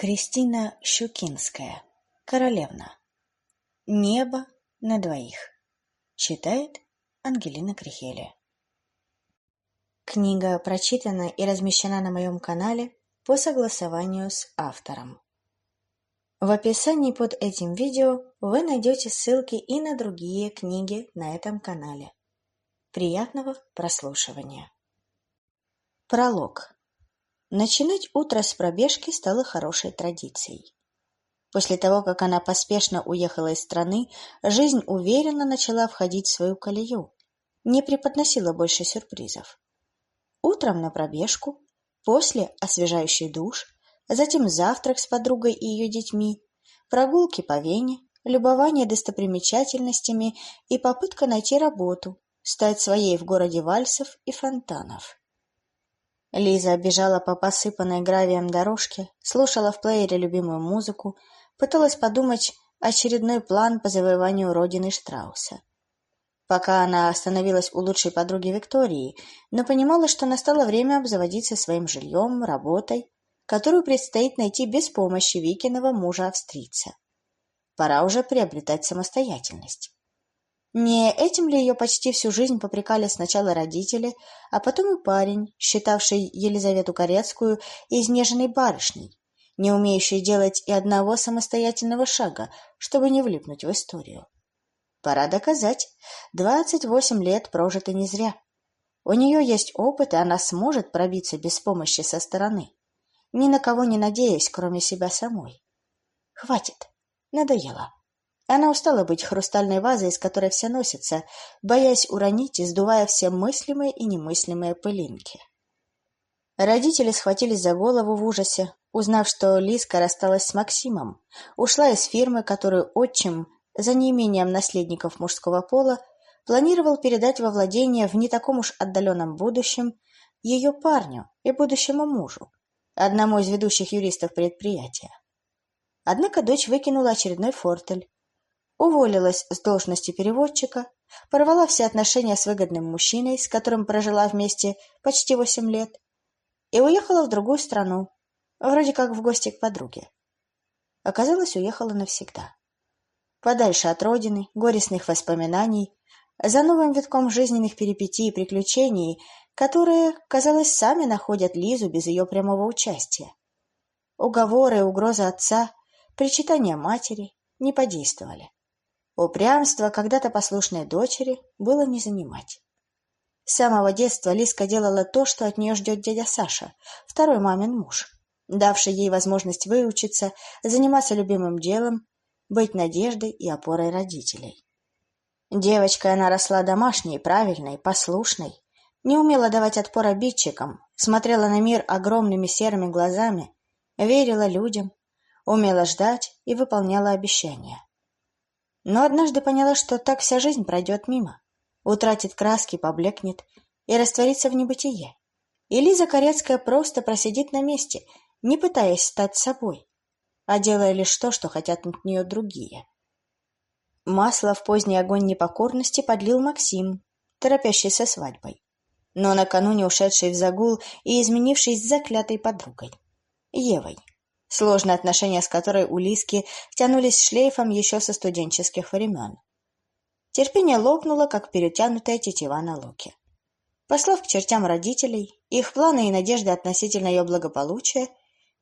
Кристина Щукинская. Королевна. Небо на двоих. Читает Ангелина Крихели. Книга прочитана и размещена на моем канале по согласованию с автором. В описании под этим видео вы найдете ссылки и на другие книги на этом канале. Приятного прослушивания. Пролог. Начинать утро с пробежки стало хорошей традицией. После того, как она поспешно уехала из страны, жизнь уверенно начала входить в свою колею, не преподносила больше сюрпризов. Утром на пробежку, после освежающий душ, затем завтрак с подругой и ее детьми, прогулки по Вене, любование достопримечательностями и попытка найти работу, стать своей в городе вальсов и фонтанов. Лиза бежала по посыпанной гравием дорожке, слушала в плеере любимую музыку, пыталась подумать очередной план по завоеванию родины Штрауса. Пока она остановилась у лучшей подруги Виктории, но понимала, что настало время обзаводиться своим жильем, работой, которую предстоит найти без помощи Викиного мужа-австрийца. Пора уже приобретать самостоятельность. Не этим ли ее почти всю жизнь попрекали сначала родители, а потом и парень, считавший Елизавету Корецкую изнеженной барышней, не умеющей делать и одного самостоятельного шага, чтобы не влипнуть в историю? Пора доказать. Двадцать восемь лет прожиты не зря. У нее есть опыт, и она сможет пробиться без помощи со стороны, ни на кого не надеясь, кроме себя самой. Хватит. Надоело. Она устала быть хрустальной вазой, из которой все носятся, боясь уронить и сдувая все мыслимые и немыслимые пылинки. Родители схватились за голову в ужасе, узнав, что Лиска рассталась с Максимом, ушла из фирмы, которую отчим, за неимением наследников мужского пола, планировал передать во владение в не таком уж отдаленном будущем ее парню и будущему мужу, одному из ведущих юристов предприятия. Однако дочь выкинула очередной фортель, уволилась с должности переводчика, порвала все отношения с выгодным мужчиной, с которым прожила вместе почти восемь лет, и уехала в другую страну, вроде как в гости к подруге. Оказалось, уехала навсегда. Подальше от родины, горестных воспоминаний, за новым витком жизненных перипетий и приключений, которые, казалось, сами находят Лизу без ее прямого участия. Уговоры и угрозы отца, причитания матери не подействовали. Упрямство когда-то послушной дочери было не занимать. С самого детства Лиска делала то, что от нее ждет дядя Саша, второй мамин муж, давший ей возможность выучиться, заниматься любимым делом, быть надеждой и опорой родителей. Девочкой она росла домашней, правильной, послушной, не умела давать отпор обидчикам, смотрела на мир огромными серыми глазами, верила людям, умела ждать и выполняла обещания но однажды поняла, что так вся жизнь пройдет мимо, утратит краски, поблекнет и растворится в небытие. И Лиза Корецкая просто просидит на месте, не пытаясь стать собой, а делая лишь то, что хотят от нее другие. Масло в поздний огонь непокорности подлил Максим, торопящий со свадьбой, но накануне ушедший в загул и изменивший с заклятой подругой, Евой сложные отношения с которой у Лиски тянулись шлейфом еще со студенческих времен. Терпение лопнуло, как перетянутая тетива на луке. Послав к чертям родителей, их планы и надежды относительно ее благополучия,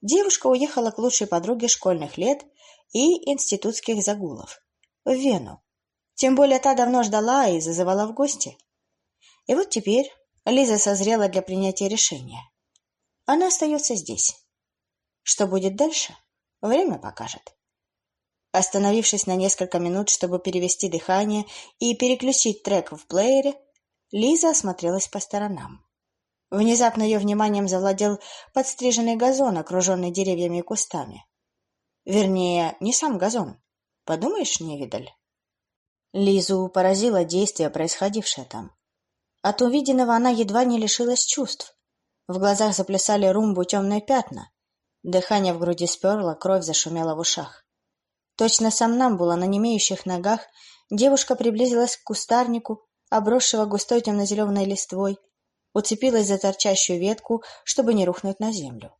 девушка уехала к лучшей подруге школьных лет и институтских загулов – в Вену. Тем более та давно ждала и зазывала в гости. И вот теперь Лиза созрела для принятия решения. Она остается здесь что будет дальше, время покажет. Остановившись на несколько минут, чтобы перевести дыхание и переключить трек в плеере, Лиза осмотрелась по сторонам. Внезапно ее вниманием завладел подстриженный газон, окруженный деревьями и кустами. Вернее, не сам газон. Подумаешь, невидаль. Лизу поразило действие, происходившее там. От увиденного она едва не лишилась чувств. В глазах заплясали румбу темные пятна. Дыхание в груди сперло, кровь зашумела в ушах. Точно сам нам было на немеющих ногах, девушка приблизилась к кустарнику, обросшего густой темно-зеленой листвой, уцепилась за торчащую ветку, чтобы не рухнуть на землю.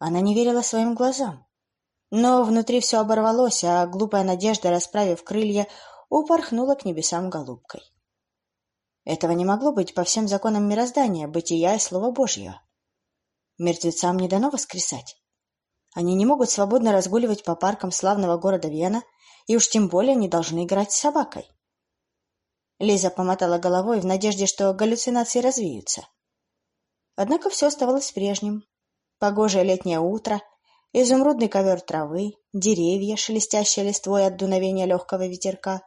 Она не верила своим глазам. Но внутри все оборвалось, а глупая надежда, расправив крылья, упорхнула к небесам голубкой. Этого не могло быть по всем законам мироздания, бытия и слова Божьего. Мертвецам не дано воскресать. Они не могут свободно разгуливать по паркам славного города Вена и уж тем более не должны играть с собакой. Лиза помотала головой в надежде, что галлюцинации развеются. Однако все оставалось прежним. Погожее летнее утро — изумрудный ковер травы, деревья, шелестящие листвой от дуновения легкого ветерка,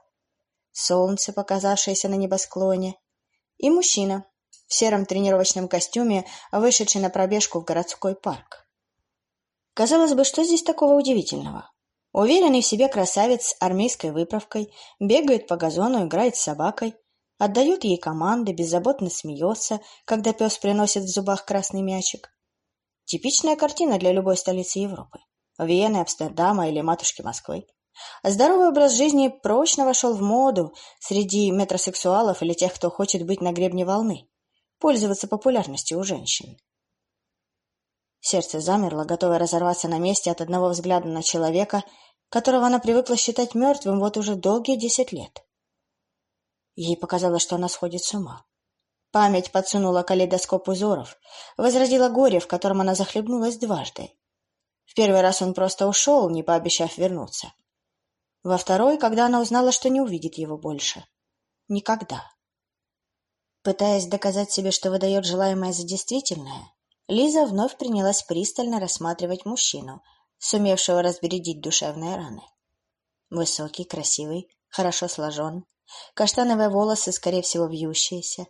солнце, показавшееся на небосклоне, и мужчина в сером тренировочном костюме, вышедший на пробежку в городской парк. Казалось бы, что здесь такого удивительного? Уверенный в себе красавец с армейской выправкой бегает по газону, играет с собакой, отдает ей команды, беззаботно смеется, когда пес приносит в зубах красный мячик. Типичная картина для любой столицы Европы. Вены, Амстердама или матушки Москвы. Здоровый образ жизни прочно вошел в моду среди метросексуалов или тех, кто хочет быть на гребне волны, пользоваться популярностью у женщин. Сердце замерло, готовое разорваться на месте от одного взгляда на человека, которого она привыкла считать мертвым вот уже долгие десять лет. Ей показалось, что она сходит с ума. Память подсунула калейдоскоп узоров, возродила горе, в котором она захлебнулась дважды. В первый раз он просто ушел, не пообещав вернуться. Во второй, когда она узнала, что не увидит его больше. Никогда. Пытаясь доказать себе, что выдает желаемое за действительное, Лиза вновь принялась пристально рассматривать мужчину, сумевшего разбередить душевные раны. Высокий, красивый, хорошо сложен, каштановые волосы, скорее всего, вьющиеся,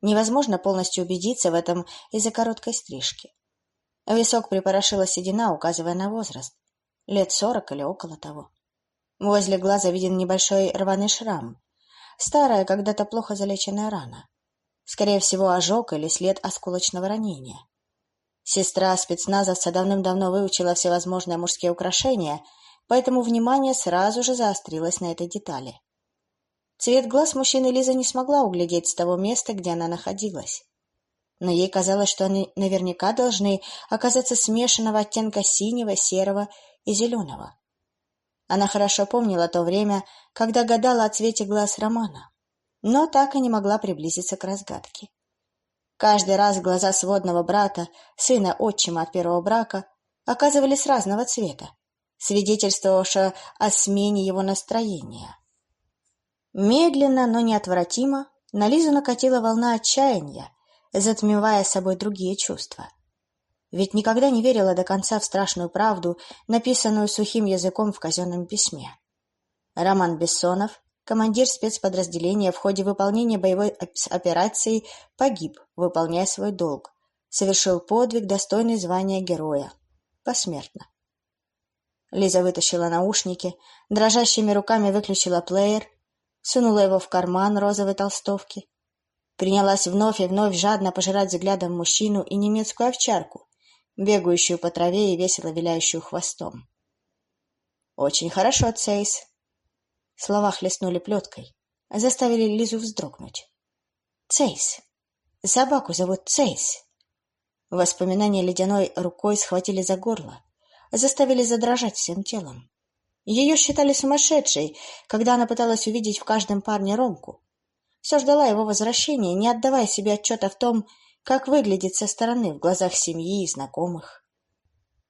Невозможно полностью убедиться в этом из-за короткой стрижки. Висок припорошила седина, указывая на возраст. Лет сорок или около того. Возле глаза виден небольшой рваный шрам. Старая, когда-то плохо залеченная рана. Скорее всего, ожог или след осколочного ранения. Сестра спецназовца давным-давно выучила всевозможные мужские украшения, поэтому внимание сразу же заострилось на этой детали. Цвет глаз мужчины Лиза не смогла углядеть с того места, где она находилась. Но ей казалось, что они наверняка должны оказаться смешанного оттенка синего, серого и зеленого. Она хорошо помнила то время, когда гадала о цвете глаз Романа, но так и не могла приблизиться к разгадке. Каждый раз глаза сводного брата, сына отчима от первого брака, оказывались разного цвета, свидетельствовавшего о смене его настроения. Медленно, но неотвратимо на Лизу накатила волна отчаяния, затмевая собой другие чувства. Ведь никогда не верила до конца в страшную правду, написанную сухим языком в казенном письме. Роман Бессонов, командир спецподразделения в ходе выполнения боевой операции, погиб, выполняя свой долг, совершил подвиг, достойный звания героя. Посмертно. Лиза вытащила наушники, дрожащими руками выключила плеер — сунула его в карман розовой толстовки. Принялась вновь и вновь жадно пожирать взглядом мужчину и немецкую овчарку, бегающую по траве и весело виляющую хвостом. «Очень хорошо, Цейс!» Слова хлестнули плеткой, заставили Лизу вздрогнуть. «Цейс! Собаку зовут Цейс!» Воспоминания ледяной рукой схватили за горло, заставили задрожать всем телом. Ее считали сумасшедшей, когда она пыталась увидеть в каждом парне Ромку. Все ждала его возвращения, не отдавая себе отчета в том, как выглядит со стороны в глазах семьи и знакомых.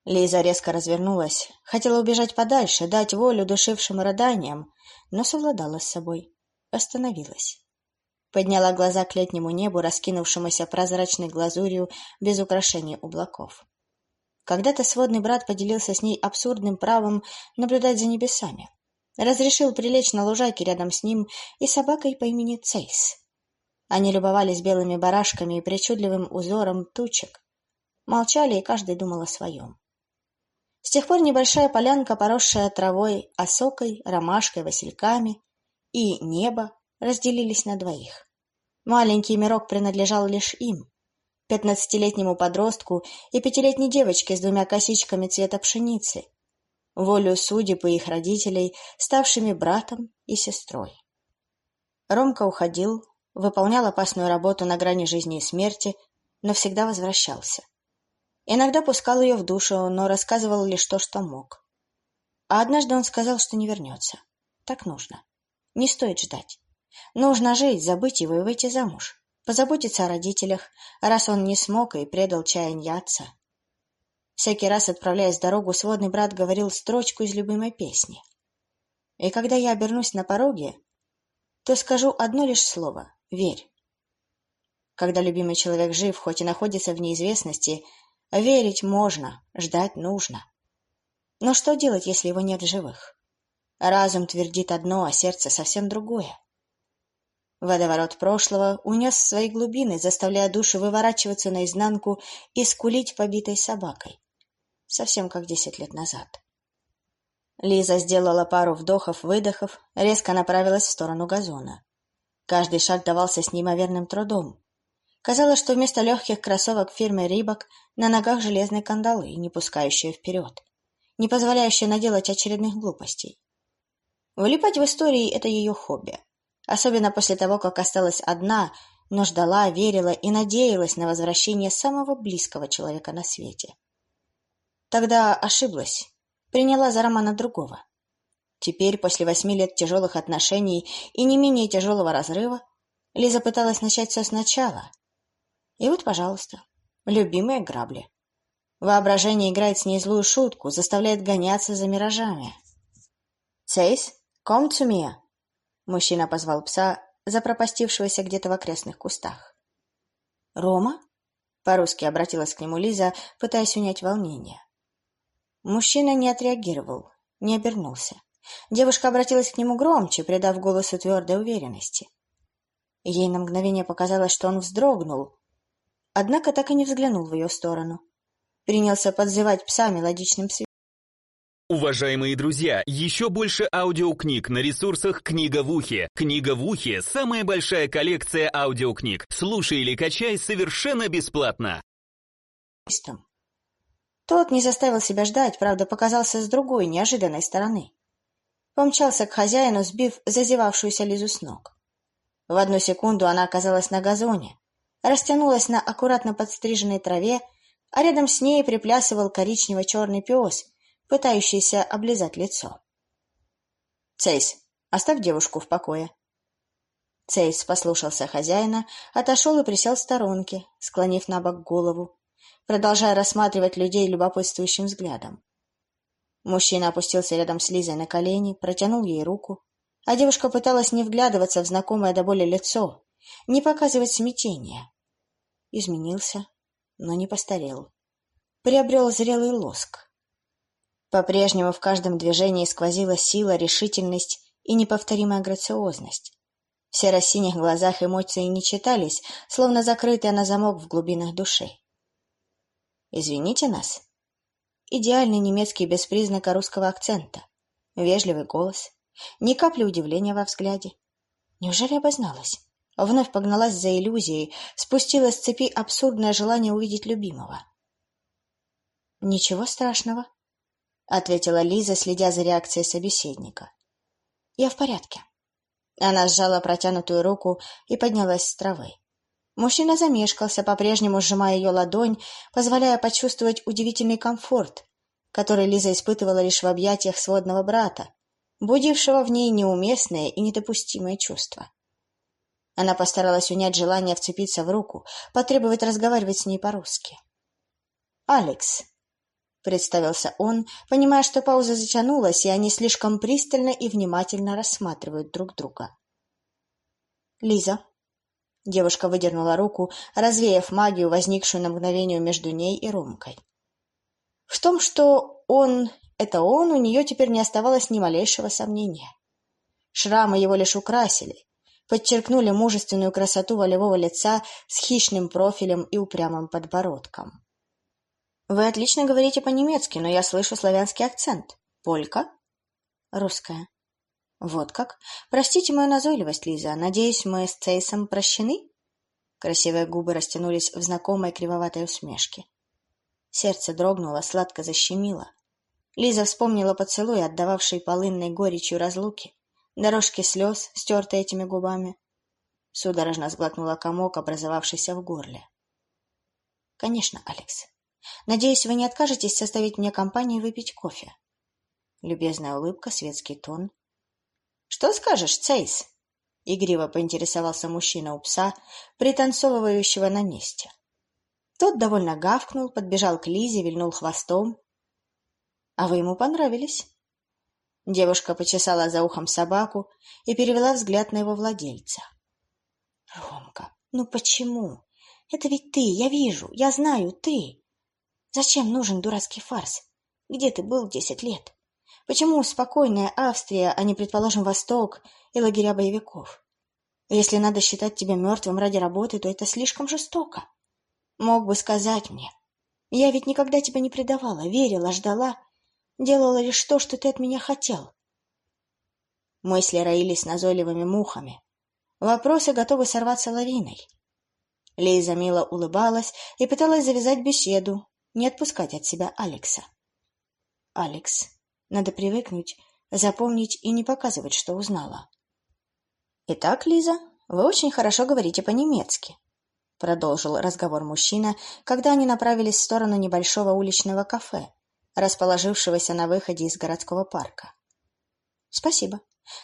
Лиза резко развернулась, хотела убежать подальше, дать волю душившим рыданиям, но совладала с собой, остановилась. Подняла глаза к летнему небу, раскинувшемуся прозрачной глазурью без украшений облаков. Когда-то сводный брат поделился с ней абсурдным правом наблюдать за небесами. Разрешил прилечь на лужайке рядом с ним и собакой по имени Цейс. Они любовались белыми барашками и причудливым узором тучек. Молчали, и каждый думал о своем. С тех пор небольшая полянка, поросшая травой, осокой, ромашкой, васильками, и небо разделились на двоих. Маленький мирок принадлежал лишь им пятнадцатилетнему подростку и пятилетней девочке с двумя косичками цвета пшеницы, волю судеб и их родителей, ставшими братом и сестрой. Ромка уходил, выполнял опасную работу на грани жизни и смерти, но всегда возвращался. Иногда пускал ее в душу, но рассказывал лишь то, что мог. А однажды он сказал, что не вернется. Так нужно. Не стоит ждать. Нужно жить, забыть его и выйти замуж. Позаботиться о родителях, раз он не смог и предал чаянье отца. Всякий раз, отправляясь в дорогу, сводный брат говорил строчку из любимой песни. И когда я обернусь на пороге, то скажу одно лишь слово — верь. Когда любимый человек жив, хоть и находится в неизвестности, верить можно, ждать нужно. Но что делать, если его нет в живых? Разум твердит одно, а сердце совсем другое. Водоворот прошлого унес свои глубины, заставляя душу выворачиваться наизнанку и скулить побитой собакой. Совсем как десять лет назад. Лиза сделала пару вдохов-выдохов, резко направилась в сторону газона. Каждый шаг давался с неимоверным трудом. Казалось, что вместо легких кроссовок фирмы «Рибок» на ногах железные кандалы, не пускающие вперед, не позволяющие наделать очередных глупостей. Влипать в истории — это ее хобби. Особенно после того, как осталась одна, но ждала, верила и надеялась на возвращение самого близкого человека на свете. Тогда ошиблась, приняла за Романа другого. Теперь, после восьми лет тяжелых отношений и не менее тяжелого разрыва, Лиза пыталась начать все сначала, и вот, пожалуйста, любимые грабли. Воображение играет с ней злую шутку, заставляет гоняться за миражами. «Цейс, come to me!» Мужчина позвал пса, запропастившегося где-то в окрестных кустах. «Рома?» — по-русски обратилась к нему Лиза, пытаясь унять волнение. Мужчина не отреагировал, не обернулся. Девушка обратилась к нему громче, придав голосу твердой уверенности. Ей на мгновение показалось, что он вздрогнул, однако так и не взглянул в ее сторону. Принялся подзывать пса мелодичным свистом. Уважаемые друзья, еще больше аудиокниг на ресурсах «Книга в ухе». «Книга в ухе» — самая большая коллекция аудиокниг. Слушай или качай совершенно бесплатно. Тот не заставил себя ждать, правда, показался с другой, неожиданной стороны. Помчался к хозяину, сбив зазевавшуюся Лизу с ног. В одну секунду она оказалась на газоне, растянулась на аккуратно подстриженной траве, а рядом с ней приплясывал коричнево-черный пес, пытающийся облизать лицо. «Цейс, оставь девушку в покое». Цейс послушался хозяина, отошел и присел в сторонке, склонив на бок голову, продолжая рассматривать людей любопытствующим взглядом. Мужчина опустился рядом с Лизой на колени, протянул ей руку, а девушка пыталась не вглядываться в знакомое до боли лицо, не показывать смятения. Изменился, но не постарел. Приобрел зрелый лоск. По-прежнему в каждом движении сквозила сила, решительность и неповторимая грациозность. В серо-синих глазах эмоции не читались, словно закрытые на замок в глубинах души. «Извините нас». Идеальный немецкий без признака русского акцента. Вежливый голос. Ни капли удивления во взгляде. Неужели обозналась? Вновь погналась за иллюзией, спустила с цепи абсурдное желание увидеть любимого. «Ничего страшного», — ответила Лиза, следя за реакцией собеседника. «Я в порядке». Она сжала протянутую руку и поднялась с травы. Мужчина замешкался, по-прежнему сжимая ее ладонь, позволяя почувствовать удивительный комфорт, который Лиза испытывала лишь в объятиях сводного брата, будившего в ней неуместные и недопустимые чувства. Она постаралась унять желание вцепиться в руку, потребовать разговаривать с ней по-русски. «Алекс», — представился он, понимая, что пауза затянулась, и они слишком пристально и внимательно рассматривают друг друга. «Лиза». Девушка выдернула руку, развеяв магию, возникшую на мгновение между ней и Ромкой. В том, что он — это он, у нее теперь не оставалось ни малейшего сомнения. Шрамы его лишь украсили, подчеркнули мужественную красоту волевого лица с хищным профилем и упрямым подбородком. «Вы отлично говорите по-немецки, но я слышу славянский акцент. Полька?» «Русская». «Вот как? Простите мою назойливость, Лиза. Надеюсь, мы с Цейсом прощены?» Красивые губы растянулись в знакомой кривоватой усмешке. Сердце дрогнуло, сладко защемило. Лиза вспомнила поцелуй, отдававший полынной горечью разлуки, дорожки слез, стертые этими губами. Судорожно сглотнула комок, образовавшийся в горле. «Конечно, Алекс. Надеюсь, вы не откажетесь составить мне компанию и выпить кофе. Любезная улыбка, светский тон. «Что скажешь, Цейс?» — игриво поинтересовался мужчина у пса, пританцовывающего на месте. Тот довольно гавкнул, подбежал к Лизе, вильнул хвостом. «А вы ему понравились?» Девушка почесала за ухом собаку и перевела взгляд на его владельца. «Ромка, ну почему? Это ведь ты, я вижу, я знаю, ты. Зачем нужен дурацкий фарс? Где ты был десять лет? Почему спокойная Австрия, а не, предположим, Восток и лагеря боевиков? Если надо считать тебя мертвым ради работы, то это слишком жестоко. Мог бы сказать мне. Я ведь никогда тебя не предавала, верила, ждала, делала лишь то, что ты от меня хотел. Мысли роились назойливыми мухами. Вопросы готовы сорваться лавиной. Лиза мило улыбалась и пыталась завязать беседу, не отпускать от себя Алекса. Алекс. Надо привыкнуть, запомнить и не показывать, что узнала. «Итак, Лиза, вы очень хорошо говорите по-немецки», — продолжил разговор мужчина, когда они направились в сторону небольшого уличного кафе, расположившегося на выходе из городского парка. «Спасибо.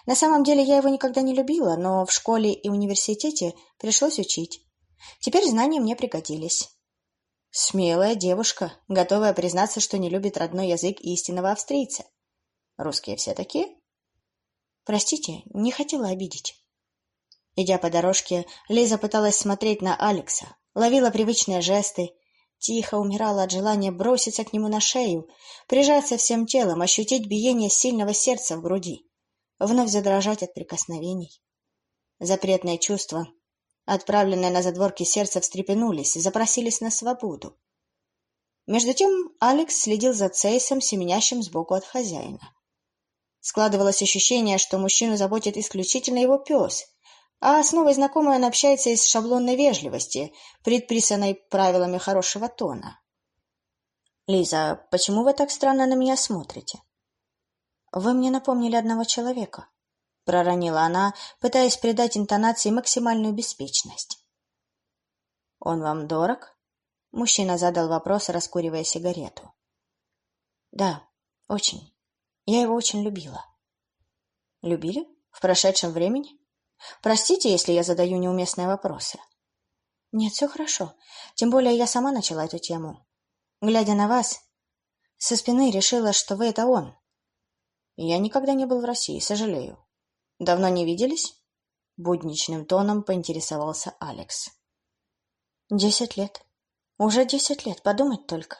На самом деле я его никогда не любила, но в школе и университете пришлось учить. Теперь знания мне пригодились. Смелая девушка, готовая признаться, что не любит родной язык истинного австрийца. Русские все такие? Простите, не хотела обидеть. Идя по дорожке, Лиза пыталась смотреть на Алекса, ловила привычные жесты, тихо умирала от желания броситься к нему на шею, прижаться всем телом, ощутить биение сильного сердца в груди, вновь задрожать от прикосновений. Запретные чувства отправленные на задворки сердца, встрепенулись, запросились на свободу. Между тем Алекс следил за Цейсом, семенящим сбоку от хозяина. Складывалось ощущение, что мужчину заботит исключительно его пес, а с новой знакомой он общается из шаблонной вежливости, предписанной правилами хорошего тона. «Лиза, почему вы так странно на меня смотрите?» «Вы мне напомнили одного человека», — проронила она, пытаясь придать интонации максимальную беспечность. «Он вам дорог?» — мужчина задал вопрос, раскуривая сигарету. «Да, очень. Я его очень любила». «Любили? В прошедшем времени? Простите, если я задаю неуместные вопросы». «Нет, все хорошо. Тем более я сама начала эту тему. Глядя на вас, со спины решила, что вы — это он. Я никогда не был в России, сожалею. Давно не виделись? Будничным тоном поинтересовался Алекс. Десять лет. Уже десять лет, подумать только.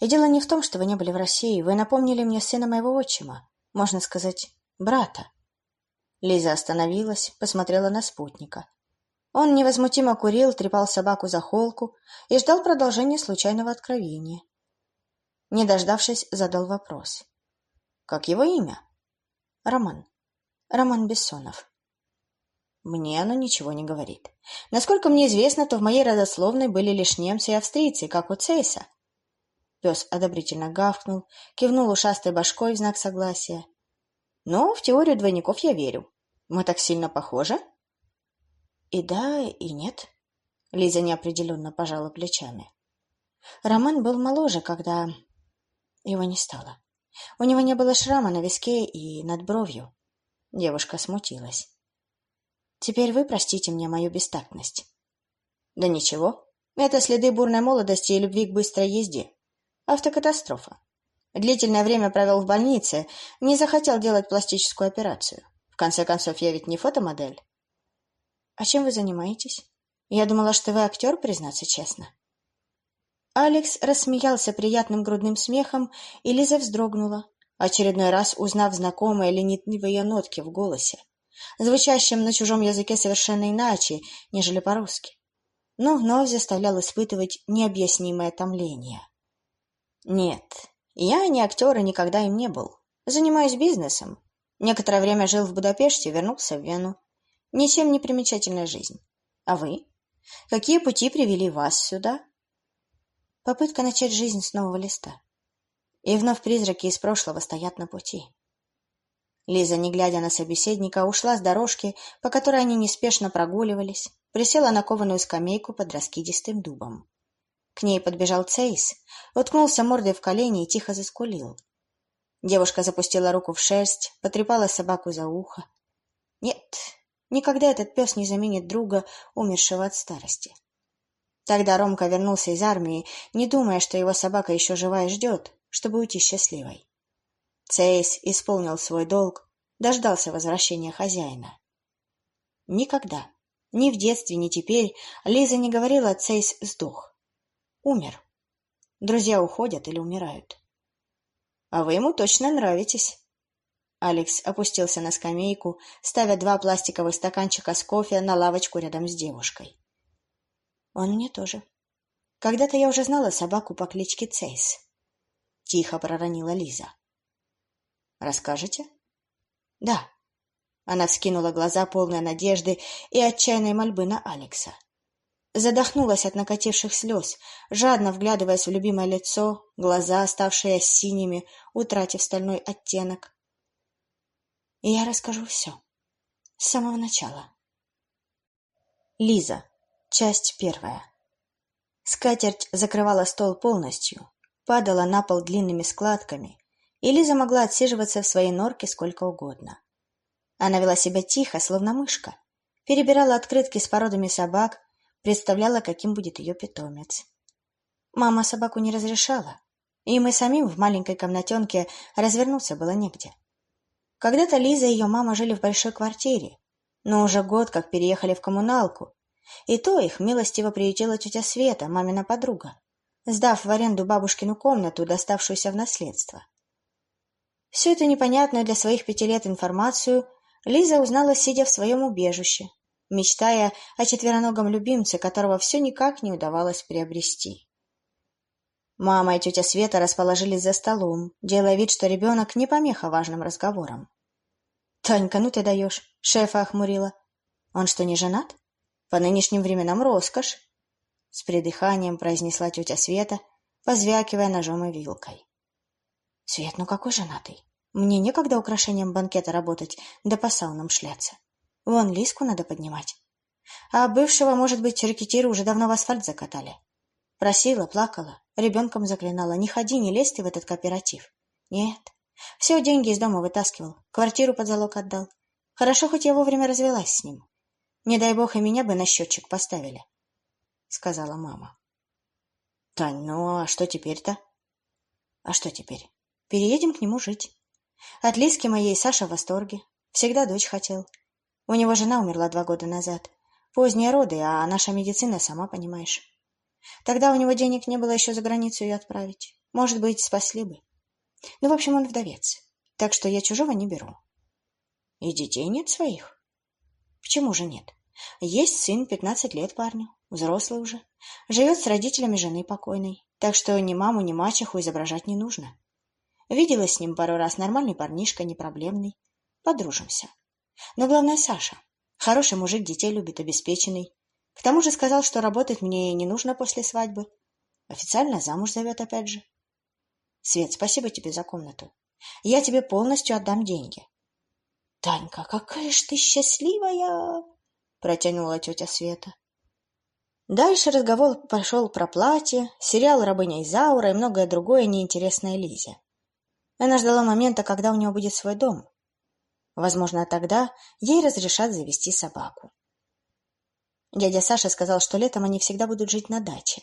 И дело не в том, что вы не были в России. Вы напомнили мне сына моего отчима. Можно сказать, брата. Лиза остановилась, посмотрела на спутника. Он невозмутимо курил, трепал собаку за холку и ждал продолжения случайного откровения. Не дождавшись, задал вопрос. «Как его имя?» «Роман». Роман Бессонов. Мне оно ничего не говорит. Насколько мне известно, то в моей родословной были лишь немцы и австрийцы, как у Цейса. Пес одобрительно гавкнул, кивнул ушастой башкой в знак согласия. Но в теорию двойников я верю. Мы так сильно похожи? И да, и нет. Лиза неопределенно пожала плечами. Роман был моложе, когда его не стало. У него не было шрама на виске и над бровью. Девушка смутилась. «Теперь вы простите мне мою бестактность». «Да ничего. Это следы бурной молодости и любви к быстрой езде. Автокатастрофа. Длительное время провел в больнице, не захотел делать пластическую операцию. В конце концов, я ведь не фотомодель». «А чем вы занимаетесь? Я думала, что вы актер, признаться честно». Алекс рассмеялся приятным грудным смехом, и Лиза вздрогнула, очередной раз узнав знакомые ленитливые нотки в голосе, звучащем на чужом языке совершенно иначе, нежели по-русски, но вновь заставлял испытывать необъяснимое томление. Нет, я не актер и никогда им не был. Занимаюсь бизнесом. Некоторое время жил в Будапеште, вернулся в Вену. Ничем не примечательная жизнь. А вы? Какие пути привели вас сюда? Попытка начать жизнь с нового листа. И вновь призраки из прошлого стоят на пути. Лиза, не глядя на собеседника, ушла с дорожки, по которой они неспешно прогуливались, присела на кованую скамейку под раскидистым дубом. К ней подбежал Цейс, уткнулся мордой в колени и тихо заскулил. Девушка запустила руку в шерсть, потрепала собаку за ухо. Нет, никогда этот пес не заменит друга, умершего от старости. Тогда Ромка вернулся из армии, не думая, что его собака еще жива и ждет, чтобы уйти счастливой. Цейс исполнил свой долг, дождался возвращения хозяина. Никогда, ни в детстве, ни теперь, Лиза не говорила «Цейс сдох». Умер. Друзья уходят или умирают. А вы ему точно нравитесь. Алекс опустился на скамейку, ставя два пластиковых стаканчика с кофе на лавочку рядом с девушкой. Он мне тоже. Когда-то я уже знала собаку по кличке Цейс. Тихо проронила Лиза. Расскажете? Да. Она вскинула глаза, полные надежды и отчаянной мольбы на Алекса. Задохнулась от накативших слез, жадно вглядываясь в любимое лицо, глаза, ставшие синими, утратив стальной оттенок. И я расскажу все. С самого начала. Лиза. Часть первая. Скатерть закрывала стол полностью, падала на пол длинными складками, и Лиза могла отсиживаться в своей норке сколько угодно. Она вела себя тихо, словно мышка, перебирала открытки с породами собак, представляла, каким будет ее питомец. Мама собаку не разрешала, и мы самим в маленькой комнатенке развернуться было негде. Когда-то Лиза и ее мама жили в большой квартире, но уже год как переехали в коммуналку, и то их милостиво приютила тетя Света, мамина подруга, сдав в аренду бабушкину комнату, доставшуюся в наследство. Всю эту непонятную для своих пяти лет информацию Лиза узнала, сидя в своем убежище, мечтая о четвероногом любимце, которого все никак не удавалось приобрести. Мама и тетя Света расположились за столом, делая вид, что ребенок не помеха важным разговорам. — Танька, ну ты даешь! — шефа охмурила. — Он что, не женат? По нынешним временам роскошь, — с придыханием произнесла тетя Света, позвякивая ножом и вилкой. — Свет, ну какой женатый? Мне некогда украшением банкета работать, да по саунам шляться. Вон лиску надо поднимать. А бывшего, может быть, рекетиры уже давно в асфальт закатали. Просила, плакала, ребенком заклинала. Не ходи, не лезь ты в этот кооператив. Нет, все деньги из дома вытаскивал, квартиру под залог отдал. Хорошо, хоть я вовремя развелась с ним. Не дай бог и меня бы на счетчик поставили, — сказала мама. — Тань, ну а что теперь-то? — А что теперь? Переедем к нему жить. От Лиски моей Саша в восторге. Всегда дочь хотел. У него жена умерла два года назад. Поздние роды, а наша медицина, сама понимаешь. Тогда у него денег не было еще за границу ее отправить. Может быть, спасли бы. Ну, в общем, он вдовец. Так что я чужого не беру. И детей нет своих? Почему же нет? Есть сын, пятнадцать лет парню, взрослый уже. Живет с родителями жены покойной, так что ни маму, ни мачеху изображать не нужно. Виделась с ним пару раз, нормальный парнишка, не проблемный. Подружимся. Но главное Саша. Хороший мужик, детей любит, обеспеченный. К тому же сказал, что работать мне не нужно после свадьбы. Официально замуж зовет опять же. Свет, спасибо тебе за комнату. Я тебе полностью отдам деньги. Танька, какая ж ты счастливая! Протянула тетя Света. Дальше разговор пошел про платье, сериал «Рабыня Изаура» и многое другое неинтересное Лизе. Она ждала момента, когда у нее будет свой дом. Возможно, тогда ей разрешат завести собаку. Дядя Саша сказал, что летом они всегда будут жить на даче.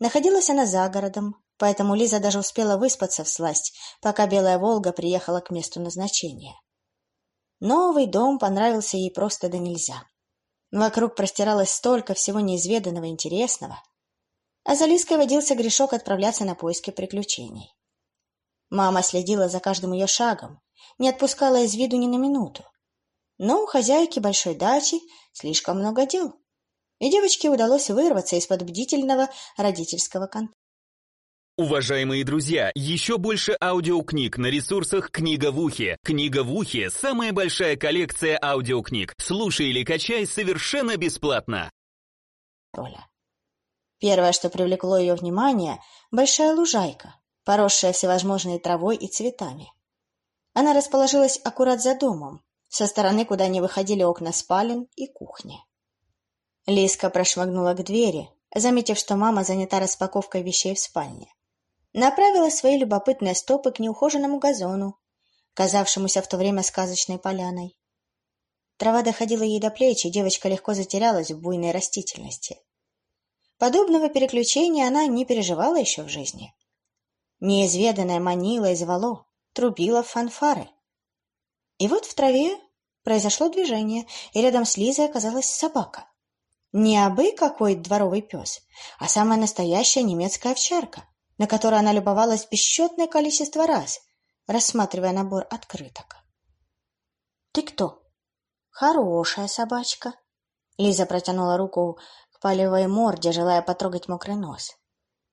Находилась она за городом, поэтому Лиза даже успела выспаться в сласть, пока Белая Волга приехала к месту назначения. Новый дом понравился ей просто да нельзя. Вокруг простиралось столько всего неизведанного и интересного. А за Лиской водился грешок отправляться на поиски приключений. Мама следила за каждым ее шагом, не отпускала из виду ни на минуту. Но у хозяйки большой дачи слишком много дел, и девочке удалось вырваться из-под бдительного родительского контакта. Уважаемые друзья, еще больше аудиокниг на ресурсах «Книга в ухе». «Книга в ухе» — самая большая коллекция аудиокниг. Слушай или качай совершенно бесплатно. Роля. Первое, что привлекло ее внимание — большая лужайка, поросшая всевозможной травой и цветами. Она расположилась аккурат за домом, со стороны, куда не выходили окна спален и кухни. Лиска прошмыгнула к двери, заметив, что мама занята распаковкой вещей в спальне. Направила свои любопытные стопы к неухоженному газону, казавшемуся в то время сказочной поляной. Трава доходила ей до плеч, и девочка легко затерялась в буйной растительности. Подобного переключения она не переживала еще в жизни. Неизведанное манило и звало, трубило в фанфары. И вот в траве произошло движение, и рядом с Лизой оказалась собака. Не абы какой дворовый пес, а самая настоящая немецкая овчарка, на которой она любовалась бесчетное количество раз, рассматривая набор открыток. «Ты кто?» «Хорошая собачка». Лиза протянула руку к полевой морде, желая потрогать мокрый нос.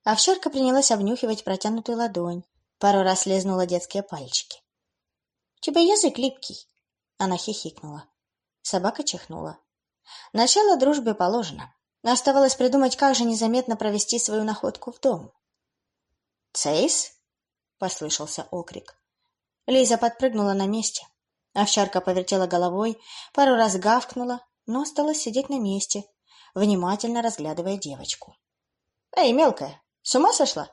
Овчарка принялась обнюхивать протянутую ладонь, пару раз лизнула детские пальчики. — У тебя язык липкий. Она хихикнула. Собака чихнула. Начало дружбе положено. Оставалось придумать, как же незаметно провести свою находку в дом. «Цейс?» — послышался окрик. Лиза подпрыгнула на месте. Овчарка повертела головой, пару раз гавкнула, но осталась сидеть на месте, внимательно разглядывая девочку. «Эй, мелкая, с ума сошла?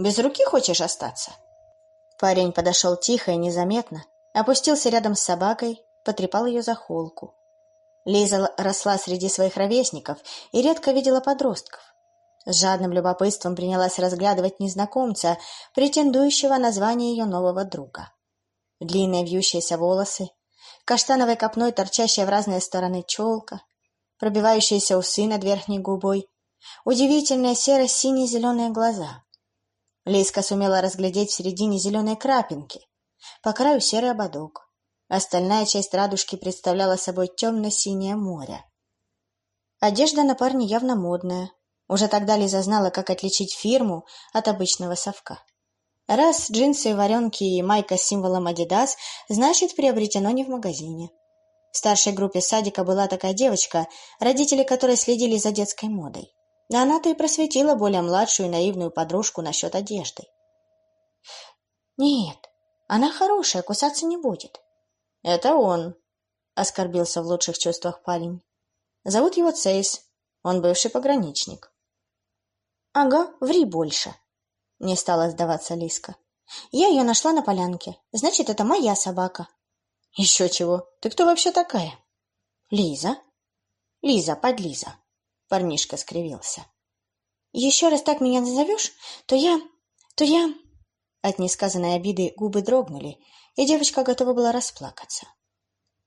Без руки хочешь остаться?» Парень подошел тихо и незаметно, опустился рядом с собакой, потрепал ее за холку. Лиза росла среди своих ровесников и редко видела подростков. С жадным любопытством принялась разглядывать незнакомца, претендующего на звание ее нового друга. Длинные вьющиеся волосы, каштановой копной торчащая в разные стороны челка, пробивающиеся усы над верхней губой, удивительные серо-сине-зеленые глаза. Лиска сумела разглядеть в середине зеленой крапинки, по краю серый ободок. Остальная часть радужки представляла собой темно-синее море. Одежда на парне явно модная. Уже тогда Лиза знала, как отличить фирму от обычного совка. Раз джинсы, варенки и майка с символом «Адидас», значит, приобретено не в магазине. В старшей группе садика была такая девочка, родители которой следили за детской модой. Она-то и просветила более младшую и наивную подружку насчет одежды. «Нет, она хорошая, кусаться не будет». «Это он», — оскорбился в лучших чувствах парень. «Зовут его Цейс. Он бывший пограничник». «Ага, ври больше», не стала сдаваться Лиска. Я ее нашла на полянке. Значит, это моя собака. Еще чего? Ты кто вообще такая? Лиза. Лиза, подлиза. Парнишка скривился. Еще раз так меня назовешь, то я... то я... От несказанной обиды губы дрогнули, и девочка готова была расплакаться.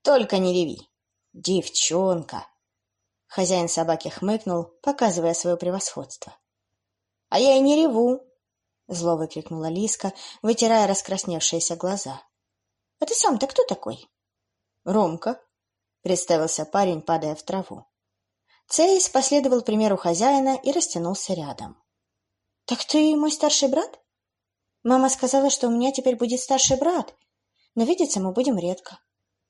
Только не реви. Девчонка. Хозяин собаки хмыкнул, показывая свое превосходство. А я и не реву, — зло выкрикнула Лиска, вытирая раскрасневшиеся глаза. — А ты сам-то кто такой? — Ромка, — представился парень, падая в траву. Цейс последовал примеру хозяина и растянулся рядом. — Так ты мой старший брат? Мама сказала, что у меня теперь будет старший брат, но видеться мы будем редко.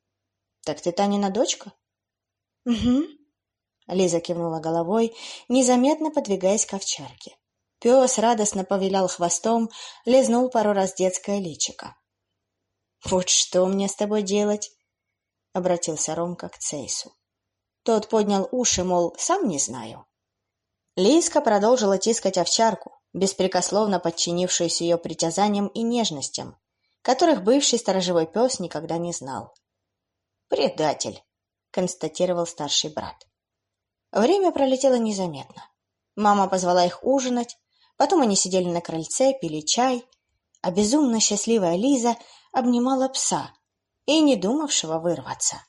— Так ты Танина дочка? — Угу. Лиза кивнула головой, незаметно подвигаясь к овчарке. Пес радостно повилял хвостом, лизнул пару раз детское личико. «Вот что мне с тобой делать?» — обратился Ромка к Цейсу. Тот поднял уши, мол, сам не знаю. Лиска продолжила тискать овчарку, беспрекословно подчинившуюся ее притязаниям и нежностям, которых бывший сторожевой пес никогда не знал. «Предатель», — констатировал старший брат. Время пролетело незаметно. Мама позвала их ужинать, Потом они сидели на крыльце, пили чай, а безумно счастливая Лиза обнимала пса и не думавшего вырваться.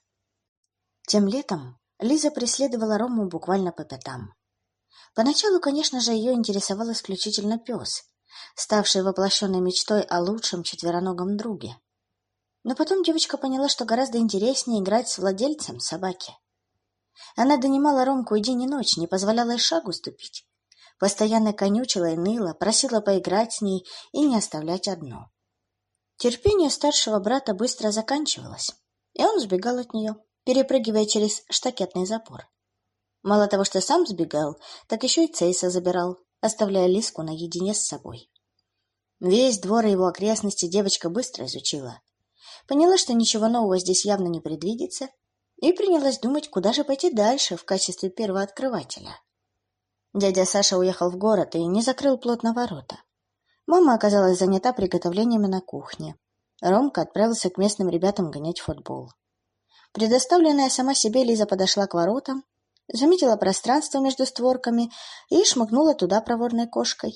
Тем летом Лиза преследовала Рому буквально по пятам. Поначалу, конечно же, ее интересовал исключительно пес, ставший воплощенной мечтой о лучшем четвероногом друге. Но потом девочка поняла, что гораздо интереснее играть с владельцем собаки. Она донимала Ромку и день и ночь, не позволяла и шагу ступить, постоянно конючила и ныла, просила поиграть с ней и не оставлять одну. Терпение старшего брата быстро заканчивалось, и он сбегал от нее, перепрыгивая через штакетный запор. Мало того, что сам сбегал, так еще и Цейса забирал, оставляя Лиску наедине с собой. Весь двор и его окрестности девочка быстро изучила. Поняла, что ничего нового здесь явно не предвидится, и принялась думать, куда же пойти дальше в качестве первооткрывателя. Дядя Саша уехал в город и не закрыл плотно ворота. Мама оказалась занята приготовлениями на кухне. Ромка отправился к местным ребятам гонять футбол. Предоставленная сама себе Лиза подошла к воротам, заметила пространство между створками и шмыгнула туда проворной кошкой.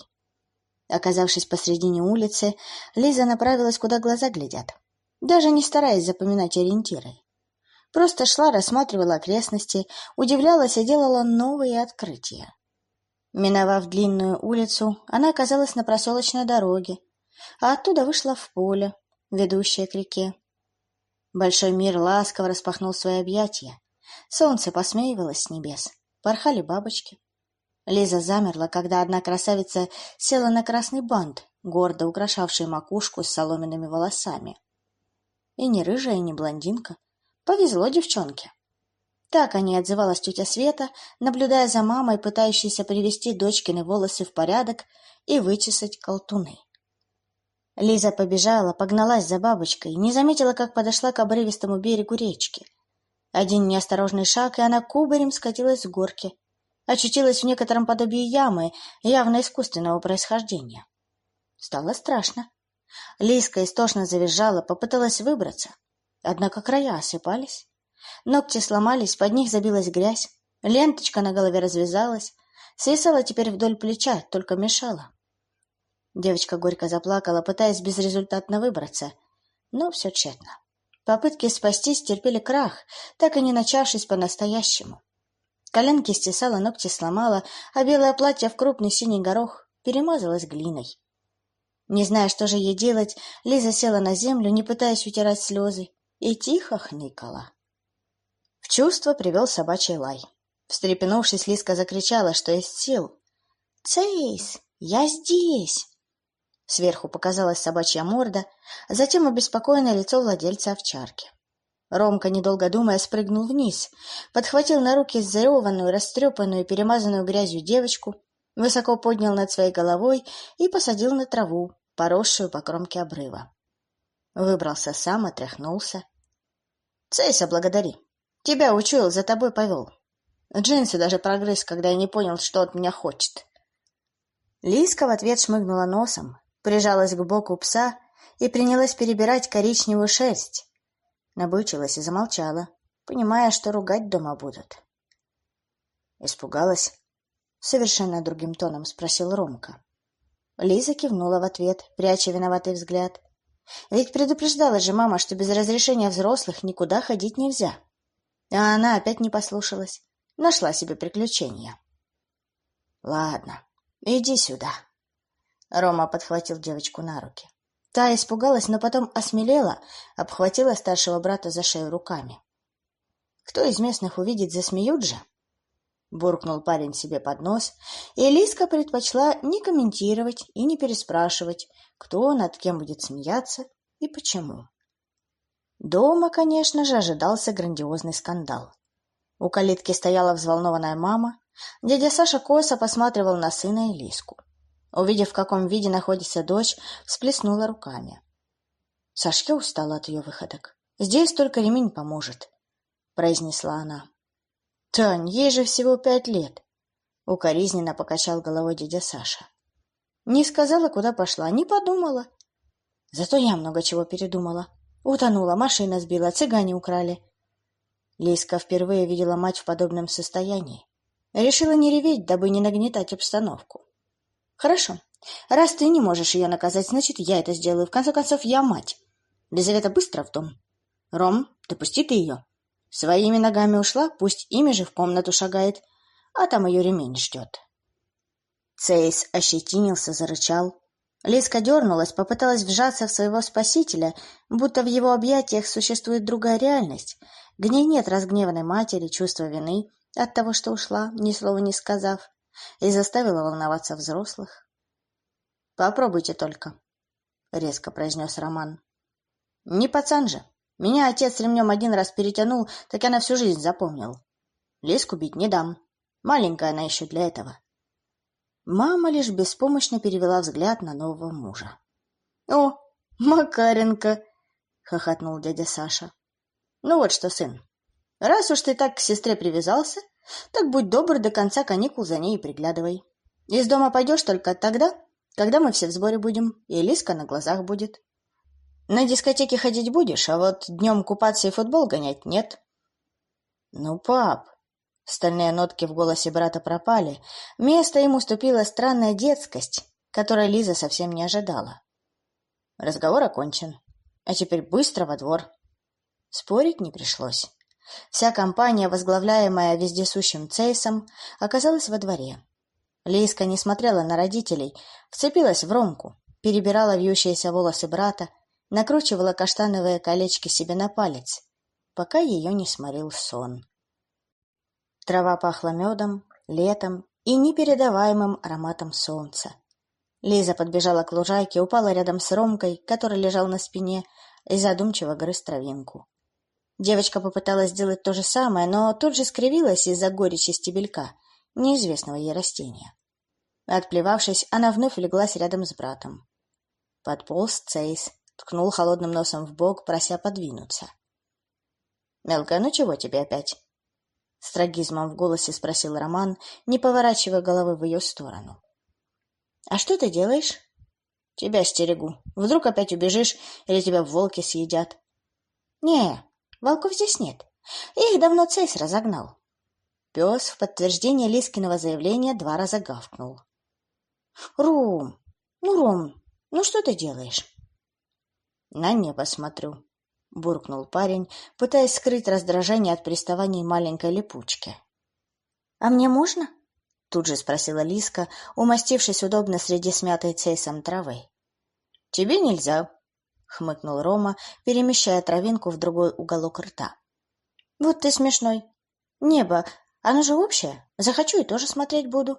Оказавшись посредине улицы, Лиза направилась, куда глаза глядят, даже не стараясь запоминать ориентиры. Просто шла, рассматривала окрестности, удивлялась и делала новые открытия. Миновав длинную улицу, она оказалась на проселочной дороге, а оттуда вышла в поле, ведущее к реке. Большой мир ласково распахнул свои объятия. Солнце посмеивалось с небес, порхали бабочки. Лиза замерла, когда одна красавица села на красный бант, гордо украшавший макушку с соломенными волосами. И не рыжая, и не блондинка. Повезло девчонке. Так о ней отзывалась тетя Света, наблюдая за мамой, пытающейся привести дочкины волосы в порядок и вычесать колтуны. Лиза побежала, погналась за бабочкой, не заметила, как подошла к обрывистому берегу речки. Один неосторожный шаг, и она кубарем скатилась с горки, очутилась в некотором подобии ямы, явно искусственного происхождения. Стало страшно. Лиска истошно завизжала, попыталась выбраться. Однако края осыпались. Ногти сломались, под них забилась грязь. Ленточка на голове развязалась. Свисала теперь вдоль плеча, только мешала. Девочка горько заплакала, пытаясь безрезультатно выбраться. Но все тщетно. Попытки спастись терпели крах, так и не начавшись по-настоящему. Коленки стесала, ногти сломала, а белое платье в крупный синий горох перемазалось глиной. Не зная, что же ей делать, Лиза села на землю, не пытаясь утирать слезы, и тихо хныкала. В чувство привел собачий лай. Встрепенувшись, Лизка закричала, что есть сил. «Цейс, я здесь!» Сверху показалась собачья морда, а затем обеспокоенное лицо владельца овчарки. Ромка, недолго думая, спрыгнул вниз, подхватил на руки зареванную, растрепанную, перемазанную грязью девочку, высоко поднял над своей головой и посадил на траву, поросшую по кромке обрыва. Выбрался сам, отряхнулся. — Цейса, благодари. Тебя учуял, за тобой повел. Джинсы даже прогрыз, когда я не понял, что от меня хочет. Лиска в ответ шмыгнула носом, прижалась к боку пса и принялась перебирать коричневую шерсть, набычилась и замолчала, понимая, что ругать дома будут. «Испугалась?» — совершенно другим тоном спросил Ромка. Лиза кивнула в ответ, пряча виноватый взгляд. Ведь предупреждала же мама, что без разрешения взрослых никуда ходить нельзя. А она опять не послушалась. Нашла себе приключения. «Ладно, иди сюда». Рома подхватил девочку на руки. Та испугалась, но потом осмелела, обхватила старшего брата за шею руками. Кто из местных увидит, засмеют же? Буркнул парень себе под нос, и Лиска предпочла не комментировать и не переспрашивать, кто над кем будет смеяться и почему. Дома, конечно же, ожидался грандиозный скандал. У калитки стояла взволнованная мама, дядя Саша косо посматривал на сына и Лиску. Увидев, в каком виде находится дочь, всплеснула руками. Сашке устала от ее выходок. «Здесь только ремень поможет», — произнесла она. «Тань, ей же всего пять лет», — укоризненно покачал головой дядя Саша. «Не сказала, куда пошла, не подумала. Зато я много чего передумала. Утонула, машина сбила, цыгане украли». Лиска впервые видела мать в подобном состоянии. Решила не реветь, дабы не нагнетать обстановку. Хорошо. Раз ты не можешь ее наказать, значит, я это сделаю. В конце концов, я мать. Лизавета быстро в дом. Ром, допусти ты ее. Своими ногами ушла, пусть ими же в комнату шагает, а там ее ремень ждет. Цейс ощетинился, зарычал. Лиска дернулась, попыталась вжаться в своего спасителя, будто в его объятиях существует другая реальность, где нет разгневанной матери, чувства вины от того, что ушла, ни слова не сказав и заставила волноваться взрослых. «Попробуйте только», — резко произнес Роман. «Не пацан же. Меня отец ремнем один раз перетянул, так я на всю жизнь запомнил. Леску бить не дам. Маленькая она еще для этого». Мама лишь беспомощно перевела взгляд на нового мужа. «О, Макаренко!» — хохотнул дядя Саша. «Ну вот что, сын, раз уж ты так к сестре привязался, Так будь добр, до конца каникул за ней и приглядывай. Из дома пойдешь только тогда, когда мы все в сборе будем, и Лиска на глазах будет. На дискотеке ходить будешь, а вот днем купаться и футбол гонять нет. Ну, пап, стальные нотки в голосе брата пропали. Место ему уступила странная детскость, которой Лиза совсем не ожидала. Разговор окончен. А теперь быстро во двор. Спорить не пришлось. Вся компания, возглавляемая вездесущим Цейсом, оказалась во дворе. Лейска не смотрела на родителей, вцепилась в Ромку, перебирала вьющиеся волосы брата, накручивала каштановые колечки себе на палец, пока ее не сморил сон. Трава пахла медом, летом и непередаваемым ароматом солнца. Лиза подбежала к лужайке, упала рядом с Ромкой, который лежал на спине, и задумчиво грыз травинку. Девочка попыталась сделать то же самое, но тут же скривилась из-за горечи стебелька, неизвестного ей растения. Отплевавшись, она вновь леглась рядом с братом. Подполз Цейс, ткнул холодным носом в бок, прося подвинуться. «Мелкая, ну чего тебе опять?» С трагизмом в голосе спросил Роман, не поворачивая головы в ее сторону. «А что ты делаешь?» «Тебя стерегу. Вдруг опять убежишь, или тебя волки съедят». «Не, волков здесь нет. Их давно Цейс разогнал». Пес в подтверждение Лискиного заявления два раза гавкнул. «Ром! Ну, Ром, ну что ты делаешь?» «На небо смотрю», — буркнул парень, пытаясь скрыть раздражение от приставаний маленькой липучки. «А мне можно?» — тут же спросила Лиска, умастившись удобно среди смятой цейсом травы. «Тебе нельзя», — хмыкнул Рома, перемещая травинку в другой уголок рта. «Вот ты смешной. Небо, оно же общее. Захочу и тоже смотреть буду».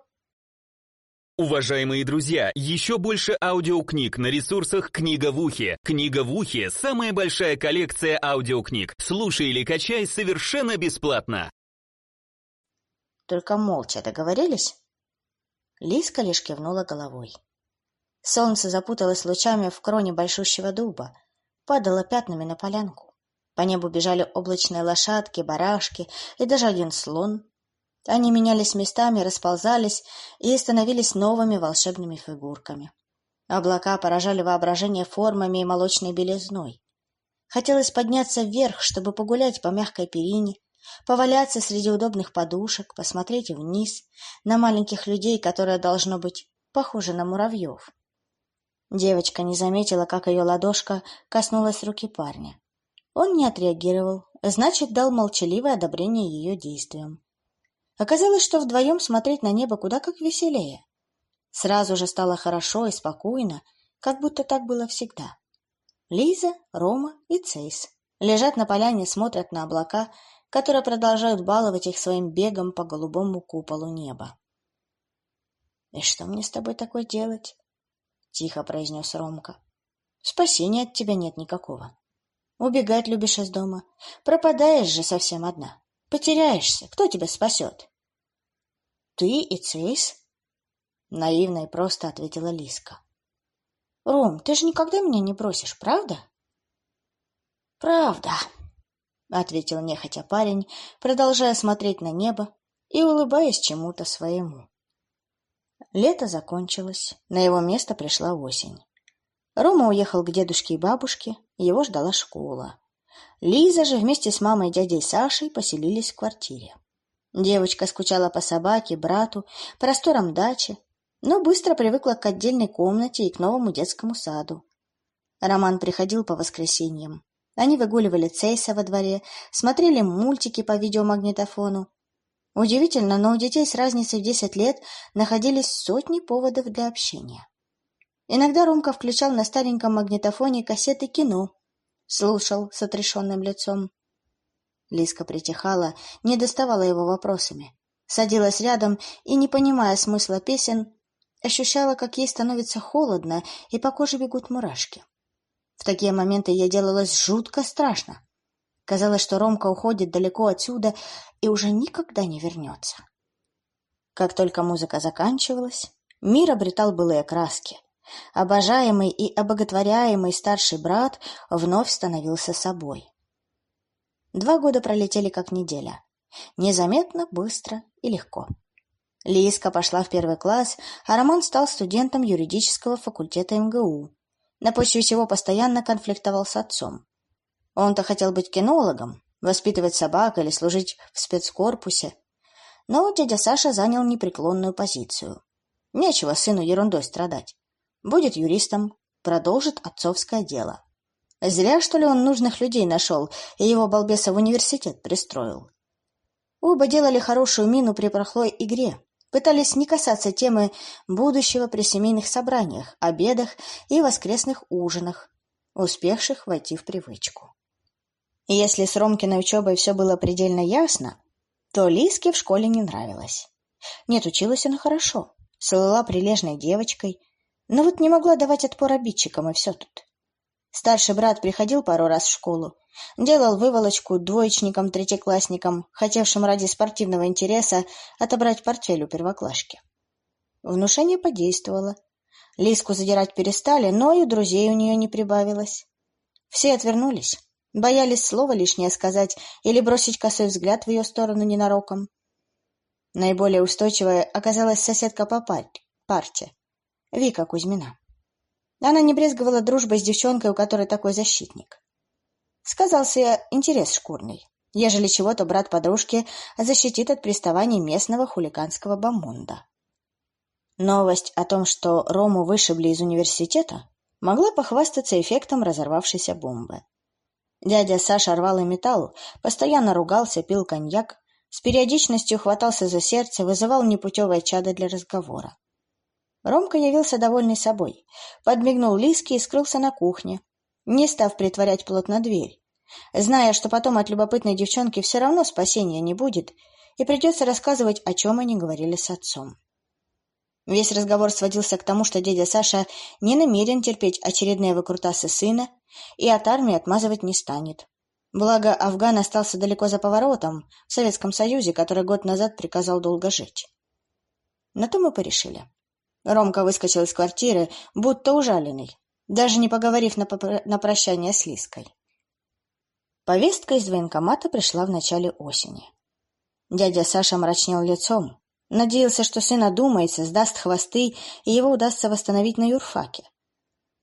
Уважаемые друзья, еще больше аудиокниг на ресурсах «Книга в ухе». «Книга в ухе» — самая большая коллекция аудиокниг. Слушай или качай совершенно бесплатно. Только молча договорились? Лиска лишь кивнула головой. Солнце запуталось лучами в кроне большущего дуба, падало пятнами на полянку. По небу бежали облачные лошадки, барашки и даже один слон, они менялись местами, расползались и становились новыми волшебными фигурками. Облака поражали воображение формами и молочной белизной. Хотелось подняться вверх, чтобы погулять по мягкой перине, поваляться среди удобных подушек, посмотреть вниз на маленьких людей, которые, должно быть, похожи на муравьев. Девочка не заметила, как ее ладошка коснулась руки парня. Он не отреагировал, значит, дал молчаливое одобрение ее действиям. Оказалось, что вдвоем смотреть на небо куда как веселее. Сразу же стало хорошо и спокойно, как будто так было всегда. Лиза, Рома и Цейс лежат на поляне, смотрят на облака, которые продолжают баловать их своим бегом по голубому куполу неба. «И что мне с тобой такое делать?» — тихо произнес Ромка. «Спасения от тебя нет никакого. Убегать любишь из дома. Пропадаешь же совсем одна. Потеряешься. Кто тебя спасет?» «Ты и Цейс?» — наивно и просто ответила Лиска. «Ром, ты же никогда меня не бросишь, правда?» «Правда», — ответил нехотя парень, продолжая смотреть на небо и улыбаясь чему-то своему. Лето закончилось, на его место пришла осень. Рома уехал к дедушке и бабушке, его ждала школа. Лиза же вместе с мамой и дядей Сашей поселились в квартире. Девочка скучала по собаке, брату, просторам дачи, но быстро привыкла к отдельной комнате и к новому детскому саду. Роман приходил по воскресеньям. Они выгуливали Цейса во дворе, смотрели мультики по видеомагнитофону. Удивительно, но у детей с разницей в десять лет находились сотни поводов для общения. Иногда Ромка включал на стареньком магнитофоне кассеты кино, слушал с отрешенным лицом. Лиска притихала, не доставала его вопросами. Садилась рядом и, не понимая смысла песен, ощущала, как ей становится холодно и по коже бегут мурашки. В такие моменты ей делалось жутко страшно. Казалось, что Ромка уходит далеко отсюда и уже никогда не вернется. Как только музыка заканчивалась, мир обретал былые краски. Обожаемый и обоготворяемый старший брат вновь становился собой. Два года пролетели как неделя. Незаметно, быстро и легко. Лиска пошла в первый класс, а Роман стал студентом юридического факультета МГУ. На почве чего постоянно конфликтовал с отцом. Он-то хотел быть кинологом, воспитывать собак или служить в спецкорпусе. Но дядя Саша занял непреклонную позицию. Нечего сыну ерундой страдать. Будет юристом, продолжит отцовское дело. Зря, что ли, он нужных людей нашел и его балбеса в университет пристроил. Оба делали хорошую мину при прохлой игре, пытались не касаться темы будущего при семейных собраниях, обедах и воскресных ужинах, успевших войти в привычку. Если с Ромкиной учебой все было предельно ясно, то Лиске в школе не нравилось. Нет, училась она хорошо, слыла прилежной девочкой, но вот не могла давать отпор обидчикам, и все тут. Старший брат приходил пару раз в школу, делал выволочку двоечникам-третьеклассникам, хотевшим ради спортивного интереса отобрать портфель у первоклашки. Внушение подействовало. Лиску задирать перестали, но и друзей у нее не прибавилось. Все отвернулись, боялись слова лишнее сказать или бросить косой взгляд в ее сторону ненароком. Наиболее устойчивая оказалась соседка по парте, Вика Кузьмина. Она не брезговала дружбой с девчонкой, у которой такой защитник. Сказался интерес шкурный. Ежели чего-то брат подружки защитит от приставаний местного хулиганского бомонда. Новость о том, что Рому вышибли из университета, могла похвастаться эффектом разорвавшейся бомбы. Дядя Саша рвал и металл, постоянно ругался, пил коньяк, с периодичностью хватался за сердце, вызывал непутевое чадо для разговора. Ромка явился довольный собой, подмигнул Лиске и скрылся на кухне, не став притворять плотно дверь, зная, что потом от любопытной девчонки все равно спасения не будет, и придется рассказывать, о чем они говорили с отцом. Весь разговор сводился к тому, что дядя Саша не намерен терпеть очередные выкрутасы сына и от армии отмазывать не станет. Благо, Афган остался далеко за поворотом, в Советском Союзе, который год назад приказал долго жить. На то мы порешили. Ромка выскочил из квартиры, будто ужаленный, даже не поговорив на, на прощание с Лиской. Повестка из военкомата пришла в начале осени. Дядя Саша мрачнел лицом, надеялся, что сын одумается, сдаст хвосты, и его удастся восстановить на юрфаке.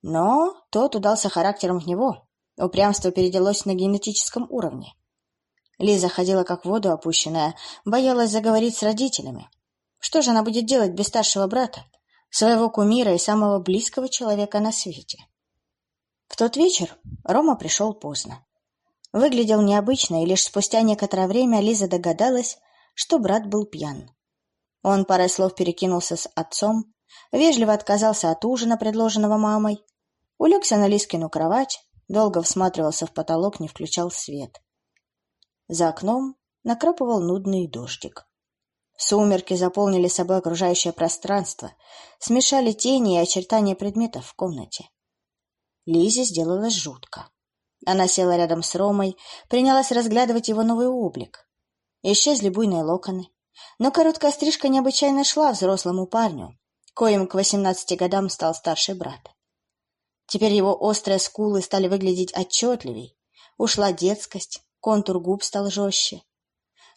Но тот удался характером в него, упрямство переделось на генетическом уровне. Лиза ходила как в воду опущенная, боялась заговорить с родителями. Что же она будет делать без старшего брата? своего кумира и самого близкого человека на свете. В тот вечер Рома пришел поздно. Выглядел необычно, и лишь спустя некоторое время Лиза догадалась, что брат был пьян. Он парой слов перекинулся с отцом, вежливо отказался от ужина, предложенного мамой, улегся на Лискину кровать, долго всматривался в потолок, не включал свет. За окном накрапывал нудный дождик. Сумерки заполнили собой окружающее пространство, смешали тени и очертания предметов в комнате. Лизе сделалось жутко. Она села рядом с Ромой, принялась разглядывать его новый облик. Исчезли буйные локоны, но короткая стрижка необычайно шла взрослому парню, коим к восемнадцати годам стал старший брат. Теперь его острые скулы стали выглядеть отчетливей, ушла детскость, контур губ стал жестче,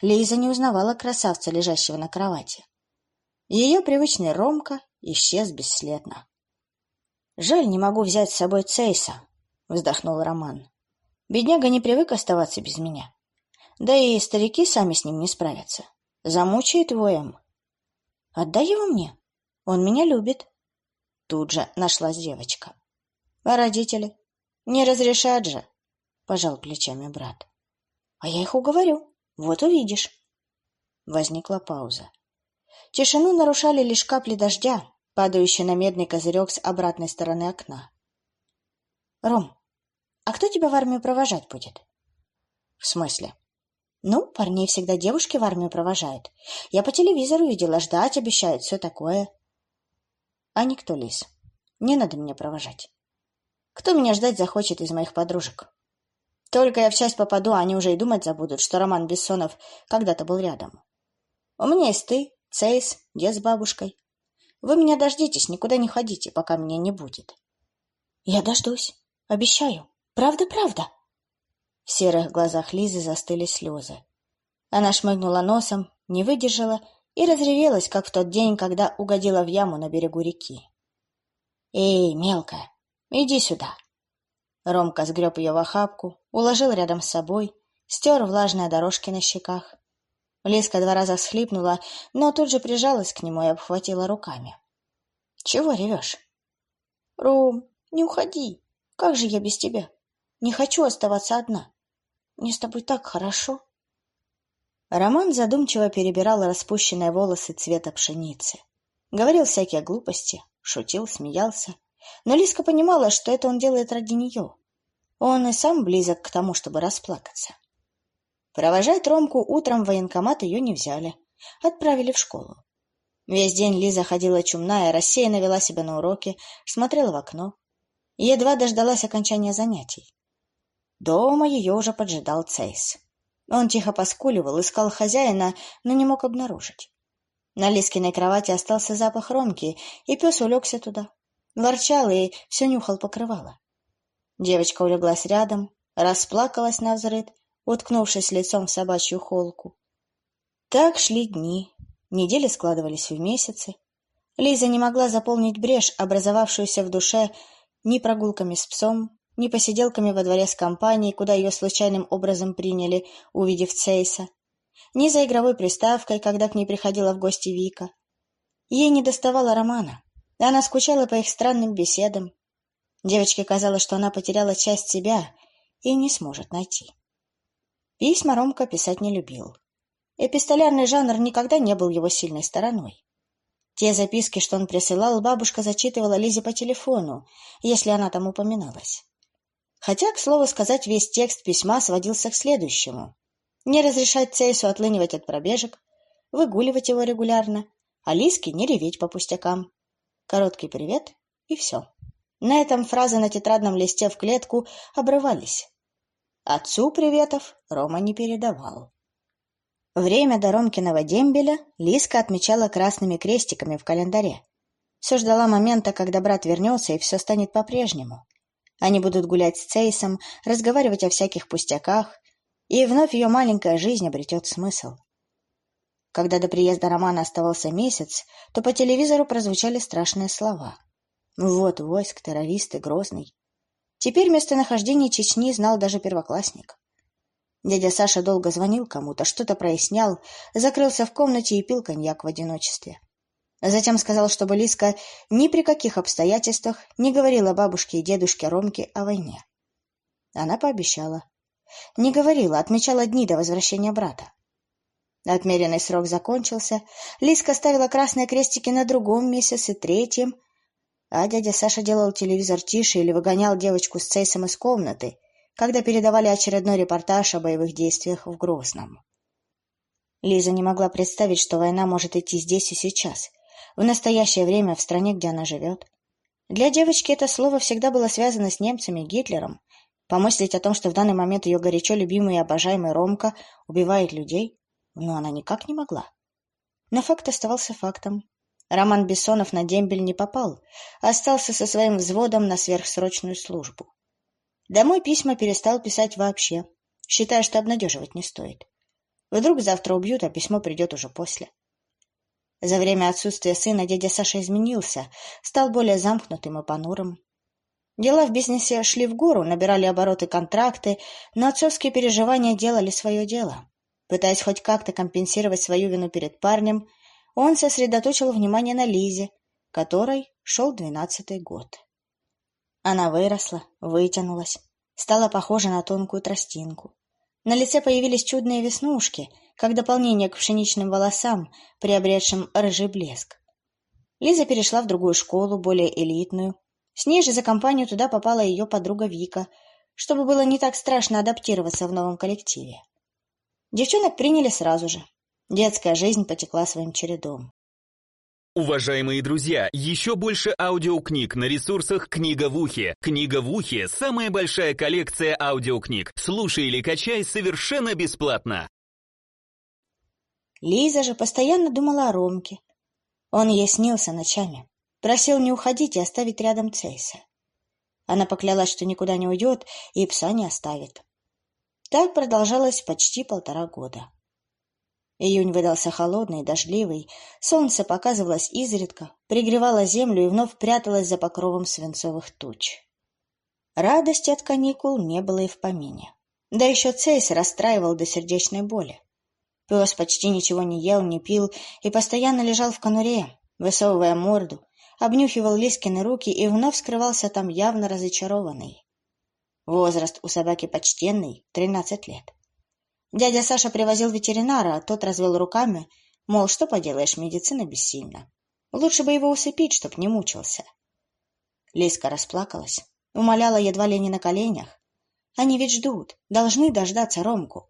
Лиза не узнавала красавца, лежащего на кровати. Ее привычный Ромка исчез бесследно. «Жаль, не могу взять с собой Цейса», — вздохнул Роман. «Бедняга не привык оставаться без меня. Да и старики сами с ним не справятся. Замучает воем. Отдай его мне. Он меня любит». Тут же нашлась девочка. «А родители? Не разрешат же», — пожал плечами брат. «А я их уговорю. Вот увидишь. Возникла пауза. Тишину нарушали лишь капли дождя, падающие на медный козырек с обратной стороны окна. — Ром, а кто тебя в армию провожать будет? — В смысле? — Ну, парней всегда девушки в армию провожают. Я по телевизору видела, ждать обещают, все такое. — А никто, Лис. Не надо меня провожать. Кто меня ждать захочет из моих подружек? Только я в часть попаду, они уже и думать забудут, что Роман Бессонов когда-то был рядом. У меня есть ты, Цейс, дед с бабушкой. Вы меня дождитесь, никуда не ходите, пока меня не будет. Я дождусь, обещаю. Правда-правда. В серых глазах Лизы застыли слезы. Она шмыгнула носом, не выдержала и разревелась, как в тот день, когда угодила в яму на берегу реки. «Эй, мелкая, иди сюда!» Ромка сгреб ее в охапку, уложил рядом с собой, стер влажные дорожки на щеках. Лиска два раза всхлипнула, но тут же прижалась к нему и обхватила руками. «Чего ревешь?» «Ром, не уходи! Как же я без тебя? Не хочу оставаться одна. Мне с тобой так хорошо!» Роман задумчиво перебирал распущенные волосы цвета пшеницы. Говорил всякие глупости, шутил, смеялся. Но Лиска понимала, что это он делает ради нее. Он и сам близок к тому, чтобы расплакаться. Провожать Ромку утром в военкомат ее не взяли. Отправили в школу. Весь день Лиза ходила чумная, рассеянно вела себя на уроке, смотрела в окно. Едва дождалась окончания занятий. Дома ее уже поджидал Цейс. Он тихо поскуливал, искал хозяина, но не мог обнаружить. На Лискиной кровати остался запах Ромки, и пес улегся туда. Ворчал и все нюхал покрывало. Девочка улеглась рядом, расплакалась на взрыд, уткнувшись лицом в собачью холку. Так шли дни, недели складывались в месяцы. Лиза не могла заполнить брешь, образовавшуюся в душе, ни прогулками с псом, ни посиделками во дворе с компанией, куда ее случайным образом приняли, увидев Цейса, ни за игровой приставкой, когда к ней приходила в гости Вика. Ей не доставало романа. Она скучала по их странным беседам. Девочке казалось, что она потеряла часть себя и не сможет найти. Письма Ромка писать не любил. Эпистолярный жанр никогда не был его сильной стороной. Те записки, что он присылал, бабушка зачитывала Лизе по телефону, если она там упоминалась. Хотя, к слову сказать, весь текст письма сводился к следующему. Не разрешать Цейсу отлынивать от пробежек, выгуливать его регулярно, а Лиске не реветь по пустякам. Короткий привет и все. На этом фразы на тетрадном листе в клетку обрывались. Отцу приветов Рома не передавал. Время до Ромкиного дембеля Лиска отмечала красными крестиками в календаре. Все ждала момента, когда брат вернется, и все станет по-прежнему. Они будут гулять с Цейсом, разговаривать о всяких пустяках, и вновь ее маленькая жизнь обретет смысл. Когда до приезда Романа оставался месяц, то по телевизору прозвучали страшные слова. Вот войск, террористы, Грозный. Теперь местонахождение Чечни знал даже первоклассник. Дядя Саша долго звонил кому-то, что-то прояснял, закрылся в комнате и пил коньяк в одиночестве. Затем сказал, чтобы Лиска ни при каких обстоятельствах не говорила бабушке и дедушке Ромке о войне. Она пообещала. Не говорила, отмечала дни до возвращения брата. Отмеренный срок закончился, Лиска ставила красные крестики на другом месяце, третьем, а дядя Саша делал телевизор тише или выгонял девочку с Цейсом из комнаты, когда передавали очередной репортаж о боевых действиях в Грозном. Лиза не могла представить, что война может идти здесь и сейчас, в настоящее время в стране, где она живет. Для девочки это слово всегда было связано с немцами и Гитлером. Помыслить о том, что в данный момент ее горячо любимый и обожаемый Ромка убивает людей, но она никак не могла. Но факт оставался фактом. Роман Бессонов на дембель не попал, а остался со своим взводом на сверхсрочную службу. Домой письма перестал писать вообще, считая, что обнадеживать не стоит. Вдруг завтра убьют, а письмо придет уже после. За время отсутствия сына дядя Саша изменился, стал более замкнутым и понурым. Дела в бизнесе шли в гору, набирали обороты контракты, но отцовские переживания делали свое дело. Пытаясь хоть как-то компенсировать свою вину перед парнем, он сосредоточил внимание на Лизе, которой шел двенадцатый год. Она выросла, вытянулась, стала похожа на тонкую тростинку. На лице появились чудные веснушки, как дополнение к пшеничным волосам, приобретшим рыжий блеск. Лиза перешла в другую школу, более элитную. С ней же за компанию туда попала ее подруга Вика, чтобы было не так страшно адаптироваться в новом коллективе. Девчонок приняли сразу же, Детская жизнь потекла своим чередом. Уважаемые друзья, еще больше аудиокниг на ресурсах «Книга в ухе». «Книга в ухе» — самая большая коллекция аудиокниг. Слушай или качай совершенно бесплатно. Лиза же постоянно думала о Ромке. Он ей снился ночами. Просил не уходить и оставить рядом Цейса. Она поклялась, что никуда не уйдет и пса не оставит. Так продолжалось почти полтора года. Июнь выдался холодный, дождливый, солнце показывалось изредка, пригревало землю и вновь пряталось за покровом свинцовых туч. Радости от каникул не было и в помине. Да еще Цейс расстраивал до сердечной боли. Пес почти ничего не ел, не пил и постоянно лежал в конуре, высовывая морду, обнюхивал Лискины руки и вновь скрывался там явно разочарованный. Возраст у собаки почтенный, тринадцать лет. Дядя Саша привозил ветеринара, а тот развел руками, мол, что поделаешь, медицина бессильна. Лучше бы его усыпить, чтоб не мучился. Лиска расплакалась, умоляла едва ли не на коленях. Они ведь ждут, должны дождаться Ромку.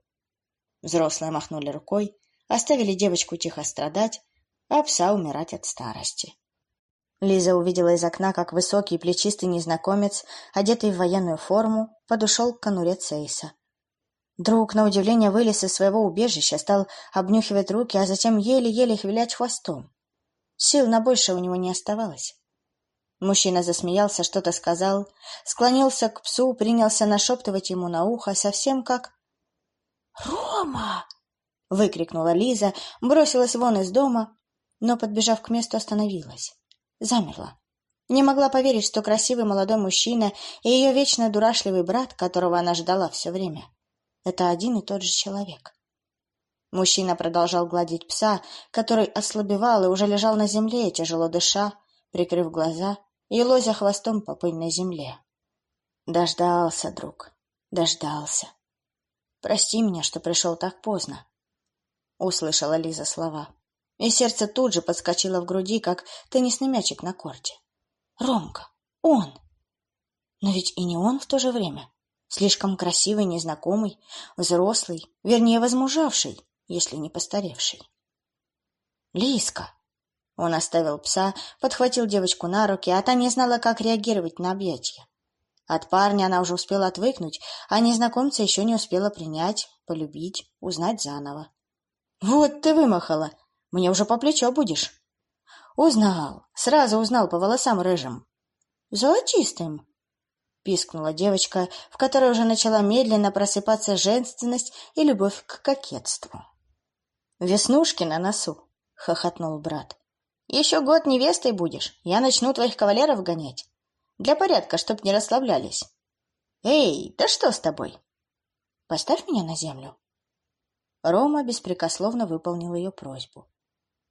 Взрослые махнули рукой, оставили девочку тихо страдать, а пса умирать от старости. Лиза увидела из окна, как высокий плечистый незнакомец, одетый в военную форму, подошел к конуре Цейса. Друг, на удивление, вылез из своего убежища, стал обнюхивать руки, а затем еле-еле их вилять хвостом. Сил на больше у него не оставалось. Мужчина засмеялся, что-то сказал, склонился к псу, принялся нашептывать ему на ухо, совсем как... «Рома!» — выкрикнула Лиза, бросилась вон из дома, но, подбежав к месту, остановилась. Замерла. Не могла поверить, что красивый молодой мужчина и ее вечно дурашливый брат, которого она ждала все время, — это один и тот же человек. Мужчина продолжал гладить пса, который ослабевал и уже лежал на земле, тяжело дыша, прикрыв глаза и лозя хвостом по пыльной земле. Дождался, друг, дождался. Прости меня, что пришел так поздно. Услышала Лиза слова и сердце тут же подскочило в груди, как теннисный мячик на корте. Ромка, он! Но ведь и не он в то же время. Слишком красивый, незнакомый, взрослый, вернее, возмужавший, если не постаревший. Лиска! Он оставил пса, подхватил девочку на руки, а та не знала, как реагировать на объятия. От парня она уже успела отвыкнуть, а незнакомца еще не успела принять, полюбить, узнать заново. «Вот ты вымахала!» Мне уже по плечо будешь. Узнал, сразу узнал по волосам рыжим. Золотистым. Пискнула девочка, в которой уже начала медленно просыпаться женственность и любовь к кокетству. «Веснушки на носу!» — хохотнул брат. «Еще год невестой будешь, я начну твоих кавалеров гонять. Для порядка, чтоб не расслаблялись. Эй, да что с тобой? Поставь меня на землю». Рома беспрекословно выполнил ее просьбу.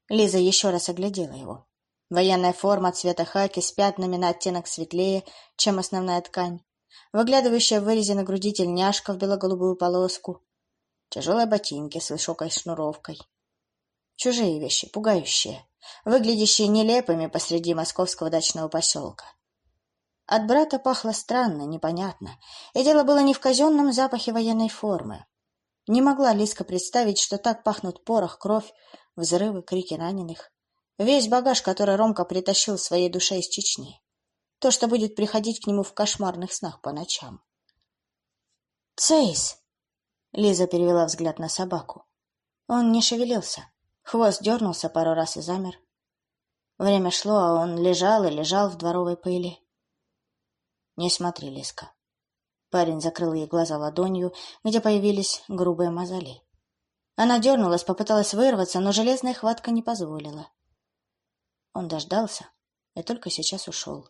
Лиза еще раз оглядела его. Военная форма цвета хаки с пятнами на оттенок светлее, чем основная ткань. Выглядывающая в вырезе на груди тельняшка в бело-голубую полоску. Тяжелые ботинки с высокой шнуровкой. Чужие вещи, пугающие, выглядящие нелепыми посреди московского дачного поселка. От брата пахло странно, непонятно, и дело было не в казенном запахе военной формы. Не могла Лиска представить, что так пахнут порох, кровь, взрывы, крики раненых. Весь багаж, который Ромка притащил своей душе из Чечни. То, что будет приходить к нему в кошмарных снах по ночам. «Цейс!» — Лиза перевела взгляд на собаку. Он не шевелился. Хвост дернулся пару раз и замер. Время шло, а он лежал и лежал в дворовой пыли. «Не смотри, Лиска». Парень закрыл ей глаза ладонью, где появились грубые мозоли. Она дернулась, попыталась вырваться, но железная хватка не позволила. Он дождался и только сейчас ушел.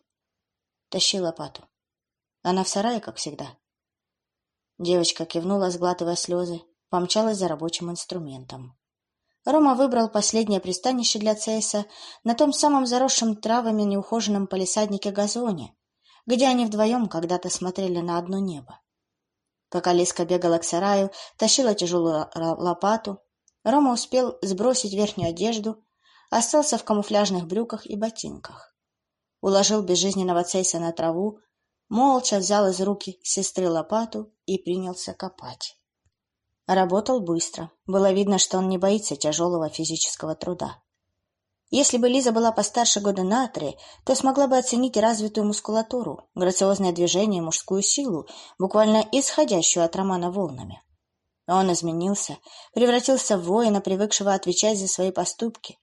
Тащи лопату. Она в сарае, как всегда. Девочка кивнула, сглатывая слезы, помчалась за рабочим инструментом. Рома выбрал последнее пристанище для Цейса на том самом заросшем травами неухоженном полисаднике газоне, где они вдвоем когда-то смотрели на одно небо. Пока Лиска бегала к сараю, тащила тяжелую лопату, Рома успел сбросить верхнюю одежду, остался в камуфляжных брюках и ботинках. Уложил безжизненного цейса на траву, молча взял из руки сестры лопату и принялся копать. Работал быстро. Было видно, что он не боится тяжелого физического труда. Если бы Лиза была постарше года на три, то смогла бы оценить развитую мускулатуру, грациозное движение, мужскую силу, буквально исходящую от романа волнами. Он изменился, превратился в воина, привыкшего отвечать за свои поступки,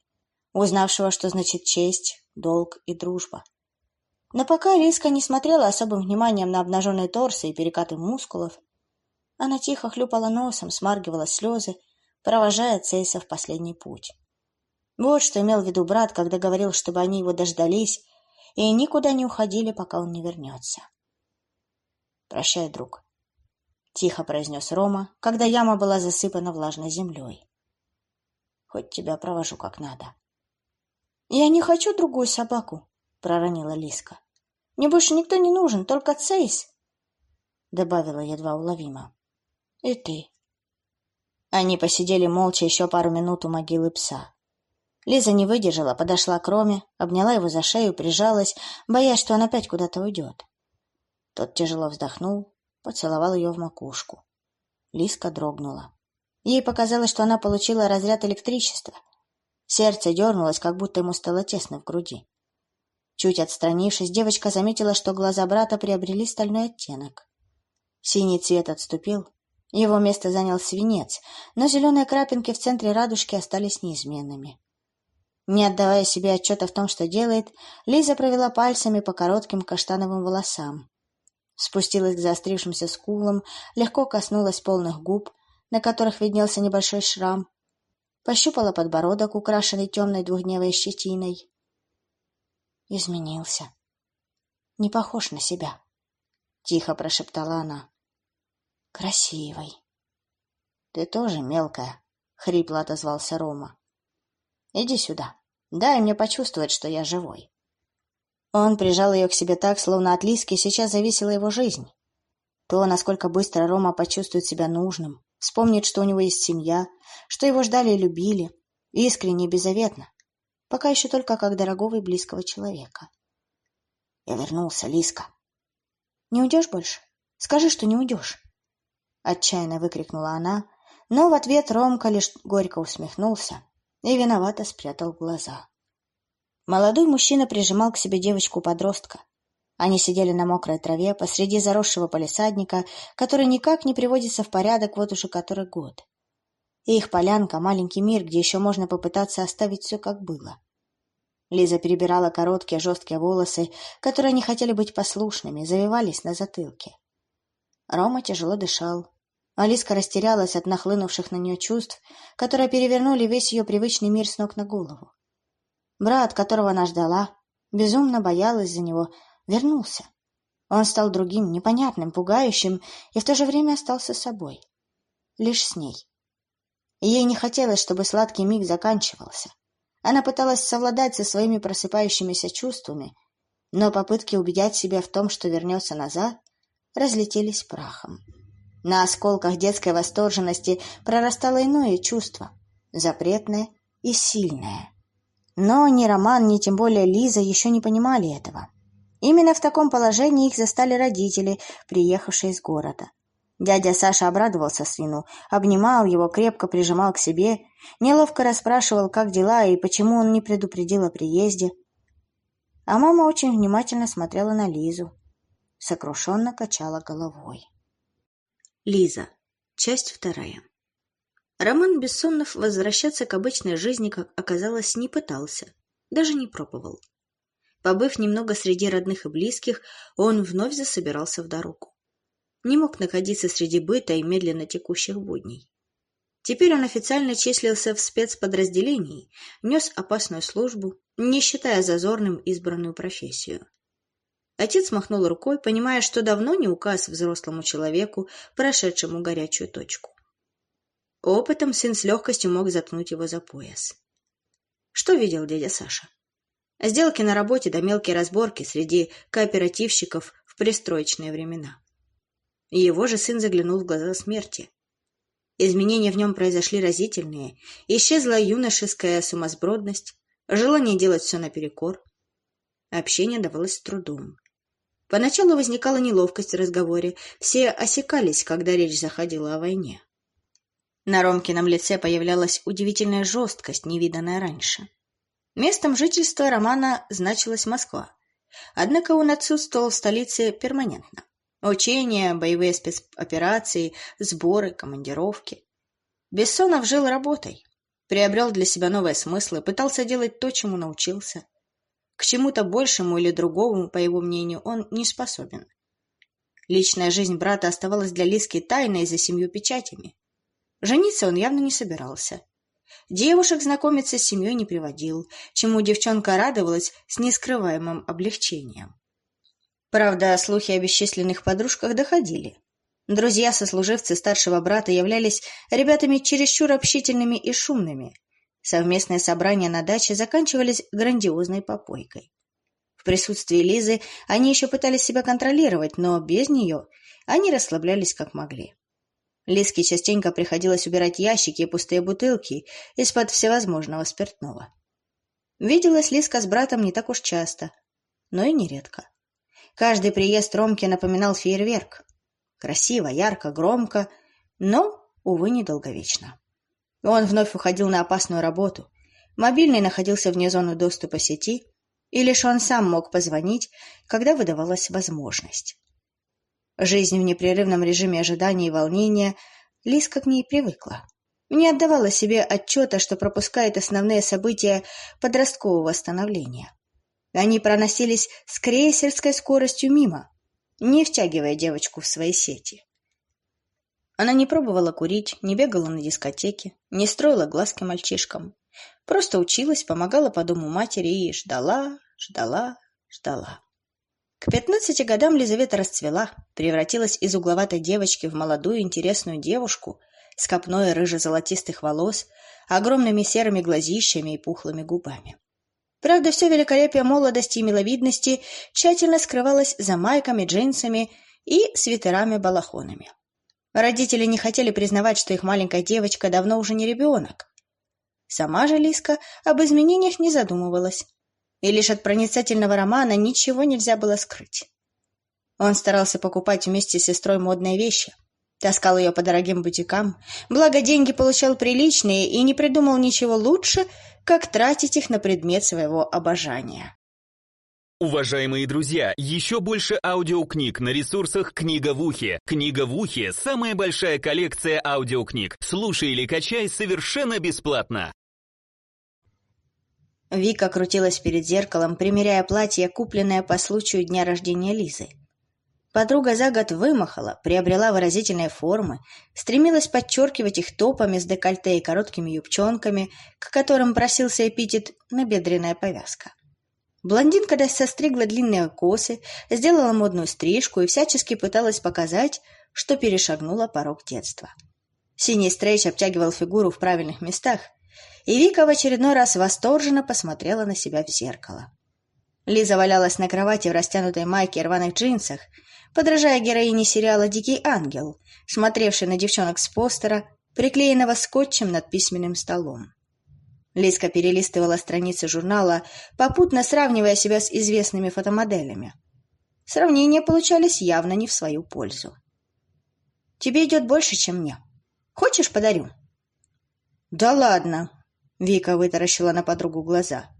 узнавшего, что значит честь, долг и дружба. Но пока Лизка не смотрела особым вниманием на обнаженные торсы и перекаты мускулов, она тихо хлюпала носом, смаргивала слезы, провожая Цейса в последний путь. Вот что имел в виду брат, когда говорил, чтобы они его дождались и никуда не уходили, пока он не вернется. «Прощай, друг», — тихо произнес Рома, когда яма была засыпана влажной землей. «Хоть тебя провожу как надо». «Я не хочу другую собаку», — проронила Лиска. «Мне больше никто не нужен, только Цейс», — добавила едва уловимо. «И ты». Они посидели молча еще пару минут у могилы пса. Лиза не выдержала, подошла к Роме, обняла его за шею, прижалась, боясь, что он опять куда-то уйдет. Тот тяжело вздохнул, поцеловал ее в макушку. Лиска дрогнула. Ей показалось, что она получила разряд электричества. Сердце дернулось, как будто ему стало тесно в груди. Чуть отстранившись, девочка заметила, что глаза брата приобрели стальной оттенок. Синий цвет отступил, его место занял свинец, но зеленые крапинки в центре радужки остались неизменными. Не отдавая себе отчета в том, что делает, Лиза провела пальцами по коротким каштановым волосам. Спустилась к заострившимся скулам, легко коснулась полных губ, на которых виднелся небольшой шрам. Пощупала подбородок, украшенный темной двухдневой щетиной. Изменился. Не похож на себя, — тихо прошептала она. Красивый. Ты тоже мелкая, — хрипло отозвался Рома. Иди сюда. Дай мне почувствовать, что я живой. Он прижал ее к себе так, словно от Лиски сейчас зависела его жизнь. То, насколько быстро Рома почувствует себя нужным, вспомнит, что у него есть семья, что его ждали и любили, искренне и беззаветно, пока еще только как дорогого и близкого человека. Я вернулся, Лиска. Не уйдешь больше? Скажи, что не уйдешь. Отчаянно выкрикнула она, но в ответ Ромка лишь горько усмехнулся и виновато спрятал глаза. Молодой мужчина прижимал к себе девочку-подростка. Они сидели на мокрой траве посреди заросшего полисадника, который никак не приводится в порядок вот уже который год. И их полянка — маленький мир, где еще можно попытаться оставить все как было. Лиза перебирала короткие жесткие волосы, которые не хотели быть послушными, завивались на затылке. Рома тяжело дышал, Алиска растерялась от нахлынувших на нее чувств, которые перевернули весь ее привычный мир с ног на голову. Брат, которого она ждала, безумно боялась за него, вернулся. Он стал другим, непонятным, пугающим и в то же время остался собой. Лишь с ней. Ей не хотелось, чтобы сладкий миг заканчивался. Она пыталась совладать со своими просыпающимися чувствами, но попытки убедить себя в том, что вернется назад, разлетелись прахом. На осколках детской восторженности прорастало иное чувство, запретное и сильное. Но ни Роман, ни тем более Лиза еще не понимали этого. Именно в таком положении их застали родители, приехавшие из города. Дядя Саша обрадовался сыну, обнимал его, крепко прижимал к себе, неловко расспрашивал, как дела и почему он не предупредил о приезде. А мама очень внимательно смотрела на Лизу, сокрушенно качала головой. Лиза. Часть вторая. Роман Бессонов возвращаться к обычной жизни, как оказалось, не пытался, даже не пробовал. Побыв немного среди родных и близких, он вновь засобирался в дорогу. Не мог находиться среди быта и медленно текущих будней. Теперь он официально числился в спецподразделении, нес опасную службу, не считая зазорным избранную профессию. Отец махнул рукой, понимая, что давно не указ взрослому человеку, прошедшему горячую точку. Опытом сын с легкостью мог заткнуть его за пояс. Что видел дядя Саша? Сделки на работе да мелкие разборки среди кооперативщиков в пристроечные времена. Его же сын заглянул в глаза смерти. Изменения в нем произошли разительные. Исчезла юношеская сумасбродность, желание делать все наперекор. Общение давалось с трудом. Поначалу возникала неловкость в разговоре, все осекались, когда речь заходила о войне. На Ромкином лице появлялась удивительная жесткость, невиданная раньше. Местом жительства Романа значилась Москва. Однако он отсутствовал в столице перманентно. Учения, боевые спецоперации, сборы, командировки. Бессонов жил работой, приобрел для себя новые смыслы, пытался делать то, чему научился. К чему-то большему или другому, по его мнению, он не способен. Личная жизнь брата оставалась для Лиски тайной за семью печатями. Жениться он явно не собирался. Девушек знакомиться с семьей не приводил, чему девчонка радовалась с нескрываемым облегчением. Правда, слухи о бесчисленных подружках доходили. Друзья-сослуживцы старшего брата являлись ребятами чересчур общительными и шумными. Совместные собрания на даче заканчивались грандиозной попойкой. В присутствии Лизы они еще пытались себя контролировать, но без нее они расслаблялись как могли. Лиске частенько приходилось убирать ящики и пустые бутылки из-под всевозможного спиртного. Виделась Лиска с братом не так уж часто, но и нередко. Каждый приезд Ромки напоминал фейерверк. Красиво, ярко, громко, но, увы, недолговечно. Он вновь уходил на опасную работу. Мобильный находился вне зоны доступа сети, и лишь он сам мог позвонить, когда выдавалась возможность. Жизнь в непрерывном режиме ожидания и волнения Лиска к ней привыкла. Не отдавала себе отчета, что пропускает основные события подросткового становления. Они проносились с крейсерской скоростью мимо, не втягивая девочку в свои сети. Она не пробовала курить, не бегала на дискотеке, не строила глазки мальчишкам. Просто училась, помогала по дому матери и ждала, ждала, ждала. К пятнадцати годам Лизавета расцвела, превратилась из угловатой девочки в молодую интересную девушку с копной рыже-золотистых волос, огромными серыми глазищами и пухлыми губами. Правда, все великолепие молодости и миловидности тщательно скрывалось за майками, джинсами и свитерами-балахонами. Родители не хотели признавать, что их маленькая девочка давно уже не ребенок. Сама же Лиска об изменениях не задумывалась и лишь от проницательного романа ничего нельзя было скрыть. Он старался покупать вместе с сестрой модные вещи, таскал ее по дорогим бутикам, благо деньги получал приличные и не придумал ничего лучше, как тратить их на предмет своего обожания. Уважаемые друзья, еще больше аудиокниг на ресурсах «Книга в ухе». «Книга в ухе» — самая большая коллекция аудиокниг. Слушай или качай совершенно бесплатно. Вика крутилась перед зеркалом, примеряя платье, купленное по случаю дня рождения Лизы. Подруга за год вымахала, приобрела выразительные формы, стремилась подчеркивать их топами с декольте и короткими юбчонками, к которым просился эпитет «набедренная повязка». Блондинка состригла длинные косы, сделала модную стрижку и всячески пыталась показать, что перешагнула порог детства. Синий стрейч обтягивал фигуру в правильных местах, и Вика в очередной раз восторженно посмотрела на себя в зеркало. Лиза валялась на кровати в растянутой майке и рваных джинсах, подражая героине сериала «Дикий ангел», смотревшей на девчонок с постера, приклеенного скотчем над письменным столом. Лизка перелистывала страницы журнала, попутно сравнивая себя с известными фотомоделями. Сравнения получались явно не в свою пользу. «Тебе идет больше, чем мне. Хочешь, подарю?» «Да ладно!» — Вика вытаращила на подругу глаза.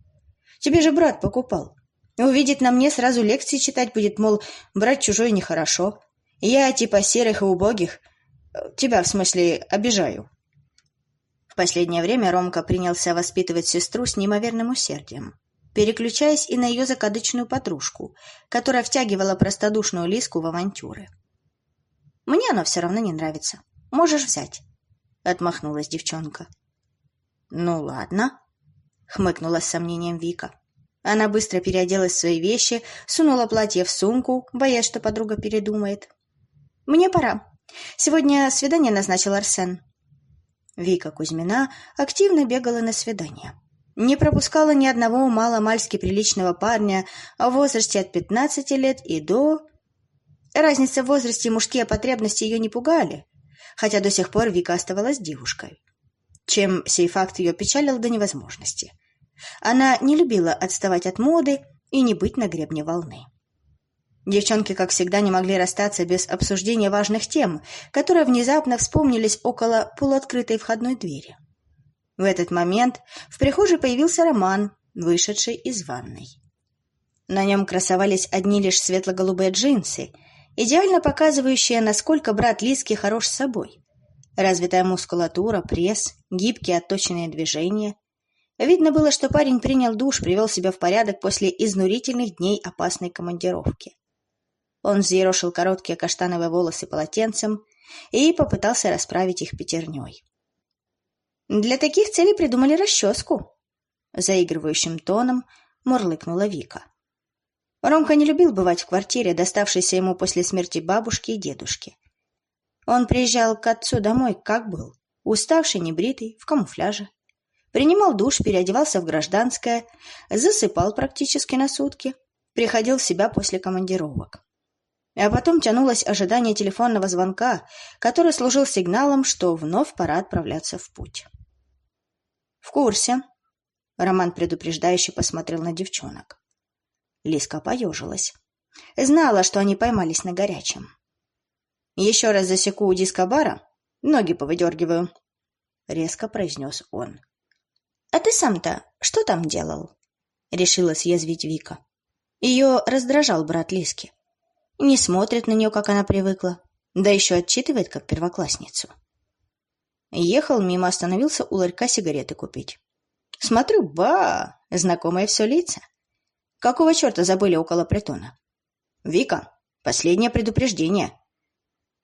«Тебе же брат покупал. Увидит на мне, сразу лекции читать будет, мол, брать чужой нехорошо. Я типа серых и убогих. Тебя, в смысле, обижаю». Последнее время Ромка принялся воспитывать сестру с неимоверным усердием, переключаясь и на ее закадычную подружку, которая втягивала простодушную Лиску в авантюры. «Мне оно все равно не нравится. Можешь взять», — отмахнулась девчонка. «Ну ладно», — хмыкнула с сомнением Вика. Она быстро переоделась в свои вещи, сунула платье в сумку, боясь, что подруга передумает. «Мне пора. Сегодня свидание назначил Арсен». Вика Кузьмина активно бегала на свидание. Не пропускала ни одного мало-мальски приличного парня в возрасте от 15 лет и до... Разница в возрасте и мужские потребности ее не пугали, хотя до сих пор Вика оставалась девушкой чем сей факт ее печалил до невозможности. Она не любила отставать от моды и не быть на гребне волны. Девчонки, как всегда, не могли расстаться без обсуждения важных тем, которые внезапно вспомнились около полуоткрытой входной двери. В этот момент в прихожей появился Роман, вышедший из ванной. На нем красовались одни лишь светло-голубые джинсы, идеально показывающие, насколько брат Лиски хорош с собой. Развитая мускулатура, пресс, гибкие отточенные движения. Видно было, что парень принял душ, привел себя в порядок после изнурительных дней опасной командировки. Он взъерошил короткие каштановые волосы полотенцем и попытался расправить их пятерней. Для таких целей придумали расческу. Заигрывающим тоном мурлыкнула Вика. Ромка не любил бывать в квартире, доставшейся ему после смерти бабушки и дедушки. Он приезжал к отцу домой, как был, уставший, небритый, в камуфляже. Принимал душ, переодевался в гражданское, засыпал практически на сутки, приходил в себя после командировок. А потом тянулось ожидание телефонного звонка, который служил сигналом, что вновь пора отправляться в путь. «В курсе», — Роман предупреждающе посмотрел на девчонок. Лиска поежилась. Знала, что они поймались на горячем. «Еще раз засеку у дискобара, ноги повыдергиваю», — резко произнес он. «А ты сам-то что там делал?» — решила съязвить Вика. Ее раздражал брат Лиски. Не смотрит на нее, как она привыкла, да еще отчитывает, как первоклассницу. Ехал мимо, остановился у ларька сигареты купить. Смотрю, ба, знакомое все лица. Какого черта забыли около притона? Вика, последнее предупреждение,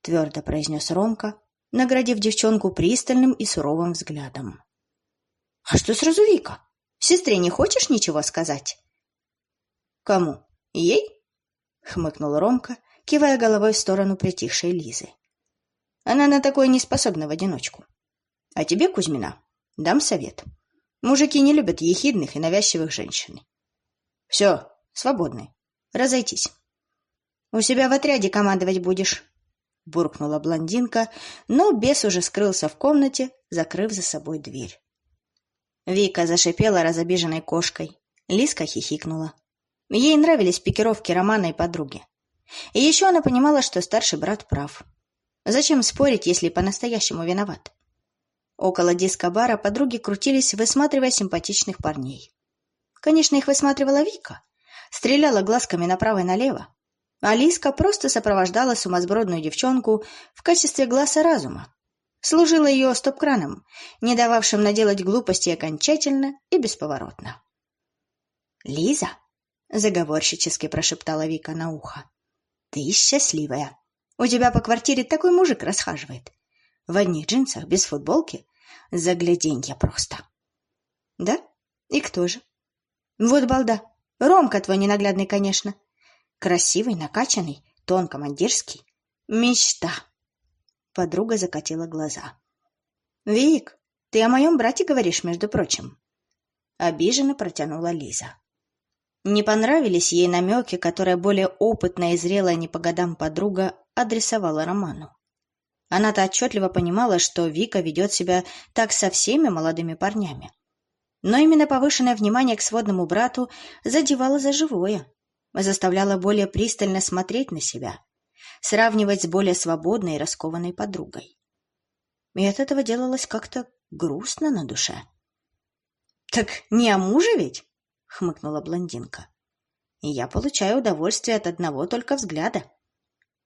твердо произнес Ромка, наградив девчонку пристальным и суровым взглядом. А что сразу Вика? Сестре не хочешь ничего сказать? Кому? Ей? Хмыкнул Ромка, кивая головой в сторону притихшей Лизы. Она на такое не способна в одиночку. А тебе, Кузьмина, дам совет. Мужики не любят ехидных и навязчивых женщин. Все, свободны. Разойтись. У себя в отряде командовать будешь, буркнула блондинка, но бес уже скрылся в комнате, закрыв за собой дверь. Вика зашипела разобиженной кошкой. Лиска хихикнула. Ей нравились пикировки Романа и подруги. И еще она понимала, что старший брат прав. Зачем спорить, если по-настоящему виноват? Около дискобара подруги крутились, высматривая симпатичных парней. Конечно, их высматривала Вика. Стреляла глазками направо и налево. Алиска просто сопровождала сумасбродную девчонку в качестве глаза разума. Служила ее стоп-краном, не дававшим наделать глупости окончательно и бесповоротно. «Лиза!» — заговорщически прошептала Вика на ухо. «Ты счастливая. У тебя по квартире такой мужик расхаживает. В одних джинсах, без футболки. Загляденье просто. Да? И кто же? Вот балда. Ромка твой ненаглядный, конечно. Красивый, накачанный, тон командирский. Мечта. Подруга закатила глаза. Вик, ты о моем брате говоришь, между прочим. Обиженно протянула Лиза. Не понравились ей намеки, которые более опытная и зрелая не по годам подруга адресовала Роману. Она-то отчетливо понимала, что Вика ведет себя так со всеми молодыми парнями. Но именно повышенное внимание к сводному брату задевало за живое, заставляло более пристально смотреть на себя, сравнивать с более свободной и раскованной подругой. И от этого делалось как-то грустно на душе. «Так не о муже ведь?» — хмыкнула блондинка. «И я получаю удовольствие от одного только взгляда.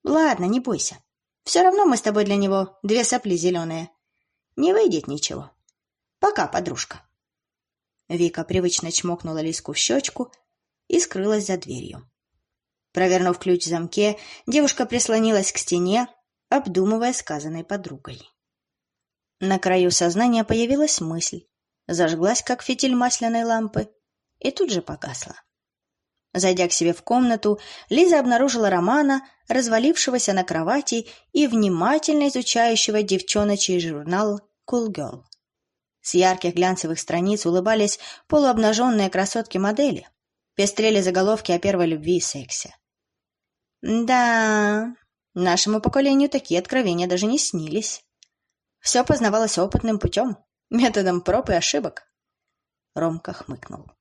Ладно, не бойся. Все равно мы с тобой для него две сопли зеленые. Не выйдет ничего. Пока, подружка. Вика привычно чмокнула Лиску в щечку и скрылась за дверью. Провернув ключ в замке, девушка прислонилась к стене, обдумывая сказанной подругой. На краю сознания появилась мысль, зажглась, как фитиль масляной лампы, и тут же погасла. Зайдя к себе в комнату, Лиза обнаружила Романа, развалившегося на кровати и внимательно изучающего девчоночий журнал «Cool Girl». С ярких глянцевых страниц улыбались полуобнаженные красотки-модели, пестрели заголовки о первой любви и сексе. Да, нашему поколению такие откровения даже не снились. Все познавалось опытным путем, методом проб и ошибок. Ромка хмыкнул.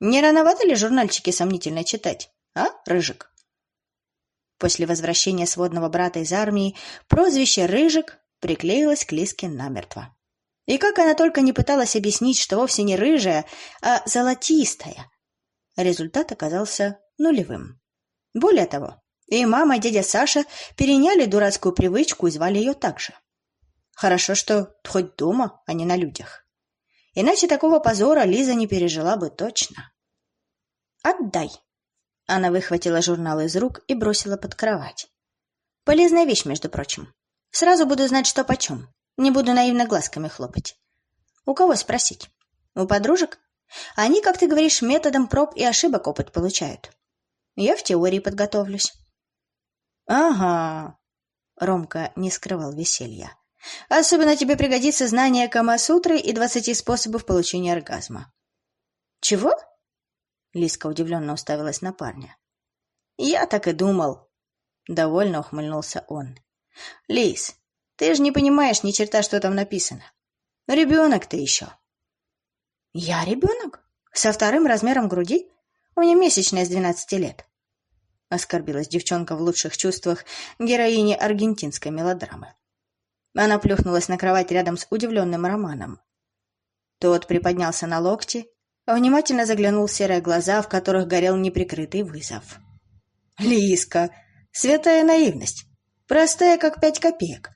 Не рановато ли журнальчики сомнительно читать, а, Рыжик? После возвращения сводного брата из армии прозвище «Рыжик» приклеилось к Лиске намертво. И как она только не пыталась объяснить, что вовсе не рыжая, а золотистая, результат оказался нулевым. Более того, и мама, и дядя Саша переняли дурацкую привычку и звали ее так же. Хорошо, что хоть дома, а не на людях. Иначе такого позора Лиза не пережила бы точно. «Отдай!» Она выхватила журнал из рук и бросила под кровать. «Полезная вещь, между прочим. Сразу буду знать, что почем. Не буду наивно глазками хлопать. У кого спросить? У подружек? Они, как ты говоришь, методом проб и ошибок опыт получают. Я в теории подготовлюсь. Ага. Ромка не скрывал веселья. Особенно тебе пригодится знание Камасутры и двадцати способов получения оргазма. Чего? Лиска удивленно уставилась на парня. Я так и думал. Довольно ухмыльнулся он. Лис, ты же не понимаешь ни черта, что там написано. Ребенок ты еще. Я ребенок? Со вторым размером груди? У меня месячная с двенадцати лет. Оскорбилась девчонка в лучших чувствах героини аргентинской мелодрамы. Она плюхнулась на кровать рядом с удивленным Романом. Тот приподнялся на локти, внимательно заглянул в серые глаза, в которых горел неприкрытый вызов. «Лиска! Святая наивность! Простая, как пять копеек!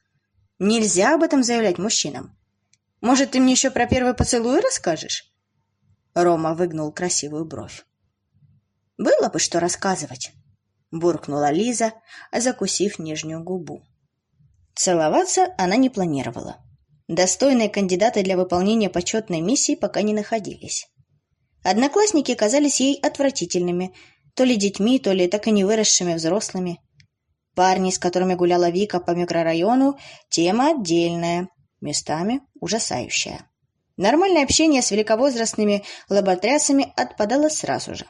Нельзя об этом заявлять мужчинам! Может, ты мне еще про первый поцелуй расскажешь?» Рома выгнул красивую бровь. «Было бы что рассказывать», — буркнула Лиза, закусив нижнюю губу. Целоваться она не планировала. Достойные кандидаты для выполнения почетной миссии пока не находились. Одноклассники казались ей отвратительными, то ли детьми, то ли так и не выросшими взрослыми. Парни, с которыми гуляла Вика по микрорайону, тема отдельная, местами ужасающая. Нормальное общение с великовозрастными лоботрясами отпадало сразу же.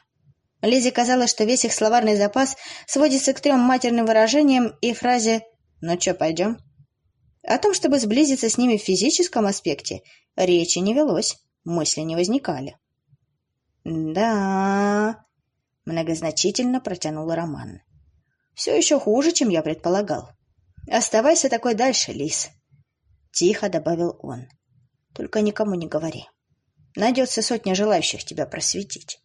Лизе казалось, что весь их словарный запас сводится к трем матерным выражениям и фразе «Ну чё, пойдем?» О том, чтобы сблизиться с ними в физическом аспекте, речи не велось, мысли не возникали. «Да...» — многозначительно протянул Роман. «Все еще хуже, чем я предполагал. Оставайся такой дальше, Лис», — тихо добавил он. «Только никому не говори. Найдется сотня желающих тебя просветить».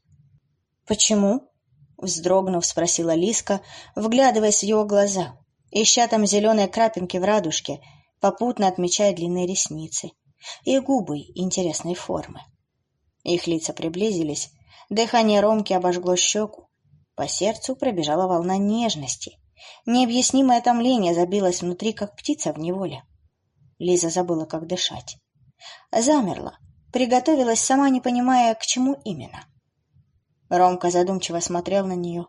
«Почему?» — вздрогнув, спросила Лиска, вглядываясь в его глаза, ища там зеленые крапинки в радужке, попутно отмечая длинные ресницы и губы интересной формы. Их лица приблизились, дыхание Ромки обожгло щеку, по сердцу пробежала волна нежности, необъяснимое томление забилось внутри, как птица в неволе. Лиза забыла, как дышать. Замерла, приготовилась, сама не понимая, к чему именно. Ромка задумчиво смотрел на нее,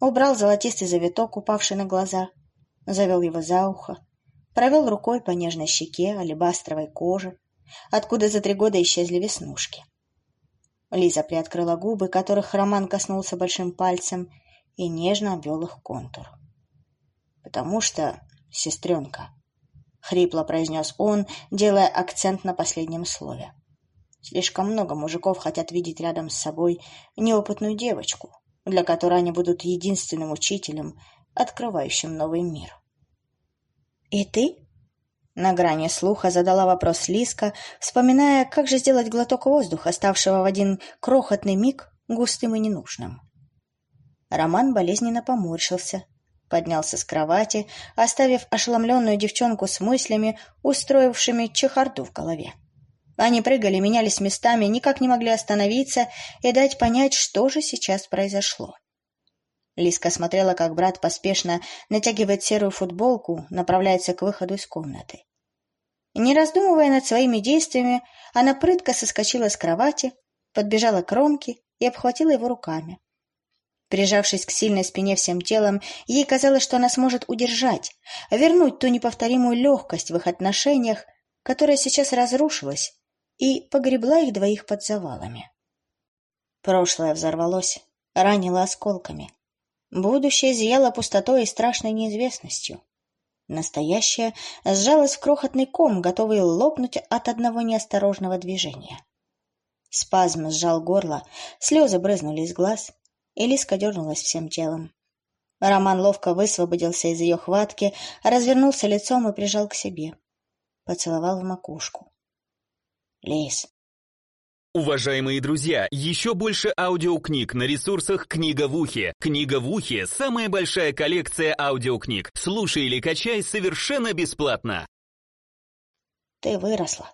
убрал золотистый завиток, упавший на глаза, завел его за ухо, провел рукой по нежной щеке, алебастровой коже, откуда за три года исчезли веснушки. Лиза приоткрыла губы, которых Роман коснулся большим пальцем, и нежно обвел их контур. «Потому что, сестренка», — хрипло произнес он, делая акцент на последнем слове, «слишком много мужиков хотят видеть рядом с собой неопытную девочку, для которой они будут единственным учителем, открывающим новый мир». «И ты?» На грани слуха задала вопрос Лиска, вспоминая, как же сделать глоток воздуха, ставшего в один крохотный миг густым и ненужным. Роман болезненно поморщился, поднялся с кровати, оставив ошеломленную девчонку с мыслями, устроившими чехарду в голове. Они прыгали, менялись местами, никак не могли остановиться и дать понять, что же сейчас произошло. Лиска смотрела, как брат поспешно натягивает серую футболку, направляется к выходу из комнаты. Не раздумывая над своими действиями, она прытко соскочила с кровати, подбежала к Ромке и обхватила его руками. Прижавшись к сильной спине всем телом, ей казалось, что она сможет удержать, вернуть ту неповторимую легкость в их отношениях, которая сейчас разрушилась, и погребла их двоих под завалами. Прошлое взорвалось, ранило осколками. Будущее зияло пустотой и страшной неизвестностью. Настоящее сжалось в крохотный ком, готовый лопнуть от одного неосторожного движения. Спазм сжал горло, слезы брызнули из глаз, и Лиска дернулась всем телом. Роман ловко высвободился из ее хватки, развернулся лицом и прижал к себе. Поцеловал в макушку. — Лис, Уважаемые друзья, еще больше аудиокниг на ресурсах «Книга в ухе». «Книга в ухе» — самая большая коллекция аудиокниг. Слушай или качай совершенно бесплатно. Ты выросла.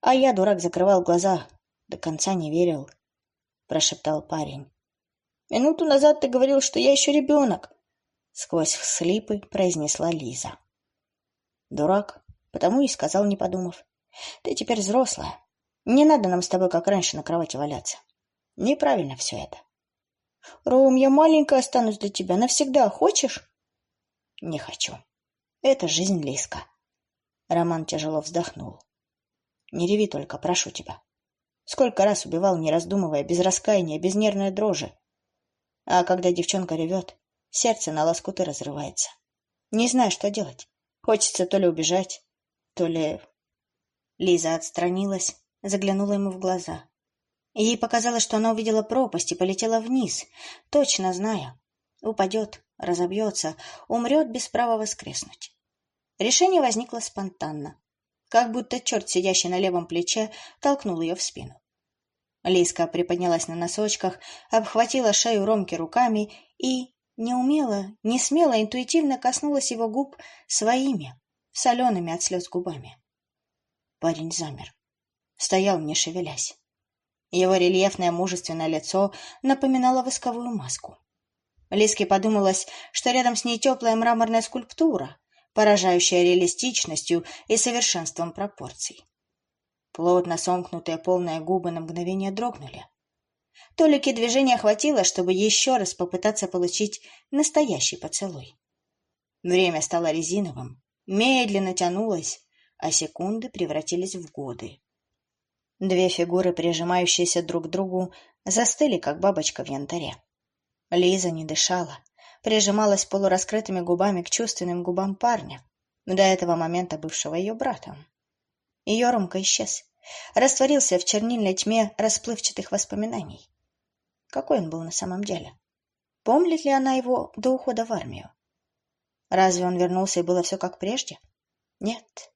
А я, дурак, закрывал глаза. До конца не верил, — прошептал парень. Минуту назад ты говорил, что я еще ребенок. Сквозь вслипы произнесла Лиза. Дурак, потому и сказал, не подумав. Ты теперь взрослая Не надо нам с тобой, как раньше, на кровати валяться. Неправильно все это. Ром, я маленькая останусь для тебя навсегда. Хочешь? Не хочу. Это жизнь Лиска. Роман тяжело вздохнул. Не реви только, прошу тебя. Сколько раз убивал, не раздумывая, без раскаяния, без нервной дрожи. А когда девчонка ревет, сердце на лоскуты разрывается. Не знаю, что делать. Хочется то ли убежать, то ли... Лиза отстранилась, заглянула ему в глаза. Ей показалось, что она увидела пропасть и полетела вниз, точно зная. Упадет, разобьется, умрет без права воскреснуть. Решение возникло спонтанно как будто черт, сидящий на левом плече, толкнул ее в спину. Лиска приподнялась на носочках, обхватила шею Ромки руками и, неумело, не смело, интуитивно коснулась его губ своими, солеными от слез губами. Парень замер. Стоял, не шевелясь. Его рельефное мужественное лицо напоминало восковую маску. Лиске подумалось, что рядом с ней теплая мраморная скульптура, поражающая реалистичностью и совершенством пропорций. Плотно сомкнутые полные губы на мгновение дрогнули. Толики движения хватило, чтобы еще раз попытаться получить настоящий поцелуй. Время стало резиновым, медленно тянулось, а секунды превратились в годы. Две фигуры, прижимающиеся друг к другу, застыли, как бабочка в янтаре. Лиза не дышала, прижималась полураскрытыми губами к чувственным губам парня, до этого момента бывшего ее братом. Ее Ромка исчез, растворился в чернильной тьме расплывчатых воспоминаний. Какой он был на самом деле? Помнит ли она его до ухода в армию? Разве он вернулся и было все как прежде? Нет.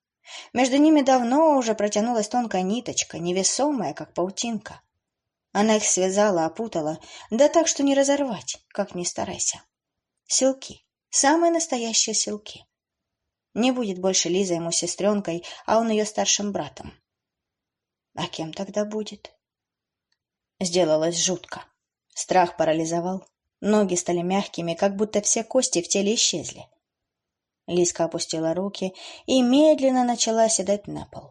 Между ними давно уже протянулась тонкая ниточка, невесомая, как паутинка. Она их связала, опутала, да так, что не разорвать, как ни старайся. Селки. Самые настоящие селки. Не будет больше Лиза ему сестренкой, а он ее старшим братом. А кем тогда будет? Сделалось жутко. Страх парализовал. Ноги стали мягкими, как будто все кости в теле исчезли. Лизка опустила руки и медленно начала оседать на пол.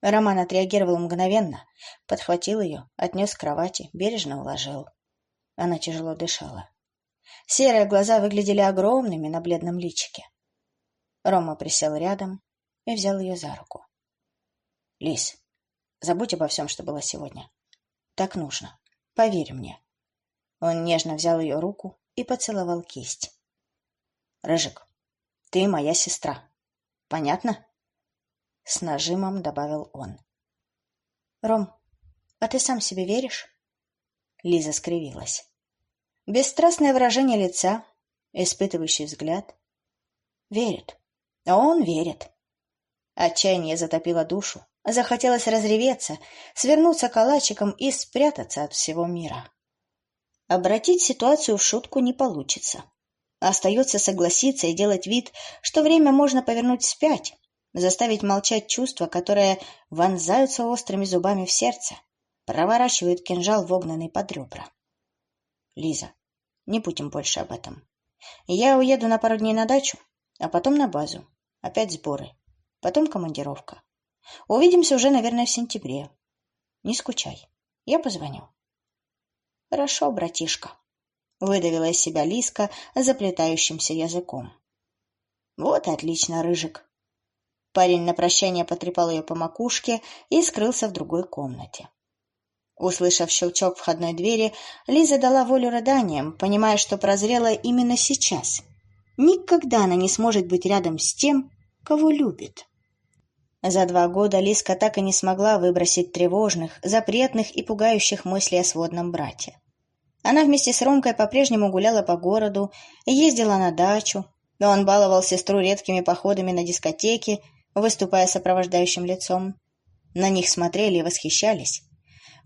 Роман отреагировал мгновенно, подхватил ее, отнес к кровати, бережно уложил. Она тяжело дышала. Серые глаза выглядели огромными на бледном личике. Рома присел рядом и взял ее за руку. — Лис, забудь обо всем, что было сегодня. Так нужно. Поверь мне. Он нежно взял ее руку и поцеловал кисть. — Рыжик, ты моя сестра. Понятно? С нажимом добавил он. — Ром, а ты сам себе веришь? Лиза скривилась. Бесстрастное выражение лица, испытывающий взгляд. Верит. А он верит. Отчаяние затопило душу. Захотелось разреветься, свернуться калачиком и спрятаться от всего мира. Обратить ситуацию в шутку не получится. Остается согласиться и делать вид, что время можно повернуть вспять, заставить молчать чувства, которые вонзаются острыми зубами в сердце, проворачивают кинжал, вогнанный под ребра. Лиза, не будем больше об этом. Я уеду на пару дней на дачу, а потом на базу. Опять сборы. Потом командировка. Увидимся уже, наверное, в сентябре. Не скучай. Я позвоню. Хорошо, братишка. Выдавила из себя Лиска заплетающимся языком. Вот и отлично, Рыжик. Парень на прощание потрепал ее по макушке и скрылся в другой комнате. Услышав щелчок входной двери, Лиза дала волю рыданиям, понимая, что прозрела именно сейчас. Никогда она не сможет быть рядом с тем, кого любит. За два года Лизка так и не смогла выбросить тревожных, запретных и пугающих мыслей о сводном брате. Она вместе с Ромкой по-прежнему гуляла по городу, ездила на дачу, но он баловал сестру редкими походами на дискотеки, выступая сопровождающим лицом. На них смотрели и восхищались.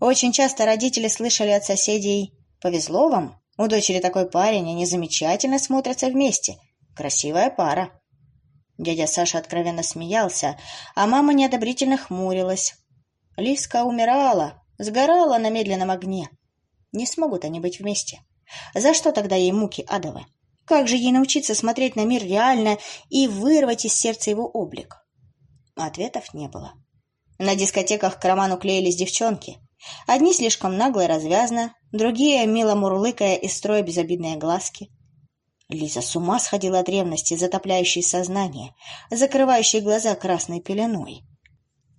Очень часто родители слышали от соседей «Повезло вам, у дочери такой парень, они замечательно смотрятся вместе. Красивая пара». Дядя Саша откровенно смеялся, а мама неодобрительно хмурилась. Лиска умирала, сгорала на медленном огне. Не смогут они быть вместе. За что тогда ей муки адовы? Как же ей научиться смотреть на мир реально и вырвать из сердца его облик? Ответов не было. На дискотеках к роману клеились девчонки. Одни слишком нагло и развязно, другие, мило мурлыкая из строя безобидные глазки. Лиза с ума сходила от ревности, затопляющей сознание, закрывающей глаза красной пеленой.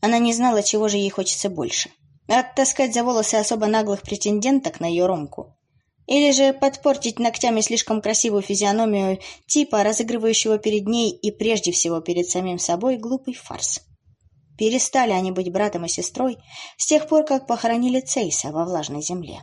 Она не знала, чего же ей хочется больше. Оттаскать за волосы особо наглых претенденток на ее Ромку. Или же подпортить ногтями слишком красивую физиономию типа, разыгрывающего перед ней и прежде всего перед самим собой глупый фарс. Перестали они быть братом и сестрой с тех пор, как похоронили Цейса во влажной земле.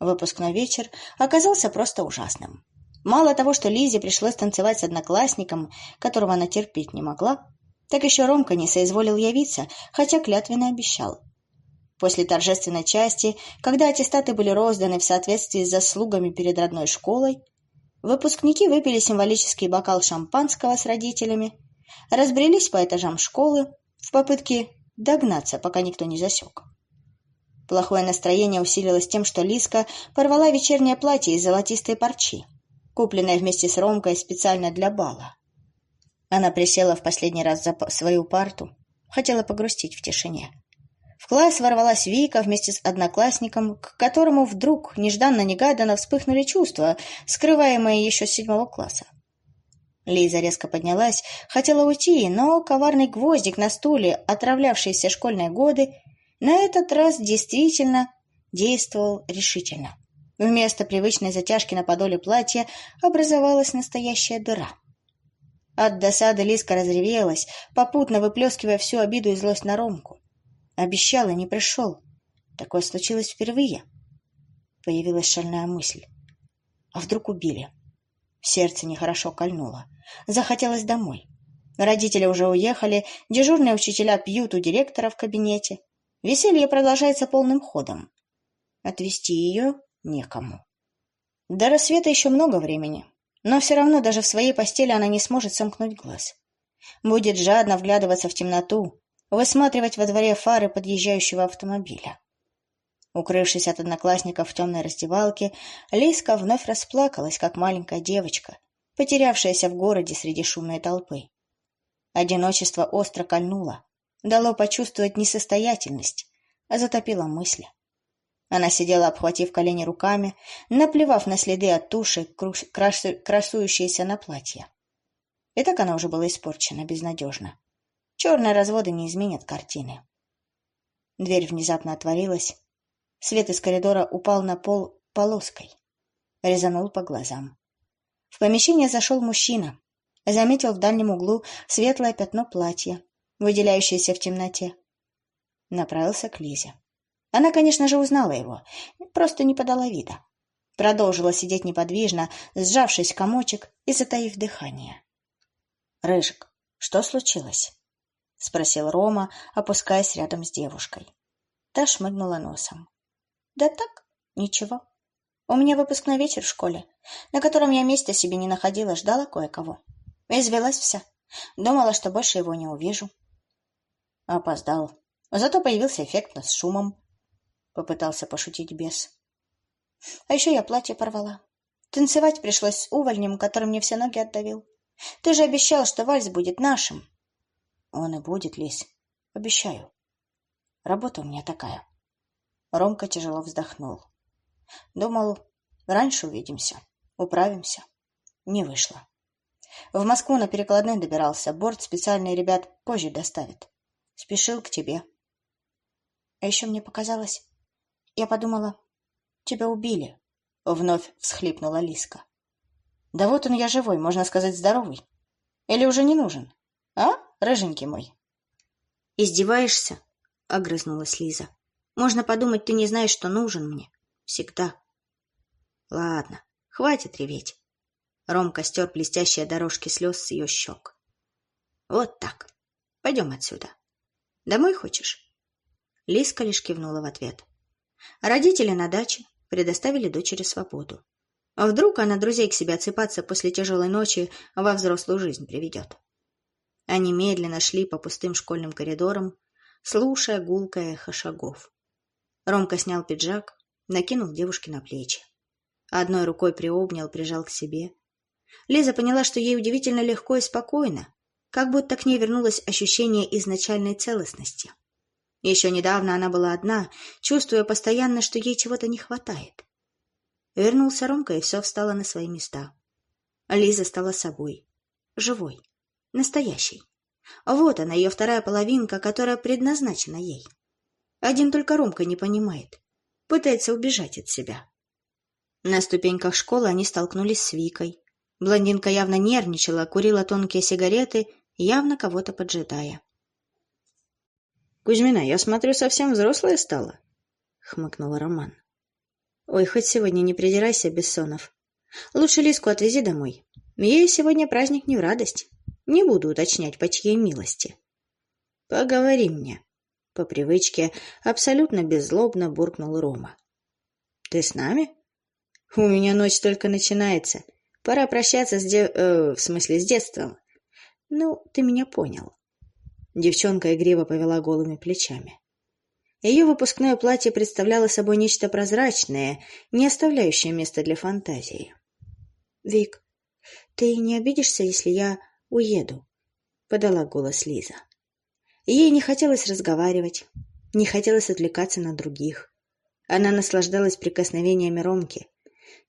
Выпускной вечер оказался просто ужасным. Мало того, что Лизе пришлось танцевать с одноклассником, которого она терпеть не могла, так еще Ромка не соизволил явиться, хотя клятвенно обещал. После торжественной части, когда аттестаты были розданы в соответствии с заслугами перед родной школой, выпускники выпили символический бокал шампанского с родителями разбрелись по этажам школы в попытке догнаться, пока никто не засек. Плохое настроение усилилось тем, что Лиска порвала вечернее платье из золотистой парчи, купленное вместе с Ромкой специально для бала. Она присела в последний раз за свою парту, хотела погрустить в тишине. В класс ворвалась Вика вместе с одноклассником, к которому вдруг нежданно-негаданно вспыхнули чувства, скрываемые еще с седьмого класса. Лиза резко поднялась, хотела уйти, но коварный гвоздик на стуле, отравлявший все школьные годы, на этот раз действительно действовал решительно. Вместо привычной затяжки на подоле платья образовалась настоящая дыра. От досады Лизка разревелась, попутно выплескивая всю обиду и злость на Ромку. Обещал и не пришел. Такое случилось впервые. Появилась шальная мысль. А вдруг убили? Сердце нехорошо кольнуло. Захотелось домой. Родители уже уехали, дежурные учителя пьют у директора в кабинете. Веселье продолжается полным ходом. Отвезти ее некому. До рассвета еще много времени, но все равно даже в своей постели она не сможет сомкнуть глаз. Будет жадно вглядываться в темноту, высматривать во дворе фары подъезжающего автомобиля. Укрывшись от одноклассников в темной раздевалке, Лиска вновь расплакалась, как маленькая девочка, потерявшаяся в городе среди шумной толпы. Одиночество остро кольнуло, дало почувствовать несостоятельность, а затопило мысли. Она сидела, обхватив колени руками, наплевав на следы от туши, красующиеся на платье. И так она уже была испорчена безнадежно. Черные разводы не изменят картины. Дверь внезапно отворилась. Свет из коридора упал на пол полоской. Резанул по глазам. В помещение зашел мужчина. Заметил в дальнем углу светлое пятно платья, выделяющееся в темноте. Направился к Лизе. Она, конечно же, узнала его, просто не подала вида. Продолжила сидеть неподвижно, сжавшись комочек и затаив дыхание. — Рыжик, что случилось? — спросил Рома, опускаясь рядом с девушкой. Та шмыгнула носом. — Да так, ничего. У меня выпускной вечер в школе, на котором я места себе не находила, ждала кое-кого. Извелась вся. Думала, что больше его не увижу. Опоздал. Зато появился эффектно с шумом. Попытался пошутить бес. А еще я платье порвала. Танцевать пришлось с увольнем, который мне все ноги отдавил. Ты же обещал, что вальс будет нашим. Он и будет, Лис. Обещаю. Работа у меня такая. Ромка тяжело вздохнул. Думал, раньше увидимся, управимся. Не вышло. В Москву на перекладной добирался, борт специальные ребят позже доставит. Спешил к тебе. А еще мне показалось... Я подумала, тебя убили. Вновь всхлипнула Лиска. Да вот он я живой, можно сказать, здоровый. Или уже не нужен? А, рыженький мой? Издеваешься? Огрызнулась Лиза. Можно подумать, ты не знаешь, что нужен мне. Всегда. Ладно, хватит реветь. Ромка стер блестящие дорожки слез с ее щек. Вот так. Пойдем отсюда. Домой хочешь? Лиска лишь кивнула в ответ. Родители на даче предоставили дочери свободу. А вдруг она друзей к себе отсыпаться после тяжелой ночи во взрослую жизнь приведет? Они медленно шли по пустым школьным коридорам, слушая гулкое эхо шагов. Ромка снял пиджак, накинул девушке на плечи. Одной рукой приобнял, прижал к себе. Лиза поняла, что ей удивительно легко и спокойно. как будто к ней вернулось ощущение изначальной целостности. Еще недавно она была одна, чувствуя постоянно, что ей чего-то не хватает. Вернулся Ромка, и все встало на свои места. Лиза стала собой. Живой. Настоящей. Вот она, ее вторая половинка, которая предназначена ей. Один только Ромка не понимает. Пытается убежать от себя. На ступеньках школы они столкнулись с Викой. Блондинка явно нервничала, курила тонкие сигареты, явно кого-то поджидая. «Кузьмина, я смотрю, совсем взрослая стала», — хмыкнула Роман. «Ой, хоть сегодня не придирайся, Бессонов. Лучше Лиску отвези домой. Ей сегодня праздник не в радость. Не буду уточнять, по чьей милости». «Поговори мне», — по привычке абсолютно беззлобно буркнул Рома. «Ты с нами?» «У меня ночь только начинается. Пора прощаться с де... Э, в смысле, с детством. Ну, ты меня понял». Девчонка игриво повела голыми плечами. Ее выпускное платье представляло собой нечто прозрачное, не оставляющее места для фантазии. «Вик, ты не обидишься, если я уеду?» — подала голос Лиза. Ей не хотелось разговаривать, не хотелось отвлекаться на других. Она наслаждалась прикосновениями Ромки,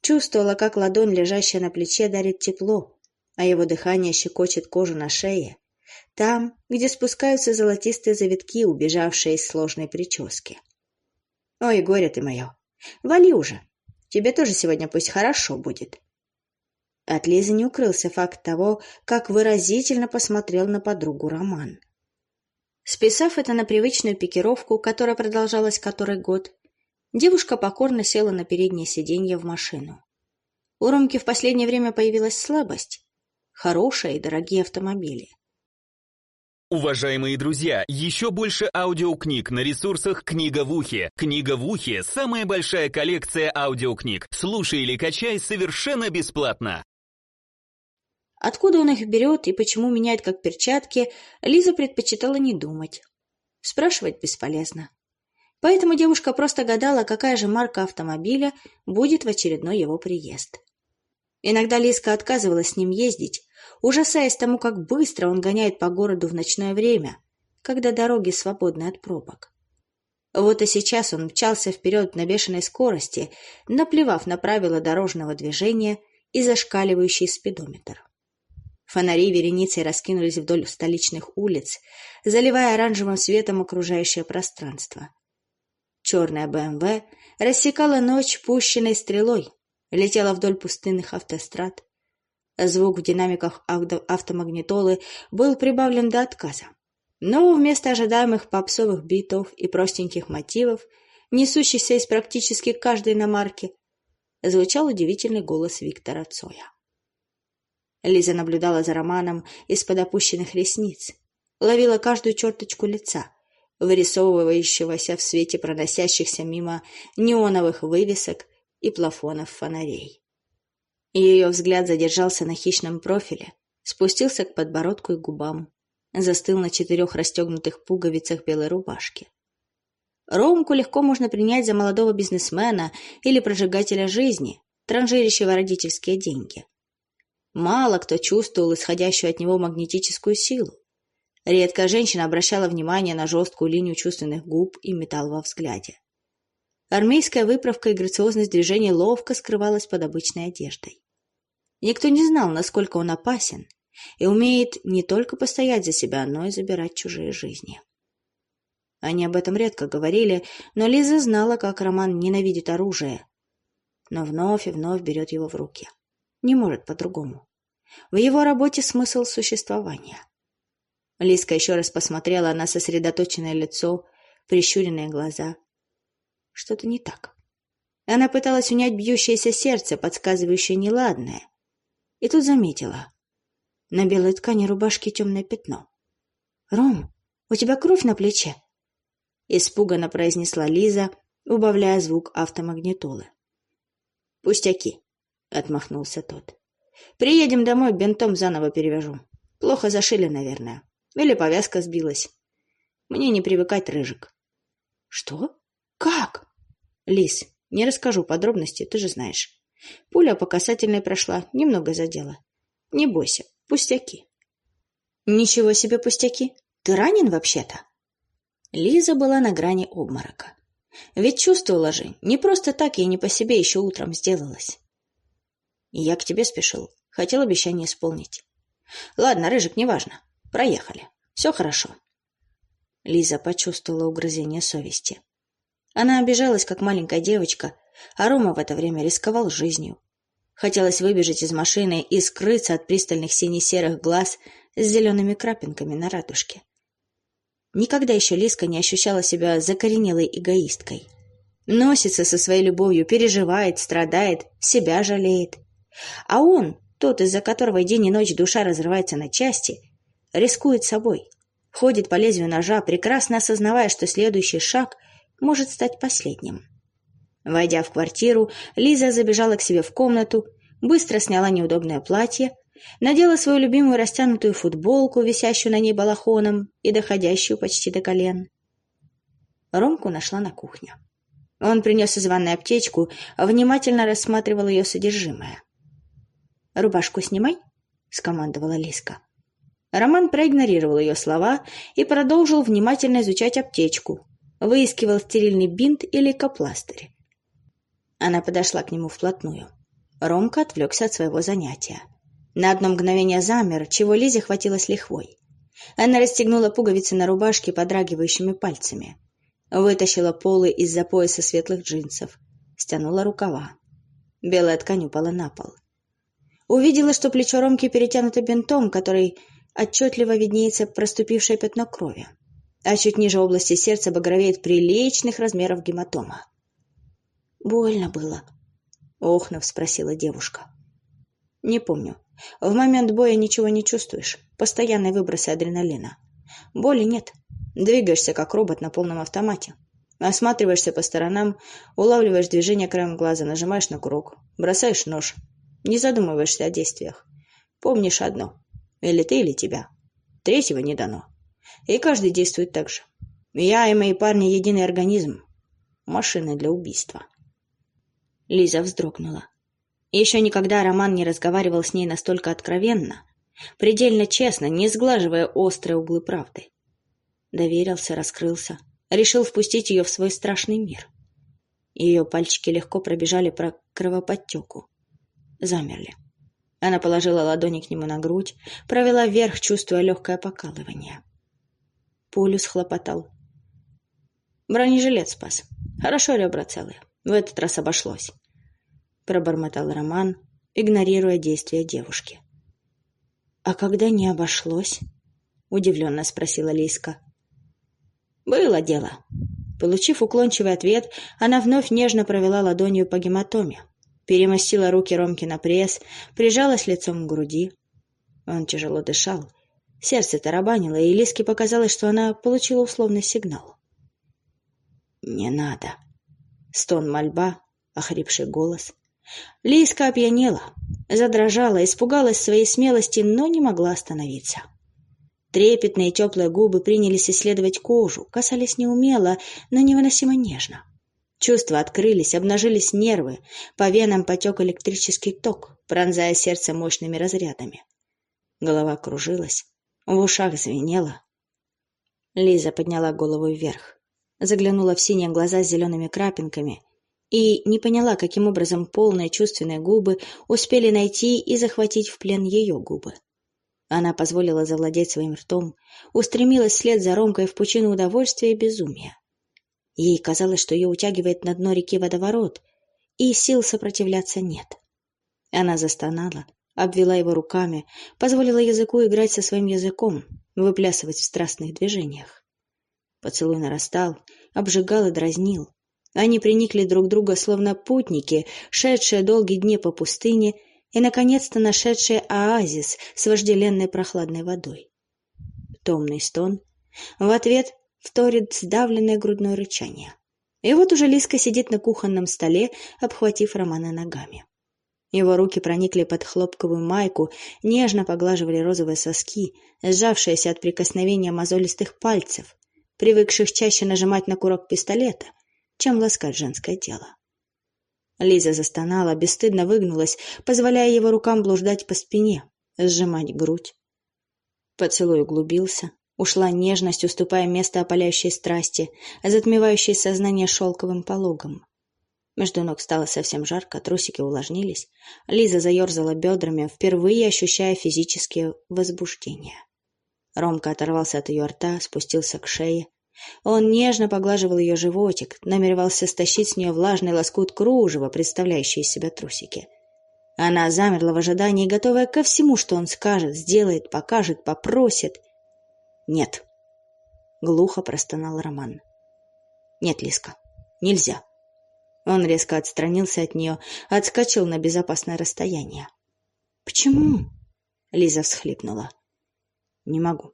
чувствовала, как ладонь, лежащая на плече, дарит тепло, а его дыхание щекочет кожу на шее, там, где спускаются золотистые завитки, убежавшие из сложной прически. «Ой, горе ты мое! Вали уже! Тебе тоже сегодня пусть хорошо будет!» От Лизы не укрылся факт того, как выразительно посмотрел на подругу Роман. Списав это на привычную пикировку, которая продолжалась который год, девушка покорно села на переднее сиденье в машину. У Ромки в последнее время появилась слабость. Хорошие и дорогие автомобили. Уважаемые друзья, еще больше аудиокниг на ресурсах «Книга в ухе». «Книга в ухе» — самая большая коллекция аудиокниг. Слушай или качай совершенно бесплатно. Откуда он их берет и почему меняет как перчатки, Лиза предпочитала не думать. Спрашивать бесполезно. Поэтому девушка просто гадала, какая же марка автомобиля будет в очередной его приезд. Иногда Лизка отказывалась с ним ездить, ужасаясь тому, как быстро он гоняет по городу в ночное время, когда дороги свободны от пробок. Вот и сейчас он мчался вперед на бешеной скорости, наплевав на правила дорожного движения и зашкаливающий спидометр. Фонари вереницей раскинулись вдоль столичных улиц, заливая оранжевым светом окружающее пространство. Черная БМВ рассекала ночь пущенной стрелой, летела вдоль пустынных автострад, Звук в динамиках автомагнитолы был прибавлен до отказа. Но вместо ожидаемых попсовых битов и простеньких мотивов, несущихся из практически каждой иномарки, звучал удивительный голос Виктора Цоя. Лиза наблюдала за Романом из-под опущенных ресниц, ловила каждую черточку лица, вырисовывающегося в свете проносящихся мимо неоновых вывесок и плафонов фонарей. Ее взгляд задержался на хищном профиле, спустился к подбородку и губам, застыл на четырех расстегнутых пуговицах белой рубашки. Ромку легко можно принять за молодого бизнесмена или прожигателя жизни, транжирящего родительские деньги. Мало кто чувствовал исходящую от него магнетическую силу. Редкая женщина обращала внимание на жесткую линию чувственных губ и металл во взгляде. Армейская выправка и грациозность движений ловко скрывалась под обычной одеждой. Никто не знал, насколько он опасен и умеет не только постоять за себя, но и забирать чужие жизни. Они об этом редко говорили, но Лиза знала, как Роман ненавидит оружие, но вновь и вновь берет его в руки. Не может по-другому. В его работе смысл существования. Лизка еще раз посмотрела на сосредоточенное лицо, прищуренные глаза — что-то не так. Она пыталась унять бьющееся сердце, подсказывающее неладное. И тут заметила. На белой ткани рубашки темное пятно. «Ром, у тебя кровь на плече?» Испуганно произнесла Лиза, убавляя звук автомагнитолы. «Пустяки», — отмахнулся тот. «Приедем домой, бинтом заново перевяжу. Плохо зашили, наверное. Или повязка сбилась. Мне не привыкать, Рыжик». «Что? Как?» Лис, не расскажу подробности, ты же знаешь. Пуля по касательной прошла, немного задела. Не бойся, пустяки. Ничего себе пустяки. Ты ранен вообще-то? Лиза была на грани обморока. Ведь чувствовала же, не просто так ей не по себе еще утром сделалось. Я к тебе спешил. Хотел обещание исполнить. Ладно, Рыжик, неважно. Проехали. Все хорошо. Лиза почувствовала угрызение совести. Она обижалась, как маленькая девочка, а Рома в это время рисковал жизнью. Хотелось выбежать из машины и скрыться от пристальных сине-серых глаз с зелеными крапинками на радужке. Никогда еще Лиска не ощущала себя закоренелой эгоисткой. Носится со своей любовью, переживает, страдает, себя жалеет. А он, тот, из-за которого день и ночь душа разрывается на части, рискует собой, ходит по лезвию ножа, прекрасно осознавая, что следующий шаг может стать последним. Войдя в квартиру, Лиза забежала к себе в комнату, быстро сняла неудобное платье, надела свою любимую растянутую футболку, висящую на ней балахоном и доходящую почти до колен. Ромку нашла на кухне. Он принес из ванной аптечку, внимательно рассматривал ее содержимое. «Рубашку снимай», — скомандовала Лиска. Роман проигнорировал ее слова и продолжил внимательно изучать аптечку, выискивал стерильный бинт или капластырь. Она подошла к нему вплотную. Ромка отвлекся от своего занятия. На одно мгновение замер, чего Лизе хватило с лихвой. Она расстегнула пуговицы на рубашке подрагивающими пальцами. Вытащила полы из-за пояса светлых джинсов. Стянула рукава. Белая ткань упала на пол. Увидела, что плечо Ромки перетянуто бинтом, который отчетливо виднеется проступившее пятно крови. А чуть ниже области сердца багровеет приличных размеров гематома. «Больно было», — охнув, спросила девушка. «Не помню. В момент боя ничего не чувствуешь. Постоянные выбросы адреналина. Боли нет. Двигаешься, как робот на полном автомате. Осматриваешься по сторонам, улавливаешь движение краем глаза, нажимаешь на курок, бросаешь нож. Не задумываешься о действиях. Помнишь одно. Или ты, или тебя. Третьего не дано. И каждый действует так же. Я и мои парни единый организм. Машины для убийства. Лиза вздрогнула. Еще никогда Роман не разговаривал с ней настолько откровенно, предельно честно, не сглаживая острые углы правды. Доверился, раскрылся, решил впустить ее в свой страшный мир. Ее пальчики легко пробежали по кровоподтеку. Замерли. Она положила ладони к нему на грудь, провела вверх, чувствуя легкое покалывание. Полюс хлопотал. Бронежилет спас. Хорошо ребра целые. В этот раз обошлось пробормотал Роман, игнорируя действия девушки. «А когда не обошлось?» — удивленно спросила Лиска. «Было дело». Получив уклончивый ответ, она вновь нежно провела ладонью по гематоме, перемостила руки Ромки на пресс, прижалась лицом к груди. Он тяжело дышал. Сердце тарабанило, и Лиске показалось, что она получила условный сигнал. «Не надо!» Стон мольба, охрипший голос. Лиска опьянела, задрожала, испугалась своей смелости, но не могла остановиться. Трепетные теплые губы принялись исследовать кожу, касались неумело, но невыносимо нежно. Чувства открылись, обнажились нервы, по венам потек электрический ток, пронзая сердце мощными разрядами. Голова кружилась, в ушах звенело. Лиза подняла голову вверх, заглянула в синие глаза с зелеными крапинками и не поняла, каким образом полные чувственные губы успели найти и захватить в плен ее губы. Она позволила завладеть своим ртом, устремилась вслед за Ромкой в пучину удовольствия и безумия. Ей казалось, что ее утягивает на дно реки водоворот, и сил сопротивляться нет. Она застонала, обвела его руками, позволила языку играть со своим языком, выплясывать в страстных движениях. Поцелуй нарастал, обжигал и дразнил. Они приникли друг друга, словно путники, шедшие долгие дни по пустыне и, наконец-то, нашедшие оазис с вожделенной прохладной водой. Томный стон. В ответ вторит сдавленное грудное рычание. И вот уже Лиска сидит на кухонном столе, обхватив Романа ногами. Его руки проникли под хлопковую майку, нежно поглаживали розовые соски, сжавшиеся от прикосновения мозолистых пальцев, привыкших чаще нажимать на курок пистолета, чем ласкать женское тело. Лиза застонала, бесстыдно выгнулась, позволяя его рукам блуждать по спине, сжимать грудь. Поцелуй углубился, ушла нежность, уступая место опаляющей страсти, затмевающей сознание шелковым пологом. Между ног стало совсем жарко, трусики увлажнились. Лиза заерзала бедрами, впервые ощущая физические возбуждения. Ромка оторвался от ее рта, спустился к шее. Он нежно поглаживал ее животик, намеревался стащить с нее влажный лоскут кружева, представляющий из себя трусики. Она замерла в ожидании, готовая ко всему, что он скажет, сделает, покажет, попросит. «Нет», — глухо простонал Роман. «Нет, Лиска, нельзя». Он резко отстранился от нее, отскочил на безопасное расстояние. «Почему?» — Лиза всхлипнула. «Не могу.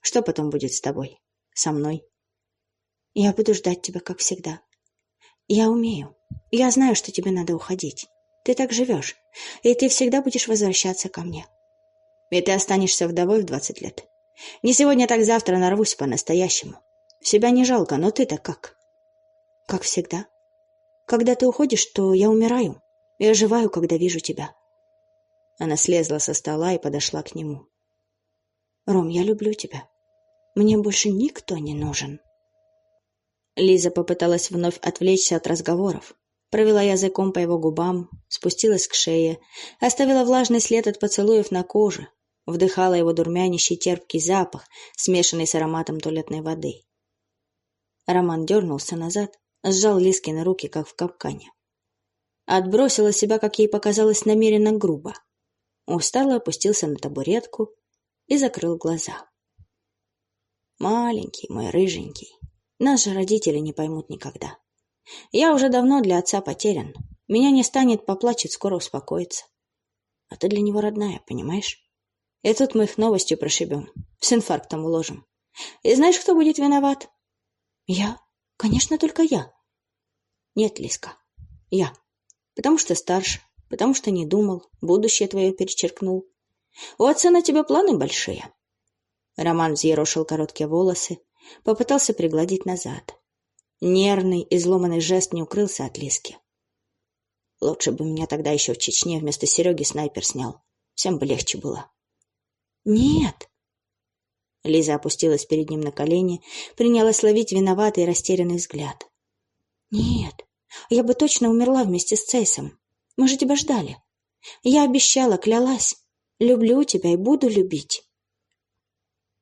Что потом будет с тобой? Со мной?» «Я буду ждать тебя, как всегда. Я умею. Я знаю, что тебе надо уходить. Ты так живешь, и ты всегда будешь возвращаться ко мне. И ты останешься вдовой в двадцать лет. Не сегодня, так завтра нарвусь по-настоящему. Себя не жалко, но ты-то как?» «Как всегда», когда ты уходишь, то я умираю и оживаю, когда вижу тебя. Она слезла со стола и подошла к нему. Ром, я люблю тебя. Мне больше никто не нужен. Лиза попыталась вновь отвлечься от разговоров. Провела языком по его губам, спустилась к шее, оставила влажный след от поцелуев на коже, вдыхала его дурмянящий терпкий запах, смешанный с ароматом туалетной воды. Роман дернулся назад, сжал Лискины руки, как в капкане. Отбросила себя, как ей показалось, намеренно грубо. Устало опустился на табуретку и закрыл глаза. Маленький мой рыженький, же родители не поймут никогда. Я уже давно для отца потерян. Меня не станет, поплачет, скоро успокоится. А ты для него родная, понимаешь? И тут мы их новостью прошибем, с инфарктом уложим. И знаешь, кто будет виноват? Я. Конечно, только я. Нет, Лиска, я. Потому что старше, потому что не думал, будущее твое перечеркнул. У отца на тебя планы большие. Роман взъерошил короткие волосы, попытался пригладить назад. Нервный, изломанный жест не укрылся от Лиски. Лучше бы меня тогда еще в Чечне вместо Сереги снайпер снял. Всем бы легче было. Нет, Лиза опустилась перед ним на колени, принялась ловить виноватый и растерянный взгляд. «Нет, я бы точно умерла вместе с Цейсом. Мы же тебя ждали. Я обещала, клялась. Люблю тебя и буду любить».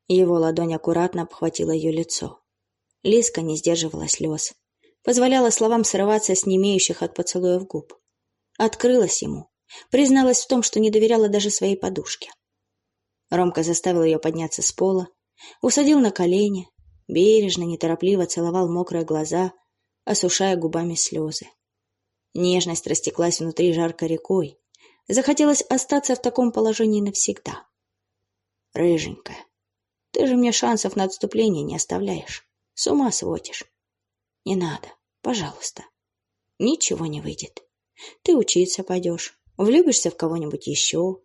Его ладонь аккуратно обхватила ее лицо. Лизка не сдерживала слез. Позволяла словам срываться с немеющих от поцелуев губ. Открылась ему. Призналась в том, что не доверяла даже своей подушке. Ромка заставил ее подняться с пола, усадил на колени, бережно, неторопливо целовал мокрые глаза, осушая губами слезы. Нежность растеклась внутри жаркой рекой. Захотелось остаться в таком положении навсегда. Рыженькая, ты же мне шансов на отступление не оставляешь. С ума сводишь. Не надо, пожалуйста. Ничего не выйдет. Ты учиться пойдешь, влюбишься в кого-нибудь еще,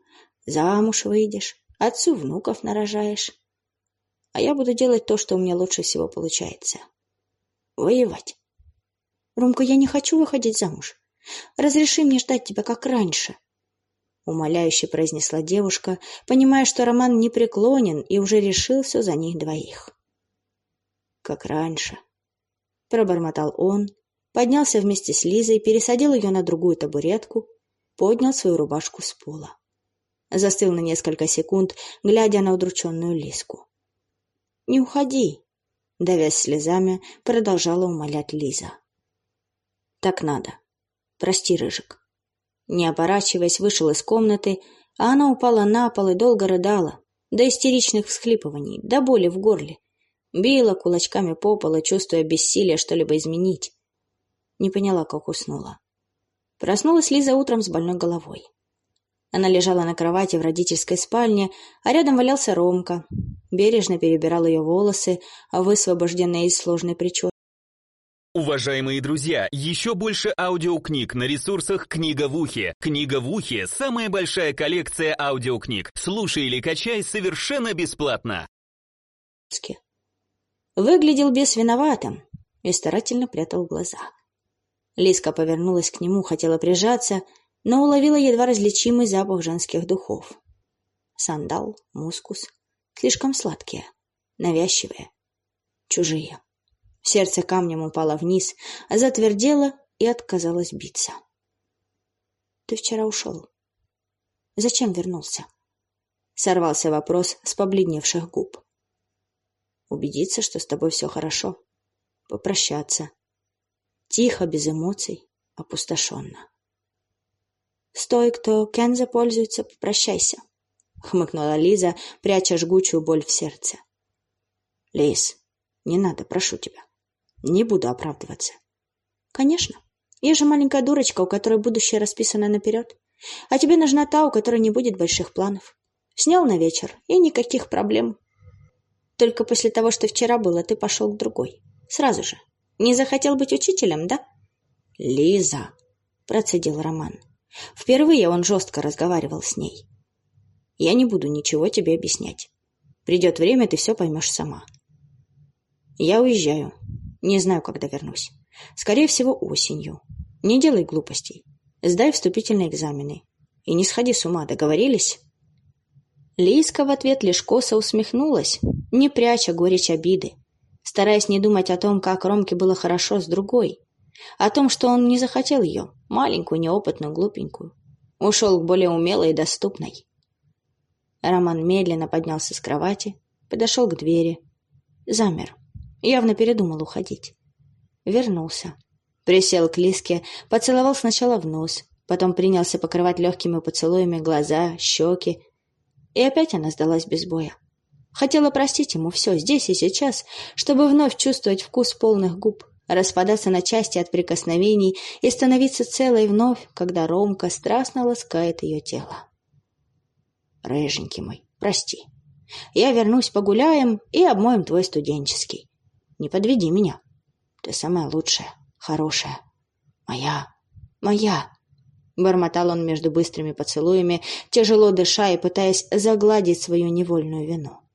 замуж выйдешь, Отцу внуков нарожаешь. А я буду делать то, что у меня лучше всего получается. Воевать. Ромка, я не хочу выходить замуж. Разреши мне ждать тебя, как раньше. Умоляюще произнесла девушка, понимая, что Роман не преклонен и уже решил все за них двоих. Как раньше. Пробормотал он, поднялся вместе с Лизой, пересадил ее на другую табуретку, поднял свою рубашку с пола. Застыл на несколько секунд, глядя на удрученную Лиску. «Не уходи!» — давясь слезами, продолжала умолять Лиза. «Так надо. Прости, Рыжик». Не оборачиваясь, вышел из комнаты, а она упала на пол и долго рыдала, до истеричных всхлипываний, до боли в горле. Била кулачками по полу, чувствуя бессилие что-либо изменить. Не поняла, как уснула. Проснулась Лиза утром с больной головой. Она лежала на кровати в родительской спальне, а рядом валялся Ромка. Бережно перебирал ее волосы, высвобожденные из сложной прически. Уважаемые друзья, еще больше аудиокниг на ресурсах «Книга в ухе». «Книга в ухе» — самая большая коллекция аудиокниг. Слушай или качай совершенно бесплатно. Выглядел бес виноватым и старательно прятал глаза. Лиска повернулась к нему, хотела прижаться — но уловила едва различимый запах женских духов. Сандал, мускус, Слишком сладкие, навязчивые, чужие. Сердце камнем упало вниз, затвердело и отказалось биться. Ты вчера ушел. Зачем вернулся? Сорвался вопрос с побледневших губ. Убедиться, что с тобой все хорошо. Попрощаться. Тихо, без эмоций, опустошенно. С той, кто Кенза пользуется, попрощайся. Хмыкнула Лиза, пряча жгучую боль в сердце. Лиз, не надо, прошу тебя. Не буду оправдываться. Конечно. Я же маленькая дурочка, у которой будущее расписано наперед. А тебе нужна та, у которой не будет больших планов. Снял на вечер, и никаких проблем. Только после того, что вчера было, ты пошел к другой. Сразу же. Не захотел быть учителем, да? Лиза, процедил Роман. Впервые он жестко разговаривал с ней. Я не буду ничего тебе объяснять. Придет время, ты все поймешь сама. Я уезжаю. Не знаю, когда вернусь. Скорее всего, осенью. Не делай глупостей. Сдай вступительные экзамены. И не сходи с ума, договорились?» Лиска в ответ лишь косо усмехнулась, не пряча горечь обиды, стараясь не думать о том, как Ромке было хорошо с другой, о том, что он не захотел ее, маленькую, неопытную, глупенькую. Ушел к более умелой и доступной. Роман медленно поднялся с кровати, подошел к двери. Замер. Явно передумал уходить. Вернулся. Присел к Лиске, поцеловал сначала в нос, потом принялся покрывать легкими поцелуями глаза, щеки. И опять она сдалась без боя. Хотела простить ему все здесь и сейчас, чтобы вновь чувствовать вкус полных губ, распадаться на части от прикосновений и становиться целой вновь, когда Ромка страстно ласкает ее тело. Рыженький мой, прости. Я вернусь, погуляем и обмоем твой студенческий. Не подведи меня. Ты самая лучшая, хорошая. Моя, моя. Бормотал он между быстрыми поцелуями, тяжело дыша и пытаясь загладить свою невольную вину.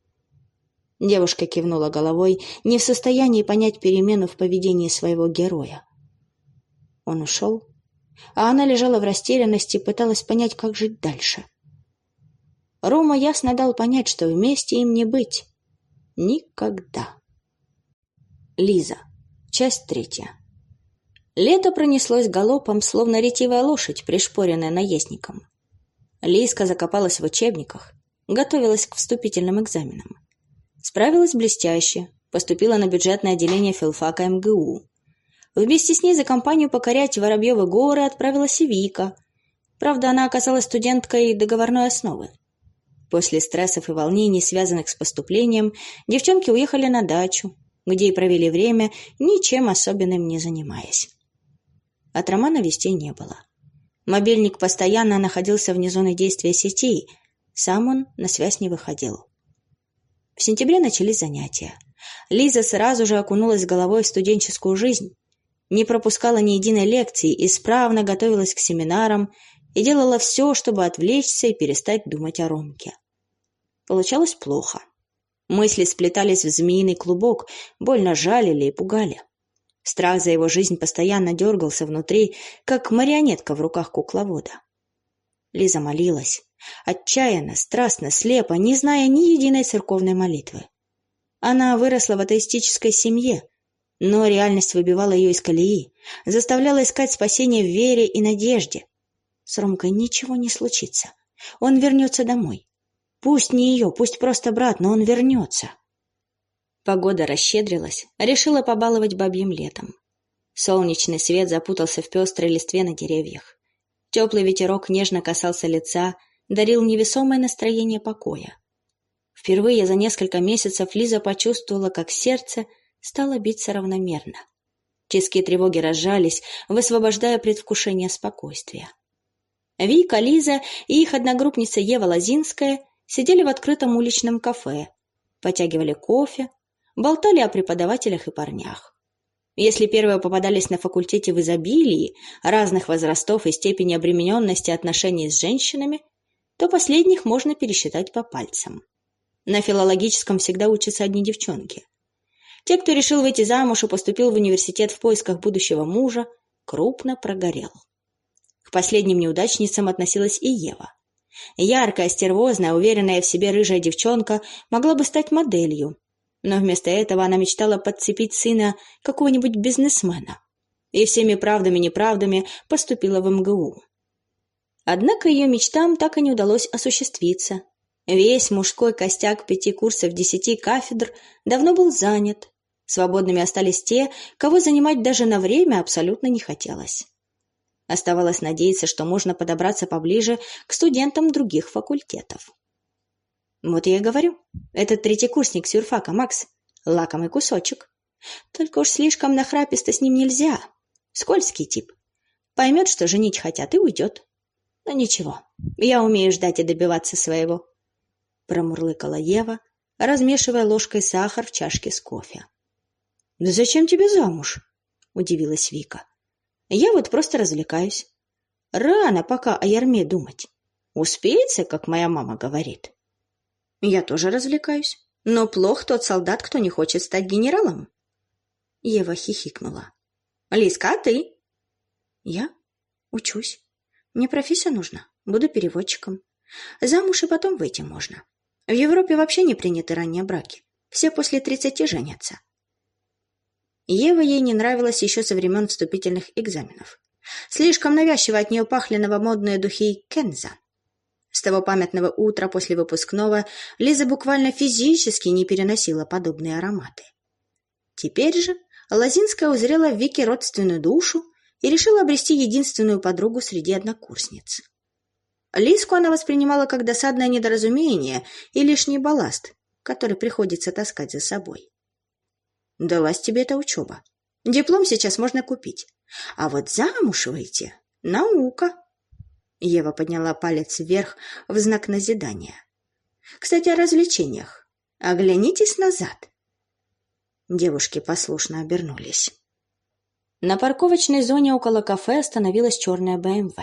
Девушка кивнула головой, не в состоянии понять перемену в поведении своего героя. Он ушел, а она лежала в растерянности пыталась понять, как жить дальше. Рома ясно дал понять, что вместе им не быть. Никогда. Лиза. Часть третья. Лето пронеслось галопом, словно ретивая лошадь, пришпоренная наездником. Лизка закопалась в учебниках, готовилась к вступительным экзаменам. Справилась блестяще, поступила на бюджетное отделение филфака МГУ. Вместе с ней за компанию покорять Воробьевы горы отправилась и Вика. Правда, она оказалась студенткой договорной основы. После стрессов и волнений, связанных с поступлением, девчонки уехали на дачу, где и провели время, ничем особенным не занимаясь. От Романа вестей не было. Мобильник постоянно находился вне зоны действия сетей, сам он на связь не выходил. В сентябре начались занятия. Лиза сразу же окунулась головой в студенческую жизнь, не пропускала ни единой лекции, исправно готовилась к семинарам и делала все, чтобы отвлечься и перестать думать о Ромке. Получалось плохо. Мысли сплетались в змеиный клубок, больно жалили и пугали. Страх за его жизнь постоянно дергался внутри, как марионетка в руках кукловода. Лиза молилась, отчаянно, страстно, слепо, не зная ни единой церковной молитвы. Она выросла в атеистической семье, но реальность выбивала ее из колеи, заставляла искать спасение в вере и надежде. С Ромкой ничего не случится. Он вернется домой. Пусть не ее, пусть просто брат, но он вернется. Погода расщедрилась, решила побаловать бабьим летом. Солнечный свет запутался в пестрой листве на деревьях. Теплый ветерок нежно касался лица, дарил невесомое настроение покоя. Впервые за несколько месяцев Лиза почувствовала, как сердце стало биться равномерно. Тиски тревоги разжались, высвобождая предвкушение спокойствия. Вика, Лиза и их одногруппница Ева Лозинская сидели в открытом уличном кафе, потягивали кофе, болтали о преподавателях и парнях. Если первые попадались на факультете в изобилии, разных возрастов и степени обремененности отношений с женщинами, то последних можно пересчитать по пальцам. На филологическом всегда учатся одни девчонки. Те, кто решил выйти замуж и поступил в университет в поисках будущего мужа, крупно прогорел. К последним неудачницам относилась и Ева. Яркая, стервозная, уверенная в себе рыжая девчонка могла бы стать моделью. Но вместо этого она мечтала подцепить сына какого-нибудь бизнесмена. И всеми правдами-неправдами поступила в МГУ. Однако ее мечтам так и не удалось осуществиться. Весь мужской костяк пяти курсов десяти кафедр давно был занят. Свободными остались те, кого занимать даже на время абсолютно не хотелось. Оставалось надеяться, что можно подобраться поближе к студентам других факультетов. Вот я и говорю, этот третий курсник с юрфака, Макс, лакомый кусочек. Только уж слишком нахраписто с ним нельзя. Скользкий тип. Поймет, что женить хотят, и уйдет. Но ничего, я умею ждать и добиваться своего. Промурлыкала Ева, размешивая ложкой сахар в чашке с кофе. «Да зачем тебе замуж?» — удивилась Вика. «Я вот просто развлекаюсь. Рано пока о ярме думать. Успеется, как моя мама говорит». «Я тоже развлекаюсь. Но плох тот солдат, кто не хочет стать генералом». Ева хихикнула. «Лиска, а ты?» «Я? Учусь. Мне профессия нужна. Буду переводчиком. Замуж и потом выйти можно. В Европе вообще не приняты ранние браки. Все после тридцати женятся. Ева ей не нравилась еще со времен вступительных экзаменов. Слишком навязчиво от нее пахли новомодные духи Кенза. С того памятного утра после выпускного Лиза буквально физически не переносила подобные ароматы. Теперь же Лозинская узрела в Вике родственную душу и решила обрести единственную подругу среди однокурсниц. Лиску она воспринимала как досадное недоразумение и лишний балласт, который приходится таскать за собой. Далась тебе эта учеба. Диплом сейчас можно купить. А вот замуж выйти — наука. Ева подняла палец вверх в знак назидания. Кстати, о развлечениях. Оглянитесь назад. Девушки послушно обернулись. На парковочной зоне около кафе остановилась черная БМВ.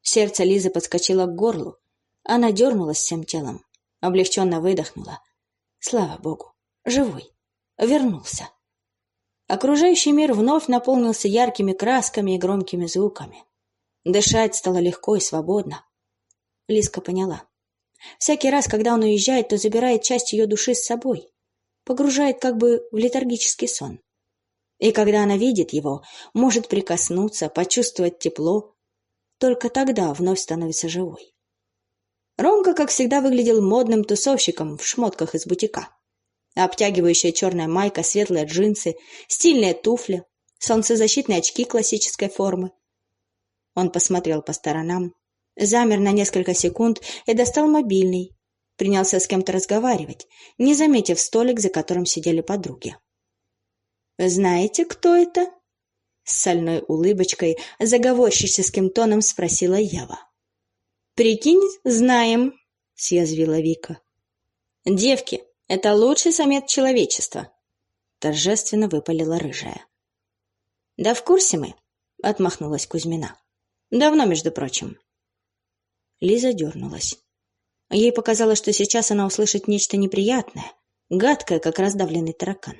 Сердце Лизы подскочило к горлу. Она дернулась всем телом, облегченно выдохнула. Слава богу, живой, вернулся. Окружающий мир вновь наполнился яркими красками и громкими звуками. Дышать стало легко и свободно. Лизка поняла. Всякий раз, когда он уезжает, то забирает часть ее души с собой, погружает как бы в летаргический сон. И когда она видит его, может прикоснуться, почувствовать тепло, только тогда вновь становится живой. Ромка, как всегда, выглядел модным тусовщиком в шмотках из бутика. Обтягивающая черная майка, светлые джинсы, стильные туфли, солнцезащитные очки классической формы. Он посмотрел по сторонам, замер на несколько секунд и достал мобильный. Принялся с кем-то разговаривать, не заметив столик, за которым сидели подруги. «Знаете, кто это?» С сальной улыбочкой, заговорщическим тоном спросила Ява. «Прикинь, знаем», — съязвила Вика. «Девки, это лучший самец человечества», — торжественно выпалила рыжая. «Да в курсе мы», — отмахнулась Кузьмина. «Давно, между прочим». Лиза дернулась. Ей показалось, что сейчас она услышит нечто неприятное, гадкое, как раздавленный таракан.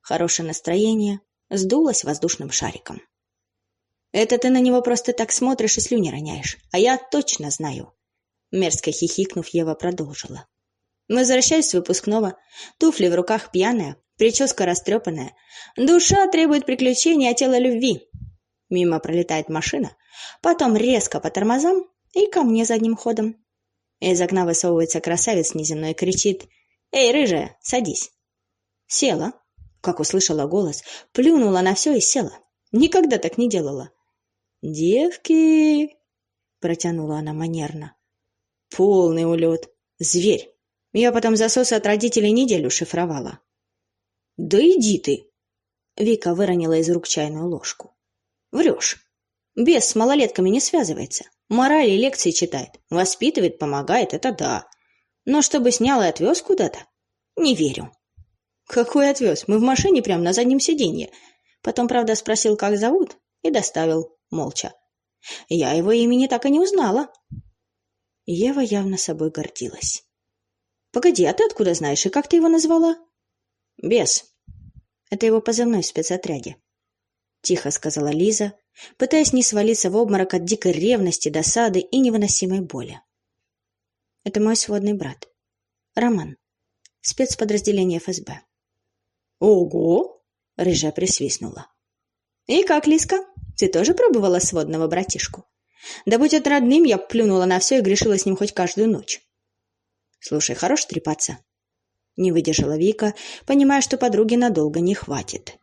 Хорошее настроение сдулось воздушным шариком. «Это ты на него просто так смотришь и слюни роняешь, а я точно знаю!» Мерзко хихикнув, Ева продолжила. Возвращаюсь с выпускного, туфли в руках пьяная, прическа растрепанная. Душа требует приключений, а тело любви. Мимо пролетает машина, потом резко по тормозам и ко мне задним ходом. Из окна высовывается красавец неземной и кричит «Эй, рыжая, садись!» Села, как услышала голос, плюнула на все и села. Никогда так не делала. «Девки!» — протянула она манерно. «Полный улет. Зверь. Я потом засосы от родителей неделю шифровала». «Да иди ты!» Вика выронила из рук чайную ложку. «Врешь. Бес с малолетками не связывается. Морали лекции читает. Воспитывает, помогает, это да. Но чтобы снял и отвез куда-то? Не верю». «Какой отвез? Мы в машине прямо на заднем сиденье». Потом, правда, спросил, как зовут, и доставил, молча. Я его имени так и не узнала. Ева явно собой гордилась. «Погоди, а ты откуда знаешь, и как ты его назвала?» «Бес. Это его позывной в спецотряде», — тихо сказала Лиза, пытаясь не свалиться в обморок от дикой ревности, досады и невыносимой боли. Это мой сводный брат. Роман. Спецподразделение ФСБ. Ого! Рыжая присвистнула. И как, Лиска, ты тоже пробовала сводного братишку? Да будь это родным, я плюнула на все и грешила с ним хоть каждую ночь. Слушай, хорош трепаться. Не выдержала Вика, понимая, что подруги надолго не хватит.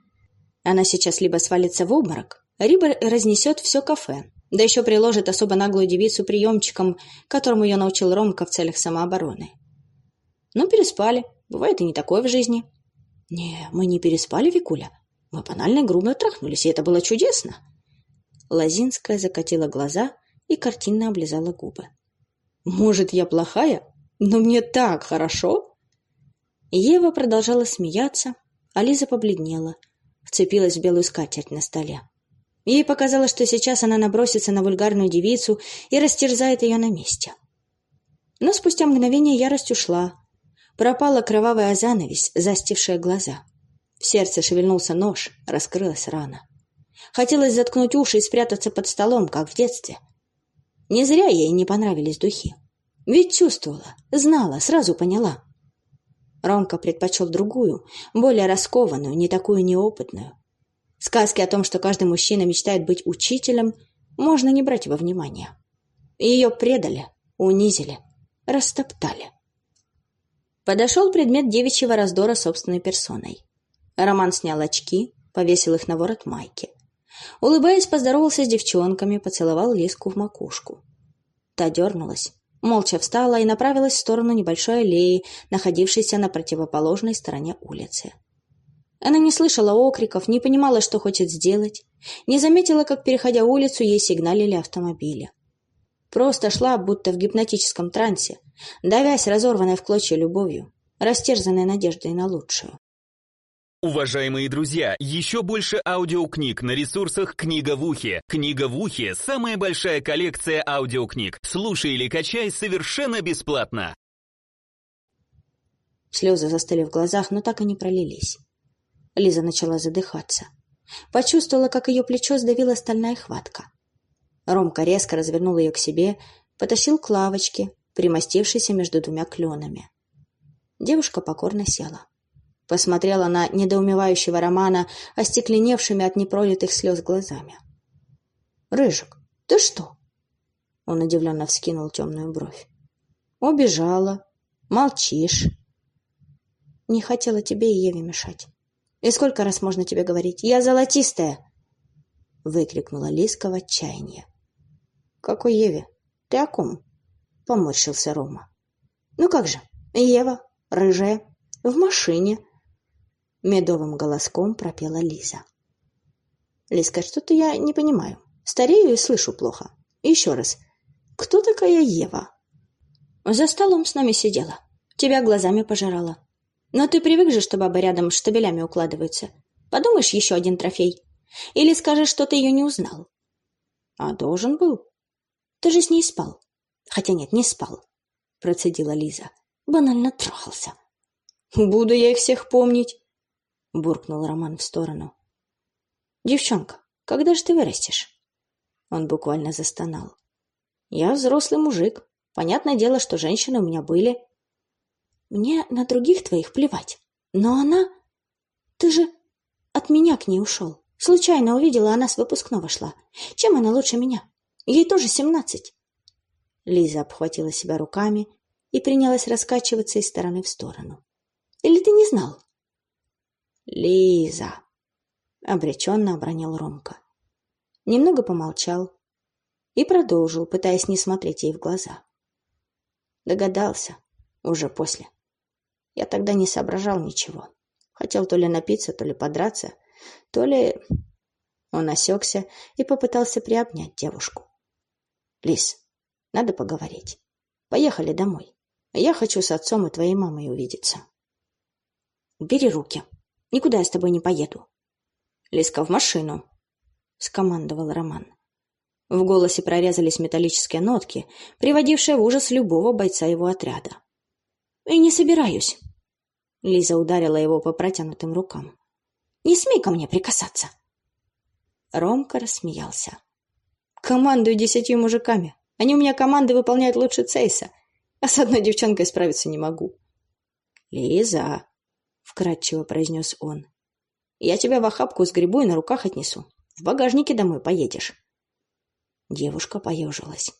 Она сейчас либо свалится в обморок, либо разнесет все кафе, да еще приложит особо наглую девицу приемчиком, которому ее научил Ромка в целях самообороны. Ну, переспали. Бывает и не такое в жизни. Не, мы не переспали, Викуля. Мы банально грубо трахнулись, и это было чудесно. Лозинская закатила глаза и картинно облизала губы. Может, я плохая, но мне так хорошо. Ева продолжала смеяться, а Лиза побледнела, вцепилась в белую скатерть на столе. Ей показалось, что сейчас она набросится на вульгарную девицу и растерзает ее на месте. Но спустя мгновение ярость ушла. Пропала кровавая занавесь, застившая глаза. В сердце шевельнулся нож, раскрылась рана. Хотелось заткнуть уши и спрятаться под столом, как в детстве. Не зря ей не понравились духи. Ведь чувствовала, знала, сразу поняла. Ромка предпочел другую, более раскованную, не такую неопытную. Сказки о том, что каждый мужчина мечтает быть учителем, можно не брать во внимание. Ее предали, унизили, растоптали. Подошел предмет девичьего раздора собственной персоной. Роман снял очки, повесил их на ворот майки. Улыбаясь, поздоровался с девчонками, поцеловал Лиску в макушку. Та дернулась, молча встала и направилась в сторону небольшой аллеи, находившейся на противоположной стороне улицы. Она не слышала окриков, не понимала, что хочет сделать, не заметила, как, переходя улицу, ей сигналили автомобили. Просто шла, будто в гипнотическом трансе, давясь разорванной в клочья любовью, растерзанной надеждой на лучшую. Уважаемые друзья, еще больше аудиокниг на ресурсах «Книга в ухе». «Книга в ухе» — самая большая коллекция аудиокниг. Слушай или качай совершенно бесплатно. Слезы застыли в глазах, но так и не пролились. Лиза начала задыхаться. Почувствовала, как ее плечо сдавила стальная хватка. Ромка резко развернул ее к себе, потащил к лавочке, примостившейся между двумя кленами. Девушка покорно села. Посмотрела на недоумевающего Романа остекленевшими от непролитых слез глазами. «Рыжик, ты что?» Он удивленно вскинул темную бровь. «Убежала. Молчишь. Не хотела тебе и Еве мешать. И сколько раз можно тебе говорить? Я золотистая!» Выкрикнула Лиска в отчаянии. «Какой Еве? Ты о ком?» Поморщился Рома. «Ну как же? Ева, рыжая, в машине». Медовым голоском пропела Лиза. «Лиска, что-то я не понимаю. Старею и слышу плохо. Еще раз. Кто такая Ева?» «За столом с нами сидела. Тебя глазами пожирала. Но ты привык же, что бабы рядом штабелями укладываются. Подумаешь, еще один трофей. Или скажешь, что ты ее не узнал. А должен был. Ты же с ней спал. Хотя нет, не спал, процедила Лиза. Банально трахался. Буду я их всех помнить, буркнул Роман в сторону. Девчонка, когда же ты вырастешь? Он буквально застонал. Я взрослый мужик. Понятное дело, что женщины у меня были, мне на других твоих плевать. Но она... Ты же от меня к ней ушел. Случайно увидела, она с выпускного шла. Чем она лучше меня? Ей тоже семнадцать. Лиза обхватила себя руками и принялась раскачиваться из стороны в сторону. Или ты не знал? Лиза, обреченно обронил Ромка. Немного помолчал и продолжил, пытаясь не смотреть ей в глаза. Догадался уже после. Я тогда не соображал ничего. Хотел то ли напиться, то ли подраться, то ли... Он осекся и попытался приобнять девушку. «Лис, надо поговорить. Поехали домой. Я хочу с отцом и твоей мамой увидеться». «Бери руки. Никуда я с тобой не поеду». «Лиска, в машину!» — скомандовал Роман. В голосе прорезались металлические нотки, приводившие в ужас любого бойца его отряда. «И не собираюсь. Лиза ударила его по протянутым рукам. «Не смей ко мне прикасаться!» Ромка рассмеялся. «Командую десятью мужиками. Они у меня команды выполняют лучше Цейса. А с одной девчонкой справиться не могу. «Лиза», — вкратчиво произнес он, — «я тебя в охапку сгребу и на руках отнесу. В багажнике домой поедешь». Девушка поежилась.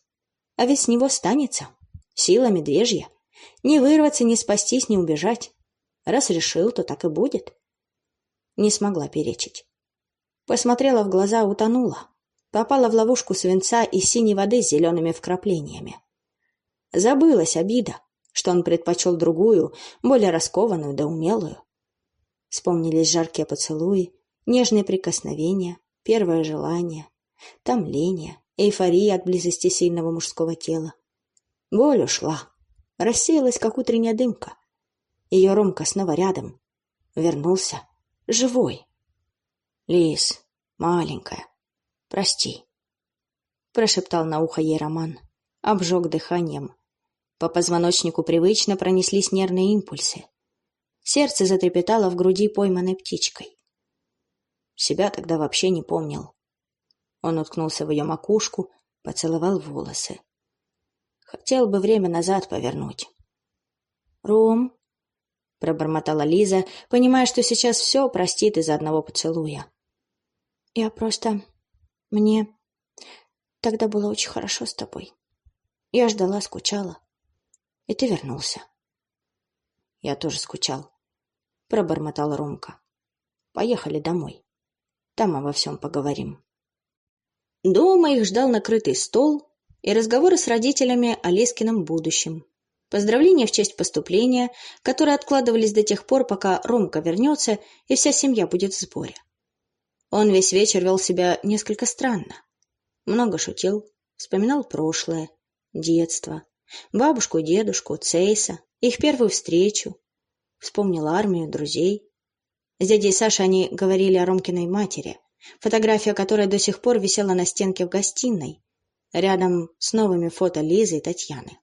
«А ведь с него станется. Сила медвежья. Не вырваться, не спастись, не убежать. Раз решил, то так и будет». Не смогла перечить. Посмотрела в глаза, утонула. Попала в ловушку свинца и синей воды с зелеными вкраплениями. Забылась обида, что он предпочел другую, более раскованную да умелую. Вспомнились жаркие поцелуи, нежные прикосновения, первое желание, томление, эйфория от близости сильного мужского тела. Боль ушла, рассеялась, как утренняя дымка. Ее Ромка снова рядом. Вернулся. Живой. Лис, маленькая, прости. Прошептал на ухо ей Роман. Обжег дыханием, по позвоночнику привычно пронеслись нервные импульсы. Сердце затрепетало в груди пойманной птичкой. Себя тогда вообще не помнил. Он уткнулся в ее макушку, поцеловал волосы. Хотел бы время назад повернуть. «Ром», — пробормотала Лиза, понимая, что сейчас все простит из-за одного поцелуя. «Я просто... Мне... Тогда было очень хорошо с тобой. Я ждала, скучала. И ты вернулся. Я тоже скучал. Пробормотал Ромка. Поехали домой. Там обо всем поговорим. Дома их ждал накрытый стол и разговоры с родителями о Лескином будущем. Поздравления в честь поступления, которые откладывались до тех пор, пока Ромка вернется и вся семья будет в сборе. Он весь вечер вел себя несколько странно. Много шутил, вспоминал прошлое, детство, Бабушку, дедушку, Цейса, их первую встречу. Вспомнила армию, друзей. С дядей Сашей они говорили о Ромкиной матери, фотография которой до сих пор висела на стенке в гостиной, рядом с новыми фото Лизы и Татьяны.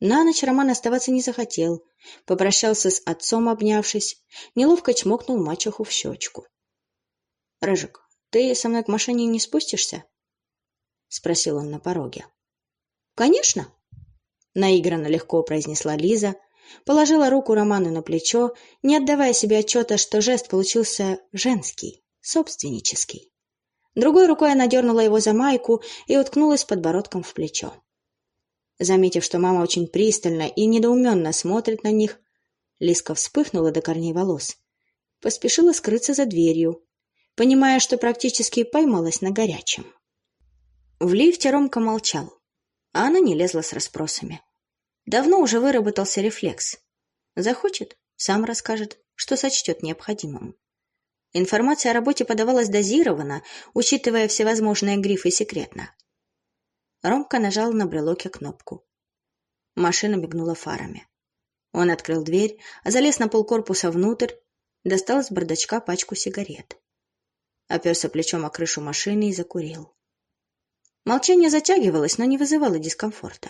На ночь Роман оставаться не захотел, попрощался с отцом, обнявшись, неловко чмокнул мачеху в щечку. — Рыжик, ты со мной к машине не спустишься? — спросил он на пороге. — Конечно, наигранно легко произнесла Лиза, положила руку Роману на плечо, не отдавая себе отчета, что жест получился женский, собственнический. Другой рукой она дернула его за майку и уткнулась подбородком в плечо. Заметив, что мама очень пристально и недоуменно смотрит на них, Лиска вспыхнула до корней волос. Поспешила скрыться за дверью, понимая, что практически поймалась на горячем. В лифте Ромка молчал а она не лезла с расспросами. Давно уже выработался рефлекс. Захочет — сам расскажет, что сочтет необходимым. Информация о работе подавалась дозированно, учитывая всевозможные грифы секретно. Ромка нажал на брелоке кнопку. Машина мигнула фарами. Он открыл дверь, залез на полкорпуса внутрь, достал из бардачка пачку сигарет. Оперся плечом о крышу машины и закурил. Молчание затягивалось, но не вызывало дискомфорта.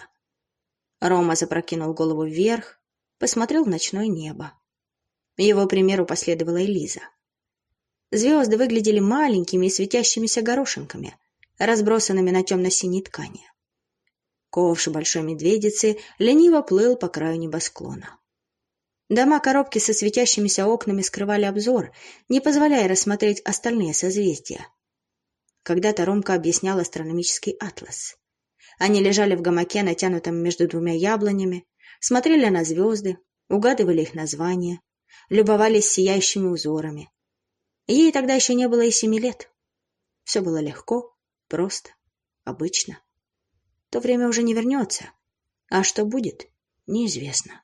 Рома запрокинул голову вверх, посмотрел в ночное небо. Его примеру последовала Элиза. Звезды выглядели маленькими и светящимися горошинками, разбросанными на темно-синей ткани. Ковш большой медведицы лениво плыл по краю небосклона. Дома-коробки со светящимися окнами скрывали обзор, не позволяя рассмотреть остальные созвездия. Когда-то Ромка объяснял астрономический атлас. Они лежали в гамаке, натянутом между двумя яблонями, смотрели на звезды, угадывали их названия, любовались сияющими узорами. Ей тогда еще не было и семи лет. Все было легко, просто, обычно. То время уже не вернется, а что будет, неизвестно.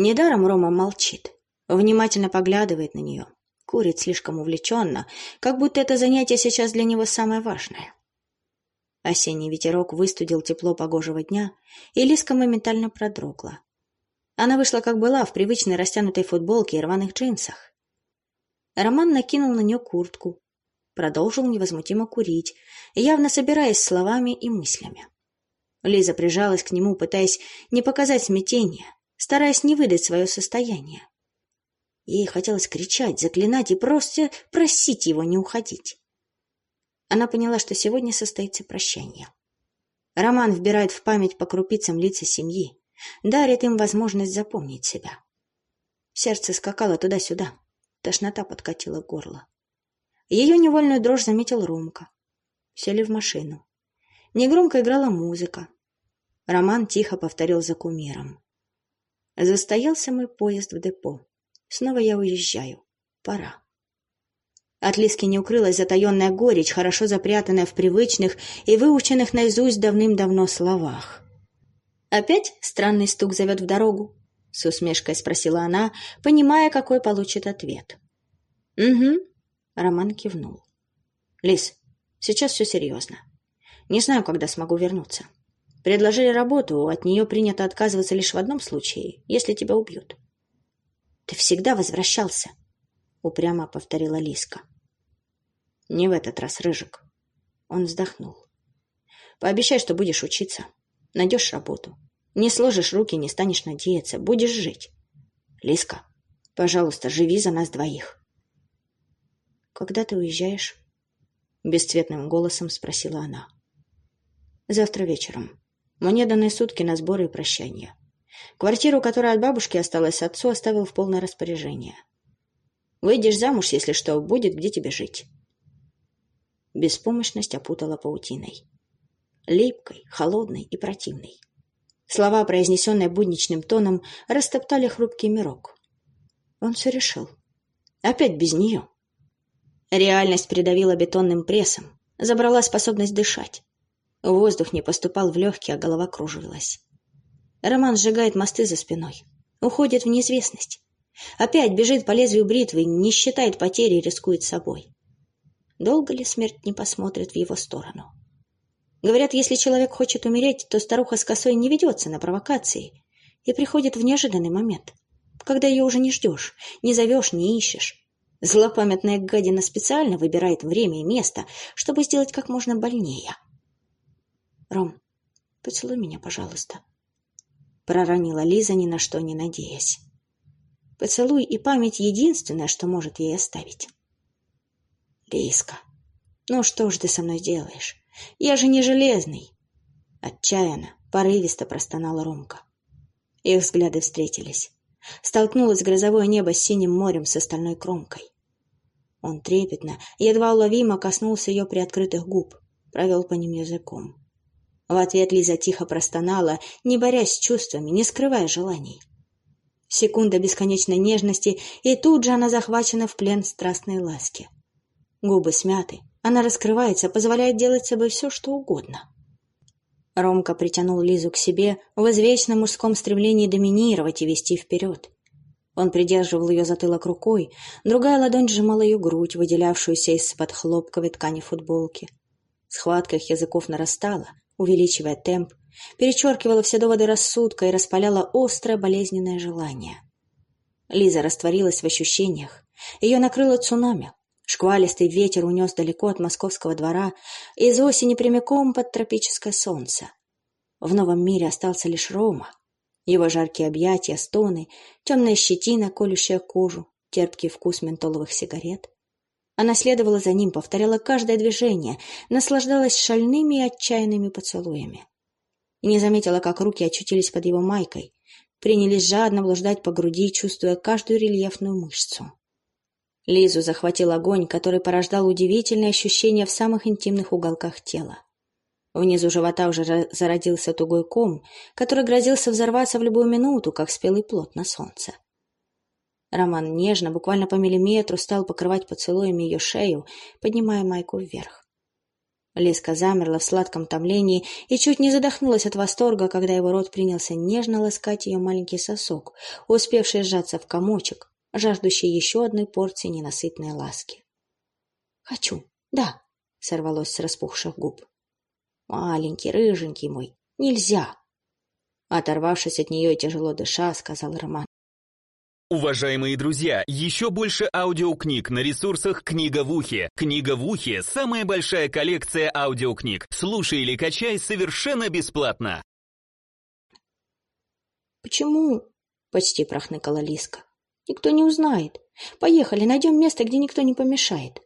Недаром Рома молчит, внимательно поглядывает на нее, Курит слишком увлеченно, как будто это занятие сейчас для него самое важное. Осенний ветерок выстудил тепло погожего дня, и Лиска моментально продрогла. Она вышла, как была, в привычной растянутой футболке и рваных джинсах. Роман накинул на нее куртку, продолжил невозмутимо курить, явно собираясь словами и мыслями. Лиза прижалась к нему, пытаясь не показать смятения, стараясь не выдать свое состояние. Ей хотелось кричать, заклинать и просто просить его не уходить. Она поняла, что сегодня состоится прощание. Роман вбирает в память по крупицам лица семьи, дарит им возможность запомнить себя. Сердце скакало туда-сюда, тошнота подкатила горло. Ее невольную дрожь заметил Ромка. Сели в машину. Негромко играла музыка. Роман тихо повторил за кумиром. Застоялся мой поезд в депо. Снова я уезжаю. Пора. От Лиски не укрылась затаенная горечь, хорошо запрятанная в привычных и выученных наизусть давным-давно словах. «Опять странный стук зовет в дорогу?» — с усмешкой спросила она, понимая, какой получит ответ. «Угу», — Роман кивнул. «Лис, сейчас все серьезно. Не знаю, когда смогу вернуться. Предложили работу, от нее принято отказываться лишь в одном случае, если тебя убьют». «Ты всегда возвращался», — упрямо повторила Лиска. «Не в этот раз, Рыжик». Он вздохнул. «Пообещай, что будешь учиться. Найдешь работу. Не сложишь руки, не станешь надеяться. Будешь жить. Лиска, пожалуйста, живи за нас двоих». «Когда ты уезжаешь?» Бесцветным голосом спросила она. «Завтра вечером. Мне даны сутки на сборы и прощание. Квартиру, которая от бабушки осталась отцу, оставил в полное распоряжение. Выйдешь замуж, если что, будет где тебе жить. Беспомощность опутала паутиной. Липкой, холодной и противной. Слова, произнесенные будничным тоном, растоптали хрупкий мирок. Он все решил. Опять без нее. Реальность придавила бетонным прессом, забрала способность дышать. Воздух не поступал в легкие, а голова кружилась. Роман сжигает мосты за спиной, уходит в неизвестность. Опять бежит по лезвию бритвы, не считает потери и рискует собой. Долго ли смерть не посмотрит в его сторону? Говорят, если человек хочет умереть, то старуха с косой не ведется на провокации и приходит в неожиданный момент, когда ее уже не ждешь, не зовешь, не ищешь. Злопамятная гадина специально выбирает время и место, чтобы сделать как можно больнее. «Ром, поцелуй меня, пожалуйста», — проронила Лиза, ни на что не надеясь. Поцелуй и память — единственное, что может ей оставить. Лиска, ну что ж ты со мной делаешь? Я же не железный. Отчаянно, порывисто простонала Ромка. Их взгляды встретились. Столкнулось грозовое небо с синим морем с остальной кромкой. Он трепетно, едва уловимо коснулся ее приоткрытых губ, провел по ним языком. В ответ Лиза тихо простонала, не борясь с чувствами, не скрывая желаний. Секунда бесконечной нежности, и тут же она захвачена в плен страстной ласки. Губы смяты, она раскрывается, позволяет делать с собой все, что угодно. Ромка притянул Лизу к себе в извечном мужском стремлении доминировать и вести вперед. Он придерживал ее затылок рукой, другая ладонь сжимала ее грудь, выделявшуюся из-под хлопковой ткани футболки. Схватка их языков нарастала, увеличивая темп, перечеркивала все доводы рассудка и распаляла острое болезненное желание. Лиза растворилась в ощущениях. Ее накрыло цунами. Шквалистый ветер унес далеко от московского двора, из осени прямиком под тропическое солнце. В новом мире остался лишь Рома. Его жаркие объятия, стоны, темная щетина, колющая кожу, терпкий вкус ментоловых сигарет. Она следовала за ним, повторяла каждое движение, наслаждалась шальными и отчаянными поцелуями и не заметила, как руки очутились под его майкой, принялись жадно блуждать по груди, чувствуя каждую рельефную мышцу. Лизу захватил огонь, который порождал удивительные ощущения в самых интимных уголках тела. Внизу живота уже зародился тугой ком, который грозился взорваться в любую минуту, как спелый плод на солнце. Роман нежно, буквально по миллиметру, стал покрывать поцелуями ее шею, поднимая майку вверх. Лиска замерла в сладком томлении и чуть не задохнулась от восторга, когда его рот принялся нежно ласкать ее маленький сосок, успевший сжаться в комочек, жаждущий еще одной порции ненасытной ласки. «Хочу, да», — сорвалось с распухших губ. «Маленький, рыженький мой, нельзя!» Оторвавшись от нее и тяжело дыша, сказал Роман. Уважаемые друзья, еще больше аудиокниг на ресурсах «Книга в ухе». «Книга в ухе» — самая большая коллекция аудиокниг. Слушай или качай совершенно бесплатно. «Почему?» — почти прохныкала Лиска. «Никто не узнает. Поехали, найдем место, где никто не помешает».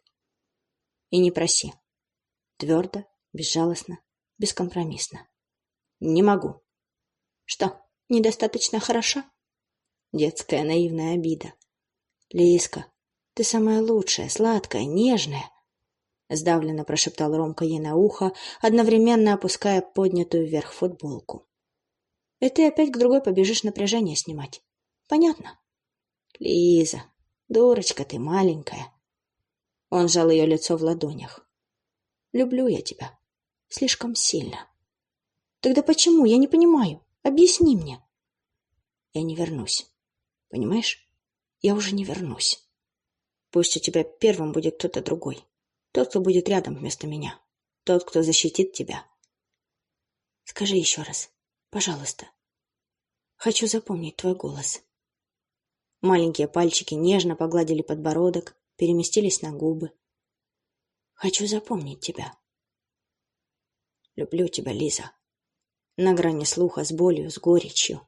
«И не проси». Твердо, безжалостно, бескомпромиссно. «Не могу». «Что, Недостаточно хороша? Детская наивная обида. Лиска, ты самая лучшая, сладкая, нежная. Сдавленно прошептал Ромка ей на ухо, одновременно опуская поднятую вверх футболку. И ты опять к другой побежишь напряжение снимать. Понятно? Лиза, дурочка ты маленькая. Он сжал ее лицо в ладонях. Люблю я тебя. Слишком сильно. Тогда почему? Я не понимаю. Объясни мне. Я не вернусь. Понимаешь? Я уже не вернусь. Пусть у тебя первым будет кто-то другой. Тот, кто будет рядом вместо меня. Тот, кто защитит тебя. Скажи еще раз. Пожалуйста. Хочу запомнить твой голос. Маленькие пальчики нежно погладили подбородок, переместились на губы. Хочу запомнить тебя. Люблю тебя, Лиза. На грани слуха, с болью, с горечью.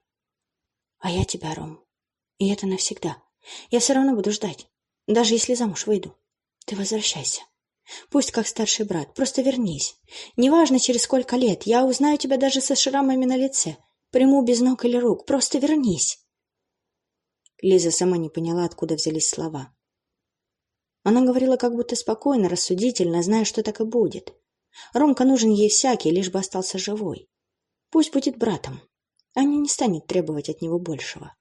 А я тебя, Ром. И это навсегда. Я все равно буду ждать. Даже если замуж выйду. Ты возвращайся. Пусть как старший брат, просто вернись. Неважно, через сколько лет, я узнаю тебя даже со шрамами на лице. Приму без ног или рук, просто вернись. Лиза сама не поняла, откуда взялись слова. Она говорила как будто спокойно, рассудительно, зная, что так и будет. Ромка нужен ей всякий, лишь бы остался живой. Пусть будет братом. Аня не станет требовать от него большего.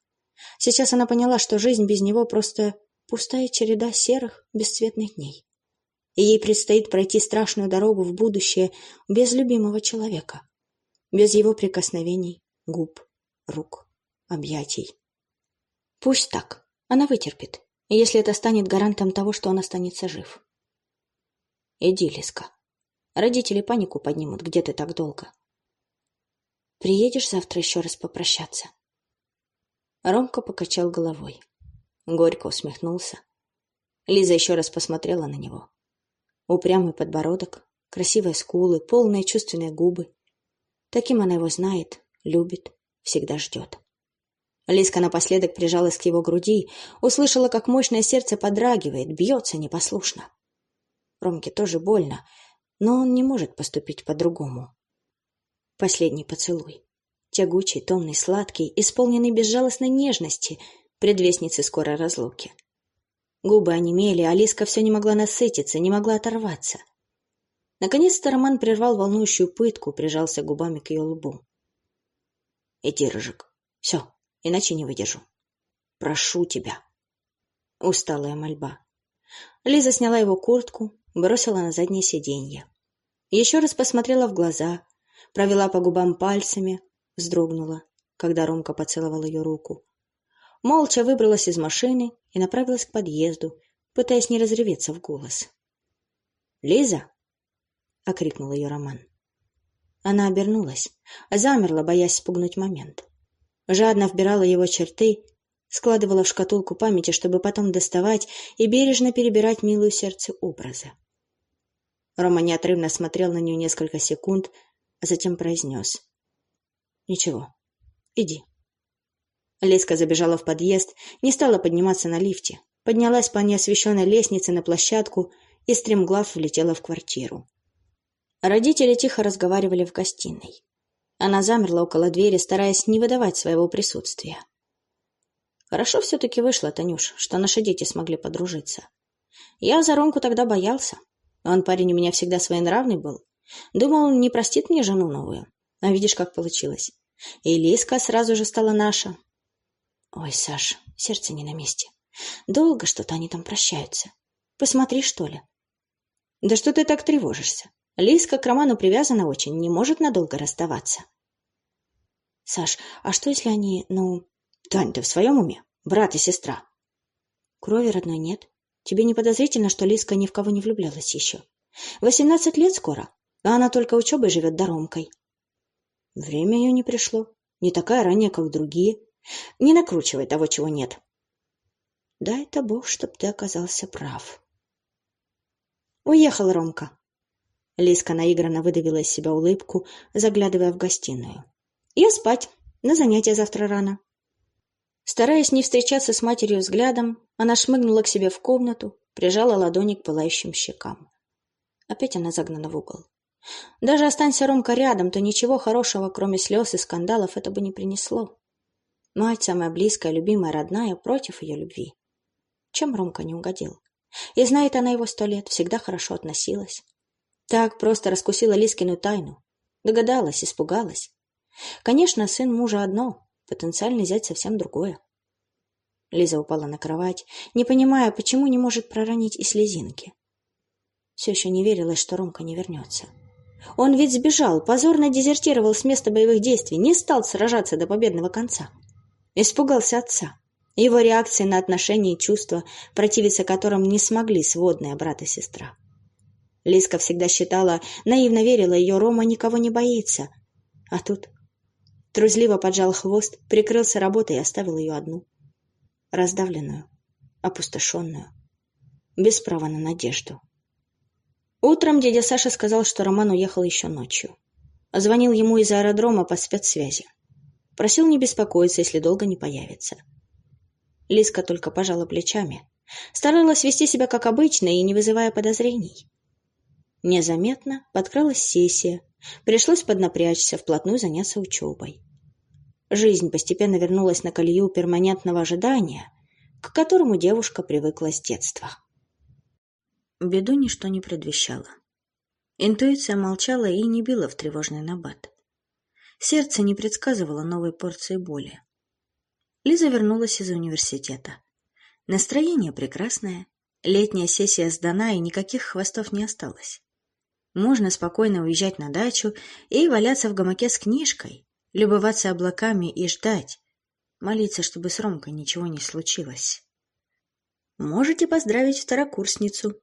Сейчас она поняла, что жизнь без него просто пустая череда серых, бесцветных дней и ей предстоит пройти страшную дорогу в будущее без любимого человека, без его прикосновений, губ, рук, объятий. Пусть так, она вытерпит, если это станет гарантом того, что он останется жив. Иди, Лиска. Родители панику поднимут, где ты так долго. Приедешь завтра еще раз попрощаться? Ромка покачал головой. Горько усмехнулся. Лиза еще раз посмотрела на него. Упрямый подбородок, красивые скулы, полные чувственные губы. Таким она его знает, любит, всегда ждет. Лиска напоследок прижалась к его груди, услышала, как мощное сердце подрагивает, бьется непослушно. Ромке тоже больно, но он не может поступить по-другому. Последний поцелуй. Тягучий, томный, сладкий, исполненный безжалостной нежности, предвестницы скорой разлуки. Губы онемели, Алиска все не могла насытиться, не могла оторваться. Наконец-то Роман прервал волнующую пытку, прижался губами к ее лбу. «Иди, Рыжик. Все, иначе не выдержу. Прошу тебя». Усталая мольба. Лиза сняла его куртку, бросила на заднее сиденье. Еще раз посмотрела в глаза, провела по губам пальцами, вздрогнула, когда Ромка поцеловал ее руку молча выбралась из машины и направилась к подъезду, пытаясь не разреветься в голос. «Лиза!» — окрикнул ее Роман. Она обернулась, замерла, боясь спугнуть момент. Жадно вбирала его черты, складывала в шкатулку памяти, чтобы потом доставать и бережно перебирать милую сердце образа. Рома неотрывно смотрел на нее несколько секунд, а затем произнес. «Ничего, иди». Леска забежала в подъезд, не стала подниматься на лифте, поднялась по неосвещенной лестнице на площадку и стремглав влетела в квартиру. Родители тихо разговаривали в гостиной. Она замерла около двери, стараясь не выдавать своего присутствия. Хорошо все-таки вышло, Танюш, что наши дети смогли подружиться. Я за Ромку тогда боялся. Он парень у меня всегда своенравный был. Думал, не простит мне жену новую. А видишь, как получилось. И Лиска сразу же стала наша. Ой, Саш, сердце не на месте. Долго что-то они там прощаются. Посмотри, что ли. Да что ты так тревожишься? Лиска к Роману привязана очень, не может надолго расставаться. Саш, а что если они, ну... Тань, ты в своем уме? Брат и сестра. Крови родной нет. Тебе не подозрительно, что Лиска ни в кого не влюблялась еще? Восемнадцать лет скоро, а она только учебой живет доромкой. Время ее не пришло. Не такая ранняя, как другие. Не накручивай того, чего нет. Дай-то Бог, чтоб ты оказался прав. Уехал Ромка. Лиска наигранно выдавила из себя улыбку, заглядывая в гостиную. Я спать. На занятия завтра рано. Стараясь не встречаться с матерью взглядом, она шмыгнула к себе в комнату, прижала ладони к пылающим щекам. Опять она загнана в угол. Даже останься Ромка рядом, то ничего хорошего, кроме слез и скандалов, это бы не принесло. Мать, самая близкая, любимая, родная, против ее любви. Чем Ромка не угодил? И знает она его сто лет, всегда хорошо относилась. Так просто раскусила Лискину тайну. Догадалась, испугалась. Конечно, сын мужа одно, потенциальный зять совсем другое. Лиза упала на кровать, не понимая, почему не может проронить и слезинки. Все еще не верилось, что Ромка не вернется. Он ведь сбежал, позорно дезертировал с места боевых действий, не стал сражаться до победного конца. Испугался отца. Его реакции на отношения и чувства, противиться которым не смогли сводные брат и сестра. Лиска всегда считала, наивно верила, ее Рома никого не боится. А тут трузливо поджал хвост, прикрылся работой и оставил ее одну. Раздавленную, опустошенную, без права на надежду. Утром дядя Саша сказал, что Роман уехал еще ночью. Звонил ему из аэродрома по спецсвязи. Просил не беспокоиться, если долго не появится. Лиска только пожала плечами. Старалась вести себя как обычно и не вызывая подозрений. Незаметно подкралась сессия. Пришлось поднапрячься, вплотную заняться учебой. Жизнь постепенно вернулась на колею перманентного ожидания, к которому девушка привыкла с детства. Беду ничто не предвещало. Интуиция молчала и не била в тревожный набат. Сердце не предсказывало новой порции боли. Лиза вернулась из университета. Настроение прекрасное, летняя сессия сдана и никаких хвостов не осталось. Можно спокойно уезжать на дачу и валяться в гамаке с книжкой, любоваться облаками и ждать, молиться, чтобы с Ромкой ничего не случилось. «Можете поздравить второкурсницу», —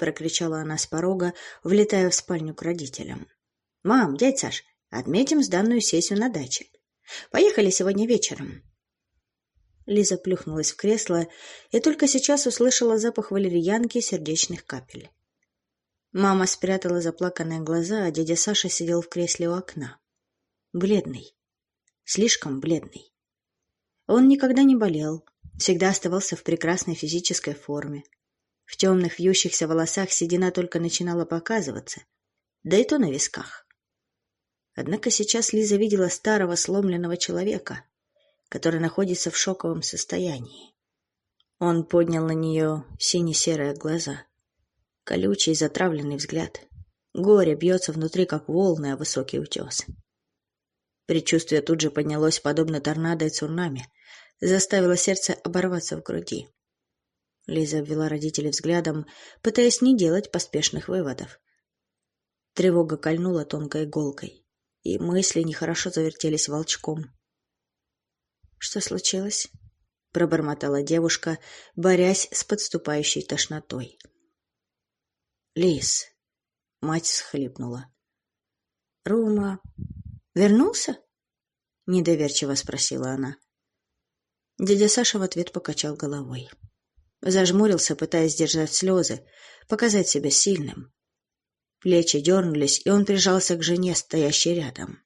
прокричала она с порога, влетая в спальню к родителям. «Мам, дядь Саш, отметим сданную сессию на даче. Поехали сегодня вечером». Лиза плюхнулась в кресло и только сейчас услышала запах валерьянки и сердечных капель. Мама спрятала заплаканные глаза, а дядя Саша сидел в кресле у окна. Бледный. Слишком бледный. Он никогда не болел, всегда оставался в прекрасной физической форме. В темных вьющихся волосах седина только начинала показываться, да и то на висках. Однако сейчас Лиза видела старого сломленного человека, который находится в шоковом состоянии. Он поднял на нее сине-серые глаза — Колючий, затравленный взгляд. Горе бьется внутри, как волны, а высокий утес. Предчувствие тут же поднялось, подобно торнадо и цунами, заставило сердце оборваться в груди. Лиза обвела родителей взглядом, пытаясь не делать поспешных выводов. Тревога кольнула тонкой иголкой, и мысли нехорошо завертелись волчком. «Что случилось?» — пробормотала девушка, борясь с подступающей тошнотой. Лис. Мать схлипнула. Рома вернулся? Недоверчиво спросила она. Дядя Саша в ответ покачал головой. Зажмурился, пытаясь сдержать слезы, показать себя сильным. Плечи дернулись, и он прижался к жене, стоящей рядом.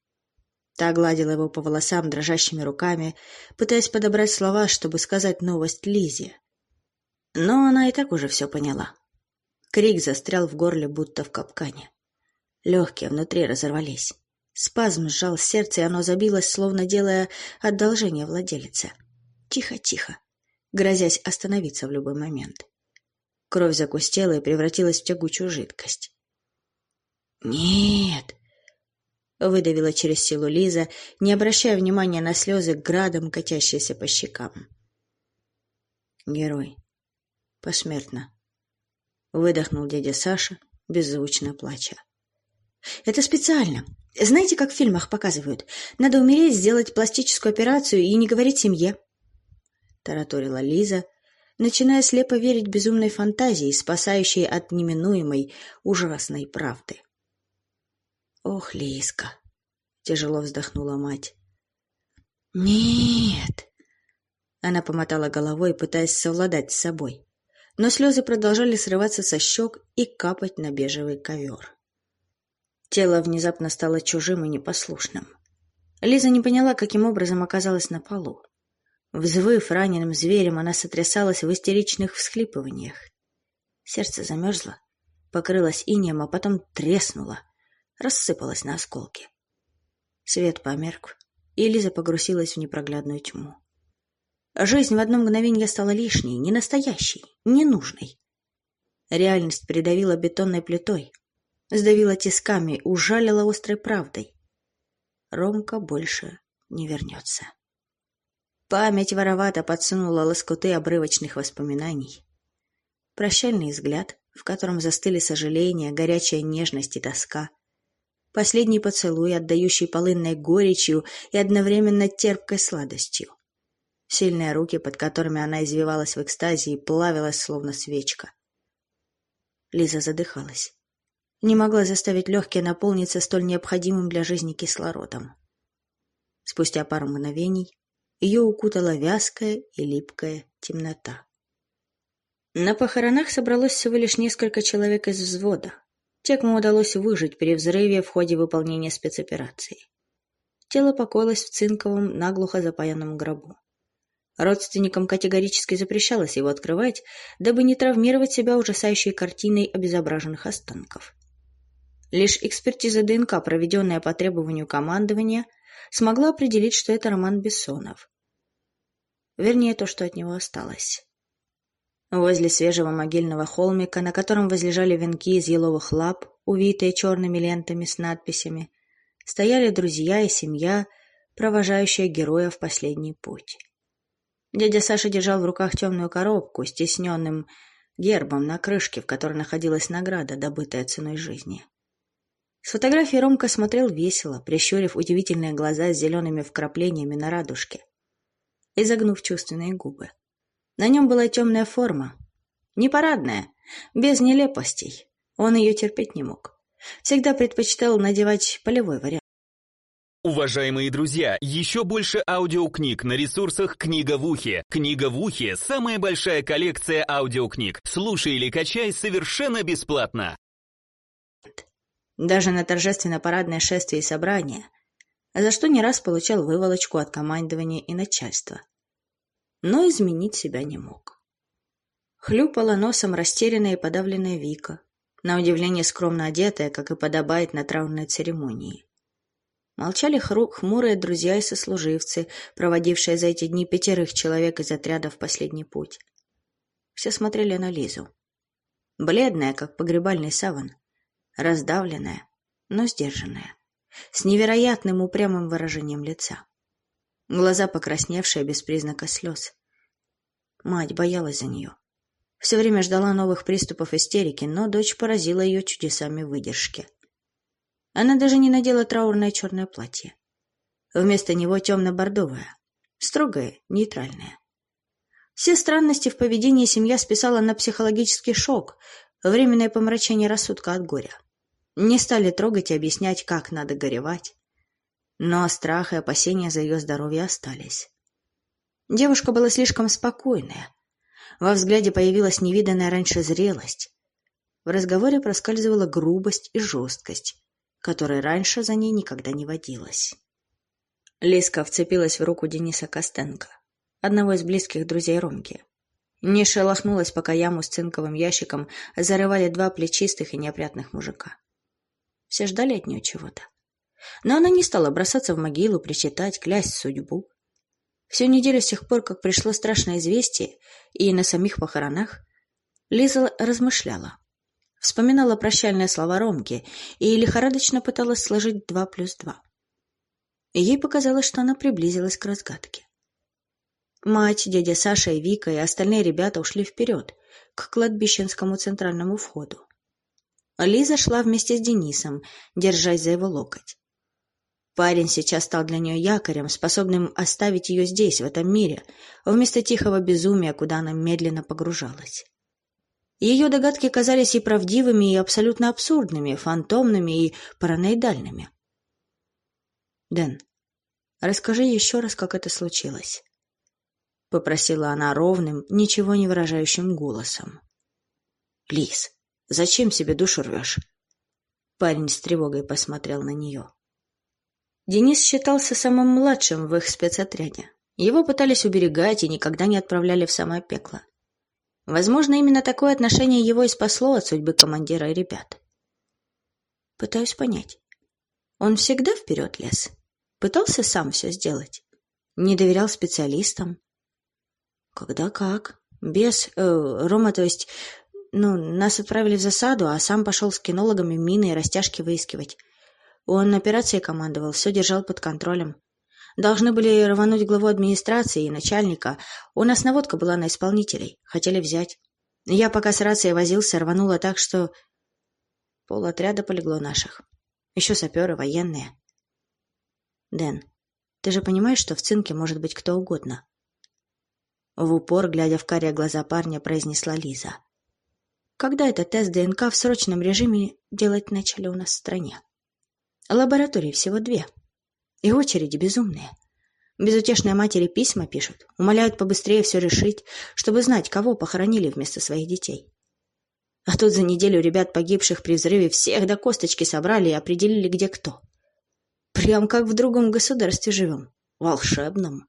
Та гладила его по волосам дрожащими руками, пытаясь подобрать слова, чтобы сказать новость Лизе. Но она и так уже все поняла. Крик застрял в горле, будто в капкане. Легкие внутри разорвались. Спазм сжал сердце, и оно забилось, словно делая одолжение владелице. Тихо-тихо, грозясь остановиться в любой момент. Кровь загустела и превратилась в тягучую жидкость. «Нет!» — выдавила через силу Лиза, не обращая внимания на слезы, градом катящиеся по щекам. «Герой. Посмертно выдохнул дядя Саша, беззвучно плача. Это специально. Знаете, как в фильмах показывают? Надо умереть, сделать пластическую операцию и не говорить семье. Тараторила Лиза, начиная слепо верить безумной фантазии, спасающей от неминуемой ужасной правды. Ох, Лизка, тяжело вздохнула мать. Нет. Она помотала головой, пытаясь совладать с собой но слезы продолжали срываться со щек и капать на бежевый ковер. Тело внезапно стало чужим и непослушным. Лиза не поняла, каким образом оказалась на полу. Взвыв раненым зверем, она сотрясалась в истеричных всхлипываниях. Сердце замерзло, покрылось инеем, а потом треснуло, рассыпалось на осколки. Свет померк, и Лиза погрузилась в непроглядную тьму. Жизнь в одно мгновение стала лишней, не настоящей, ненужной. Реальность придавила бетонной плитой, сдавила тисками, ужалила острой правдой. Ромка больше не вернется. Память воровато подсунула лоскуты обрывочных воспоминаний. Прощальный взгляд, в котором застыли сожаление, горячая нежность и тоска. Последний поцелуй, отдающий полынной горечью и одновременно терпкой сладостью. Сильные руки, под которыми она извивалась в экстазе и плавилась, словно свечка. Лиза задыхалась. Не могла заставить легкие наполниться столь необходимым для жизни кислородом. Спустя пару мгновений ее укутала вязкая и липкая темнота. На похоронах собралось всего лишь несколько человек из взвода. Те, кому удалось выжить при взрыве в ходе выполнения спецоперации. Тело покоилось в цинковом, наглухо запаянном гробу. Родственникам категорически запрещалось его открывать, дабы не травмировать себя ужасающей картиной обезображенных останков. Лишь экспертиза ДНК, проведенная по требованию командования, смогла определить, что это Роман Бессонов. Вернее, то, что от него осталось. Возле свежего могильного холмика, на котором возлежали венки из еловых лап, увитые черными лентами с надписями, стояли друзья и семья, провожающая героя в последний путь. Дядя Саша держал в руках темную коробку с тесненным гербом на крышке, в которой находилась награда, добытая ценой жизни. С фотографии Ромка смотрел весело, прищурив удивительные глаза с зелеными вкраплениями на радужке и загнув чувственные губы. На нем была темная форма. Не парадная, без нелепостей. Он ее терпеть не мог. Всегда предпочитал надевать полевой вариант. Уважаемые друзья, еще больше аудиокниг на ресурсах «Книга в ухе». «Книга в ухе» — самая большая коллекция аудиокниг. Слушай или качай совершенно бесплатно. Даже на торжественно-парадное шествие и собрание, за что не раз получал выволочку от командования и начальства но изменить себя не мог. Хлюпала носом растерянная и подавленная Вика, на удивление скромно одетая, как и подобает на траурной церемонии. Молчали хмурые друзья и сослуживцы, проводившие за эти дни пятерых человек из отряда в последний путь. Все смотрели на Лизу. Бледная, как погребальный саван, раздавленная, но сдержанная, с невероятным упрямым выражением лица. Глаза покрасневшие, без признака слез. Мать боялась за нее. Все время ждала новых приступов истерики, но дочь поразила ее чудесами выдержки. Она даже не надела траурное черное платье. Вместо него темно-бордовое, строгое, нейтральное. Все странности в поведении семья списала на психологический шок, временное помрачение рассудка от горя. Не стали трогать и объяснять, как надо горевать. Но страх и опасения за ее здоровье остались. Девушка была слишком спокойная. Во взгляде появилась невиданная раньше зрелость. В разговоре проскальзывала грубость и жесткость, которой раньше за ней никогда не водилась. Лиска вцепилась в руку Дениса Костенко, одного из близких друзей Ромки. Не шелохнулась, пока яму с цинковым ящиком зарывали два плечистых и неопрятных мужика. Все ждали от нее чего-то. Но она не стала бросаться в могилу, причитать, клясть судьбу. Всю неделю с тех пор, как пришло страшное известие, и на самих похоронах, Лиза размышляла. Вспоминала прощальные слова Ромки и лихорадочно пыталась сложить два плюс два. Ей показалось, что она приблизилась к разгадке. Мать, дядя Саша и Вика и остальные ребята ушли вперед, к кладбищенскому центральному входу. Лиза шла вместе с Денисом, держась за его локоть. Парень сейчас стал для нее якорем, способным оставить ее здесь, в этом мире, вместо тихого безумия, куда она медленно погружалась. Ее догадки казались и правдивыми, и абсолютно абсурдными, фантомными и параноидальными. «Дэн, расскажи еще раз, как это случилось», — попросила она ровным, ничего не выражающим голосом. «Лиз, зачем себе душу рвешь?» Парень с тревогой посмотрел на нее. Денис считался самым младшим в их спецотряде. Его пытались уберегать и никогда не отправляли в самое пекло. Возможно, именно такое отношение его и спасло от судьбы командира и ребят. Пытаюсь понять. Он всегда вперед лез? Пытался сам все сделать? Не доверял специалистам? Когда как? Без... Э, Рома, то есть... Ну, нас отправили в засаду, а сам пошел с кинологами мины и растяжки выискивать. Он операцией командовал, все держал под контролем. Должны были рвануть главу администрации и начальника. У нас наводка была на исполнителей. Хотели взять. Я пока с рацией возился, рванула так, что... Пол отряда полегло наших. Еще саперы, военные. Дэн, ты же понимаешь, что в цинке может быть кто угодно? В упор, глядя в карие глаза парня, произнесла Лиза. Когда этот тест ДНК в срочном режиме делать начали у нас в стране? Лабораторий всего две. И очереди безумные. Безутешные матери письма пишут, умоляют побыстрее все решить, чтобы знать, кого похоронили вместо своих детей. А тут за неделю ребят, погибших при взрыве, всех до косточки собрали и определили, где кто. Прям как в другом государстве живем. Волшебном.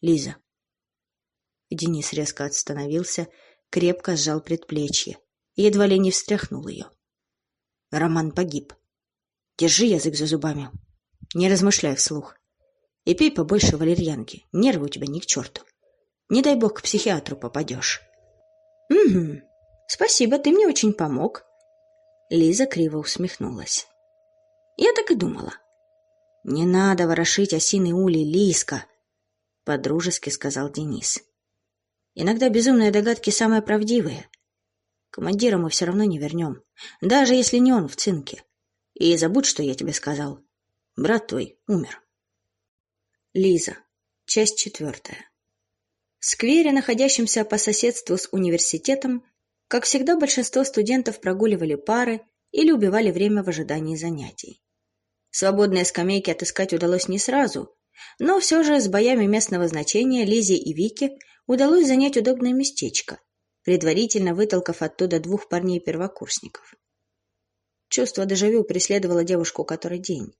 Лиза. Денис резко остановился, крепко сжал предплечье и едва ли не встряхнул ее. Роман погиб. Держи язык за зубами. Не размышляй вслух. И пей побольше валерьянки. Нервы у тебя ни к черту. Не дай бог к психиатру попадешь. Угу. Спасибо, ты мне очень помог. Лиза криво усмехнулась. Я так и думала. Не надо ворошить осиный улей, Лиска, подружески сказал Денис. Иногда безумные догадки самые правдивые. Командира мы все равно не вернем, даже если не он в цинке. И забудь, что я тебе сказал. Брат твой умер. Лиза. Часть четвертая. В сквере, находящемся по соседству с университетом, как всегда, большинство студентов прогуливали пары или убивали время в ожидании занятий. Свободные скамейки отыскать удалось не сразу, но все же с боями местного значения Лизе и Вике удалось занять удобное местечко, предварительно вытолкав оттуда двух парней-первокурсников. Чувство дежавю преследовало девушку который день.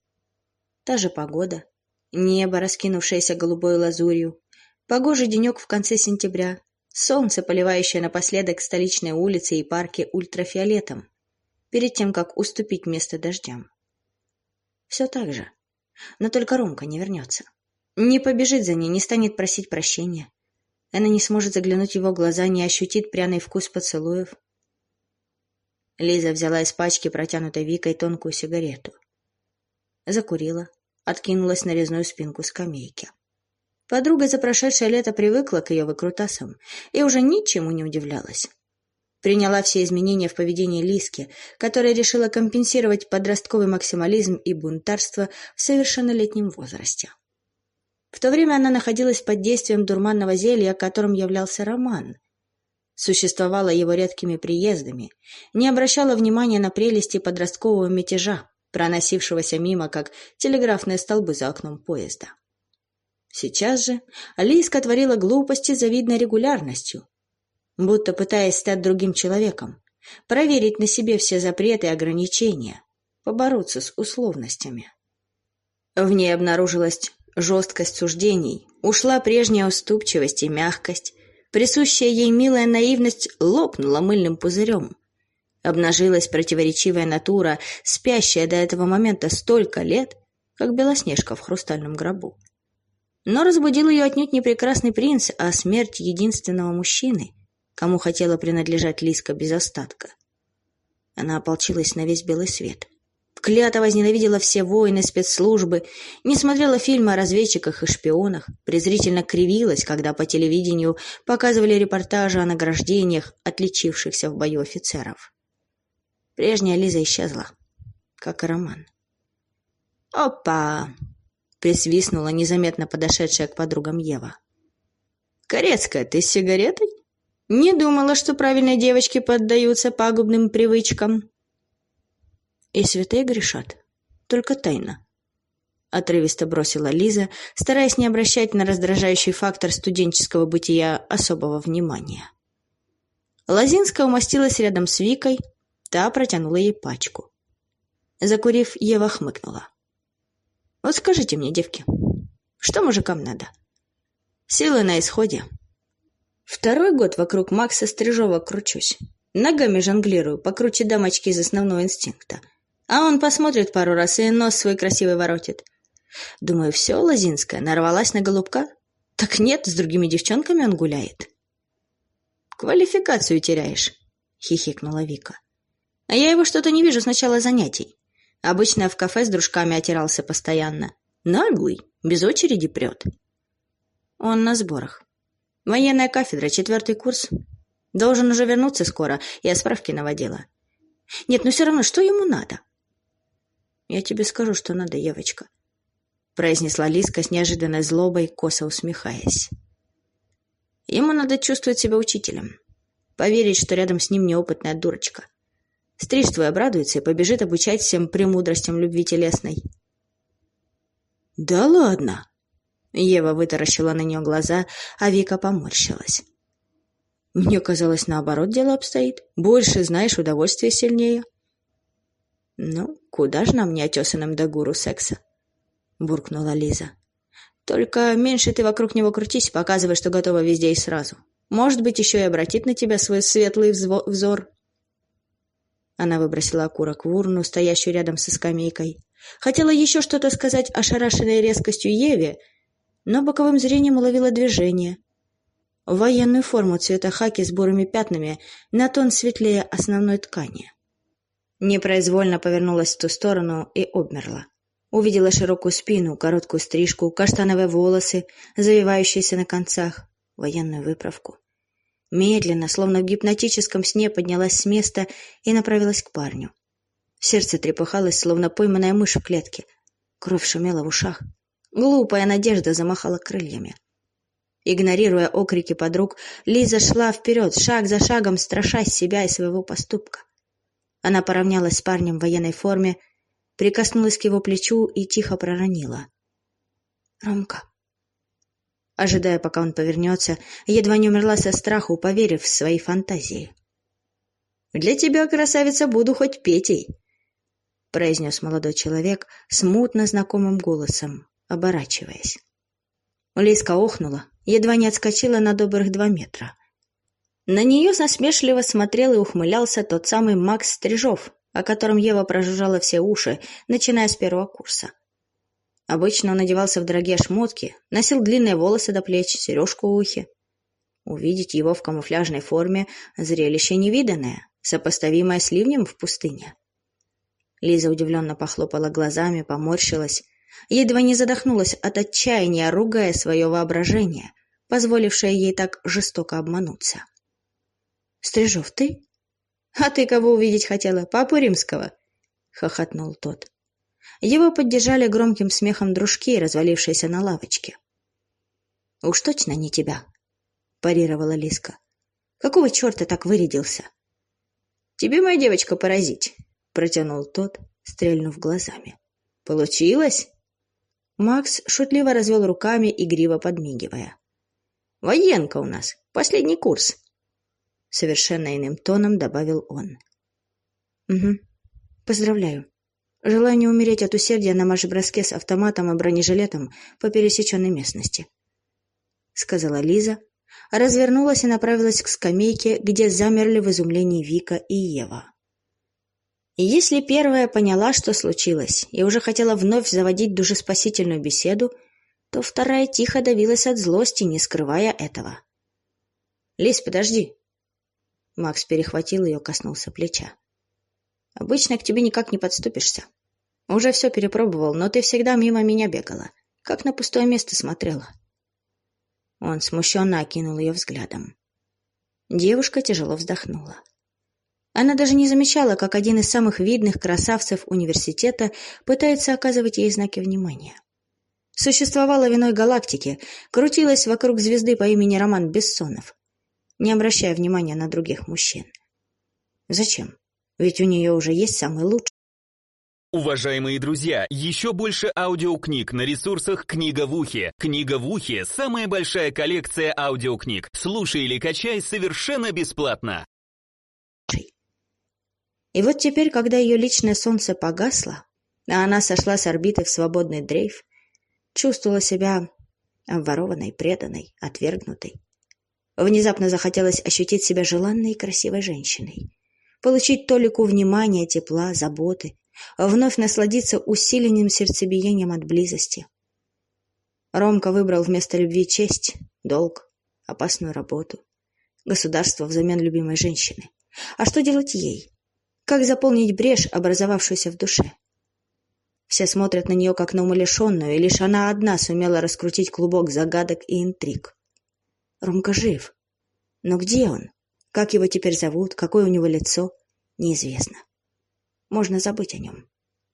Та же погода, небо, раскинувшееся голубой лазурью, погожий денек в конце сентября, солнце, поливающее напоследок столичные улицы и парки ультрафиолетом, перед тем, как уступить место дождям. Все так же. Но только Ромка не вернется. Не побежит за ней, не станет просить прощения. Она не сможет заглянуть в его глаза, не ощутит пряный вкус поцелуев. Лиза взяла из пачки, протянутой Викой, тонкую сигарету. Закурила, откинулась на резную спинку скамейки. Подруга за прошедшее лето привыкла к ее выкрутасам и уже ничему не удивлялась приняла все изменения в поведении Лиски, которая решила компенсировать подростковый максимализм и бунтарство в совершеннолетнем возрасте. В то время она находилась под действием дурманного зелья, которым являлся роман. Существовала его редкими приездами, не обращала внимания на прелести подросткового мятежа, проносившегося мимо, как телеграфные столбы за окном поезда. Сейчас же Алиска творила глупости с завидной регулярностью, будто пытаясь стать другим человеком, проверить на себе все запреты и ограничения, побороться с условностями. В ней обнаружилась жесткость суждений, ушла прежняя уступчивость и мягкость, присущая ей милая наивность лопнула мыльным пузырем. Обнажилась противоречивая натура, спящая до этого момента столько лет, как Белоснежка в хрустальном гробу. Но разбудил ее отнюдь не прекрасный принц, а смерть единственного мужчины, кому хотела принадлежать Лиска без остатка. Она ополчилась на весь белый свет. Клято возненавидела все войны, спецслужбы, не смотрела фильмы о разведчиках и шпионах, презрительно кривилась, когда по телевидению показывали репортажи о награждениях отличившихся в бою офицеров. Прежняя Лиза исчезла, как и Роман. «Опа!» — присвистнула незаметно подошедшая к подругам Ева. «Корецкая, ты с сигаретой?» Не думала, что правильные девочки поддаются пагубным привычкам. И святые грешат. Только тайно. Отрывисто бросила Лиза, стараясь не обращать на раздражающий фактор студенческого бытия особого внимания. Лозинская умостилась рядом с Викой, та протянула ей пачку. Закурив, Ева хмыкнула. «Вот скажите мне, девки, что мужикам надо? Силы на исходе, Второй год вокруг Макса Стрижова кручусь. Ногами жонглирую, покруче дамочки из основного инстинкта. А он посмотрит пару раз и нос свой красивый воротит. Думаю, все, Лозинская, нарвалась на голубка? Так нет, с другими девчонками он гуляет. Квалификацию теряешь, хихикнула Вика. А я его что-то не вижу с начала занятий. Обычно в кафе с дружками отирался постоянно. Наглый, без очереди прет. Он на сборах. Военная кафедра, четвертый курс. Должен уже вернуться скоро, я справки наводила. Нет, но все равно, что ему надо? Я тебе скажу, что надо, девочка. Произнесла Лиска с неожиданной злобой, косо усмехаясь. Ему надо чувствовать себя учителем. Поверить, что рядом с ним неопытная дурочка. Стриж твой обрадуется и побежит обучать всем премудростям любви телесной. «Да ладно!» Ева вытаращила на нее глаза, а Вика поморщилась. «Мне казалось, наоборот дело обстоит. Больше знаешь, удовольствие сильнее». «Ну, куда ж нам, неотесанным до гуру секса?» — буркнула Лиза. «Только меньше ты вокруг него крутись, показывай, что готова везде и сразу. Может быть, еще и обратит на тебя свой светлый взор». Она выбросила окурок в урну, стоящую рядом со скамейкой. Хотела еще что-то сказать ошарашенной резкостью Еве, но боковым зрением уловила движение. Военную форму цвета хаки с бурыми пятнами на тон светлее основной ткани. Непроизвольно повернулась в ту сторону и обмерла. Увидела широкую спину, короткую стрижку, каштановые волосы, завивающиеся на концах, военную выправку. Медленно, словно в гипнотическом сне, поднялась с места и направилась к парню. Сердце трепыхалось, словно пойманная мышь в клетке. Кровь шумела в ушах. Глупая надежда замахала крыльями. Игнорируя окрики подруг, Лиза шла вперед, шаг за шагом, страшась себя и своего поступка. Она поравнялась с парнем в военной форме, прикоснулась к его плечу и тихо проронила. «Ромка, ожидая, пока он повернется, едва не умерла со страху, поверив в свои фантазии. «Для тебя, красавица, буду хоть Петей», — произнес молодой человек смутно знакомым голосом, оборачиваясь. Лиска охнула, едва не отскочила на добрых два метра. На нее насмешливо смотрел и ухмылялся тот самый Макс Стрижов, о котором Ева прожужжала все уши, начиная с первого курса. Обычно он одевался в дорогие шмотки, носил длинные волосы до плеч, сережку в ухе. Увидеть его в камуфляжной форме – зрелище невиданное, сопоставимое с ливнем в пустыне. Лиза удивленно похлопала глазами, поморщилась, едва не задохнулась от отчаяния, ругая свое воображение, позволившее ей так жестоко обмануться. «Стрижов, ты? А ты кого увидеть хотела? Папу римского?» — хохотнул тот. Его поддержали громким смехом дружки, развалившиеся на лавочке. «Уж точно не тебя», — парировала Лиска. «Какого черта так вырядился?» «Тебе, моя девочка, поразить», — протянул тот, стрельнув глазами. «Получилось?» Макс шутливо развел руками, игриво подмигивая. «Военка у нас, последний курс», — совершенно иным тоном добавил он. «Угу, поздравляю», Желание умереть от усердия на марш-броске с автоматом и бронежилетом по пересеченной местности. Сказала Лиза, развернулась и направилась к скамейке, где замерли в изумлении Вика и Ева. И если первая поняла, что случилось, и уже хотела вновь заводить душеспасительную беседу, то вторая тихо давилась от злости, не скрывая этого. «Лиз, подожди!» Макс перехватил ее, коснулся плеча. Обычно к тебе никак не подступишься. Уже все перепробовал, но ты всегда мимо меня бегала, как на пустое место смотрела. Он смущенно окинул ее взглядом. Девушка тяжело вздохнула. Она даже не замечала, как один из самых видных красавцев университета пытается оказывать ей знаки внимания. Существовала виной галактики, крутилась вокруг звезды по имени Роман Бессонов, не обращая внимания на других мужчин. Зачем? Ведь у нее уже есть самый лучший. Уважаемые друзья, еще больше аудиокниг на ресурсах «Книга в ухе». «Книга в ухе» — самая большая коллекция аудиокниг. Слушай или качай совершенно бесплатно. И вот теперь, когда ее личное солнце погасло, а она сошла с орбиты в свободный дрейф, чувствовала себя обворованной, преданной, отвергнутой. Внезапно захотелось ощутить себя желанной и красивой женщиной получить толику внимания, тепла, заботы, вновь насладиться усиленным сердцебиением от близости. Ромка выбрал вместо любви честь, долг, опасную работу, государство взамен любимой женщины. А что делать ей? Как заполнить брешь, образовавшуюся в душе? Все смотрят на нее как на умалишенную, и лишь она одна сумела раскрутить клубок загадок и интриг. Ромка жив. Но где он? Как его теперь зовут? Какое у него лицо? Неизвестно. Можно забыть о нем.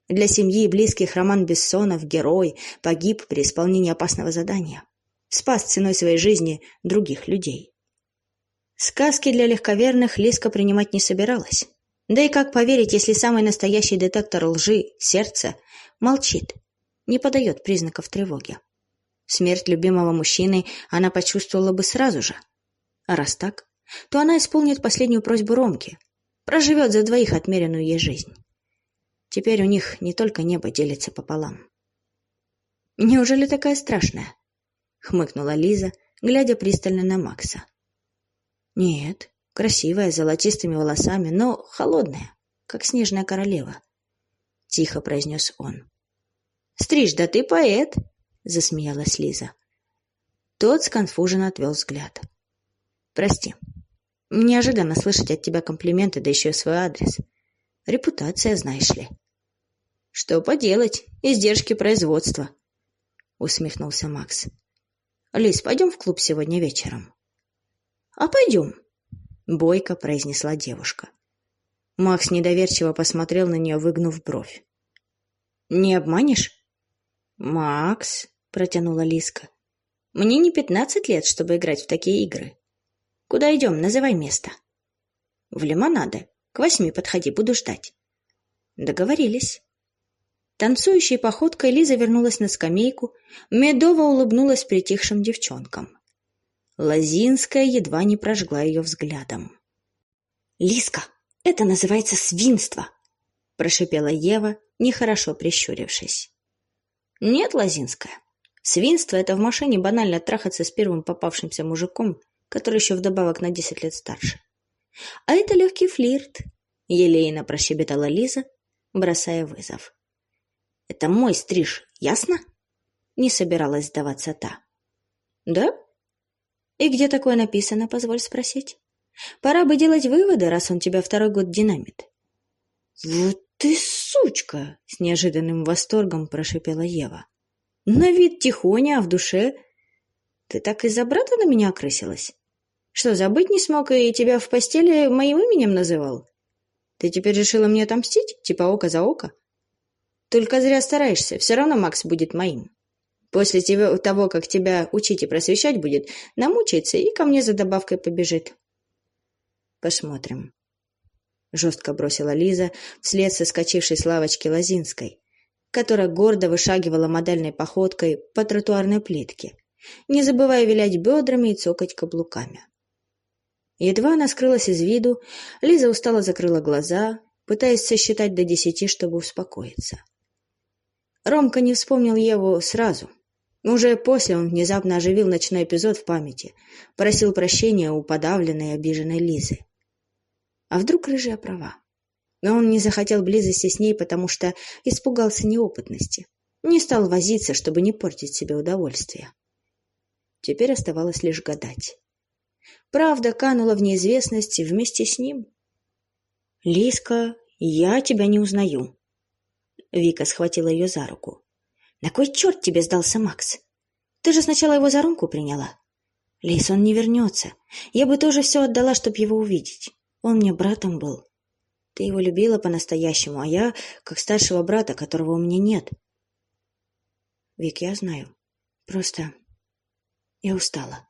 Для семьи и близких Роман Бессонов, герой, погиб при исполнении опасного задания. Спас ценой своей жизни других людей. Сказки для легковерных Лиска принимать не собиралась. Да и как поверить, если самый настоящий детектор лжи, сердце, молчит, не подает признаков тревоги? Смерть любимого мужчины она почувствовала бы сразу же. А раз так, то она исполнит последнюю просьбу Ромки, проживет за двоих отмеренную ей жизнь. Теперь у них не только небо делится пополам. «Неужели такая страшная?» — хмыкнула Лиза, глядя пристально на Макса. «Нет, красивая, с золотистыми волосами, но холодная, как снежная королева», — тихо произнес он. «Стриж, да ты поэт!» — засмеялась Лиза. Тот сконфуженно отвел взгляд. «Прости, неожиданно слышать от тебя комплименты, да еще и свой адрес. Репутация, знаешь ли». «Что поделать? Издержки производства», — усмехнулся Макс. «Лиз, пойдем в клуб сегодня вечером». «А пойдем», — бойко произнесла девушка. Макс недоверчиво посмотрел на нее, выгнув бровь. «Не обманешь?» «Макс», — протянула Лиска, — «мне не пятнадцать лет, чтобы играть в такие игры. Куда идем? Называй место». «В лимонады. К восьми подходи, буду ждать». «Договорились». Танцующей походкой Лиза вернулась на скамейку, медово улыбнулась притихшим девчонкам. Лозинская едва не прожгла ее взглядом. «Лизка, это называется свинство!» — прошипела Ева, нехорошо прищурившись. «Нет, Лозинская. Свинство — это в машине банально трахаться с первым попавшимся мужиком, который еще вдобавок на десять лет старше. А это легкий флирт», — елейно прощебетала Лиза, бросая вызов. «Это мой стриж, ясно?» Не собиралась сдаваться та. «Да?» «И где такое написано, позволь спросить? Пора бы делать выводы, раз он тебя второй год динамит». «Вот ты сучка!» — с неожиданным восторгом прошипела Ева. «На вид тихоня, а в душе...» «Ты так из-за брата на меня окрысилась? Что, забыть не смог и тебя в постели моим именем называл? Ты теперь решила мне отомстить, типа око за око?» Только зря стараешься, все равно Макс будет моим. После того, как тебя учить и просвещать будет, намучается и ко мне за добавкой побежит. Посмотрим. Жестко бросила Лиза вслед соскочившей с лавочки Лозинской, которая гордо вышагивала модельной походкой по тротуарной плитке, не забывая вилять бедрами и цокать каблуками. Едва она скрылась из виду, Лиза устало закрыла глаза, пытаясь сосчитать до десяти, чтобы успокоиться. Ромка не вспомнил Еву сразу. Уже после он внезапно оживил ночной эпизод в памяти, просил прощения у подавленной и обиженной Лизы. А вдруг рыжая права? Но он не захотел близости с ней, потому что испугался неопытности. Не стал возиться, чтобы не портить себе удовольствие. Теперь оставалось лишь гадать. Правда канула в неизвестность вместе с ним. «Лиска, я тебя не узнаю», Вика схватила ее за руку. «На кой черт тебе сдался Макс? Ты же сначала его за руку приняла». «Лис, он не вернется. Я бы тоже все отдала, чтобы его увидеть. Он мне братом был. Ты его любила по-настоящему, а я как старшего брата, которого у меня нет». «Вик, я знаю. Просто я устала».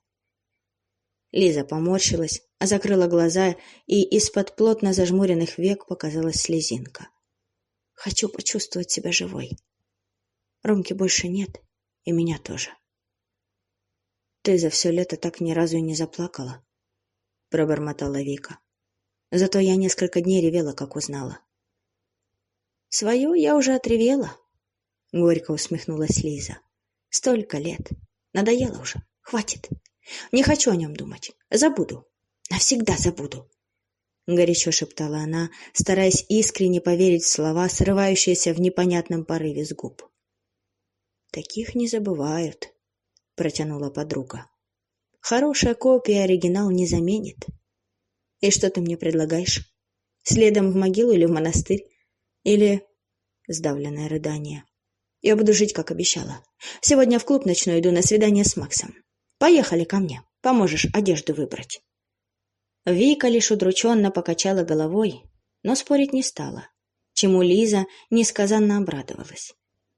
Лиза поморщилась, а закрыла глаза, и из-под плотно зажмуренных век показалась слезинка. Хочу почувствовать себя живой. Ромки больше нет, и меня тоже. Ты за все лето так ни разу и не заплакала, пробормотала Вика. Зато я несколько дней ревела, как узнала. Свое я уже отревела, горько усмехнулась Лиза. Столько лет. Надоело уже. Хватит. Не хочу о нем думать. Забуду. Навсегда забуду. — горячо шептала она, стараясь искренне поверить в слова, срывающиеся в непонятном порыве с губ. «Таких не забывают», — протянула подруга. «Хорошая копия оригинал не заменит. И что ты мне предлагаешь? Следом в могилу или в монастырь? Или...» Сдавленное рыдание. «Я буду жить, как обещала. Сегодня в клуб ночной иду на свидание с Максом. Поехали ко мне, поможешь одежду выбрать». Вика лишь удрученно покачала головой, но спорить не стала, чему Лиза несказанно обрадовалась.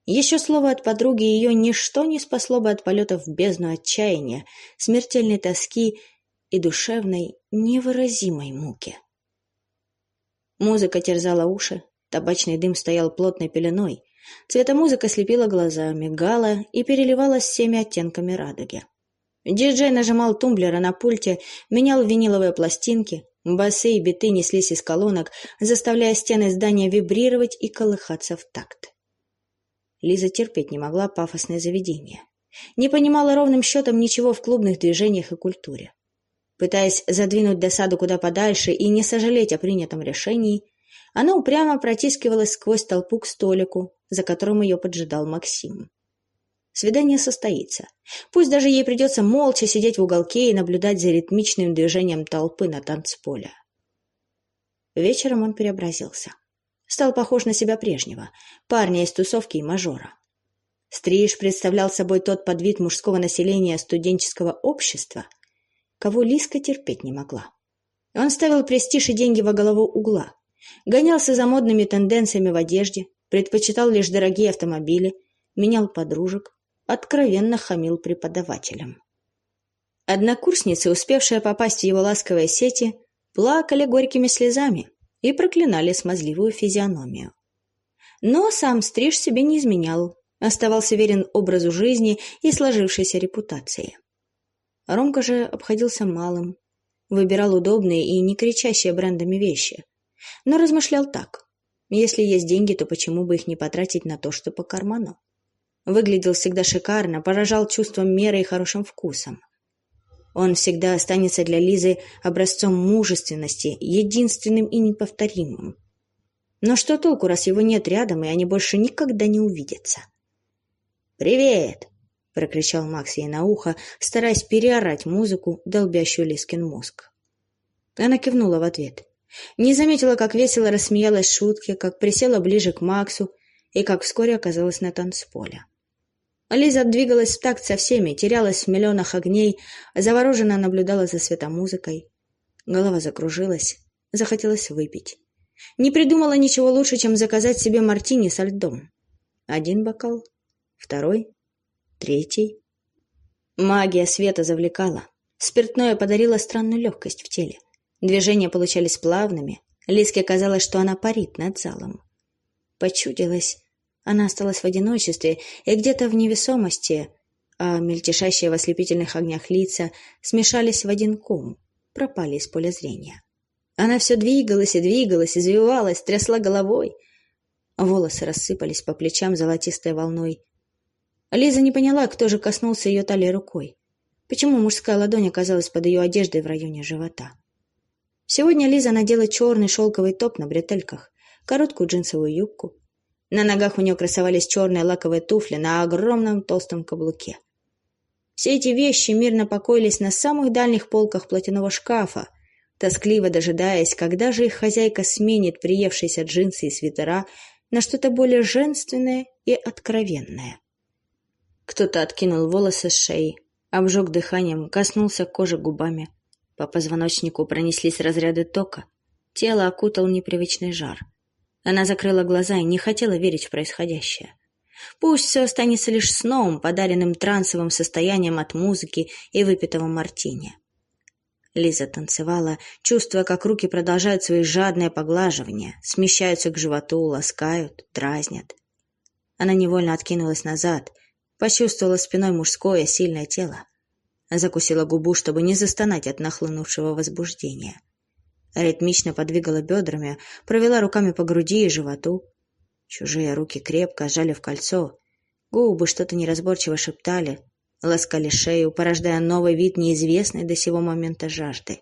Еще слово от подруги ее ничто не спасло бы от полетов в бездну отчаяния, смертельной тоски и душевной невыразимой муки. Музыка терзала уши, табачный дым стоял плотной пеленой, цветомузыка слепила глаза, мигала и переливалась всеми оттенками радуги. Диджей нажимал тумблеры на пульте, менял виниловые пластинки, басы и биты неслись из колонок, заставляя стены здания вибрировать и колыхаться в такт. Лиза терпеть не могла пафосное заведение. Не понимала ровным счетом ничего в клубных движениях и культуре. Пытаясь задвинуть досаду куда подальше и не сожалеть о принятом решении, она упрямо протискивалась сквозь толпу к столику, за которым ее поджидал Максим. Свидание состоится. Пусть даже ей придется молча сидеть в уголке и наблюдать за ритмичным движением толпы на танцполе. Вечером он преобразился. Стал похож на себя прежнего, парня из тусовки и мажора. Стриж представлял собой тот подвид мужского населения студенческого общества, кого Лиска терпеть не могла. Он ставил престиж и деньги во голову угла, гонялся за модными тенденциями в одежде, предпочитал лишь дорогие автомобили, менял подружек, откровенно хамил преподавателям. Однокурсницы, успевшие попасть в его ласковые сети, плакали горькими слезами и проклинали смазливую физиономию. Но сам Стриж себе не изменял, оставался верен образу жизни и сложившейся репутации. Ромка же обходился малым, выбирал удобные и не кричащие брендами вещи, но размышлял так. Если есть деньги, то почему бы их не потратить на то, что по карману? Выглядел всегда шикарно, поражал чувством меры и хорошим вкусом. Он всегда останется для Лизы образцом мужественности, единственным и неповторимым. Но что толку, раз его нет рядом, и они больше никогда не увидятся? «Привет!» — прокричал Макс ей на ухо, стараясь переорать музыку, долбящую Лискин мозг. Она кивнула в ответ. Не заметила, как весело рассмеялась шутке, как присела ближе к Максу и как вскоре оказалась на танцполе. Лиза двигалась в такт со всеми, терялась в миллионах огней, завороженно наблюдала за светомузыкой. Голова закружилась, захотелось выпить. Не придумала ничего лучше, чем заказать себе мартини со льдом. Один бокал, второй, третий. Магия света завлекала. Спиртное подарило странную легкость в теле. Движения получались плавными. Лиске казалось, что она парит над залом. Почудилось, она осталась в одиночестве и где-то в невесомости, а мельтешащие в ослепительных огнях лица смешались в один ком, пропали из поля зрения. Она все двигалась и двигалась, извивалась, трясла головой. Волосы рассыпались по плечам золотистой волной. Лиза не поняла, кто же коснулся ее талии рукой. Почему мужская ладонь оказалась под ее одеждой в районе живота? Сегодня Лиза надела черный шелковый топ на бретельках, короткую джинсовую юбку, на ногах у нее красовались черные лаковые туфли на огромном толстом каблуке. Все эти вещи мирно покоились на самых дальних полках платяного шкафа, тоскливо дожидаясь, когда же их хозяйка сменит приевшиеся джинсы и свитера на что-то более женственное и откровенное. Кто-то откинул волосы с шеи, обжег дыханием, коснулся кожи губами. По позвоночнику пронеслись разряды тока, тело окутал непривычный жар — она закрыла глаза и не хотела верить в происходящее. Пусть все останется лишь сном, подаренным трансовым состоянием от музыки и выпитого мартини. Лиза танцевала, чувствуя, как руки продолжают свои жадные поглаживания, смещаются к животу, ласкают, дразнят. Она невольно откинулась назад, почувствовала спиной мужское сильное тело. Закусила губу, чтобы не застонать от нахлынувшего возбуждения. Ритмично подвигала бедрами, провела руками по груди и животу. Чужие руки крепко сжали в кольцо. Губы что-то неразборчиво шептали, ласкали шею, порождая новый вид неизвестной до сего момента жажды.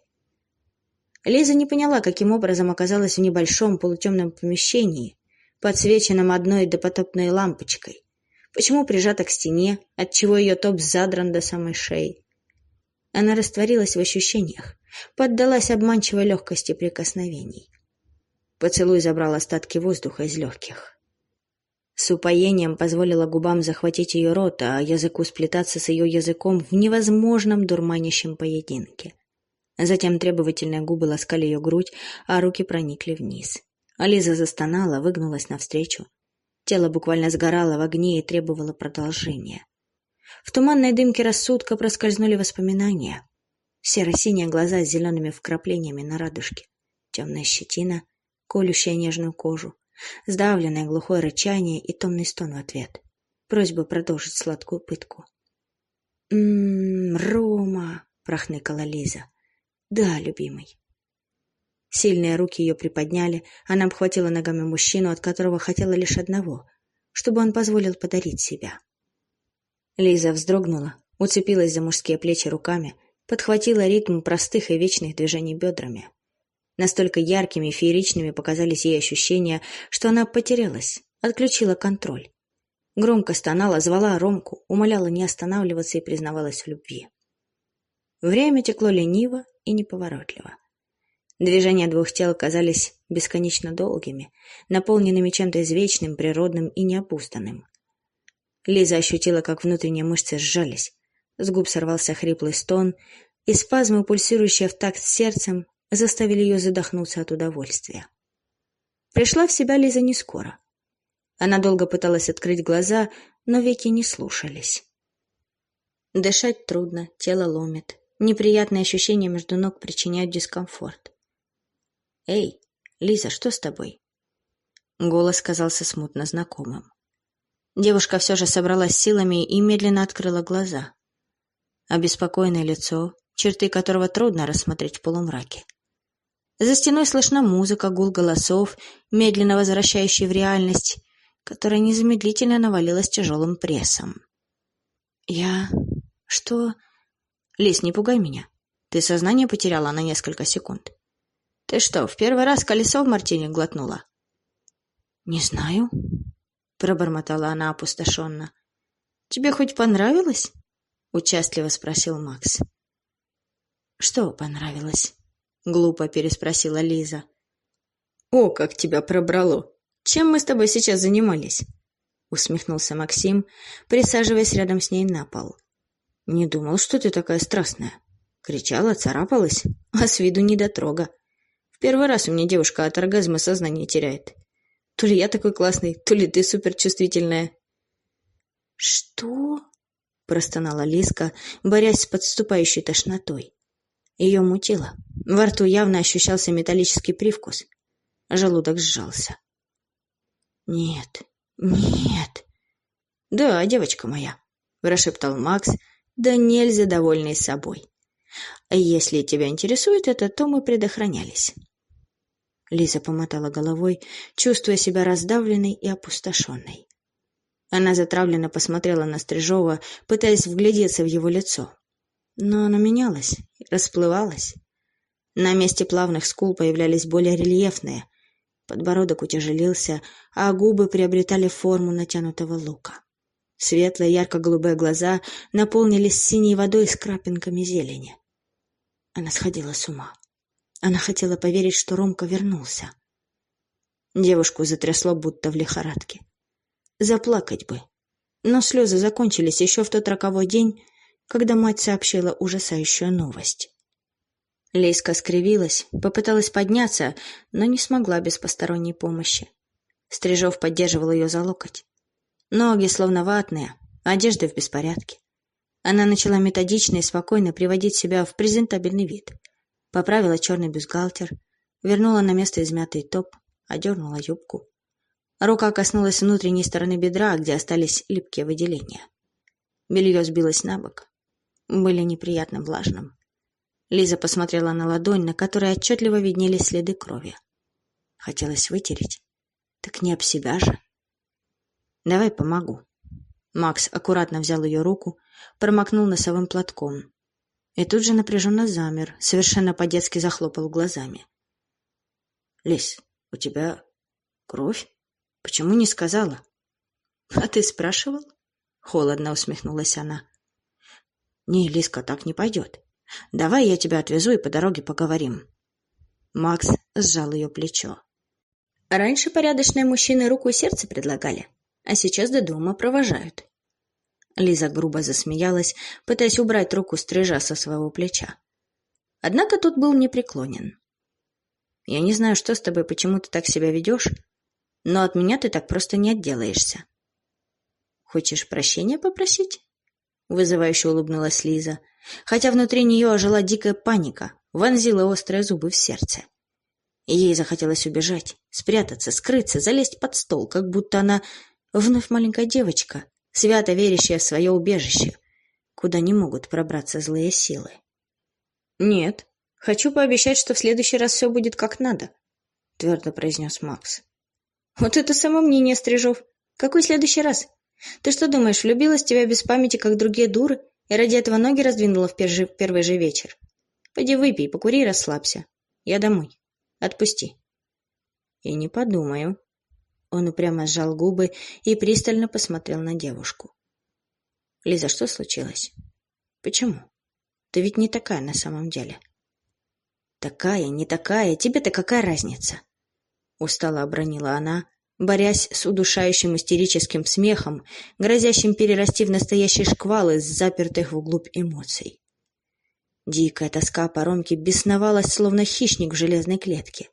Лиза не поняла, каким образом оказалась в небольшом полутемном помещении, подсвеченном одной допотопной лампочкой. Почему прижата к стене, отчего ее топ задран до самой шеи. Она растворилась в ощущениях, поддалась обманчивой легкости прикосновений. Поцелуй забрал остатки воздуха из легких. С упоением позволила губам захватить ее рот, а языку сплетаться с ее языком в невозможном дурманящем поединке. Затем требовательные губы ласкали ее грудь, а руки проникли вниз. Ализа застонала, выгнулась навстречу. Тело буквально сгорало в огне и требовало продолжения. В туманной дымке рассудка проскользнули воспоминания. Серо-синие глаза с зелеными вкраплениями на радужке, темная щетина, колющая нежную кожу, сдавленное глухое рычание и томный стон в ответ. Просьба продолжить сладкую пытку. «М-м, Рома!» — прохныкала Лиза. «Да, любимый». Сильные руки ее приподняли, она обхватила ногами мужчину, от которого хотела лишь одного, чтобы он позволил подарить себя. Лиза вздрогнула, уцепилась за мужские плечи руками, подхватила ритм простых и вечных движений бедрами. Настолько яркими и фееричными показались ей ощущения, что она потерялась, отключила контроль. Громко стонала, звала Ромку, умоляла не останавливаться и признавалась в любви. Время текло лениво и неповоротливо. Движения двух тел казались бесконечно долгими, наполненными чем-то извечным, природным и неопустанным. Лиза ощутила, как внутренние мышцы сжались. С губ сорвался хриплый стон, и спазмы, пульсирующие в такт сердцем, заставили ее задохнуться от удовольствия. Пришла в себя Лиза не скоро. Она долго пыталась открыть глаза, но веки не слушались. Дышать трудно, тело ломит. Неприятные ощущения между ног причиняют дискомфорт. «Эй, Лиза, что с тобой?» Голос казался смутно знакомым. Девушка все же собралась силами и медленно открыла глаза. Обеспокоенное лицо, черты которого трудно рассмотреть в полумраке. За стеной слышна музыка, гул голосов, медленно возвращающий в реальность, которая незамедлительно навалилась тяжелым прессом. «Я... что...» «Лис, не пугай меня. Ты сознание потеряла на несколько секунд. Ты что, в первый раз колесо в мартине глотнула?» «Не знаю», — пробормотала она опустошенно. «Тебе хоть понравилось?» — участливо спросил Макс. «Что понравилось?» — глупо переспросила Лиза. «О, как тебя пробрало! Чем мы с тобой сейчас занимались?» — усмехнулся Максим, присаживаясь рядом с ней на пол. «Не думал, что ты такая страстная. Кричала, царапалась, а с виду недотрога. В первый раз у меня девушка от оргазма сознание теряет. То ли я такой классный, то ли ты суперчувствительная». «Что?» — простонала Лизка, борясь с подступающей тошнотой. Ее мутило. Во рту явно ощущался металлический привкус. Желудок сжался. «Нет, нет!» «Да, девочка моя», — прошептал Макс, да нельзя довольный собой. «Если тебя интересует это, то мы предохранялись». Лиза помотала головой, чувствуя себя раздавленной и опустошенной. Она затравленно посмотрела на Стрижова, пытаясь вглядеться в его лицо. Но оно менялось, расплывалось. На месте плавных скул появлялись более рельефные. Подбородок утяжелился, а губы приобретали форму натянутого лука. Светлые ярко-голубые глаза наполнились синей водой с крапинками зелени. Она сходила с ума. Она хотела поверить, что Ромка вернулся. Девушку затрясло, будто в лихорадке. Заплакать бы. Но слезы закончились еще в тот роковой день, когда мать сообщила ужасающую новость. Лейска скривилась, попыталась подняться, но не смогла без посторонней помощи. Стрижов поддерживал ее за локоть. Ноги словно ватные, одежда в беспорядке. Она начала методично и спокойно приводить себя в презентабельный вид. Поправила черный бюстгальтер, вернула на место измятый топ, одернула юбку. Рука коснулась внутренней стороны бедра, где остались липкие выделения. Белье сбилось на бок, были неприятно влажным. Лиза посмотрела на ладонь, на которой отчетливо виднелись следы крови. Хотелось вытереть. Так не об себя же. Давай помогу. Макс аккуратно взял ее руку, промокнул носовым платком. И тут же напряженно замер, совершенно по-детски захлопал глазами. «Лис, у тебя кровь? Почему не сказала?» «А ты спрашивал?» — холодно усмехнулась она. «Не, Лиска, так не пойдет. Давай я тебя отвезу и по дороге поговорим». Макс сжал ее плечо. Раньше порядочные мужчины руку и сердце предлагали, а сейчас до дома провожают. Лиза грубо засмеялась, пытаясь убрать руку стрижа со своего плеча. Однако тот был непреклонен. «Я не знаю, что с тобой, почему ты так себя ведешь, но от меня ты так просто не отделаешься». «Хочешь прощения попросить?» Вызывающе улыбнулась Лиза, хотя внутри нее ожила дикая паника, вонзила острые зубы в сердце. ей захотелось убежать, спрятаться, скрыться, залезть под стол, как будто она вновь маленькая девочка, свято верящая в свое убежище, куда не могут пробраться злые силы. «Нет, хочу пообещать, что в следующий раз все будет как надо», — твердо произнес Макс. «Вот это самомнение, Стрижов. Какой следующий раз? Ты что думаешь, влюбилась в тебя без памяти, как другие дуры, и ради этого ноги раздвинула в первый же вечер? Пойди выпей, покури и расслабься. Я домой. Отпусти». «И не подумаю», он упрямо сжал губы и пристально посмотрел на девушку. «Лиза, что случилось? Почему? Ты ведь не такая на самом деле». «Такая, не такая, тебе-то какая разница?» Устало обронила она, борясь с удушающим истерическим смехом, грозящим перерасти в настоящий шквал из запертых вглубь эмоций. Дикая тоска по Ромке бесновалась, словно хищник в железной клетке.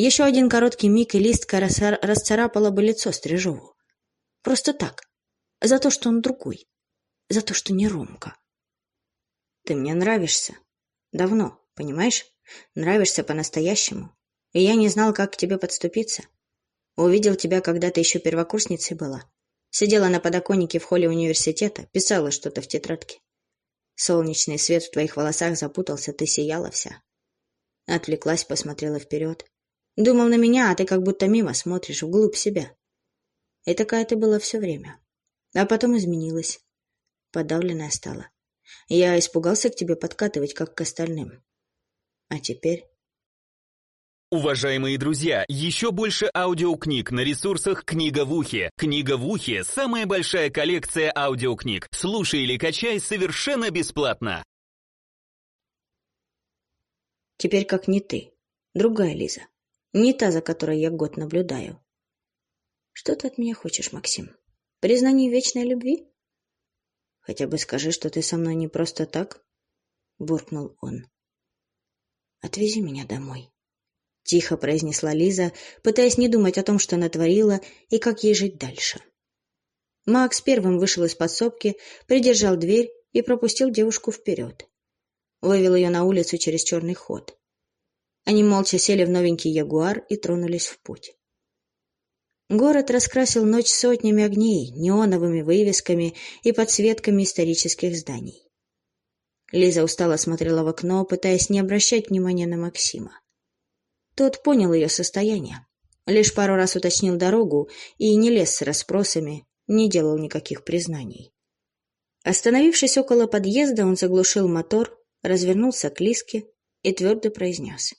Еще один короткий миг, и листка расцарапала бы лицо Стрижову. Просто так. За то, что он другой. За то, что не Ромка. Ты мне нравишься. Давно, понимаешь? Нравишься по-настоящему. И я не знал, как к тебе подступиться. Увидел тебя, когда ты еще первокурсницей была. Сидела на подоконнике в холле университета, писала что-то в тетрадке. Солнечный свет в твоих волосах запутался, ты сияла вся. Отвлеклась, посмотрела вперед. Думал на меня, а ты как будто мимо смотришь, вглубь себя. И такая ты была все время. А потом изменилась. Подавленная стала. Я испугался к тебе подкатывать, как к остальным. А теперь... Уважаемые друзья, еще больше аудиокниг на ресурсах «Книга в ухе». «Книга в ухе» — самая большая коллекция аудиокниг. Слушай или качай совершенно бесплатно. Теперь как не ты. Другая Лиза. Не та, за которой я год наблюдаю. Что ты от меня хочешь, Максим? Признание вечной любви? Хотя бы скажи, что ты со мной не просто так, буркнул он. Отвези меня домой. Тихо произнесла Лиза, пытаясь не думать о том, что натворила и как ей жить дальше. Макс первым вышел из подсобки, придержал дверь и пропустил девушку вперед. Вывел ее на улицу через черный ход. Они молча сели в новенький ягуар и тронулись в путь. Город раскрасил ночь сотнями огней, неоновыми вывесками и подсветками исторических зданий. Лиза устало смотрела в окно, пытаясь не обращать внимания на Максима. Тот понял ее состояние, лишь пару раз уточнил дорогу и не лез с расспросами, не делал никаких признаний. Остановившись около подъезда, он заглушил мотор, развернулся к Лиске и твердо произнес.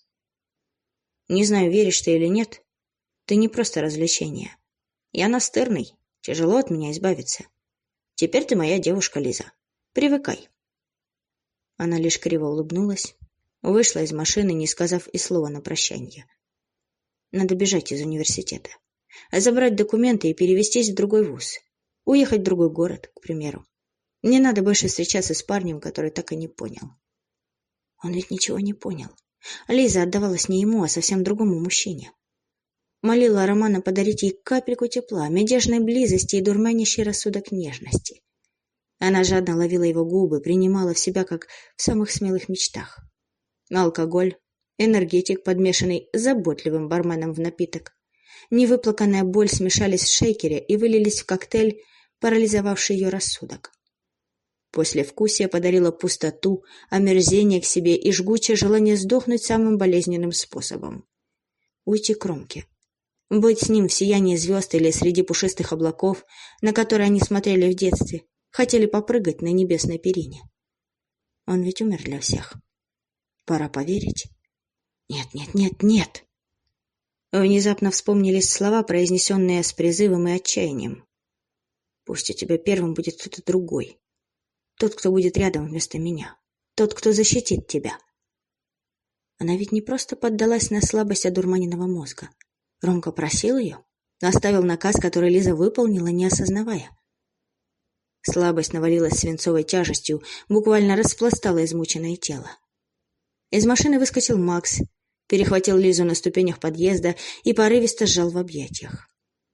Не знаю, веришь ты или нет. Ты не просто развлечение. Я настырный. Тяжело от меня избавиться. Теперь ты моя девушка, Лиза. Привыкай. Она лишь криво улыбнулась, вышла из машины, не сказав и слова на прощание. Надо бежать из университета. Забрать документы и перевестись в другой вуз. Уехать в другой город, к примеру. Не надо больше встречаться с парнем, который так и не понял. Он ведь ничего не понял. Лиза отдавалась не ему, а совсем другому мужчине. Молила Романа подарить ей капельку тепла, медежной близости и дурманящий рассудок нежности. Она жадно ловила его губы, принимала в себя, как в самых смелых мечтах. Алкоголь, энергетик, подмешанный заботливым барменом в напиток, невыплаканная боль смешались в шейкере и вылились в коктейль, парализовавший ее рассудок. Послевкусие подарило пустоту, омерзение к себе и жгучее желание сдохнуть самым болезненным способом. Уйти к Ромке. Быть с ним в сиянии звезд или среди пушистых облаков, на которые они смотрели в детстве, хотели попрыгать на небесной перине. Он ведь умер для всех. Пора поверить. Нет, нет, нет, нет. Внезапно вспомнились слова, произнесенные с призывом и отчаянием. Пусть у тебя первым будет кто-то другой. Тот, кто будет рядом вместо меня. Тот, кто защитит тебя. Она ведь не просто поддалась на слабость одурманенного мозга. Ромка просил ее, оставил наказ, который Лиза выполнила, не осознавая. Слабость навалилась свинцовой тяжестью, буквально распластала измученное тело. Из машины выскочил Макс, перехватил Лизу на ступенях подъезда и порывисто сжал в объятиях.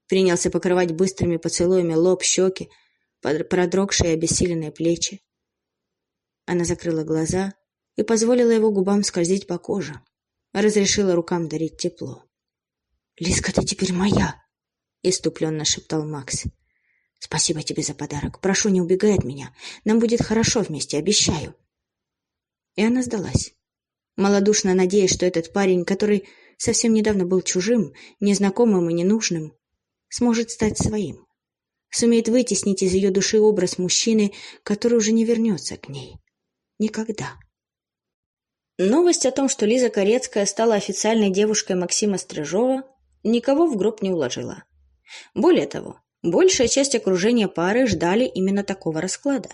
Принялся покрывать быстрыми поцелуями лоб, щеки, продрогшие обессиленные плечи. Она закрыла глаза и позволила его губам скользить по коже, разрешила рукам дарить тепло. «Лизка, ты теперь моя!» — иступленно шептал Макс. «Спасибо тебе за подарок. Прошу, не убегай от меня. Нам будет хорошо вместе, обещаю». И она сдалась, малодушно надеясь, что этот парень, который совсем недавно был чужим, незнакомым и ненужным, сможет стать своим. Сумеет вытеснить из ее души образ мужчины, который уже не вернется к ней. Никогда. Новость о том, что Лиза Корецкая стала официальной девушкой Максима Стрижова, никого в гроб не уложила. Более того, большая часть окружения пары ждали именно такого расклада.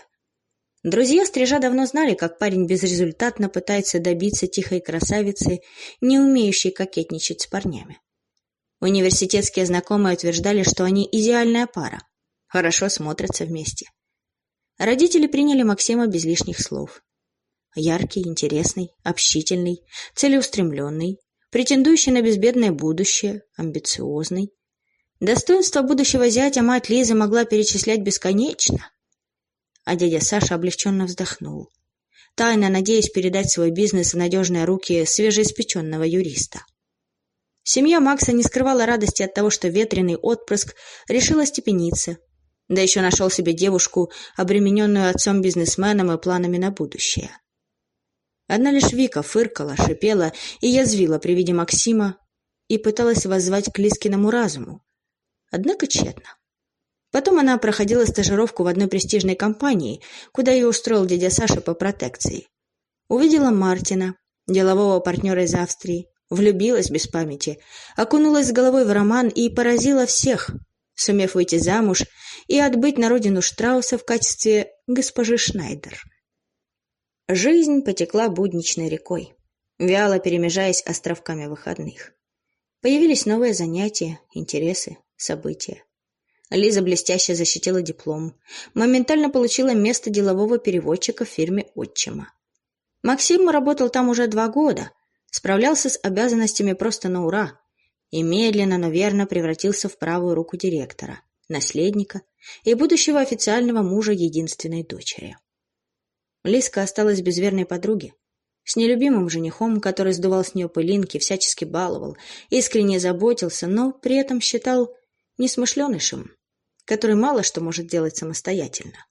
Друзья Стрижа давно знали, как парень безрезультатно пытается добиться тихой красавицы, не умеющей кокетничать с парнями. Университетские знакомые утверждали, что они идеальная пара. Хорошо смотрятся вместе. Родители приняли Максима без лишних слов. Яркий, интересный, общительный, целеустремленный, претендующий на безбедное будущее, амбициозный. Достоинство будущего зятя мать Лизы могла перечислять бесконечно. А дядя Саша облегченно вздохнул, тайно надеясь передать свой бизнес в надежные руки свежеиспеченного юриста. Семья Макса не скрывала радости от того, что ветреный отпрыск решил остепениться, да еще нашел себе девушку, обремененную отцом-бизнесменом и планами на будущее. Одна лишь Вика фыркала, шипела и язвила при виде Максима и пыталась воззвать к Лискиному разуму. Однако тщетно. Потом она проходила стажировку в одной престижной компании, куда ее устроил дядя Саша по протекции. Увидела Мартина, делового партнера из Австрии, влюбилась без памяти, окунулась с головой в роман и поразила всех, сумев выйти замуж и отбыть на родину Штрауса в качестве госпожи Шнайдер. Жизнь потекла будничной рекой, вяло перемежаясь островками выходных. Появились новые занятия, интересы, события. Лиза блестяще защитила диплом, моментально получила место делового переводчика в фирме отчима. Максим работал там уже два года – справлялся с обязанностями просто на ура и медленно, но верно превратился в правую руку директора, наследника и будущего официального мужа единственной дочери. Лиска осталась без верной подруги, с нелюбимым женихом, который сдувал с нее пылинки, всячески баловал, искренне заботился, но при этом считал несмышленышем, который мало что может делать самостоятельно.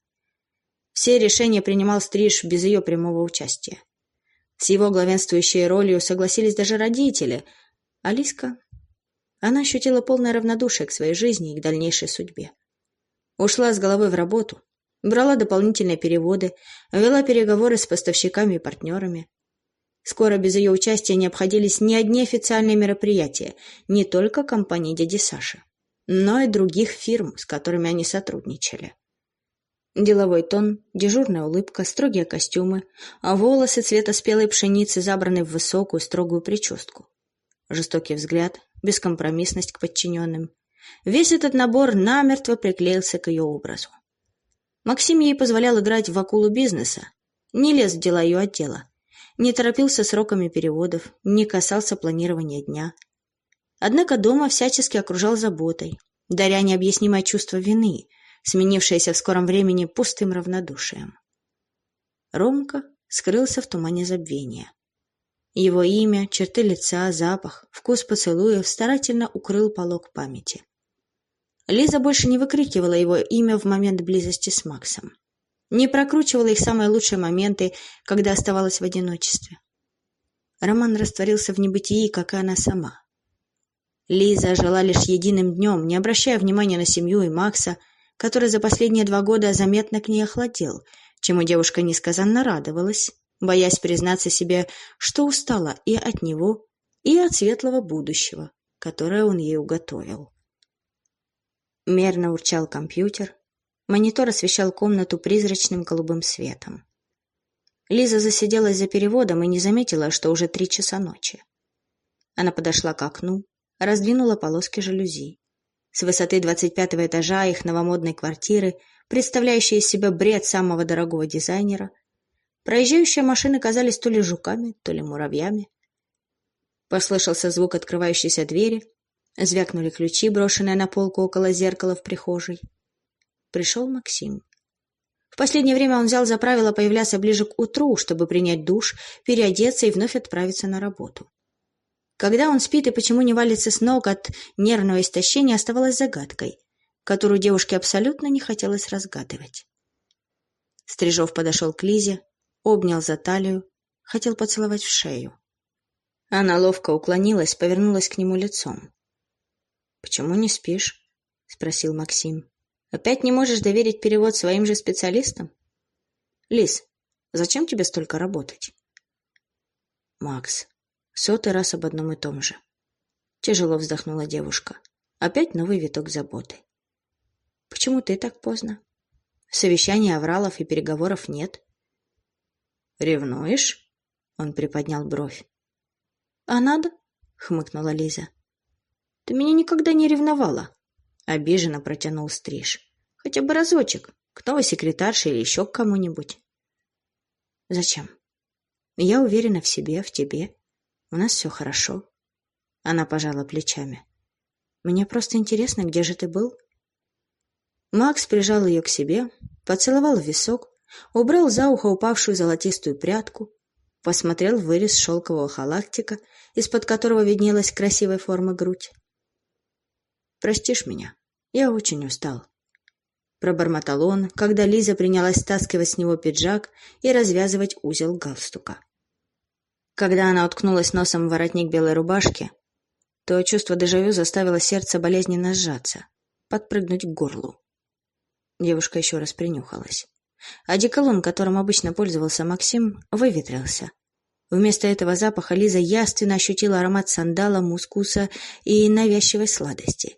Все решения принимал Стриж без ее прямого участия. С его главенствующей ролью согласились даже родители. Алиска... Она ощутила полное равнодушие к своей жизни и к дальнейшей судьбе. Ушла с головой в работу, брала дополнительные переводы, вела переговоры с поставщиками и партнерами. Скоро без ее участия не обходились ни одни официальные мероприятия, не только компании дяди Саши, но и других фирм, с которыми они сотрудничали. Деловой тон, дежурная улыбка, строгие костюмы, а волосы цвета спелой пшеницы забраны в высокую строгую прическу. Жестокий взгляд, бескомпромиссность к подчиненным. Весь этот набор намертво приклеился к ее образу. Максим ей позволял играть в акулу бизнеса, не лез в дела ее отдела, не торопился сроками переводов, не касался планирования дня. Однако дома всячески окружал заботой, даря необъяснимое чувство вины – сменившееся в скором времени пустым равнодушием. Ромка скрылся в тумане забвения. Его имя, черты лица, запах, вкус поцелуев старательно укрыл полог памяти. Лиза больше не выкрикивала его имя в момент близости с Максом. Не прокручивала их самые лучшие моменты, когда оставалась в одиночестве. Роман растворился в небытии, как и она сама. Лиза жила лишь единым днем, не обращая внимания на семью и Макса, который за последние два года заметно к ней охладел, чему девушка несказанно радовалась боясь признаться себе, что устала и от него, и от светлого будущего, которое он ей уготовил. Мерно урчал компьютер, монитор освещал комнату призрачным голубым светом. Лиза засиделась за переводом и не заметила, что уже три часа ночи. Она подошла к окну, раздвинула полоски жалюзи. С высоты двадцать пятого этажа их новомодной квартиры, представляющей из себя бред самого дорогого дизайнера, проезжающие машины казались то ли жуками, то ли муравьями. Послышался звук открывающейся двери, Звякнули ключи, брошенные на полку около зеркала в прихожей. Пришел Максим. В последнее время он взял за правило появляться ближе к утру, чтобы принять душ, переодеться и вновь отправиться на работу. Когда он спит и почему не валится с ног от нервного истощения, оставалось загадкой, которую девушке абсолютно не хотелось разгадывать. Стрижов подошел к Лизе, обнял за талию, хотел поцеловать в шею. Она ловко уклонилась, повернулась к нему лицом. «Почему не спишь?» — спросил Максим. «Опять не можешь доверить перевод своим же специалистам?» «Лис, зачем тебе столько работать?» «Макс, сотый раз об одном и том же». Тяжело вздохнула девушка. Опять новый виток заботы. «Почему ты так поздно? Совещания авралов и переговоров нет». «Ревнуешь?» — он приподнял бровь. «А надо?» — хмыкнула Лиза. Ты меня никогда не ревновала. Обиженно протянул Стриж. Хотя бы разочек. К новой секретарше или еще к кому-нибудь. Зачем? Я уверена в себе, в тебе. У нас все хорошо. Она пожала плечами. Мне просто интересно, где же ты был? Макс прижал ее к себе, поцеловал в висок, убрал за ухо упавшую золотистую прядку, посмотрел в вырез шелкового халактика, из-под которого виднелась красивой формы грудь. Простишь меня? Я очень устал. Пробормотал он, когда Лиза принялась стаскивать с него пиджак и развязывать узел галстука. Когда она уткнулась носом в воротник белой рубашки, то чувство дежавю заставило сердце болезненно сжаться, подпрыгнуть к горлу. Девушка еще раз принюхалась. Одеколон, которым обычно пользовался Максим, выветрился. Вместо этого запаха Лиза яственно ощутила аромат сандала, мускуса и навязчивой сладости.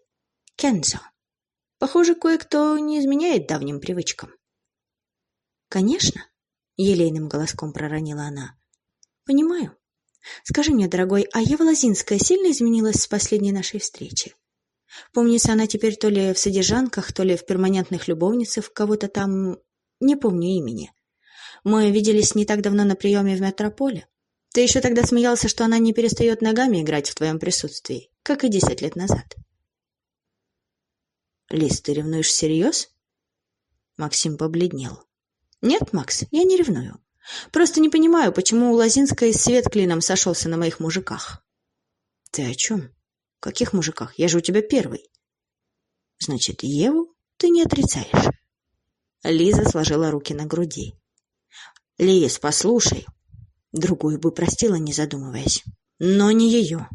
Кензо. Похоже, кое-кто не изменяет давним привычкам. Конечно, елейным голоском проронила она. Понимаю. Скажи мне, дорогой, а Ева Лозинская сильно изменилась с последней нашей встречи? Помнится, она теперь то ли в содержанках, то ли в перманентных любовницах кого-то там... Не помню имени. Мы виделись не так давно на приеме в метрополе. Ты еще тогда смеялся, что она не перестает ногами играть в твоем присутствии, как и десять лет назад. Лиз, ты ревнуешь всерьез? Максим побледнел. Нет, Макс, я не ревную. Просто не понимаю, почему у Лозинской свет клином сошелся на моих мужиках. Ты о чем? Каких мужиках? Я же у тебя первый. Значит, Еву ты не отрицаешь. Лиза сложила руки на груди. Лиз, послушай. Другую бы простила, не задумываясь. Но не ее.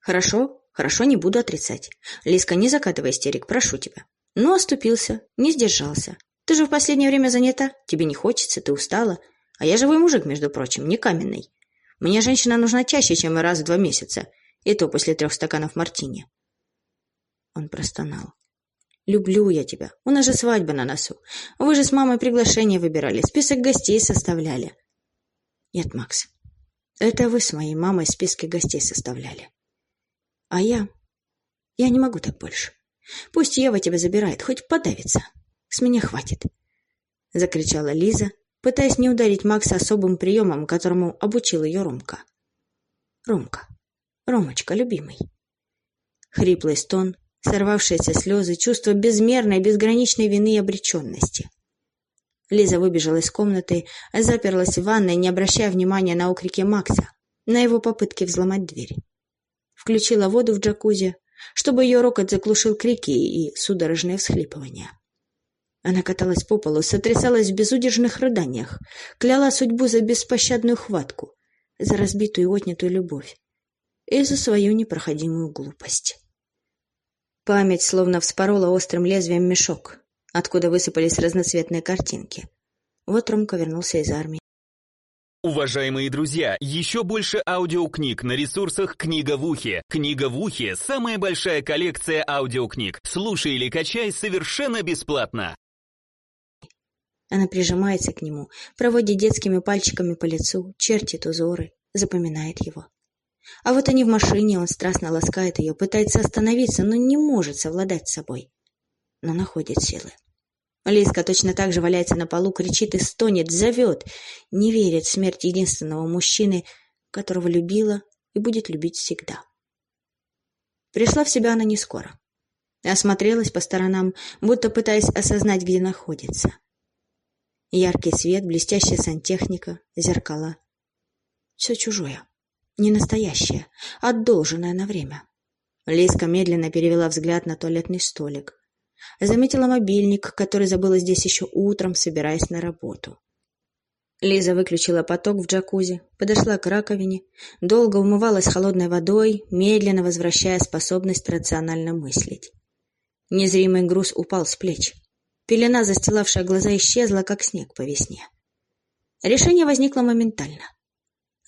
Хорошо, Хорошо, не буду отрицать. Лиска, не закатывай истерик, прошу тебя. Ну, оступился, не сдержался. Ты же в последнее время занята, тебе не хочется, ты устала. А я живой мужик, между прочим, не каменный. Мне женщина нужна чаще, чем раз в два месяца, и то после трех стаканов мартини. Он простонал. «Люблю я тебя. У нас же свадьба на носу. Вы же с мамой приглашение выбирали, список гостей составляли». «Нет, Макс, это вы с моей мамой списки гостей составляли. А я... Я не могу так больше. Пусть Ева тебя забирает, хоть подавится. С меня хватит. Закричала Лиза, пытаясь не ударить Макса особым приемом, которому обучил ее Ромка. Ромка. Ромочка, любимый. Хриплый стон, сорвавшиеся слезы, чувство безмерной, безграничной вины и обреченности. Лиза выбежала из комнаты, заперлась в ванной, не обращая внимания на окрики Макса, на его попытки взломать дверь включила воду в джакузи, чтобы ее рокот заглушил крики и судорожные всхлипывания. Она каталась по полу, сотрясалась в безудержных рыданиях, кляла судьбу за беспощадную хватку, за разбитую и отнятую любовь и за свою непроходимую глупость. Память словно вспорола острым лезвием мешок, откуда высыпались разноцветные картинки. Вот Ромка вернулся из армии. Уважаемые друзья, еще больше аудиокниг на ресурсах «Книга в ухе». «Книга в ухе» — самая большая коллекция аудиокниг. Слушай или качай совершенно бесплатно. Она прижимается к нему, проводит детскими пальчиками по лицу, чертит узоры, запоминает его. А вот они в машине, он страстно ласкает ее, пытается остановиться, но не может совладать с собой. Но находит силы. Лиска точно так же валяется на полу, кричит и стонет, зовет, не верит в смерть единственного мужчины, которого любила и будет любить всегда. Пришла в себя она не скоро. Осмотрелась по сторонам, будто пытаясь осознать, где находится. Яркий свет, блестящая сантехника, зеркала. Все чужое, не настоящее, отдолженное на время. Лиска медленно перевела взгляд на туалетный столик. Заметила мобильник, который забыла здесь еще утром, собираясь на работу. Лиза выключила поток в джакузи, подошла к раковине, долго умывалась холодной водой, медленно возвращая способность рационально мыслить. Незримый груз упал с плеч. Пелена, застилавшая глаза, исчезла, как снег по весне. Решение возникло моментально.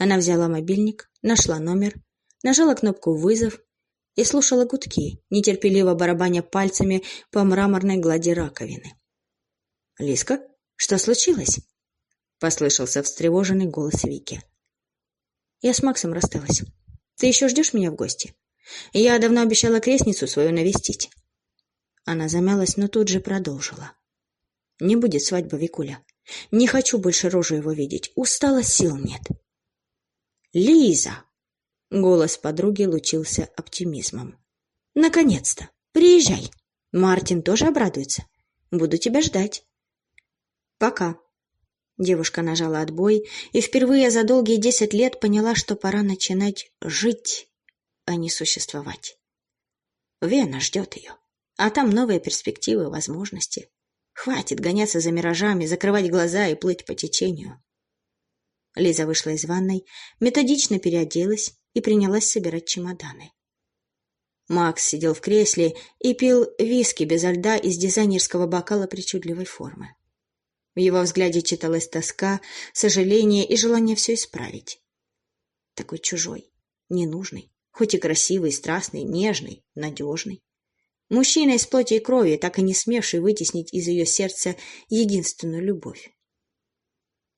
Она взяла мобильник, нашла номер, нажала кнопку «Вызов» и слушала гудки, нетерпеливо барабаня пальцами по мраморной глади раковины. «Лиска, что случилось?» — послышался встревоженный голос Вики. «Я с Максом рассталась. Ты еще ждешь меня в гости? Я давно обещала крестницу свою навестить». Она замялась, но тут же продолжила. «Не будет свадьбы, Викуля. Не хочу больше рожу его видеть. Устала, сил нет». «Лиза!» Голос подруги лучился оптимизмом. «Наконец-то! Приезжай! Мартин тоже обрадуется. Буду тебя ждать». «Пока». Девушка нажала отбой и впервые за долгие десять лет поняла, что пора начинать жить, а не существовать. Вена ждет ее, а там новые перспективы, возможности. Хватит гоняться за миражами, закрывать глаза и плыть по течению. Лиза вышла из ванной, методично переоделась и принялась собирать чемоданы. Макс сидел в кресле и пил виски без льда из дизайнерского бокала причудливой формы. В его взгляде читалась тоска, сожаление и желание все исправить. Такой чужой, ненужный, хоть и красивый, страстный, нежный, надежный. Мужчина из плоти и крови, так и не смевший вытеснить из ее сердца единственную любовь.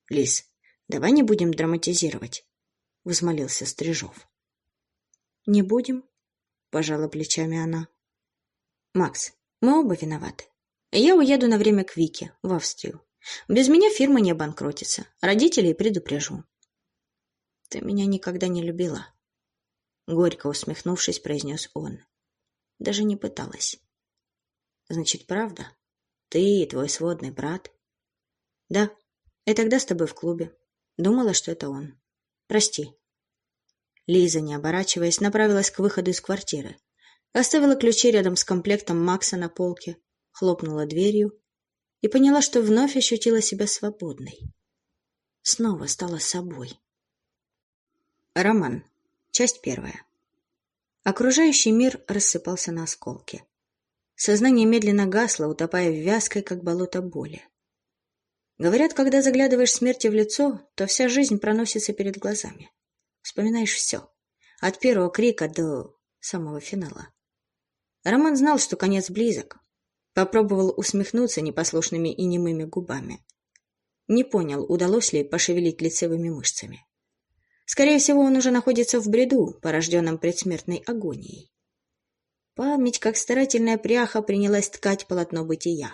Лиз, давай не будем драматизировать. — взмолился Стрижов. «Не будем?» — пожала плечами она. «Макс, мы оба виноваты. Я уеду на время к Вике, в Австрию. Без меня фирма не обанкротится. Родителей предупрежу». «Ты меня никогда не любила», — горько усмехнувшись, произнес он. Даже не пыталась. «Значит, правда? Ты и твой сводный брат?» «Да, и тогда с тобой в клубе. Думала, что это он. Прости. Лиза, не оборачиваясь, направилась к выходу из квартиры. Оставила ключи рядом с комплектом Макса на полке, хлопнула дверью и поняла, что вновь ощутила себя свободной. Снова стала собой. Роман. Часть первая. Окружающий мир рассыпался на осколки. Сознание медленно гасло, утопая в вязкой, как болото боли. Говорят, когда заглядываешь смерти в лицо, то вся жизнь проносится перед глазами. Вспоминаешь все. От первого крика до самого финала. Роман знал, что конец близок. Попробовал усмехнуться непослушными и немыми губами. Не понял, удалось ли пошевелить лицевыми мышцами. Скорее всего, он уже находится в бреду, порожденном предсмертной агонией. Память, как старательная пряха, принялась ткать полотно бытия.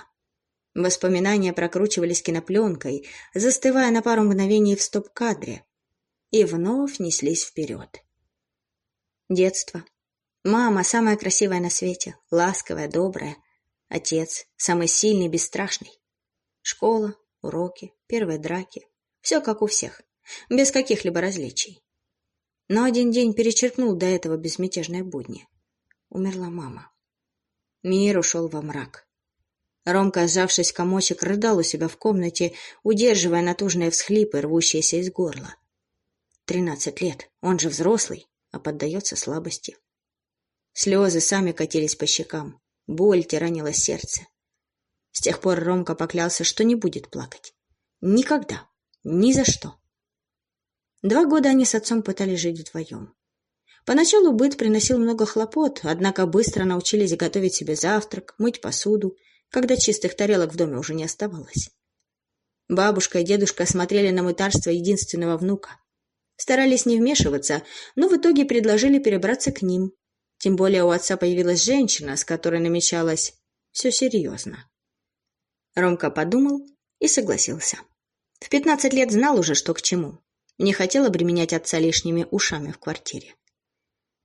Воспоминания прокручивались кинопленкой, застывая на пару мгновений в стоп-кадре, и вновь неслись вперед. Детство. Мама самая красивая на свете, ласковая, добрая. Отец самый сильный, бесстрашный. Школа, уроки, первые драки. Все как у всех, без каких-либо различий. Но один день перечеркнул до этого безмятежной будни. Умерла мама. Мир ушел во мрак. Ромка, сжавшись комочек, рыдал у себя в комнате, удерживая натужные всхлипы, рвущиеся из горла. Тринадцать лет, он же взрослый, а поддается слабости. Слезы сами катились по щекам, боль тиранила сердце. С тех пор Ромка поклялся, что не будет плакать. Никогда, ни за что. Два года они с отцом пытались жить вдвоем. Поначалу быт приносил много хлопот, однако быстро научились готовить себе завтрак, мыть посуду, когда чистых тарелок в доме уже не оставалось. Бабушка и дедушка смотрели на мытарство единственного внука. Старались не вмешиваться, но в итоге предложили перебраться к ним. Тем более у отца появилась женщина, с которой намечалось все серьезно. Ромка подумал и согласился. В пятнадцать лет знал уже, что к чему. Не хотел обременять отца лишними ушами в квартире.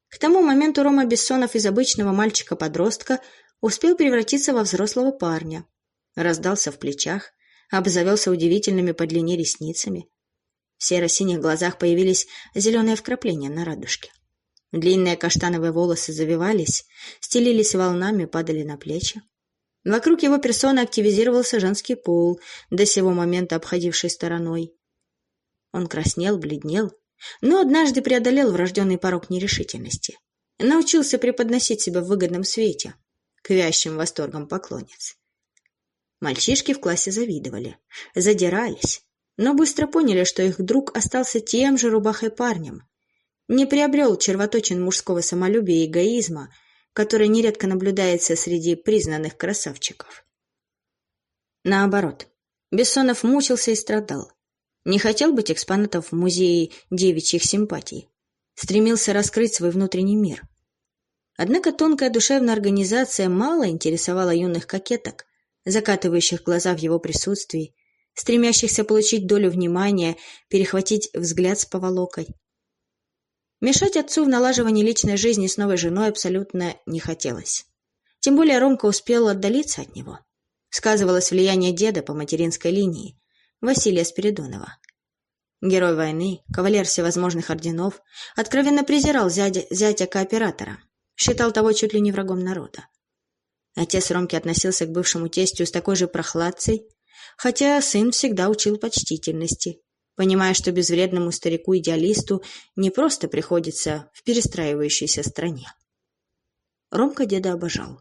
К тому моменту Рома Бессонов из обычного мальчика-подростка успел превратиться во взрослого парня. Раздался в плечах, обзавелся удивительными по длине ресницами. В серо-синих глазах появились зеленые вкрапления на радужке. Длинные каштановые волосы завивались, стелились волнами, падали на плечи. Вокруг его персоны активизировался женский пол, до сего момента обходивший стороной. Он краснел, бледнел, но однажды преодолел врожденный порог нерешительности. Научился преподносить себя в выгодном свете, к вящим восторгам поклонниц. Мальчишки в классе завидовали, задирались, но быстро поняли, что их друг остался тем же рубахой парнем, не приобрел червоточин мужского самолюбия и эгоизма, который нередко наблюдается среди признанных красавчиков. Наоборот, Бессонов мучился и страдал. Не хотел быть экспонатом в музее девичьих симпатий. Стремился раскрыть свой внутренний мир. Однако тонкая душевная организация мало интересовала юных кокеток, закатывающих глаза в его присутствии, стремящихся получить долю внимания, перехватить взгляд с поволокой. Мешать отцу в налаживании личной жизни с новой женой абсолютно не хотелось. Тем более Ромка успел отдалиться от него. Сказывалось влияние деда по материнской линии, Василия Спиридонова. Герой войны, кавалер всевозможных орденов, откровенно презирал зятя, зятя-кооператора, считал того чуть ли не врагом народа. Отец Ромки относился к бывшему тестю с такой же прохладцей, хотя сын всегда учил почтительности, понимая, что безвредному старику-идеалисту не просто приходится в перестраивающейся стране. Ромка деда обожал.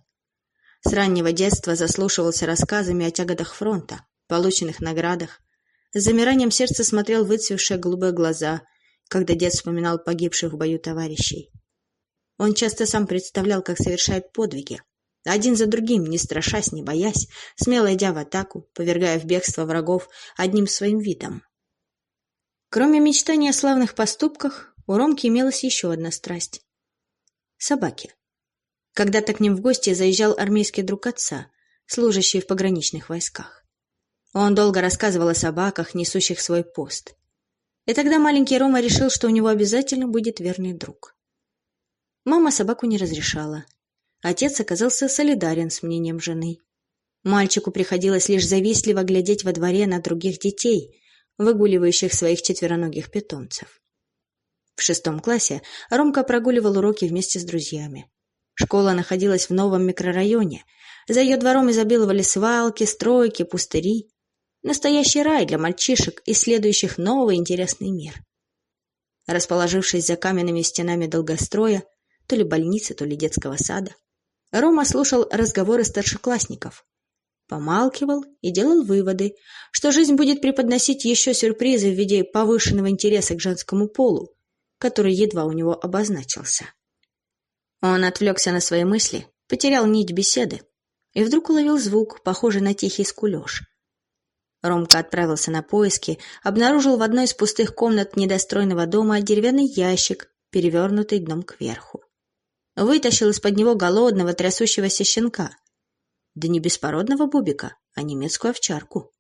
С раннего детства заслушивался рассказами о тяготах фронта, полученных наградах. С замиранием сердца смотрел выцвевшие голубые глаза, когда дед вспоминал погибших в бою товарищей. Он часто сам представлял, как совершает подвиги, один за другим, не страшась, не боясь, смело идя в атаку, повергая в бегство врагов одним своим видом. Кроме мечтаний о славных поступках, у Ромки имелась еще одна страсть — собаки. Когда-то к ним в гости заезжал армейский друг отца, служащий в пограничных войсках. Он долго рассказывал о собаках, несущих свой пост. И тогда маленький Рома решил, что у него обязательно будет верный друг. Мама собаку не разрешала, Отец оказался солидарен с мнением жены. Мальчику приходилось лишь завистливо глядеть во дворе на других детей, выгуливающих своих четвероногих питомцев. В шестом классе Ромка прогуливал уроки вместе с друзьями. Школа находилась в новом микрорайоне. За ее двором изобиловали свалки, стройки, пустыри. Настоящий рай для мальчишек, исследующих новый интересный мир. Расположившись за каменными стенами долгостроя, то ли больницы, то ли детского сада, Рома слушал разговоры старшеклассников, помалкивал и делал выводы, что жизнь будет преподносить еще сюрпризы в виде повышенного интереса к женскому полу, который едва у него обозначился. Он отвлекся на свои мысли, потерял нить беседы и вдруг уловил звук, похожий на тихий скулеж. Ромка отправился на поиски, обнаружил в одной из пустых комнат недостроенного дома деревянный ящик, перевернутый дном кверху вытащил из-под него голодного, трясущегося щенка. Да не беспородного бубика, а немецкую овчарку.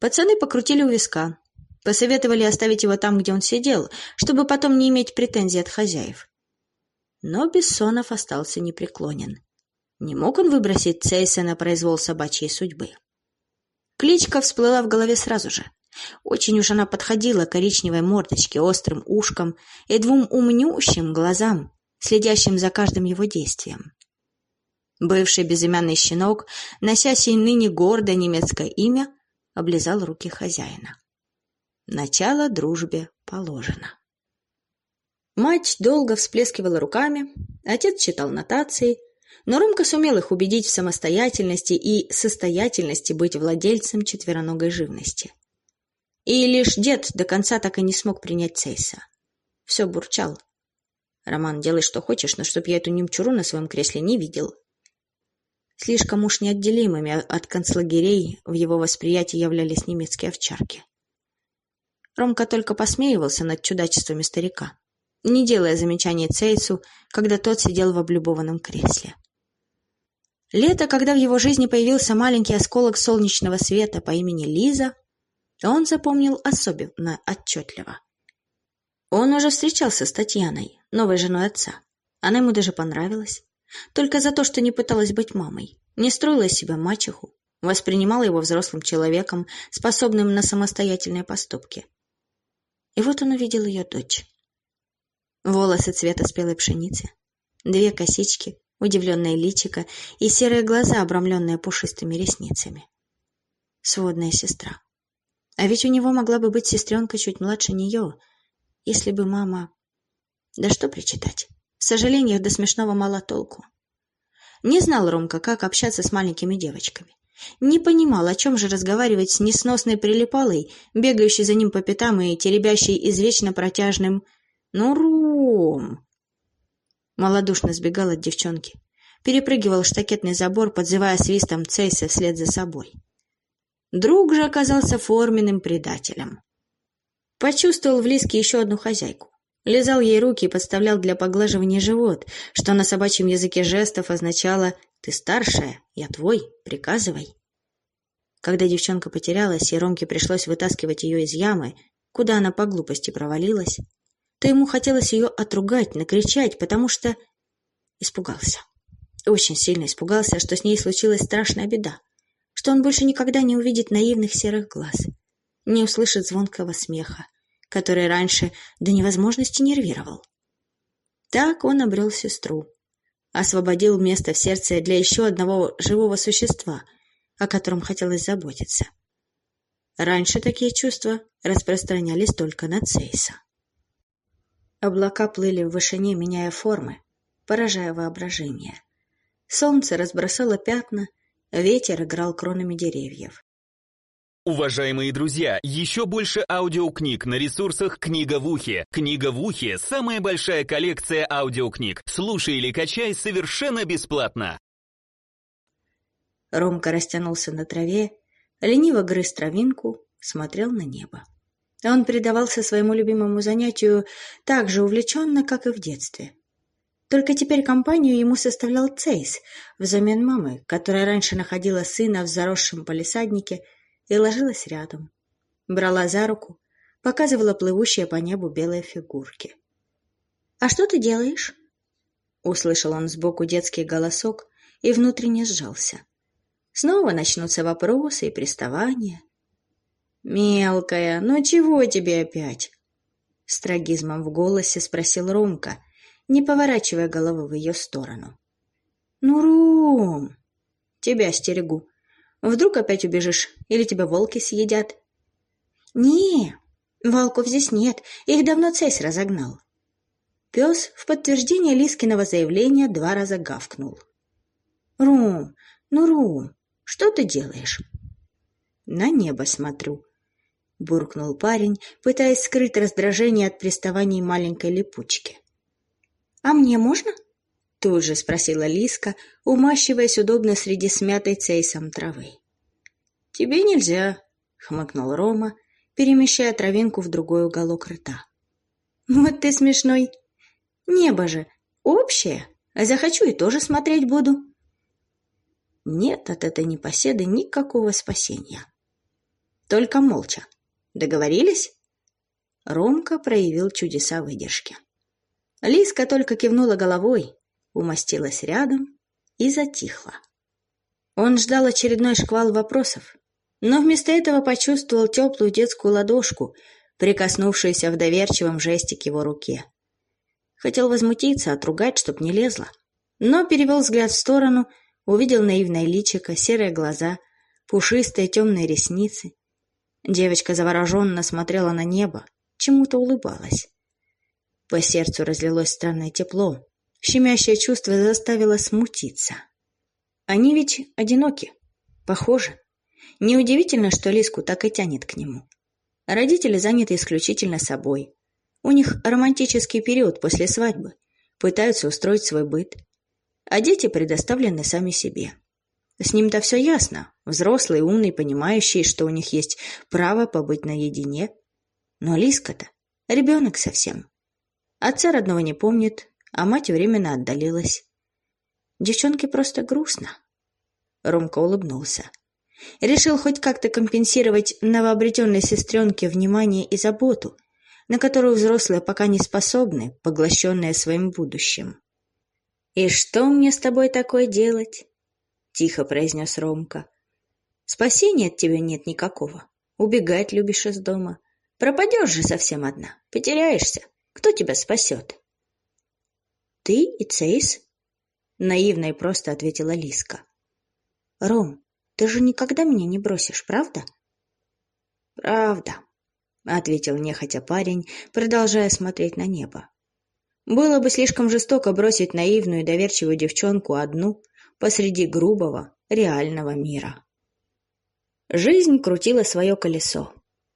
Пацаны покрутили у виска, посоветовали оставить его там, где он сидел, чтобы потом не иметь претензий от хозяев. Но Бессонов остался непреклонен. Не мог он выбросить Цейса на произвол собачьей судьбы. Кличка всплыла в голове сразу же. Очень уж она подходила коричневой мордочке, острым ушкам и двум умнющим глазам, следящим за каждым его действием. Бывший безымянный щенок, носящий ныне гордое немецкое имя, облизал руки хозяина. Начало дружбе положено. Мать долго всплескивала руками, отец читал нотации, но Ромка сумел их убедить в самостоятельности и состоятельности быть владельцем четвероногой живности. И лишь дед до конца так и не смог принять Цейса. Все бурчал. «Роман, делай, что хочешь, но чтоб я эту немчуру на своем кресле не видел». Слишком уж неотделимыми от концлагерей в его восприятии являлись немецкие овчарки. Ромка только посмеивался над чудачествами старика, не делая замечаний Цейсу, когда тот сидел в облюбованном кресле. Лето, когда в его жизни появился маленький осколок солнечного света по имени Лиза, он запомнил особенно отчетливо. Он уже встречался с Татьяной, новой женой отца. Она ему даже понравилась. Только за то, что не пыталась быть мамой, не строила себя мачеху, воспринимала его взрослым человеком, способным на самостоятельные поступки. И вот он увидел ее дочь. Волосы цвета спелой пшеницы, две косички, удивленное личико и серые глаза, обрамленные пушистыми ресницами. Сводная сестра. А ведь у него могла бы быть сестренка чуть младше нее, если бы мама... Да что причитать. В сожалениях до смешного мало толку. Не знал Ромка, как общаться с маленькими девочками. Не понимал, о чем же разговаривать с несносной прилипалой, бегающей за ним по пятам и теребящей извечно протяжным «Ну, Ром!». Малодушно сбегал от девчонки. Перепрыгивал штакетный забор, подзывая свистом Цейса вслед за собой. Друг же оказался форменным предателем. Почувствовал в Лиске еще одну хозяйку. Лизал ей руки и подставлял для поглаживания живот, что на собачьем языке жестов означало «ты старшая, я твой, приказывай». Когда девчонка потерялась, и Ромке пришлось вытаскивать ее из ямы, куда она по глупости провалилась, то ему хотелось ее отругать, накричать, потому что испугался. Очень сильно испугался, что с ней случилась страшная беда, что он больше никогда не увидит наивных серых глаз, не услышит звонкого смеха, который раньше до невозможности нервировал. Так он обрел сестру, освободил место в сердце для еще одного живого существа, о котором хотелось заботиться. Раньше такие чувства распространялись только на Цейса. Облака плыли в вышине, меняя формы, поражая воображение. Солнце разбросало пятна, ветер играл кронами деревьев. Уважаемые друзья, еще больше аудиокниг на ресурсах «Книга в ухе». «Книга в ухе» — самая большая коллекция аудиокниг. Слушай или качай совершенно бесплатно. Ромка растянулся на траве, лениво грыз травинку, смотрел на небо. Он предавался своему любимому занятию так же увлеченно, как и в детстве. Только теперь компанию ему составлял Цейс, взамен мамы, которая раньше находила сына в заросшем палисаднике — и ложилась рядом. Брала за руку, показывала плывущие по небу белые фигурки. «А что ты делаешь?» Услышал он сбоку детский голосок и внутренне сжался. Снова начнутся вопросы и приставания. «Мелкая, ну чего тебе опять?» С трагизмом в голосе спросил Ромка, не поворачивая головы в ее сторону. «Ну, Ром, тебя стерегу. Вдруг опять убежишь, или тебя волки съедят? Не, волков здесь нет, их давно цесь разогнал. Пес в подтверждение Лискиного заявления два раза гавкнул. Рум, ну, Рум, что ты делаешь? На небо смотрю, буркнул парень, пытаясь скрыть раздражение от приставаний маленькой липучки. А мне можно? Тут же спросила Лиска, умащиваясь удобно среди смятой цейсом травы. «Тебе нельзя», — хмыкнул Рома, перемещая травинку в другой уголок рта. «Вот ты смешной. Небо же общее, а захочу и тоже смотреть буду». Нет от этой непоседы никакого спасения. Только молча. Договорились? Ромка проявил чудеса выдержки. Лиска только кивнула головой, умостилась рядом и затихла. Он ждал очередной шквал вопросов, но вместо этого почувствовал теплую детскую ладошку, прикоснувшуюся в доверчивом жесте к его руке. Хотел возмутиться, отругать, чтоб не лезла, но перевел взгляд в сторону, увидел наивное личико, серые глаза, пушистые темные ресницы. Девочка завороженно смотрела на небо, чему-то улыбалась. По сердцу разлилось странное тепло, Щемящее чувство заставило смутиться. Они ведь одиноки, похожи. Неудивительно, что Лиску так и тянет к нему. Родители заняты исключительно собой. У них романтический период после свадьбы. Пытаются устроить свой быт. А дети предоставлены сами себе. С ним-то все ясно. Взрослый, умный, понимающий, что у них есть право побыть наедине. Но Лиска-то ребенок совсем. Отца родного не помнит, а мать временно отдалилась. Девчонке просто грустно. Ромка улыбнулся. Решил хоть как-то компенсировать новообретенной сестренке внимание и заботу, на которую взрослые пока не способны, поглощенные своим будущим. «И что мне с тобой такое делать?» — тихо произнес Ромка. «Спасения от тебя нет никакого. Убегать любишь из дома. Пропадешь же совсем одна. Потеряешься. Кто тебя спасет?» «Ты и Цейс?» — наивно и просто ответила Лиска. «Ром, ты же никогда меня не бросишь, правда?» «Правда», — ответил нехотя парень, продолжая смотреть на небо. Было бы слишком жестоко бросить наивную и доверчивую девчонку одну посреди грубого, реального мира. Жизнь крутила свое колесо.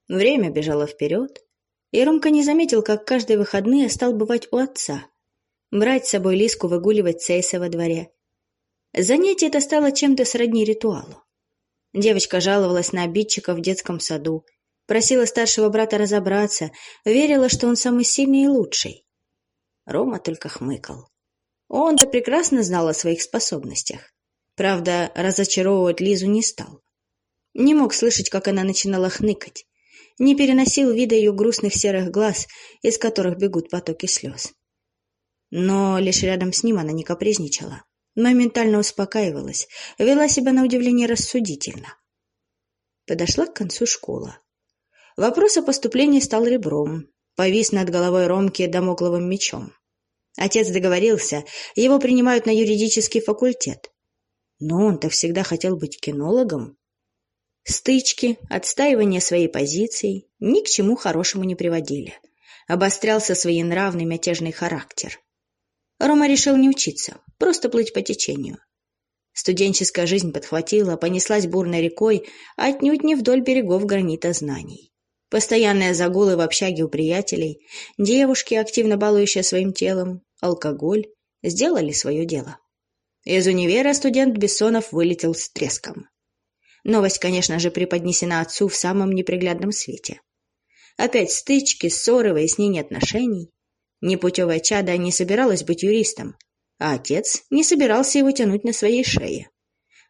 Время бежало вперед, и Ромка не заметил, как каждые выходные стал бывать у отца, брать с собой Лиску выгуливать Цейса во дворе. Занятие это стало чем-то сродни ритуалу. Девочка жаловалась на обидчика в детском саду, просила старшего брата разобраться, верила, что он самый сильный и лучший. Рома только хмыкал. Он-то прекрасно знал о своих способностях. Правда, разочаровывать Лизу не стал. Не мог слышать, как она начинала хныкать. Не переносил вида ее грустных серых глаз, из которых бегут потоки слез. Но лишь рядом с ним она не капризничала. Моментально успокаивалась, вела себя на удивление рассудительно. Подошла к концу школа. Вопрос о поступлении стал ребром, повис над головой Ромки домокловым мечом. Отец договорился, его принимают на юридический факультет. Но он-то всегда хотел быть кинологом. Стычки, отстаивание своей позиции ни к чему хорошему не приводили. Обострялся своенравный мятежный характер. Рома решил не учиться, просто плыть по течению. Студенческая жизнь подхватила, понеслась бурной рекой, отнюдь не вдоль берегов гранита знаний. Постоянные загулы в общаге у приятелей, девушки, активно балующие своим телом, алкоголь сделали свое дело. Из универа студент Бессонов вылетел с треском. Новость, конечно же, преподнесена отцу в самом неприглядном свете. Опять стычки, ссоры, выяснение отношений. Непутевая чада не собиралась быть юристом, а отец не собирался его тянуть на своей шее.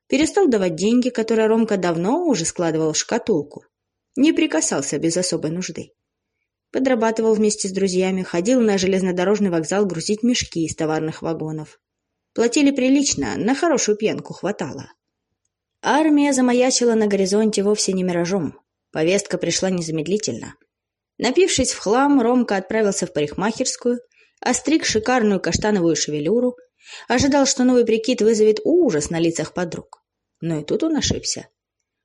Перестал давать деньги, которые Ромка давно уже складывал в шкатулку. Не прикасался без особой нужды. Подрабатывал вместе с друзьями, ходил на железнодорожный вокзал грузить мешки из товарных вагонов. Платили прилично, на хорошую пьянку хватало. Армия замаячила на горизонте вовсе не миражом. Повестка пришла незамедлительно. Напившись в хлам, Ромка отправился в парикмахерскую, остриг шикарную каштановую шевелюру, ожидал, что новый прикид вызовет ужас на лицах подруг. Но и тут он ошибся.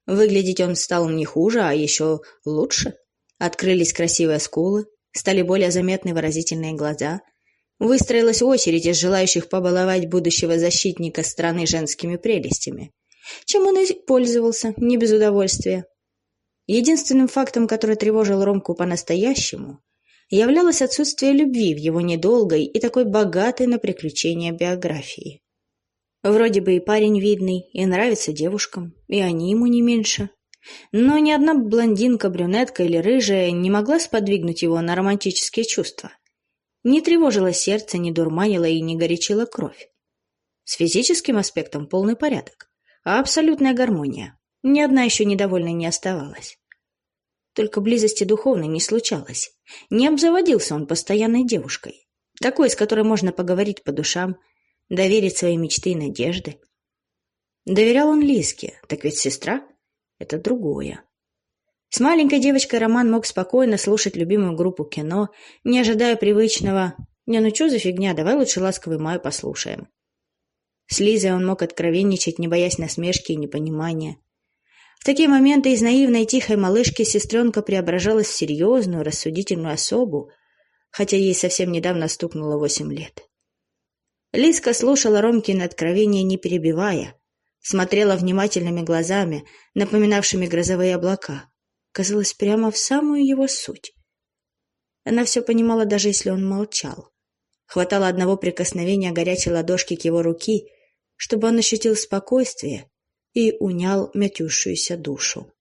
Выглядеть он стал не хуже, а еще лучше. Открылись красивые скулы, стали более заметны выразительные глаза. Выстроилась очередь из желающих побаловать будущего защитника страны женскими прелестями. Чем он и пользовался, не без удовольствия. Единственным фактом, который тревожил Ромку по-настоящему, являлось отсутствие любви в его недолгой и такой богатой на приключения биографии. Вроде бы и парень видный, и нравится девушкам, и они ему не меньше. Но ни одна блондинка, брюнетка или рыжая не могла сподвигнуть его на романтические чувства. Не тревожило сердце, не дурманило и не горячила кровь. С физическим аспектом полный порядок, а абсолютная гармония. Ни одна еще недовольной не оставалась. Только близости духовной не случалось. Не обзаводился он постоянной девушкой, такой, с которой можно поговорить по душам, доверить свои мечты и надежды. Доверял он Лиске, так ведь сестра это другое. С маленькой девочкой Роман мог спокойно слушать любимую группу кино, не ожидая привычного «Не, ну что за фигня, давай лучше «Ласковый май» послушаем». С Лизой он мог откровенничать, не боясь насмешки и непонимания. В такие моменты из наивной тихой малышки сестренка преображалась в серьезную, рассудительную особу, хотя ей совсем недавно стукнуло восемь лет. Лизка слушала Ромкины откровения, не перебивая, смотрела внимательными глазами, напоминавшими грозовые облака. казалось, прямо в самую его суть. Она все понимала, даже если он молчал. Хватало одного прикосновения горячей ладошки к его руки, чтобы он ощутил спокойствие и унял мятющуюся душу.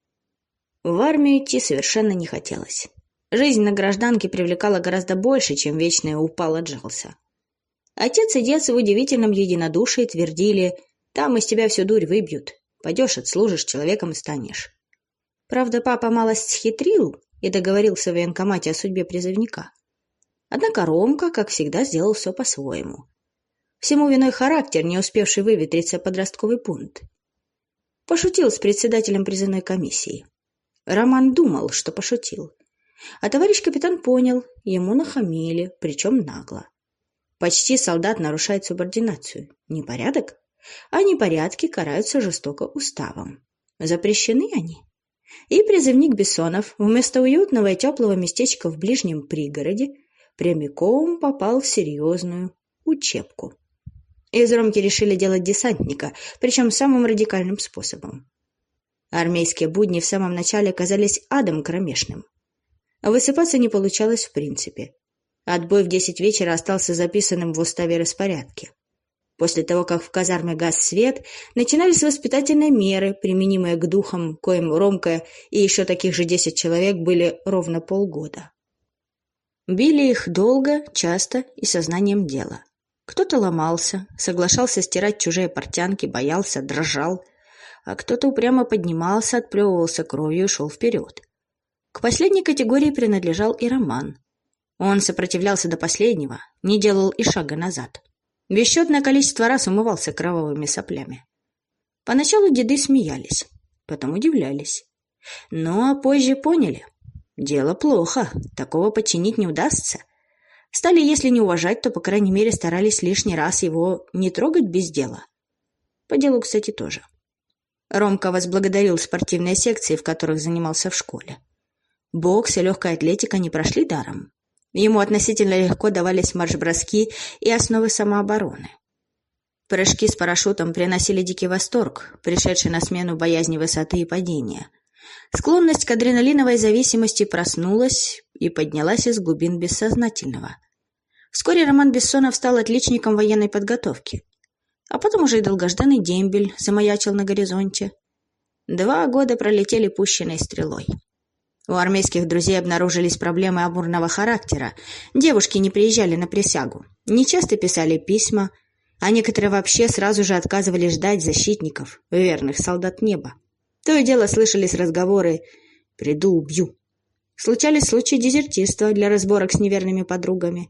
В армию идти совершенно не хотелось. Жизнь на гражданке привлекала гораздо больше, чем вечное упал отжался. Отец и дед в удивительном единодушии твердили, там из тебя всю дурь выбьют, пойдешь, отслужишь, человеком станешь. Правда, папа малость схитрил и договорился в военкомате о судьбе призывника. Однако Ромка, как всегда, сделал все по-своему. Всему виной характер, не успевший выветриться подростковый пункт. Пошутил с председателем призывной комиссии. Роман думал, что пошутил. А товарищ капитан понял, ему нахамили, причем нагло. Почти солдат нарушает субординацию. Непорядок? А непорядки караются жестоко уставом. Запрещены они? И призывник Бессонов вместо уютного и теплого местечка в ближнем пригороде прямиком попал в серьезную учебку. Из Ромки решили делать десантника, причем самым радикальным способом. Армейские будни в самом начале казались адом кромешным. Высыпаться не получалось в принципе. Отбой в десять вечера остался записанным в уставе распорядке. После того, как в казарме гас свет, начинались воспитательные меры, применимые к духам, коим Ромка и еще таких же десять человек были ровно полгода. Били их долго, часто и сознанием дела. Кто-то ломался, соглашался стирать чужие портянки, боялся, дрожал, а кто-то упрямо поднимался, отплевывался кровью и шел вперед. К последней категории принадлежал и Роман. Он сопротивлялся до последнего, не делал и шага назад. Бесчетное количество раз умывался кровавыми соплями. Поначалу деды смеялись, потом удивлялись. Ну, а позже поняли. Дело плохо, такого починить не удастся. Стали, если не уважать, то, по крайней мере, старались лишний раз его не трогать без дела. По делу, кстати, тоже. Ромка возблагодарил спортивные секции, в которых занимался в школе. Бокс и легкая атлетика не прошли даром. Ему относительно легко давались марш-броски и основы самообороны. Прыжки с парашютом приносили дикий восторг, пришедший на смену боязни высоты и падения. Склонность к адреналиновой зависимости проснулась и поднялась из глубин бессознательного. Вскоре Роман Бессонов стал отличником военной подготовки. А потом уже и долгожданный дембель замаячил на горизонте. Два года пролетели пущенной стрелой. У армейских друзей обнаружились проблемы амурного характера. Девушки не приезжали на присягу, нечасто писали письма, а некоторые вообще сразу же отказывались ждать защитников, верных солдат неба. То и дело слышались разговоры «приду, убью». Случались случаи дезертирства для разборок с неверными подругами.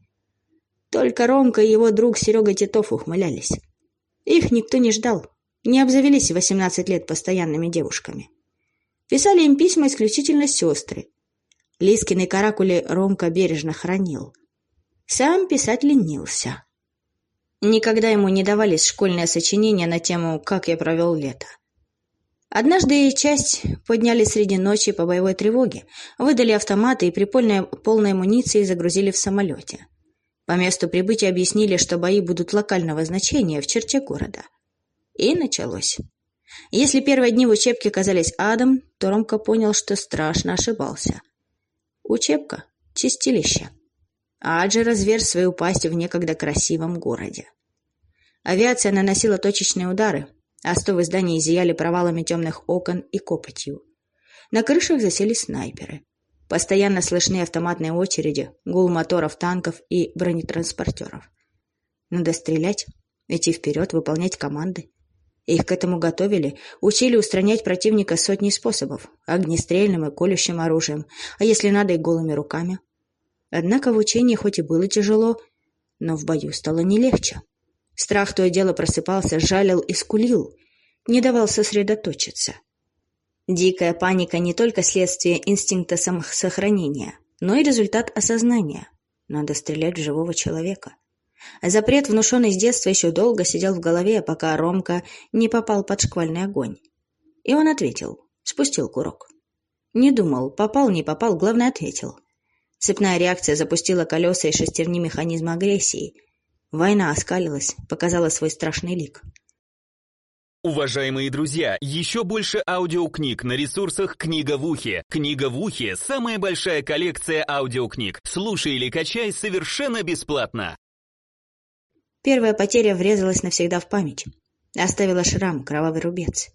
Только Ромка и его друг Серега Титов ухмылялись. Их никто не ждал, не обзавелись в 18 лет постоянными девушками. Писали им письма исключительно сестры. Лискины каракули Ромка бережно хранил. Сам писать ленился. Никогда ему не давались школьные сочинения на тему «Как я провел лето». Однажды часть подняли среди ночи по боевой тревоге, выдали автоматы и при полной, полной амуниции загрузили в самолете. По месту прибытия объяснили, что бои будут локального значения в черте города. И началось. Если первые дни в учебке казались адом, то Ромка понял, что страшно ошибался. Учебка — чистилище. Аджи разверз свою пасть в некогда красивом городе. Авиация наносила точечные удары, а стовы зданий зияли провалами темных окон и копотью. На крышах засели снайперы. Постоянно слышны автоматные очереди, гул моторов танков и бронетранспортеров. Надо стрелять, идти вперед, выполнять команды. Их к этому готовили, учили устранять противника сотни способов, огнестрельным и колющим оружием, а если надо и голыми руками. Однако в учении хоть и было тяжело, но в бою стало не легче. Страх то и дело просыпался, жалил и скулил, не давал сосредоточиться. Дикая паника не только следствие инстинкта самосохранения, но и результат осознания. Надо стрелять в живого человека. Запрет, внушенный с детства, еще долго сидел в голове, пока Ромка не попал под шквальный огонь. И он ответил, спустил курок. Не думал, попал, не попал, главное, ответил. Цепная реакция запустила колеса и шестерни механизма агрессии. Война оскалилась, показала свой страшный лик. Уважаемые друзья, еще больше аудиокниг на ресурсах «Книга в ухе». «Книга в ухе» — самая большая коллекция аудиокниг. Слушай или качай совершенно бесплатно. Первая потеря врезалась навсегда в память. Оставила шрам, кровавый рубец.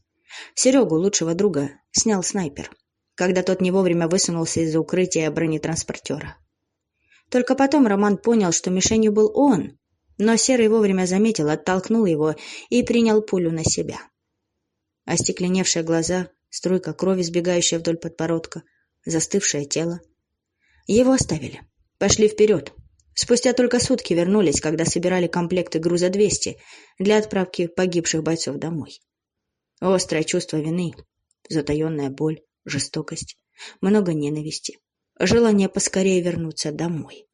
Серегу, лучшего друга, снял снайпер, когда тот не вовремя высунулся из-за укрытия бронетранспортера. Только потом Роман понял, что мишенью был он, но Серый вовремя заметил, оттолкнул его и принял пулю на себя. Остекленевшие глаза, струйка крови, сбегающая вдоль подбородка, застывшее тело. Его оставили. Пошли вперед. Спустя только сутки вернулись, когда собирали комплекты груза 200 для отправки погибших бойцов домой. Острое чувство вины, затаенная боль, жестокость, много ненависти, желание поскорее вернуться домой.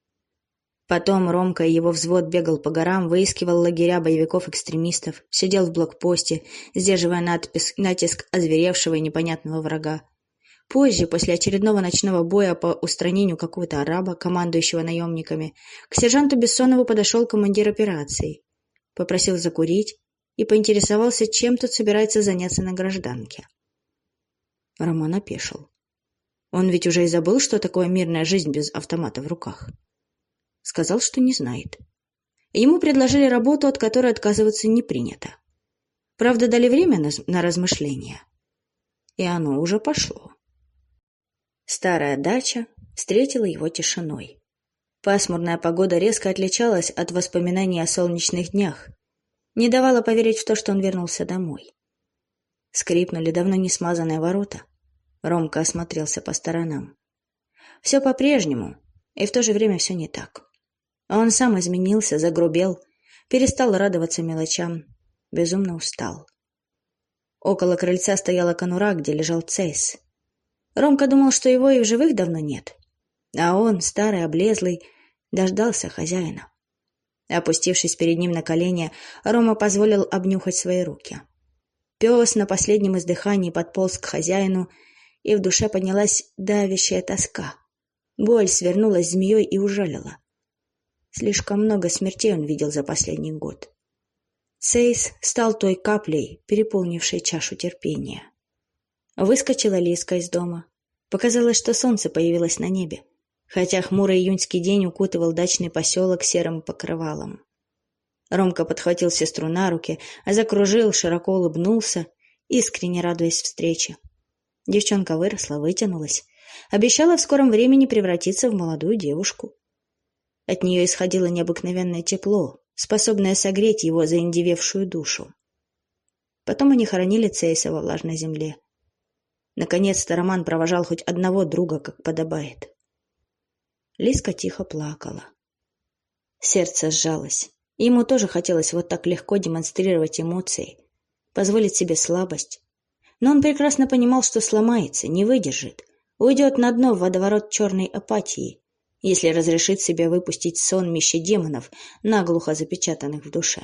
Потом Ромка и его взвод бегал по горам, выискивал лагеря боевиков-экстремистов, сидел в блокпосте, сдерживая натиск, натиск озверевшего и непонятного врага. Позже, после очередного ночного боя по устранению какого-то араба, командующего наемниками, к сержанту Бессонову подошел командир операции. Попросил закурить и поинтересовался, чем тут собирается заняться на гражданке. Роман опешил. Он ведь уже и забыл, что такое мирная жизнь без автомата в руках. Сказал, что не знает. Ему предложили работу, от которой отказываться не принято. Правда, дали время на, на размышления. И оно уже пошло. Старая дача встретила его тишиной. Пасмурная погода резко отличалась от воспоминаний о солнечных днях, не давала поверить в то, что он вернулся домой. Скрипнули давно не смазанные ворота. Ромка осмотрелся по сторонам. Все по-прежнему, и в то же время все не так. А он сам изменился, загрубел, перестал радоваться мелочам, безумно устал. Около крыльца стояла конура, где лежал Цейс. Ромка думал, что его и в живых давно нет. А он, старый, облезлый, дождался хозяина. Опустившись перед ним на колени, Рома позволил обнюхать свои руки. Пес на последнем издыхании подполз к хозяину, и в душе поднялась давящая тоска. Боль свернулась змеей и ужалила. Слишком много смертей он видел за последний год. Сейс стал той каплей, переполнившей чашу терпения. Выскочила Лиска из дома. Показалось, что солнце появилось на небе, хотя хмурый июньский день укутывал дачный поселок серым покрывалом. Ромка подхватил сестру на руки, а закружил, широко улыбнулся, искренне радуясь встрече. Девчонка выросла, вытянулась, обещала в скором времени превратиться в молодую девушку. От нее исходило необыкновенное тепло, способное согреть его заиндевевшую душу. Потом они хоронили Цейса во влажной земле. Наконец-то Роман провожал хоть одного друга, как подобает. Лиска тихо плакала. Сердце сжалось. Ему тоже хотелось вот так легко демонстрировать эмоции, позволить себе слабость. Но он прекрасно понимал, что сломается, не выдержит, уйдет на дно в водоворот черной апатии, если разрешит себе выпустить сонмище демонов, наглухо запечатанных в душе.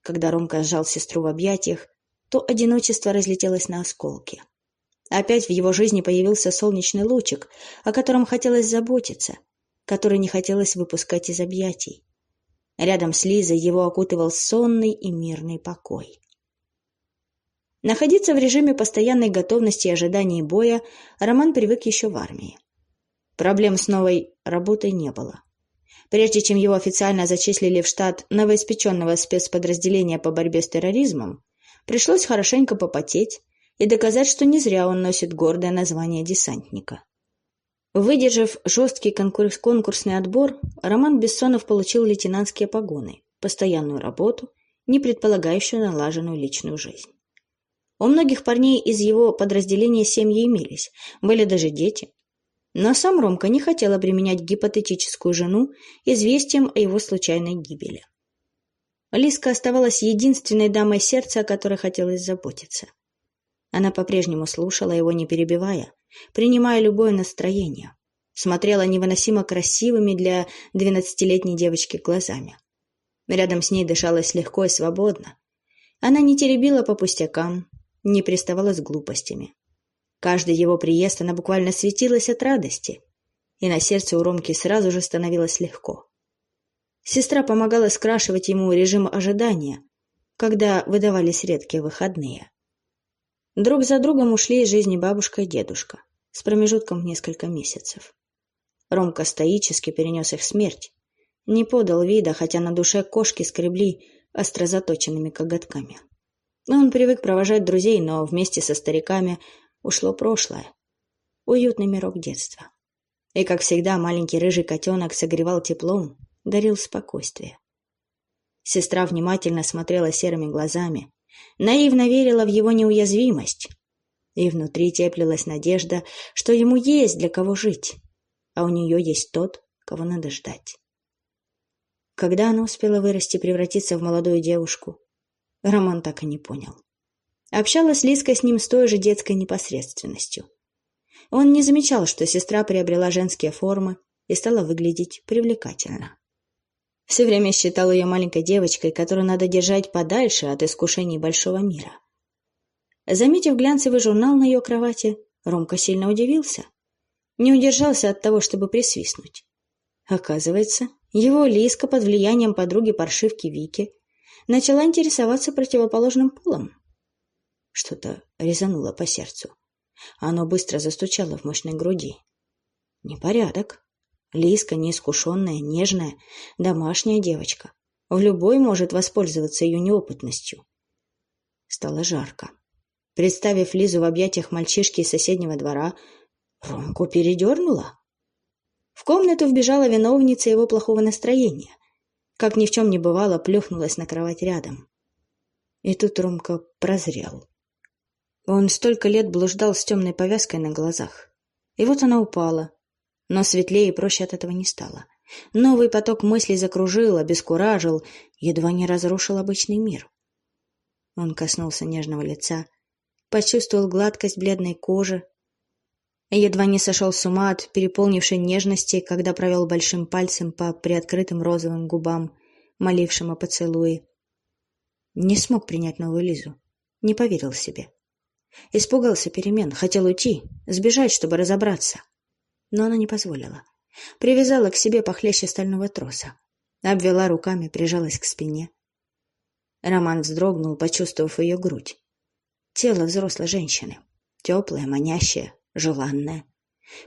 Когда Ромка сжал сестру в объятиях, то одиночество разлетелось на осколки. Опять в его жизни появился солнечный лучик, о котором хотелось заботиться, который не хотелось выпускать из объятий. Рядом с Лизой его окутывал сонный и мирный покой. Находиться в режиме постоянной готовности и ожидания боя Роман привык еще в армии. Проблем с новой работой не было. Прежде чем его официально зачислили в штат новоиспеченного спецподразделения по борьбе с терроризмом, пришлось хорошенько попотеть и доказать, что не зря он носит гордое название десантника. Выдержав жесткий конкурс конкурсный отбор, Роман Бессонов получил лейтенантские погоны, постоянную работу, не предполагающую налаженную личную жизнь. У многих парней из его подразделения семьи имелись, были даже дети, но сам Ромка не хотел обременять гипотетическую жену известием о его случайной гибели. Лиска оставалась единственной дамой сердца, о которой хотелось заботиться. Она по-прежнему слушала его, не перебивая, принимая любое настроение, смотрела невыносимо красивыми для двенадцатилетней девочки глазами. Рядом с ней дышалось легко и свободно. Она не теребила по пустякам, не приставала с глупостями. Каждый его приезд она буквально светилась от радости, и на сердце у Ромки сразу же становилось легко. Сестра помогала скрашивать ему режим ожидания, когда выдавались редкие выходные. Друг за другом ушли из жизни бабушка и дедушка с промежутком в несколько месяцев. Ромка стоически перенес их смерть, не подал вида, хотя на душе кошки скребли острозаточенными коготками. Он привык провожать друзей, но вместе со стариками ушло прошлое. Уютный мирок детства. И, как всегда, маленький рыжий котенок согревал теплом, дарил спокойствие. Сестра внимательно смотрела серыми глазами, наивно верила в его неуязвимость. И внутри теплилась надежда, что ему есть для кого жить, а у нее есть тот, кого надо ждать. Когда она успела вырасти и превратиться в молодую девушку, Роман так и не понял. Общалась Лиска с ним с той же детской непосредственностью. Он не замечал, что сестра приобрела женские формы и стала выглядеть привлекательно. Все время считал ее маленькой девочкой, которую надо держать подальше от искушений большого мира. Заметив глянцевый журнал на ее кровати, Ромка сильно удивился. Не удержался от того, чтобы присвистнуть. Оказывается, его Лиска под влиянием подруги-паршивки Вики начала интересоваться противоположным полом. Что-то резануло по сердцу. Оно быстро застучало в мощной груди. Непорядок. Лиска неискушенная, нежная, домашняя девочка. В любой может воспользоваться ее неопытностью. Стало жарко. Представив Лизу в объятиях мальчишки из соседнего двора, Ромку передернула. В комнату вбежала виновница его плохого настроения. Как ни в чем не бывало, плюхнулась на кровать рядом. И тут Ромка прозрел. Он столько лет блуждал с темной повязкой на глазах. И вот она упала. Но светлее и проще от этого не стало. Новый поток мыслей закружил, обескуражил, едва не разрушил обычный мир. Он коснулся нежного лица, почувствовал гладкость бледной кожи, едва не сошел с ума от переполнившей нежности, когда провел большим пальцем по приоткрытым розовым губам, молившим о поцелуе. Не смог принять новую Лизу, не поверил себе. Испугался перемен, хотел уйти, сбежать, чтобы разобраться. Но она не позволила. Привязала к себе похлеще стального троса. Обвела руками, прижалась к спине. Роман вздрогнул, почувствовав ее грудь. Тело взрослой женщины. Теплое, манящее, желанное.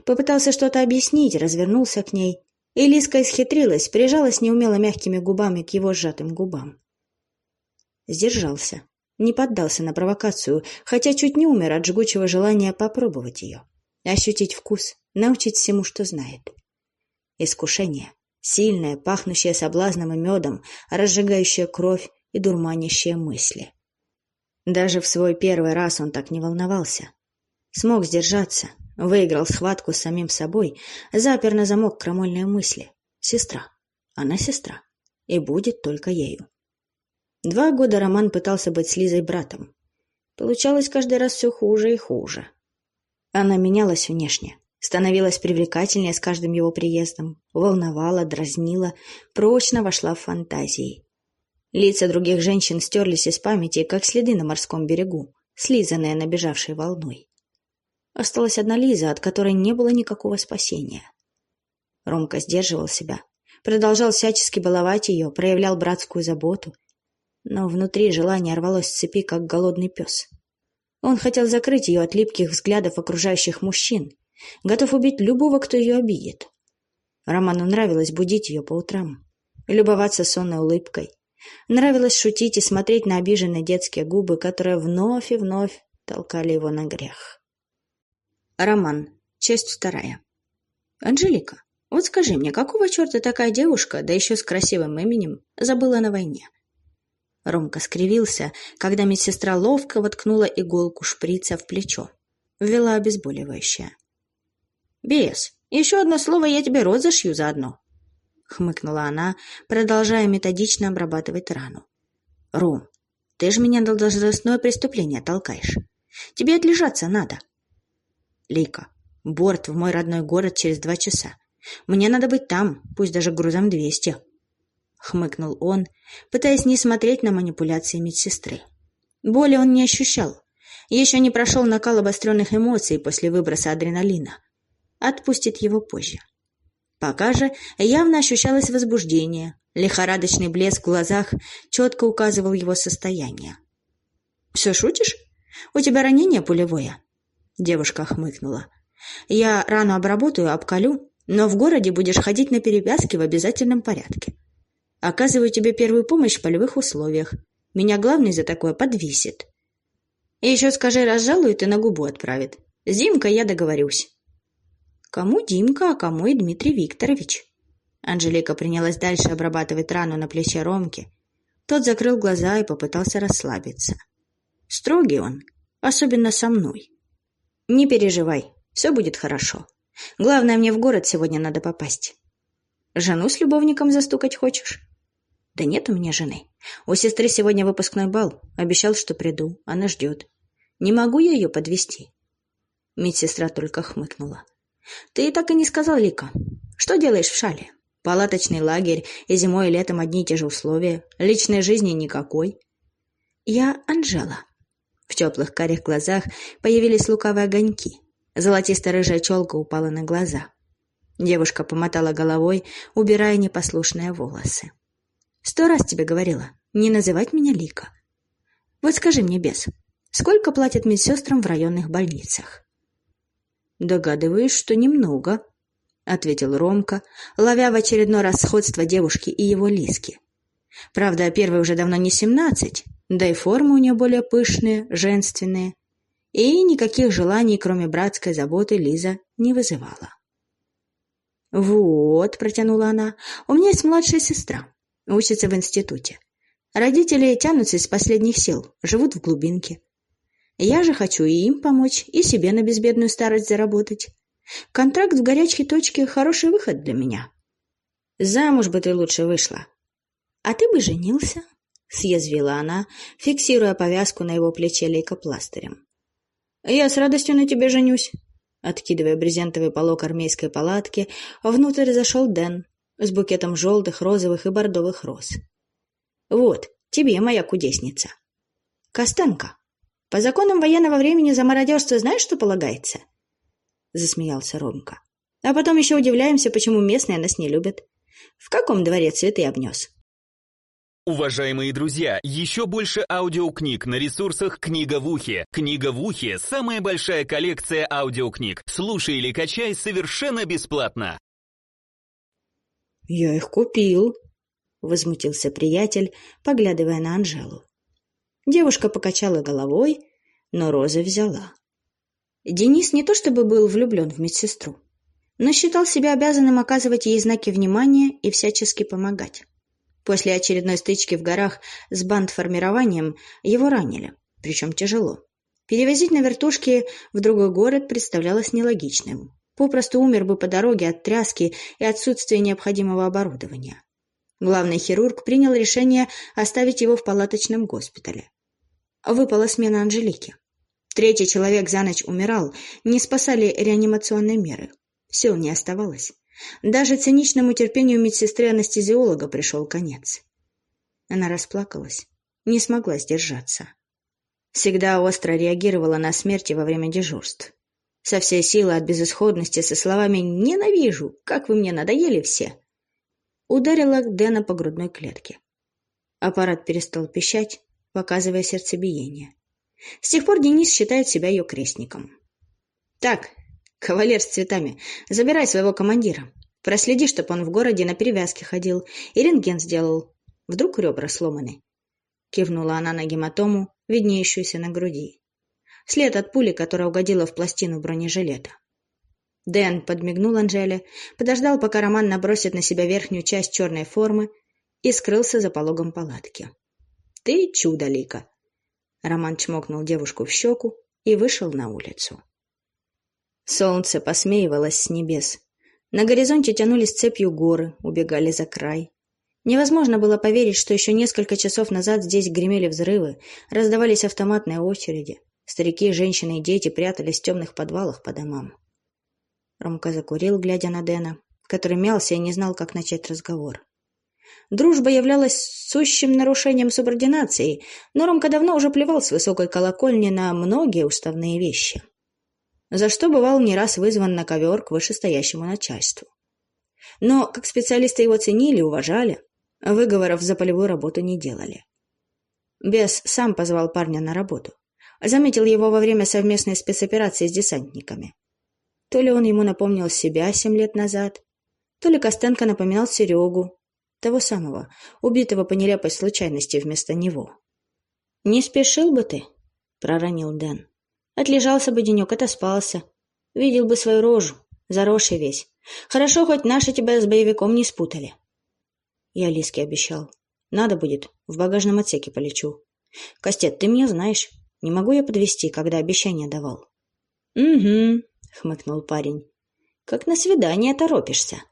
Попытался что-то объяснить, развернулся к ней. И Лиска исхитрилась, прижалась неумело мягкими губами к его сжатым губам. Сдержался, не поддался на провокацию, хотя чуть не умер от жгучего желания попробовать ее, ощутить вкус, научить всему, что знает. Искушение, сильное, пахнущее соблазном и медом, разжигающее кровь и дурманящее мысли. Даже в свой первый раз он так не волновался. Смог сдержаться, выиграл схватку с самим собой, запер на замок крамольные мысли. Сестра. Она сестра. И будет только ею. Два года Роман пытался быть с Лизой братом. Получалось каждый раз все хуже и хуже. Она менялась внешне, становилась привлекательнее с каждым его приездом, волновала, дразнила, прочно вошла в фантазии. Лица других женщин стерлись из памяти, как следы на морском берегу, слизанные набежавшей волной. Осталась одна Лиза, от которой не было никакого спасения. Ромка сдерживал себя, продолжал всячески баловать ее, проявлял братскую заботу — но внутри желание рвалось с цепи, как голодный пес. Он хотел закрыть ее от липких взглядов окружающих мужчин, готов убить любого, кто ее обидит. Роману нравилось будить ее по утрам, любоваться сонной улыбкой. Нравилось шутить и смотреть на обиженные детские губы, которые вновь и вновь толкали его на грех. Роман. Часть вторая. Анжелика, вот скажи мне, какого черта такая девушка, да еще с красивым именем, забыла на войне? Ромка скривился, когда медсестра ловко воткнула иголку шприца в плечо. Ввела обезболивающее. «Бес, еще одно слово, я тебе рот зашью заодно», — хмыкнула она, продолжая методично обрабатывать рану. «Ром, ты же меня на должностное преступление толкаешь. Тебе отлежаться надо». «Лика, борт в мой родной город через два часа. Мне надо быть там, пусть даже грузом двести», — хмыкнул он, пытаясь не смотреть на манипуляции медсестры. Боли он не ощущал. Еще не прошел накал обостренных эмоций после выброса адреналина. Отпустит его позже. Пока же явно ощущалось возбуждение. Лихорадочный блеск в глазах четко указывал его состояние. «Все шутишь? У тебя ранение пулевое?» Девушка хмыкнула. «Я рану обработаю, обколю, но в городе будешь ходить на перевязки в обязательном порядке. Оказываю тебе первую помощь в полевых условиях. Меня главный за такое подвисит. И еще скажи, разжалует и на губу отправит. С Димкой я договорюсь». Кому Димка, а кому и Дмитрий Викторович. Анжелика принялась дальше обрабатывать рану на плече Ромки. Тот закрыл глаза и попытался расслабиться. Строгий он, особенно со мной. Не переживай, все будет хорошо. Главное, мне в город сегодня надо попасть. Жену с любовником застукать хочешь? Да нет у меня жены. У сестры сегодня выпускной бал. Обещал, что приду. Она ждет. Не могу я ее подвести. Медсестра только хмыкнула. Ты так и не сказал, Лика. Что делаешь в шале? Палаточный лагерь, и зимой и летом одни и те же условия. Личной жизни никакой. Я Анжела. В теплых карих глазах появились лукавые огоньки. Золотисто-рыжая челка упала на глаза. Девушка помотала головой, убирая непослушные волосы. «Сто раз тебе говорила, не называть меня Лика. Вот скажи мне, бес, сколько платят медсестрам в районных больницах?» «Догадываюсь, что немного», — ответил Ромка, ловя в очередной раз сходство девушки и его Лиски. Правда, первой уже давно не семнадцать, да и формы у нее более пышные, женственные, и никаких желаний, кроме братской заботы, Лиза не вызывала. «Вот», — протянула она, — «у меня есть младшая сестра, учится в институте. Родители тянутся из последних сил, живут в глубинке. Я же хочу и им помочь, и себе на безбедную старость заработать. Контракт в горячей точке – хороший выход для меня. Замуж бы ты лучше вышла. А ты бы женился, – съязвила она, фиксируя повязку на его плече лейкопластырем. Я с радостью на тебе женюсь. Откидывая брезентовый полок армейской палатки, внутрь зашел Дэн с букетом желтых, розовых и бордовых роз. Вот, тебе моя кудесница. Костенко, по законам военного времени за мародерство знаешь, что полагается? Засмеялся Ромка. А потом еще удивляемся, почему местные нас не любят. В каком дворе цветы обнес? Уважаемые друзья, еще больше аудиокниг на ресурсах «Книга в ухе». «Книга в ухе» — самая большая коллекция аудиокниг. Слушай или качай совершенно бесплатно. «Я их купил», — возмутился приятель, поглядывая на Анжелу. Девушка покачала головой, но розы взяла. Денис не то чтобы был влюблен в медсестру, но считал себя обязанным оказывать ей знаки внимания и всячески помогать. После очередной стычки в горах с бандформированием его ранили, причем тяжело. Перевозить на вертушке в другой город представлялось нелогичным. Попросту умер бы по дороге от тряски и отсутствия необходимого оборудования. Главный хирург принял решение оставить его в палаточном госпитале выпала смена Анжелики. Третий человек за ночь умирал, не спасали реанимационные меры. Сил не оставалось. Даже циничному терпению медсестры-анестезиолога пришел конец. Она расплакалась, не смогла сдержаться. Всегда остро реагировала на смерти во время дежурств. Со всей силы от безысходности со словами «Ненавижу! Как вы мне надоели все!» Ударила Дэна по грудной клетке. Аппарат перестал пищать, показывая сердцебиение. С тех пор Денис считает себя ее крестником. «Так, кавалер с цветами, забирай своего командира. Проследи, чтоб он в городе на перевязке ходил и рентген сделал. Вдруг ребра сломаны?» Кивнула она на гематому, виднеющуюся на груди. След от пули, которая угодила в пластину бронежилета. Дэн подмигнул Анжеле, подождал, пока Роман набросит на себя верхнюю часть черной формы и скрылся за пологом палатки. Ты чудо, Лика. Роман чмокнул девушку в щеку и вышел на улицу. Солнце посмеивалось с небес. На горизонте тянулись цепью горы, убегали за край. Невозможно было поверить, что еще несколько часов назад здесь гремели взрывы, раздавались автоматные очереди. Старики, женщины и дети прятались в темных подвалах по домам. Ромка закурил, глядя на Дэна, который мялся и не знал, как начать разговор. Дружба являлась сущим нарушением субординации, но Ромка давно уже плевал с высокой колокольни на многие уставные вещи, за что бывал не раз вызван на ковер к вышестоящему начальству. Но как специалисты его ценили, уважали, выговоров за полевую работу не делали. Бес сам позвал парня на работу. Заметил его во время совместной спецоперации с десантниками. То ли он ему напомнил себя семь лет назад, то ли Костенко напоминал Серегу, того самого, убитого по нелепой случайности вместо него. «Не спешил бы ты», — проронил Дэн. «Отлежался бы денек, отоспался. Видел бы свою рожу, заросший весь. Хорошо, хоть наши тебя с боевиком не спутали». Я Лиске обещал. Надо будет, в багажном отсеке полечу. Костет, ты меня знаешь. Не могу я подвести, когда обещание давал. Угу, хмыкнул парень. Как на свидание торопишься.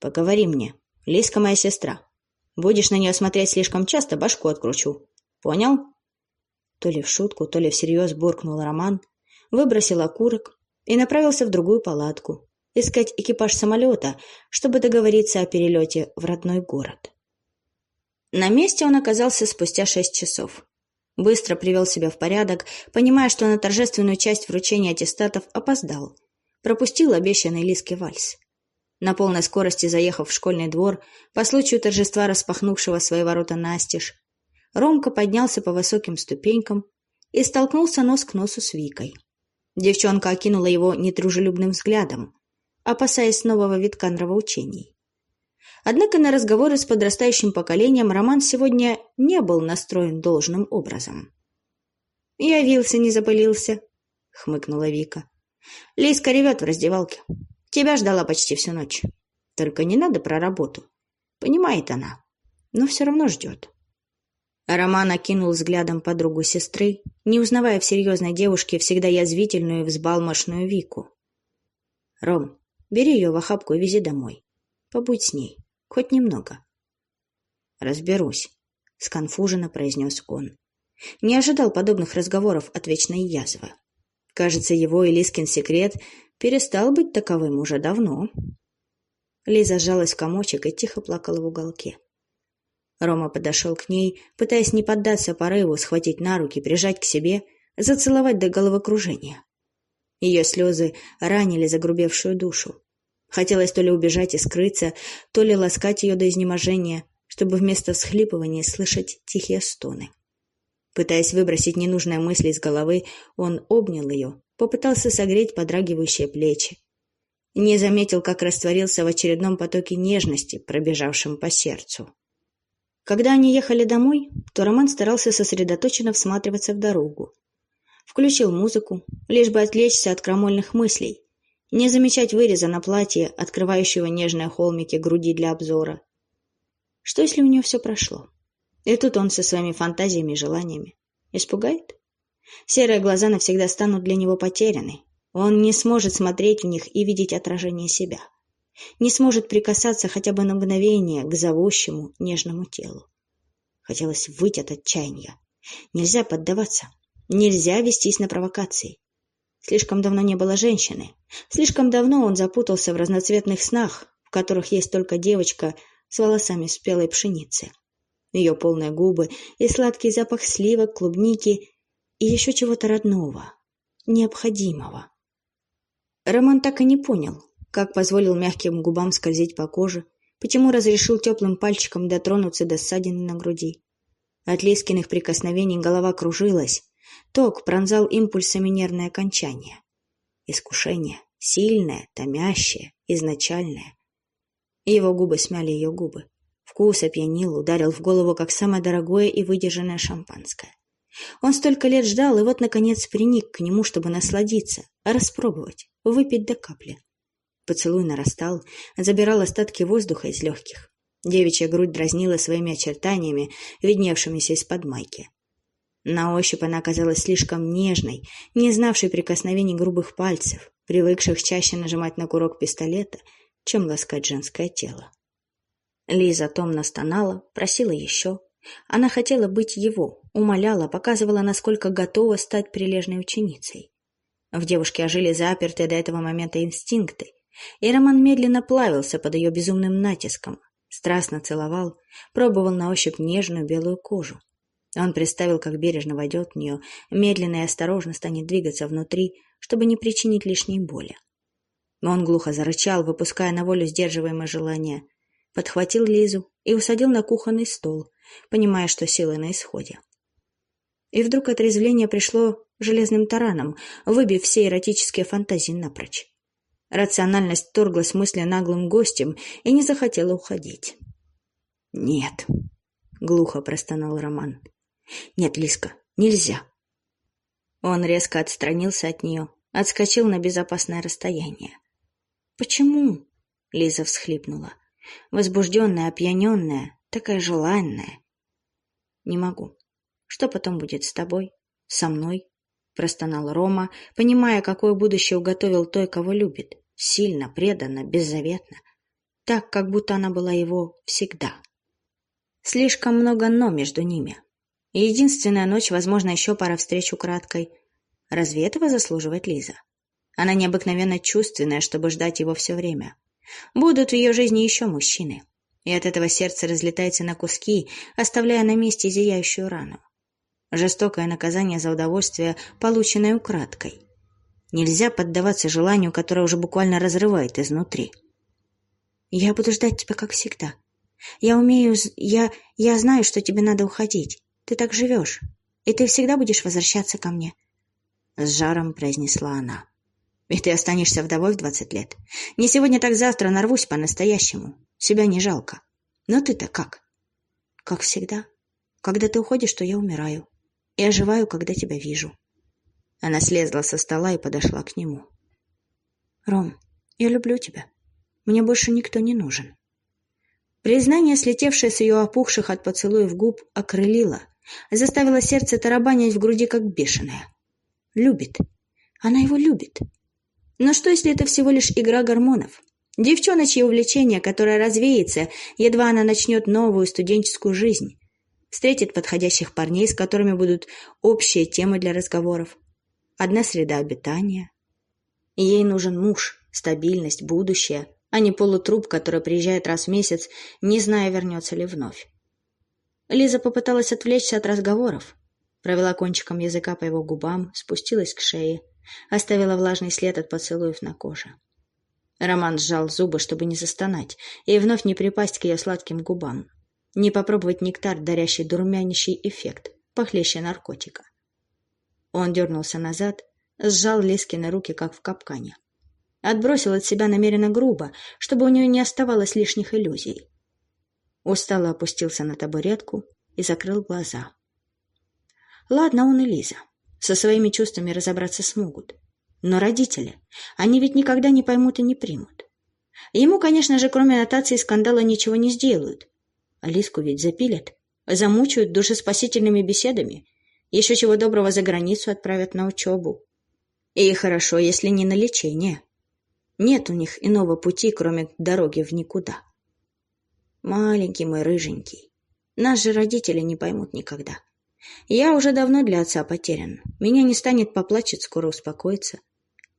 Поговори мне. Лиска моя сестра. Будешь на нее смотреть слишком часто, башку откручу. Понял? То ли в шутку, то ли всерьез буркнул Роман, выбросил окурок и направился в другую палатку, искать экипаж самолета, чтобы договориться о перелете в родной город. На месте он оказался спустя шесть часов. Быстро привел себя в порядок, понимая, что на торжественную часть вручения аттестатов опоздал. Пропустил обещанный Лиске вальс. На полной скорости заехав в школьный двор, по случаю торжества распахнувшего свои ворота настежь, Ромка поднялся по высоким ступенькам и столкнулся нос к носу с Викой. Девчонка окинула его недружелюбным взглядом, опасаясь нового витка нравоучений. Однако на разговоры с подрастающим поколением Роман сегодня не был настроен должным образом. «Явился, не запылился», — хмыкнула Вика. «Лиска ревет в раздевалке. Тебя ждала почти всю ночь. Только не надо про работу. Понимает она, но все равно ждет». Роман окинул взглядом подругу сестры, не узнавая в серьезной девушке всегда язвительную и взбалмошную Вику. «Ром, бери ее в охапку и вези домой. Побудь с ней. Хоть немного. Разберусь, сконфуженно произнес он. Не ожидал подобных разговоров от вечной язвы. Кажется, его и Лискин секрет перестал быть таковым уже давно. Лиза сжалась в комочек и тихо плакала в уголке. Рома подошел к ней, пытаясь не поддаться порыву, схватить на руки, прижать к себе, зацеловать до головокружения. Ее слезы ранили загрубевшую душу. Хотелось то ли убежать и скрыться, то ли ласкать ее до изнеможения, чтобы вместо всхлипывания слышать тихие стоны. Пытаясь выбросить ненужные мысли из головы, он обнял ее, попытался согреть подрагивающие плечи. Не заметил, как растворился в очередном потоке нежности, пробежавшем по сердцу. Когда они ехали домой, то Роман старался сосредоточенно всматриваться в дорогу. Включил музыку, лишь бы отвлечься от крамольных мыслей, не замечать выреза на платье, открывающего нежные холмики груди для обзора. Что, если у нее все прошло? И тут он со своими фантазиями и желаниями. Испугает? Серые глаза навсегда станут для него потеряны. Он не сможет смотреть в них и видеть отражение себя. Не сможет прикасаться хотя бы на мгновение к зовущему, нежному телу. Хотелось выйти от отчаяния. Нельзя поддаваться. Нельзя вестись на провокации. Слишком давно не было женщины. Слишком давно он запутался в разноцветных снах, в которых есть только девочка с волосами спелой пшеницы. Ее полные губы и сладкий запах сливок, клубники и еще чего-то родного, необходимого. Роман так и не понял, как позволил мягким губам скользить по коже, почему разрешил теплым пальчиком дотронуться до ссадины на груди. От Лискиных прикосновений голова кружилась, Ток пронзал импульсами нервное окончание. Искушение. Сильное, томящее, изначальное. Его губы смяли ее губы. Вкус опьянил, ударил в голову, как самое дорогое и выдержанное шампанское. Он столько лет ждал, и вот, наконец, приник к нему, чтобы насладиться, распробовать, выпить до капли. Поцелуй нарастал, забирал остатки воздуха из легких. Девичья грудь дразнила своими очертаниями, видневшимися из-под майки. На ощупь она оказалась слишком нежной, не знавшей прикосновений грубых пальцев, привыкших чаще нажимать на курок пистолета, чем ласкать женское тело. Лиза томно стонала, просила еще. Она хотела быть его, умоляла, показывала, насколько готова стать прилежной ученицей. В девушке ожили запертые до этого момента инстинкты, и Роман медленно плавился под ее безумным натиском, страстно целовал, пробовал на ощупь нежную белую кожу. Он представил, как бережно войдет в нее, медленно и осторожно станет двигаться внутри, чтобы не причинить лишней боли. Он глухо зарычал, выпуская на волю сдерживаемое желание. Подхватил Лизу и усадил на кухонный стол, понимая, что силы на исходе. И вдруг отрезвление пришло железным тараном, выбив все эротические фантазии напрочь. Рациональность торглась мысли наглым гостем и не захотела уходить. «Нет», — глухо простонал Роман. «Нет, Лиска, нельзя». Он резко отстранился от нее, отскочил на безопасное расстояние. «Почему?» — Лиза всхлипнула. Возбужденная, опьяненная, такая желанная. «Не могу. Что потом будет с тобой? Со мной?» — простонал Рома, понимая, какое будущее уготовил той, кого любит. Сильно, преданно, беззаветно. Так, как будто она была его всегда. Слишком много «но» между ними. И единственная ночь, возможно, еще пара встреч украдкой. Разве этого заслуживает Лиза? Она необыкновенно чувственная, чтобы ждать его все время. Будут в ее жизни еще мужчины. И от этого сердце разлетается на куски, оставляя на месте зияющую рану. Жестокое наказание за удовольствие, полученное украдкой. Нельзя поддаваться желанию, которое уже буквально разрывает изнутри. «Я буду ждать тебя, как всегда. Я умею... Я... Я знаю, что тебе надо уходить. Ты так живешь. И ты всегда будешь возвращаться ко мне». С жаром произнесла она. «И ты останешься вдовой в двадцать лет. Не сегодня, так завтра нарвусь по-настоящему. Себя не жалко. Но ты-то как?» «Как всегда. Когда ты уходишь, то я умираю и оживаю, когда тебя вижу». Она слезла со стола и подошла к нему. «Ром, я люблю тебя. Мне больше никто не нужен». Признание, слетевшее с ее опухших от поцелуев губ, окрылило, заставило сердце тарабанить в груди, как бешеное. Любит. Она его любит. Но что, если это всего лишь игра гормонов? Девчоночье увлечение, которое развеется, едва она начнет новую студенческую жизнь встретит подходящих парней, с которыми будут общие темы для разговоров, одна среда обитания. Ей нужен муж, стабильность, будущее, а не полутруп, который приезжает раз в месяц, не зная, вернется ли вновь. Лиза попыталась отвлечься от разговоров, провела кончиком языка по его губам, спустилась к шее, оставила влажный след от поцелуев на коже. Роман сжал зубы, чтобы не застонать, и вновь не припасть к ее сладким губам. Не попробовать нектар, дарящий дурмянящий эффект, похлеще наркотика. Он дернулся назад, сжал Лискины руки, как в капкане. Отбросил от себя намеренно грубо, чтобы у нее не оставалось лишних иллюзий. Устало опустился на табуретку и закрыл глаза. Ладно, он и Лиза. Со своими чувствами разобраться смогут. Но родители, они ведь никогда не поймут и не примут. Ему, конечно же, кроме нотации и скандала ничего не сделают. Алиску ведь запилят, замучают душеспасительными беседами еще чего доброго за границу отправят на учебу. И хорошо, если не на лечение. Нет у них иного пути, кроме дороги в никуда. Маленький мой рыженький. Нас же родители не поймут никогда. Я уже давно для отца потерян. Меня не станет поплачет, скоро успокоится.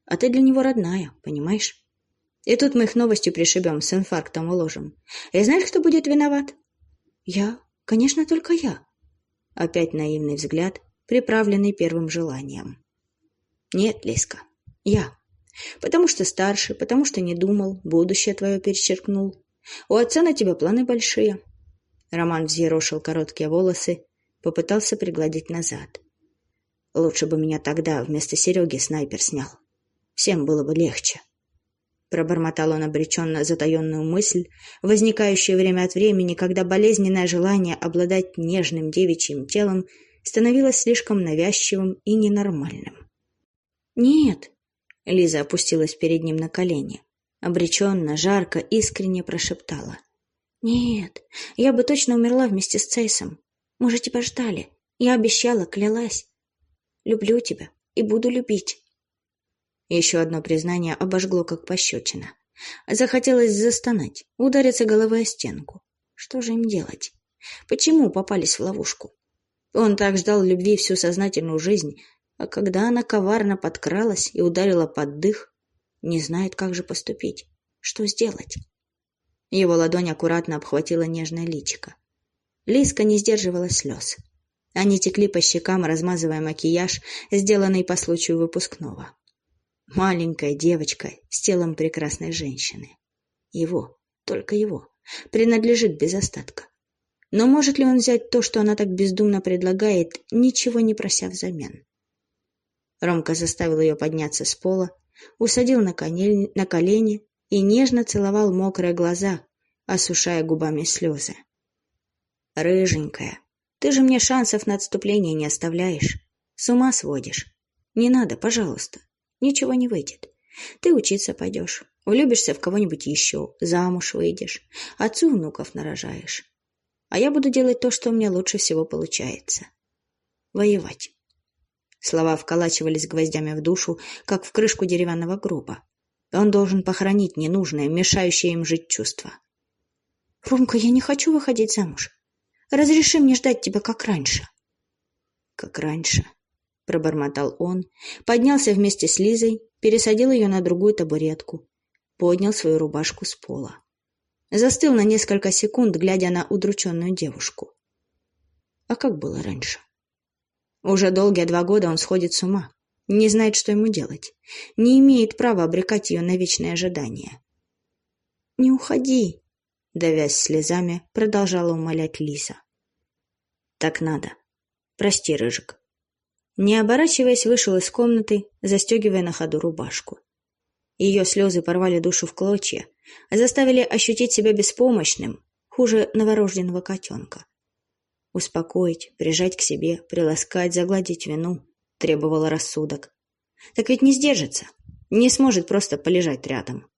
А ты для него родная, понимаешь? И тут мы их новостью пришибем, с инфарктом уложим. И знаешь, кто будет виноват? Я. Конечно, только я. Опять наивный взгляд, приправленный первым желанием. Нет, Лиска, я. Потому что старше, потому что не думал, будущее твое перечеркнул. У отца на тебя планы большие. Роман взъерошил короткие волосы, попытался пригладить назад. Лучше бы меня тогда вместо Сереги снайпер снял. Всем было бы легче. Пробормотал он обреченно затаенную мысль, возникающую время от времени, когда болезненное желание обладать нежным девичьим телом становилось слишком навязчивым и ненормальным. «Нет!» — Лиза опустилась перед ним на колени. Обреченно, жарко, искренне прошептала. «Нет, я бы точно умерла вместе с Цейсом. Мы же тебя ждали. Я обещала, клялась. Люблю тебя и буду любить. Еще одно признание обожгло, как пощечина. Захотелось застонать, удариться головой о стенку. Что же им делать? Почему попались в ловушку? Он так ждал любви всю сознательную жизнь, а когда она коварно подкралась и ударила под дых, не знает, как же поступить. Что сделать? Его ладонь аккуратно обхватила нежное личико. Лиска не сдерживала слез. Они текли по щекам, размазывая макияж, сделанный по случаю выпускного. Маленькая девочка с телом прекрасной женщины. Его, только его, принадлежит без остатка. Но может ли он взять то, что она так бездумно предлагает, ничего не прося взамен? Ромка заставил ее подняться с пола, усадил на, конель... на колени и нежно целовал мокрые глаза, осушая губами слезы. «Рыженькая, ты же мне шансов на отступление не оставляешь. С ума сводишь. Не надо, пожалуйста. Ничего не выйдет. Ты учиться пойдешь, влюбишься в кого-нибудь еще, замуж выйдешь, отцу внуков нарожаешь. А я буду делать то, что мне лучше всего получается. Воевать. Слова вколачивались гвоздями в душу, как в крышку деревянного гроба. Он должен похоронить ненужное, мешающее им жить чувство. «Ромка, я не хочу выходить замуж. Разреши мне ждать тебя, как раньше». «Как раньше», — пробормотал он, поднялся вместе с Лизой, пересадил ее на другую табуретку, поднял свою рубашку с пола. Застыл на несколько секунд, глядя на удрученную девушку. А как было раньше? Уже долгие два года он сходит с ума, не знает, что ему делать, не имеет права обрекать ее на вечное ожидание. «Не уходи!» — давясь слезами, продолжала умолять Лиза. «Так надо. Прости, Рыжик». Не оборачиваясь, вышел из комнаты, застегивая на ходу рубашку. Ее слезы порвали душу в клочья, заставили ощутить себя беспомощным, хуже новорожденного котенка. Успокоить, прижать к себе, приласкать, загладить вину требовало рассудок. Так ведь не сдержится, не сможет просто полежать рядом.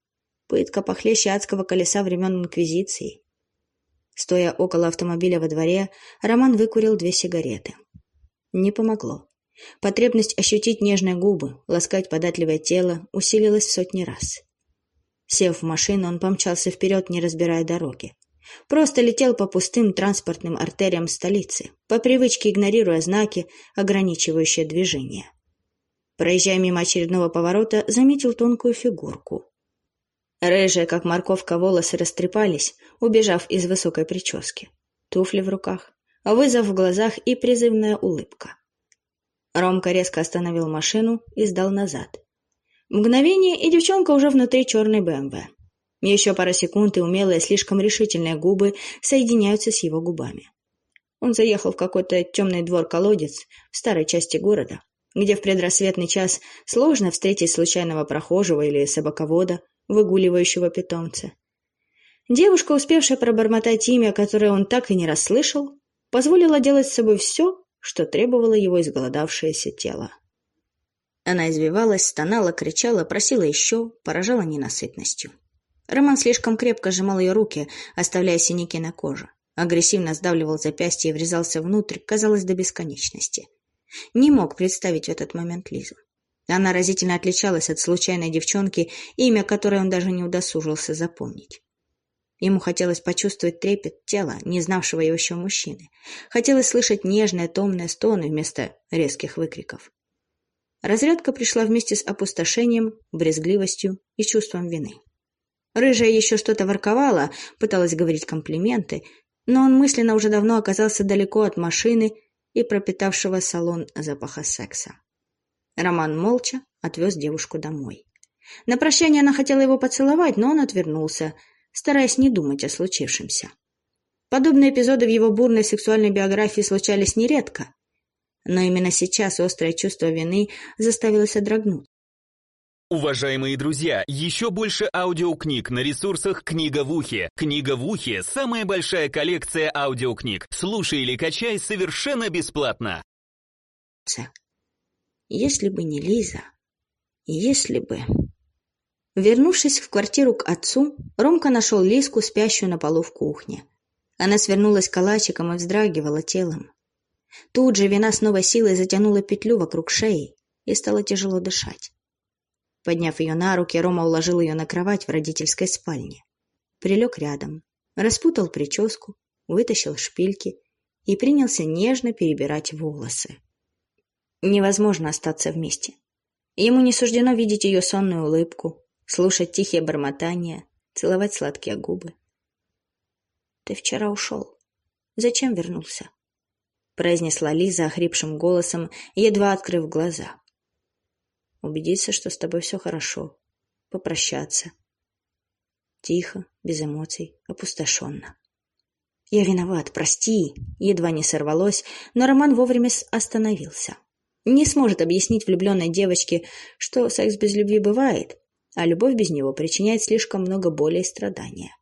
Пытка похлеще адского колеса времен Инквизиции. Стоя около автомобиля во дворе, Роман выкурил две сигареты. Не помогло. Потребность ощутить нежные губы, ласкать податливое тело усилилась в сотни раз. Сев в машину, он помчался вперед, не разбирая дороги. Просто летел по пустым транспортным артериям столицы, по привычке игнорируя знаки, ограничивающие движение. Проезжая мимо очередного поворота, заметил тонкую фигурку. Рыжие, как морковка, волосы растрепались, убежав из высокой прически. Туфли в руках, вызов в глазах и призывная улыбка. Ромка резко остановил машину и сдал назад. Мгновение, и девчонка уже внутри черной БМВ. Еще пара секунд, и умелые, слишком решительные губы соединяются с его губами. Он заехал в какой-то темный двор-колодец в старой части города, где в предрассветный час сложно встретить случайного прохожего или собаковода, выгуливающего питомца. Девушка, успевшая пробормотать имя, которое он так и не расслышал, позволила делать с собой все, что требовало его изголодавшееся тело. Она извивалась, стонала, кричала, просила еще, поражала ненасытностью. Роман слишком крепко сжимал ее руки, оставляя синяки на коже. Агрессивно сдавливал запястье и врезался внутрь, казалось, до бесконечности. Не мог представить в этот момент Лизу. Она разительно отличалась от случайной девчонки, имя которой он даже не удосужился запомнить. Ему хотелось почувствовать трепет тела, не знавшего его еще мужчины. Хотелось слышать нежные, томные стоны вместо резких выкриков. Разрядка пришла вместе с опустошением, брезгливостью и чувством вины. Рыжая еще что-то ворковала, пыталась говорить комплименты, но он мысленно уже давно оказался далеко от машины и пропитавшего салон запаха секса. Роман молча отвез девушку домой. На прощание она хотела его поцеловать, но он отвернулся – стараясь не думать о случившемся. Подобные эпизоды в его бурной сексуальной биографии случались нередко, но именно сейчас острое чувство вины заставило содрогнуть. Уважаемые друзья, еще больше аудиокниг на ресурсах «Книга в ухе». «Книга в ухе» — самая большая коллекция аудиокниг. Слушай или качай совершенно бесплатно. Если бы не Лиза, если бы... Вернувшись в квартиру к отцу, Ромка нашел Лиску, спящую на полу в кухне. Она свернулась калачиком и вздрагивала телом. Тут же вина с новой силой затянула петлю вокруг шеи и стало тяжело дышать. Подняв ее на руки, Рома уложил ее на кровать в родительской спальне. Прилег рядом, распутал прическу, вытащил шпильки и принялся нежно перебирать волосы. Невозможно остаться вместе. Ему не суждено видеть ее сонную улыбку, слушать тихие бормотания, целовать сладкие губы. «Ты вчера ушел. Зачем вернулся?» произнесла Лиза охрипшим голосом, едва открыв глаза. убедиться, что с тобой все хорошо, попрощаться. Тихо, без эмоций, опустошенно. «Я виноват, прости!» Едва не сорвалось, но Роман вовремя остановился. Не сможет объяснить влюбленной девочке, что секс без любви бывает, а любовь без него причиняет слишком много боли и страдания.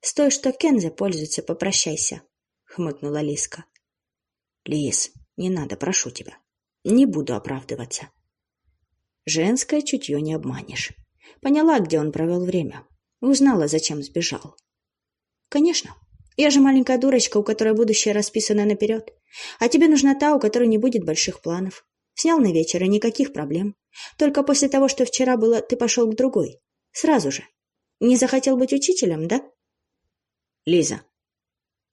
«С той, что Кензе пользуется, попрощайся», — хмыкнула Лиска. «Лис, не надо, прошу тебя. Не буду оправдываться». Женское чутье не обманешь. Поняла, где он провел время. Узнала, зачем сбежал. Конечно. Я же маленькая дурочка, у которой будущее расписано наперед. А тебе нужна та, у которой не будет больших планов. Снял на вечер, и никаких проблем. Только после того, что вчера было, ты пошел к другой. Сразу же. Не захотел быть учителем, да? Лиза.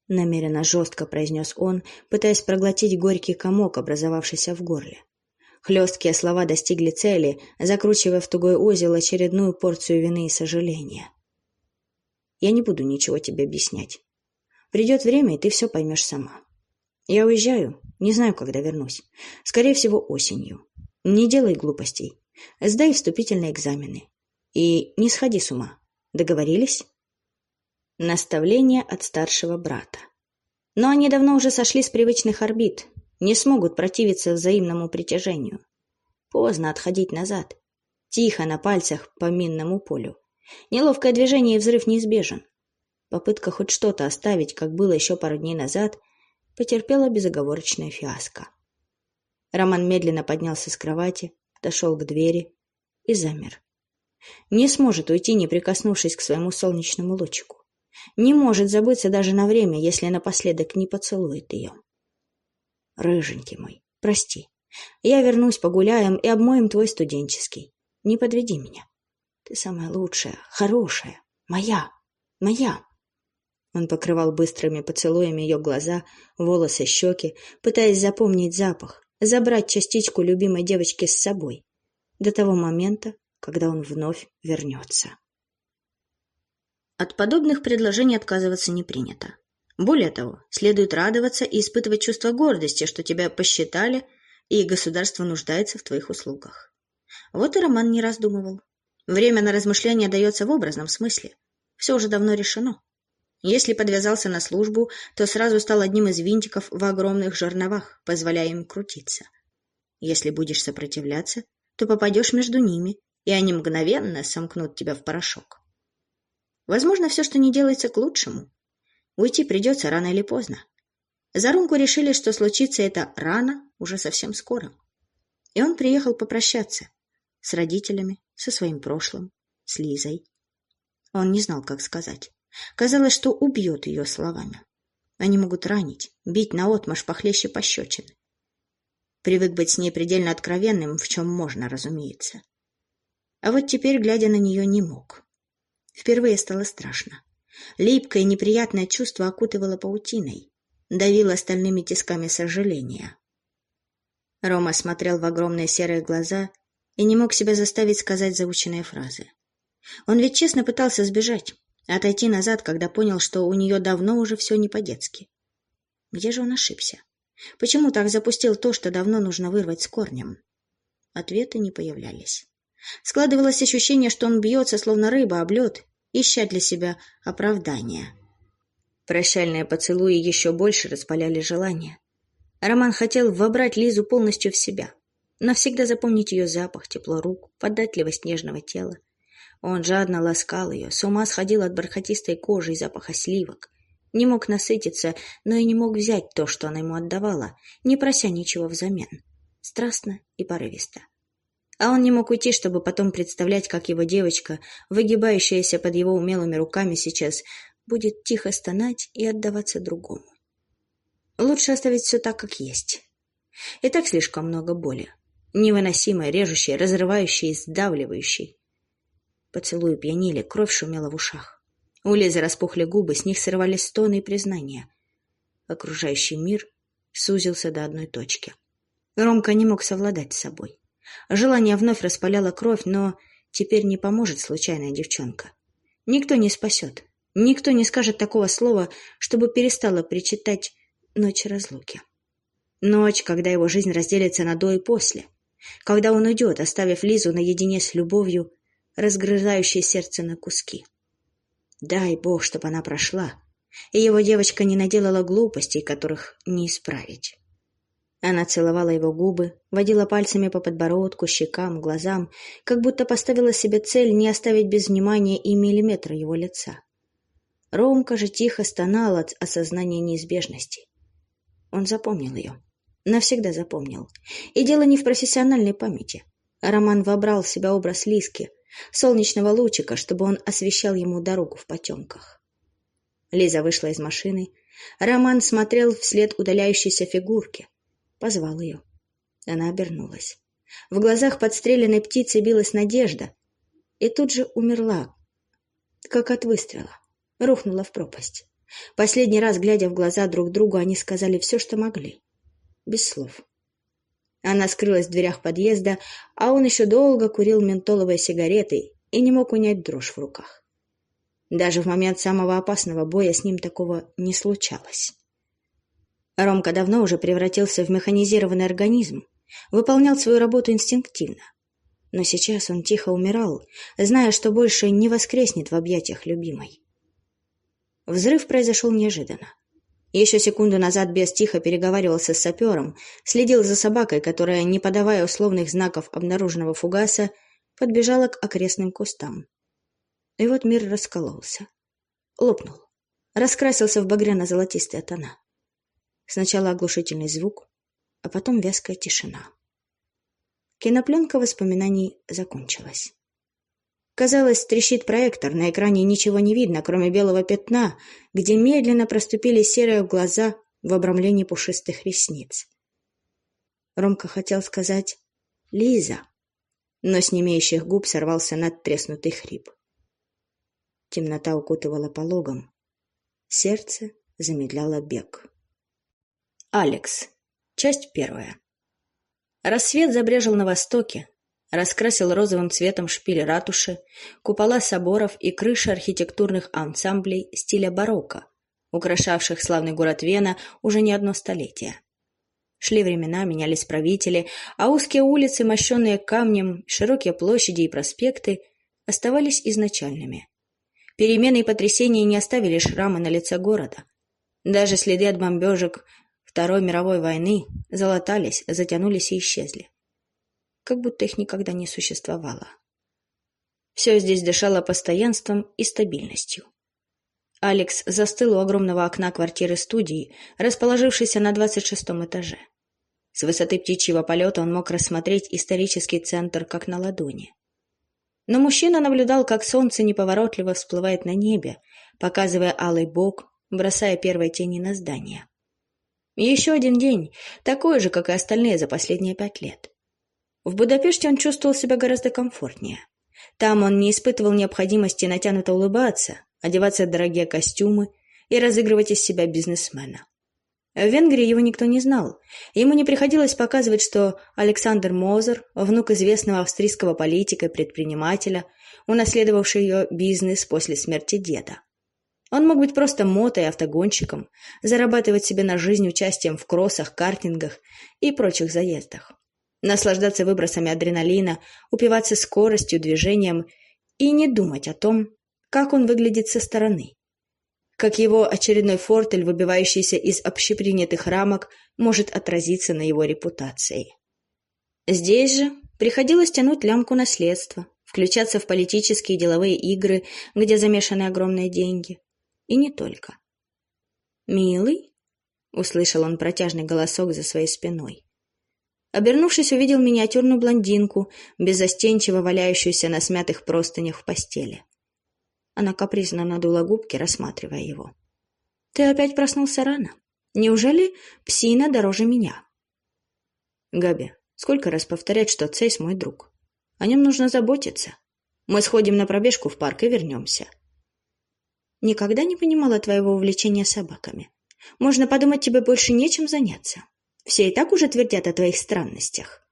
Намеренно жестко произнес он, пытаясь проглотить горький комок, образовавшийся в горле. Хлесткие слова достигли цели, закручивая в тугой узел очередную порцию вины и сожаления. Я не буду ничего тебе объяснять. Придет время, и ты все поймешь сама. Я уезжаю, не знаю, когда вернусь. Скорее всего, осенью. Не делай глупостей. Сдай вступительные экзамены. И не сходи с ума. Договорились? Наставление от старшего брата. Но они давно уже сошли с привычных орбит, не смогут противиться взаимному притяжению. Поздно отходить назад. Тихо на пальцах по минному полю. Неловкое движение и взрыв неизбежен. Попытка хоть что-то оставить, как было еще пару дней назад, потерпела безоговорочное фиаско. Роман медленно поднялся с кровати, дошел к двери и замер. Не сможет уйти, не прикоснувшись к своему солнечному лучику. Не может забыться даже на время, если напоследок не поцелует ее. Рыженький мой, прости. Я вернусь, погуляем и обмоем твой студенческий. Не подведи меня. Ты самая лучшая, хорошая, моя, моя. Он покрывал быстрыми поцелуями ее глаза, волосы, щеки, пытаясь запомнить запах, забрать частичку любимой девочки с собой, до того момента, когда он вновь вернется. От подобных предложений отказываться не принято. Более того, следует радоваться и испытывать чувство гордости, что тебя посчитали, и государство нуждается в твоих услугах. Вот и Роман не раздумывал. Время на размышления дается в образном смысле. Все уже давно решено. Если подвязался на службу, то сразу стал одним из винтиков в огромных жерновах, позволяя им крутиться. Если будешь сопротивляться, то попадешь между ними, и они мгновенно сомкнут тебя в порошок. Возможно, все, что не делается, к лучшему. Уйти придется рано или поздно. За Рунку решили, что случится это рано, уже совсем скоро. И он приехал попрощаться с родителями, со своим прошлым, с Лизой. Он не знал, как сказать. Казалось, что убьет ее словами. Они могут ранить, бить наотмашь похлеще пощечины. Привык быть с ней предельно откровенным, в чем можно, разумеется. А вот теперь, глядя на нее, не мог. Впервые стало страшно. Липкое неприятное чувство окутывало паутиной, давило стальными тисками сожаления. Рома смотрел в огромные серые глаза и не мог себя заставить сказать заученные фразы. Он ведь честно пытался сбежать, отойти назад, когда понял, что у нее давно уже все не по-детски. Где же он ошибся? Почему так запустил то, что давно нужно вырвать с корнем? Ответы не появлялись. Складывалось ощущение, что он бьется, словно рыба об лед, ища для себя оправдания. Прощальные поцелуи еще больше распаляли желание. Роман хотел вобрать Лизу полностью в себя, навсегда запомнить ее запах, тепло рук, податливость нежного тела. Он жадно ласкал ее, с ума сходил от бархатистой кожи и запаха сливок. Не мог насытиться, но и не мог взять то, что она ему отдавала, не прося ничего взамен. Страстно и порывисто. А он не мог уйти, чтобы потом представлять, как его девочка, выгибающаяся под его умелыми руками сейчас, будет тихо стонать и отдаваться другому. Лучше оставить все так, как есть. И так слишком много боли. Невыносимой, режущей, разрывающей, сдавливающей. Поцелуи пьянили, кровь шумела в ушах. У Лизы распухли губы, с них срывались стоны и признания. Окружающий мир сузился до одной точки. Ромка не мог совладать с собой. Желание вновь распаляло кровь, но теперь не поможет случайная девчонка. Никто не спасет. Никто не скажет такого слова, чтобы перестала причитать ночь разлуки. Ночь, когда его жизнь разделится на до и после. когда он уйдет, оставив Лизу наедине с любовью, разгрызающей сердце на куски. Дай Бог, чтобы она прошла, и его девочка не наделала глупостей, которых не исправить. Она целовала его губы, водила пальцами по подбородку, щекам, глазам, как будто поставила себе цель не оставить без внимания и миллиметра его лица. Ромка же тихо стонал от осознания неизбежности. Он запомнил ее. Навсегда запомнил. И дело не в профессиональной памяти. Роман вобрал в себя образ Лиски, солнечного лучика, чтобы он освещал ему дорогу в потемках. Лиза вышла из машины. Роман смотрел вслед удаляющейся фигурке. Позвал ее. Она обернулась. В глазах подстреленной птицы билась надежда. И тут же умерла, как от выстрела. Рухнула в пропасть. Последний раз, глядя в глаза друг другу, они сказали все, что могли. Без слов. Она скрылась в дверях подъезда, а он еще долго курил ментоловые сигареты и не мог унять дрожь в руках. Даже в момент самого опасного боя с ним такого не случалось. Ромка давно уже превратился в механизированный организм, выполнял свою работу инстинктивно. Но сейчас он тихо умирал, зная, что больше не воскреснет в объятиях любимой. Взрыв произошел неожиданно. Еще секунду назад бес тихо переговаривался с сапером, следил за собакой, которая, не подавая условных знаков обнаруженного фугаса, подбежала к окрестным кустам. И вот мир раскололся. Лопнул. Раскрасился в багряно-золотистые тона. Сначала оглушительный звук, а потом вязкая тишина. Кинопленка воспоминаний закончилась. Казалось, трещит проектор, на экране ничего не видно, кроме белого пятна, где медленно проступили серые глаза в обрамлении пушистых ресниц. Ромка хотел сказать «Лиза», но с немеющих губ сорвался надтреснутый хрип. Темнота укутывала пологом. Сердце замедляло бег. Алекс. Часть первая. Рассвет забрежил на востоке, раскрасил розовым цветом шпили ратуши, купола соборов и крыши архитектурных ансамблей стиля барокко, украшавших славный город Вена уже не одно столетие. Шли времена, менялись правители, а узкие улицы, мощенные камнем, широкие площади и проспекты оставались изначальными. Перемены и потрясения не оставили шрамы на лице города. Даже следы от бомбежек Второй мировой войны залатались, затянулись и исчезли как будто их никогда не существовало. Все здесь дышало постоянством и стабильностью. Алекс застыл у огромного окна квартиры-студии, расположившейся на двадцать шестом этаже. С высоты птичьего полета он мог рассмотреть исторический центр как на ладони. Но мужчина наблюдал, как солнце неповоротливо всплывает на небе, показывая алый бок, бросая первые тени на здание. Еще один день, такой же, как и остальные за последние пять лет. В Будапеште он чувствовал себя гораздо комфортнее. Там он не испытывал необходимости натянуто улыбаться, одеваться в дорогие костюмы и разыгрывать из себя бизнесмена. В Венгрии его никто не знал. Ему не приходилось показывать, что Александр Мозер, внук известного австрийского политика и предпринимателя, унаследовавший ее бизнес после смерти деда. Он мог быть просто мотой и автогонщиком, зарабатывать себе на жизнь участием в кроссах, картингах и прочих заездах наслаждаться выбросами адреналина, упиваться скоростью, движением и не думать о том, как он выглядит со стороны. Как его очередной фортель, выбивающийся из общепринятых рамок, может отразиться на его репутации. Здесь же приходилось тянуть лямку наследства, включаться в политические и деловые игры, где замешаны огромные деньги. И не только. «Милый?» — услышал он протяжный голосок за своей спиной. Обернувшись, увидел миниатюрную блондинку, беззастенчиво валяющуюся на смятых простынях в постели. Она капризно надула губки, рассматривая его. «Ты опять проснулся рано? Неужели псина дороже меня?» «Габи, сколько раз повторять, что Цейс мой друг? О нем нужно заботиться. Мы сходим на пробежку в парк и вернемся». «Никогда не понимала твоего увлечения собаками. Можно подумать, тебе больше нечем заняться». Все и так уже твердят о твоих странностях.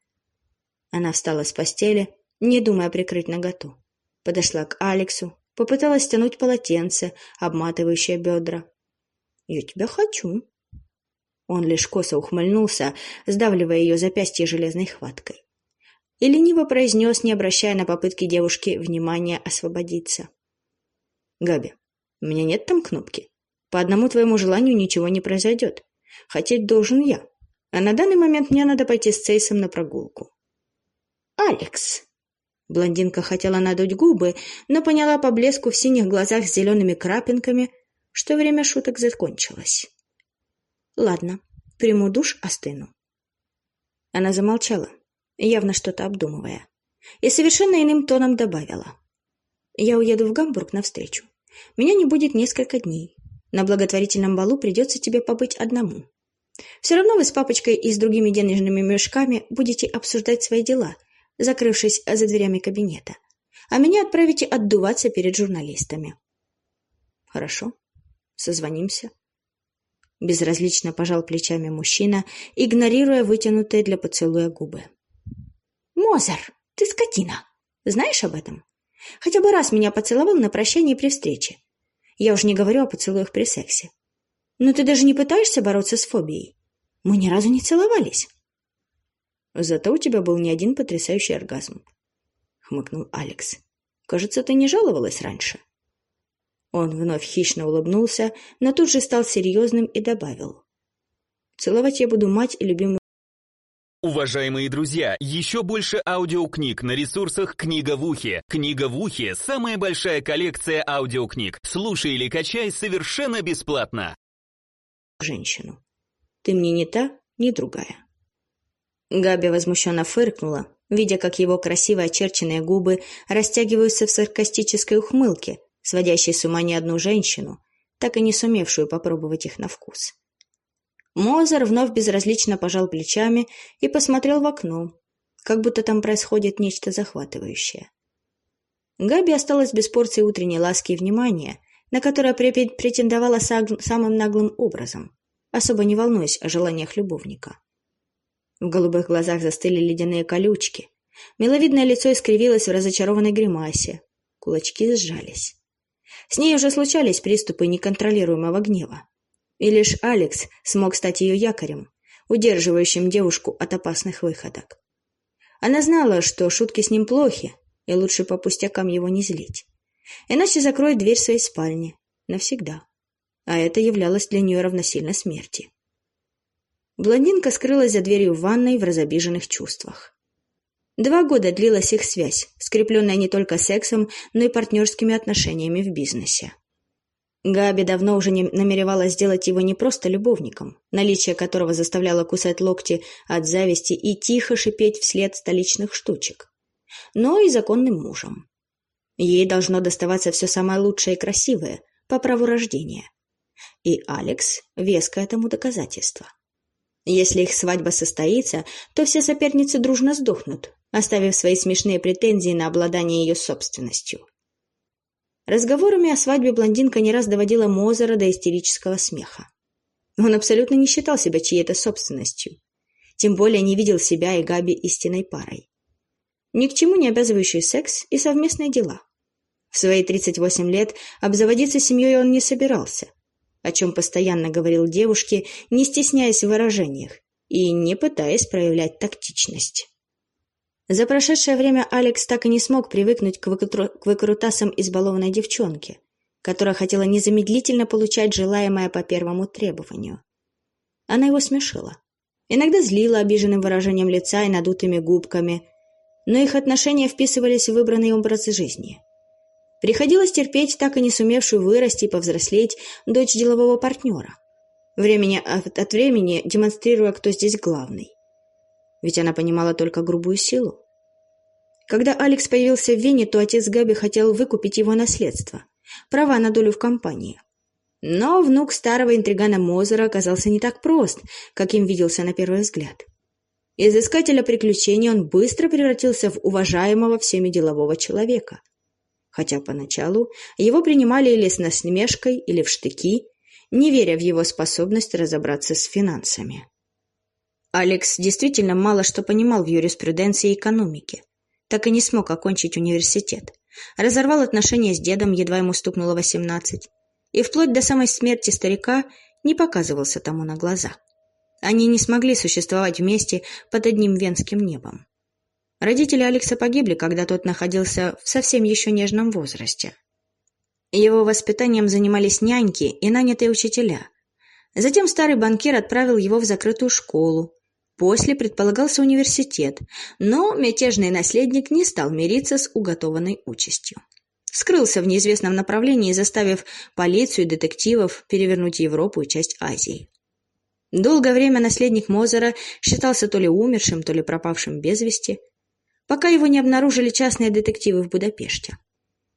Она встала с постели, не думая прикрыть наготу. Подошла к Алексу, попыталась стянуть полотенце, обматывающее бедра. «Я тебя хочу». Он лишь косо ухмыльнулся, сдавливая ее запястье железной хваткой. и лениво произнес, не обращая на попытки девушки внимания освободиться. «Габи, у меня нет там кнопки. По одному твоему желанию ничего не произойдет. Хотеть должен я. А на данный момент мне надо пойти с Цейсом на прогулку». «Алекс!» Блондинка хотела надуть губы, но поняла по блеску в синих глазах с зелеными крапинками, что время шуток закончилось. «Ладно, приму душ, остыну». Она замолчала, явно что-то обдумывая, и совершенно иным тоном добавила. «Я уеду в Гамбург навстречу. Меня не будет несколько дней. На благотворительном балу придется тебе побыть одному. Все равно вы с папочкой и с другими денежными мешками будете обсуждать свои дела, закрывшись за дверями кабинета, а меня отправите отдуваться перед журналистами. Хорошо, созвонимся. Безразлично пожал плечами мужчина, игнорируя вытянутые для поцелуя губы. «Мозер, ты скотина! Знаешь об этом? Хотя бы раз меня поцеловал на прощание при встрече. Я уж не говорю о поцелуях при сексе. Но ты даже не пытаешься бороться с фобией. Мы ни разу не целовались». Зато у тебя был не один потрясающий оргазм. Хмыкнул Алекс. Кажется, ты не жаловалась раньше. Он вновь хищно улыбнулся, но тут же стал серьезным и добавил. Целовать я буду мать и любимую Уважаемые друзья, еще больше аудиокниг на ресурсах «Книга в ухе». «Книга в ухе» — самая большая коллекция аудиокниг. Слушай или качай совершенно бесплатно. Женщину. Ты мне не та, ни другая. Габи возмущенно фыркнула, видя, как его красиво очерченные губы растягиваются в саркастической ухмылке, сводящей с ума не одну женщину, так и не сумевшую попробовать их на вкус. Мозер вновь безразлично пожал плечами и посмотрел в окно, как будто там происходит нечто захватывающее. Габи осталась без порции утренней ласки и внимания, на которое претендовала самым наглым образом, особо не волнуясь о желаниях любовника. В голубых глазах застыли ледяные колючки. Миловидное лицо искривилось в разочарованной гримасе. Кулачки сжались. С ней уже случались приступы неконтролируемого гнева. И лишь Алекс смог стать ее якорем, удерживающим девушку от опасных выходок. Она знала, что шутки с ним плохи, и лучше по пустякам его не злить. Иначе закроет дверь своей спальни. Навсегда. А это являлось для нее равносильно смерти. Блондинка скрылась за дверью в ванной в разобиженных чувствах. Два года длилась их связь, скрепленная не только сексом, но и партнерскими отношениями в бизнесе. Габи давно уже не намеревалась сделать его не просто любовником, наличие которого заставляло кусать локти от зависти и тихо шипеть вслед столичных штучек, но и законным мужем. Ей должно доставаться все самое лучшее и красивое, по праву рождения. И Алекс – веское тому доказательство. Если их свадьба состоится, то все соперницы дружно сдохнут, оставив свои смешные претензии на обладание ее собственностью. Разговорами о свадьбе блондинка не раз доводила Мозера до истерического смеха. Он абсолютно не считал себя чьей-то собственностью. Тем более не видел себя и Габи истинной парой. Ни к чему не обязывающий секс и совместные дела. В свои 38 лет обзаводиться семьей он не собирался, о чем постоянно говорил девушке, не стесняясь в выражениях и не пытаясь проявлять тактичность. За прошедшее время Алекс так и не смог привыкнуть к, выкру... к выкрутасам избалованной девчонки, которая хотела незамедлительно получать желаемое по первому требованию. Она его смешила. Иногда злила обиженным выражением лица и надутыми губками, но их отношения вписывались в выбранный образ жизни. Приходилось терпеть так и не сумевшую вырасти и повзрослеть дочь делового партнера, времени от, от времени демонстрируя, кто здесь главный. Ведь она понимала только грубую силу. Когда Алекс появился в Вене, то отец Габи хотел выкупить его наследство, права на долю в компании. Но внук старого интригана Мозера оказался не так прост, каким виделся на первый взгляд. Из искателя приключений он быстро превратился в уважаемого всеми делового человека – хотя поначалу его принимали или с насмешкой, или в штыки, не веря в его способность разобраться с финансами. Алекс действительно мало что понимал в юриспруденции и экономике. Так и не смог окончить университет. Разорвал отношения с дедом, едва ему стукнуло восемнадцать. И вплоть до самой смерти старика не показывался тому на глаза. Они не смогли существовать вместе под одним венским небом. Родители Алекса погибли, когда тот находился в совсем еще нежном возрасте. Его воспитанием занимались няньки и нанятые учителя. Затем старый банкир отправил его в закрытую школу. После предполагался университет, но мятежный наследник не стал мириться с уготованной участью. Скрылся в неизвестном направлении, заставив полицию и детективов перевернуть Европу и часть Азии. Долгое время наследник Мозера считался то ли умершим, то ли пропавшим без вести, пока его не обнаружили частные детективы в Будапеште.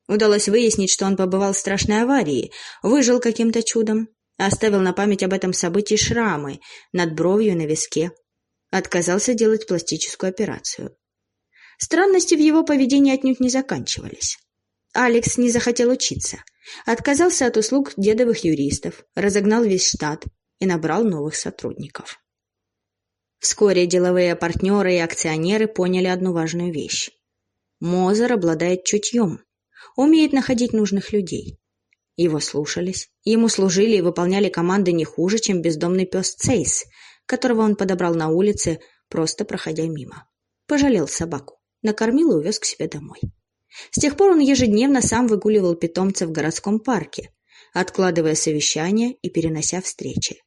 Удалось выяснить, что он побывал в страшной аварии, выжил каким-то чудом, оставил на память об этом событии шрамы над бровью на виске, отказался делать пластическую операцию. Странности в его поведении отнюдь не заканчивались. Алекс не захотел учиться, отказался от услуг дедовых юристов, разогнал весь штат и набрал новых сотрудников. Вскоре деловые партнеры и акционеры поняли одну важную вещь. Мозер обладает чутьем, умеет находить нужных людей. Его слушались, ему служили и выполняли команды не хуже, чем бездомный пес Цейс, которого он подобрал на улице, просто проходя мимо. Пожалел собаку, накормил и увез к себе домой. С тех пор он ежедневно сам выгуливал питомца в городском парке, откладывая совещания и перенося встречи.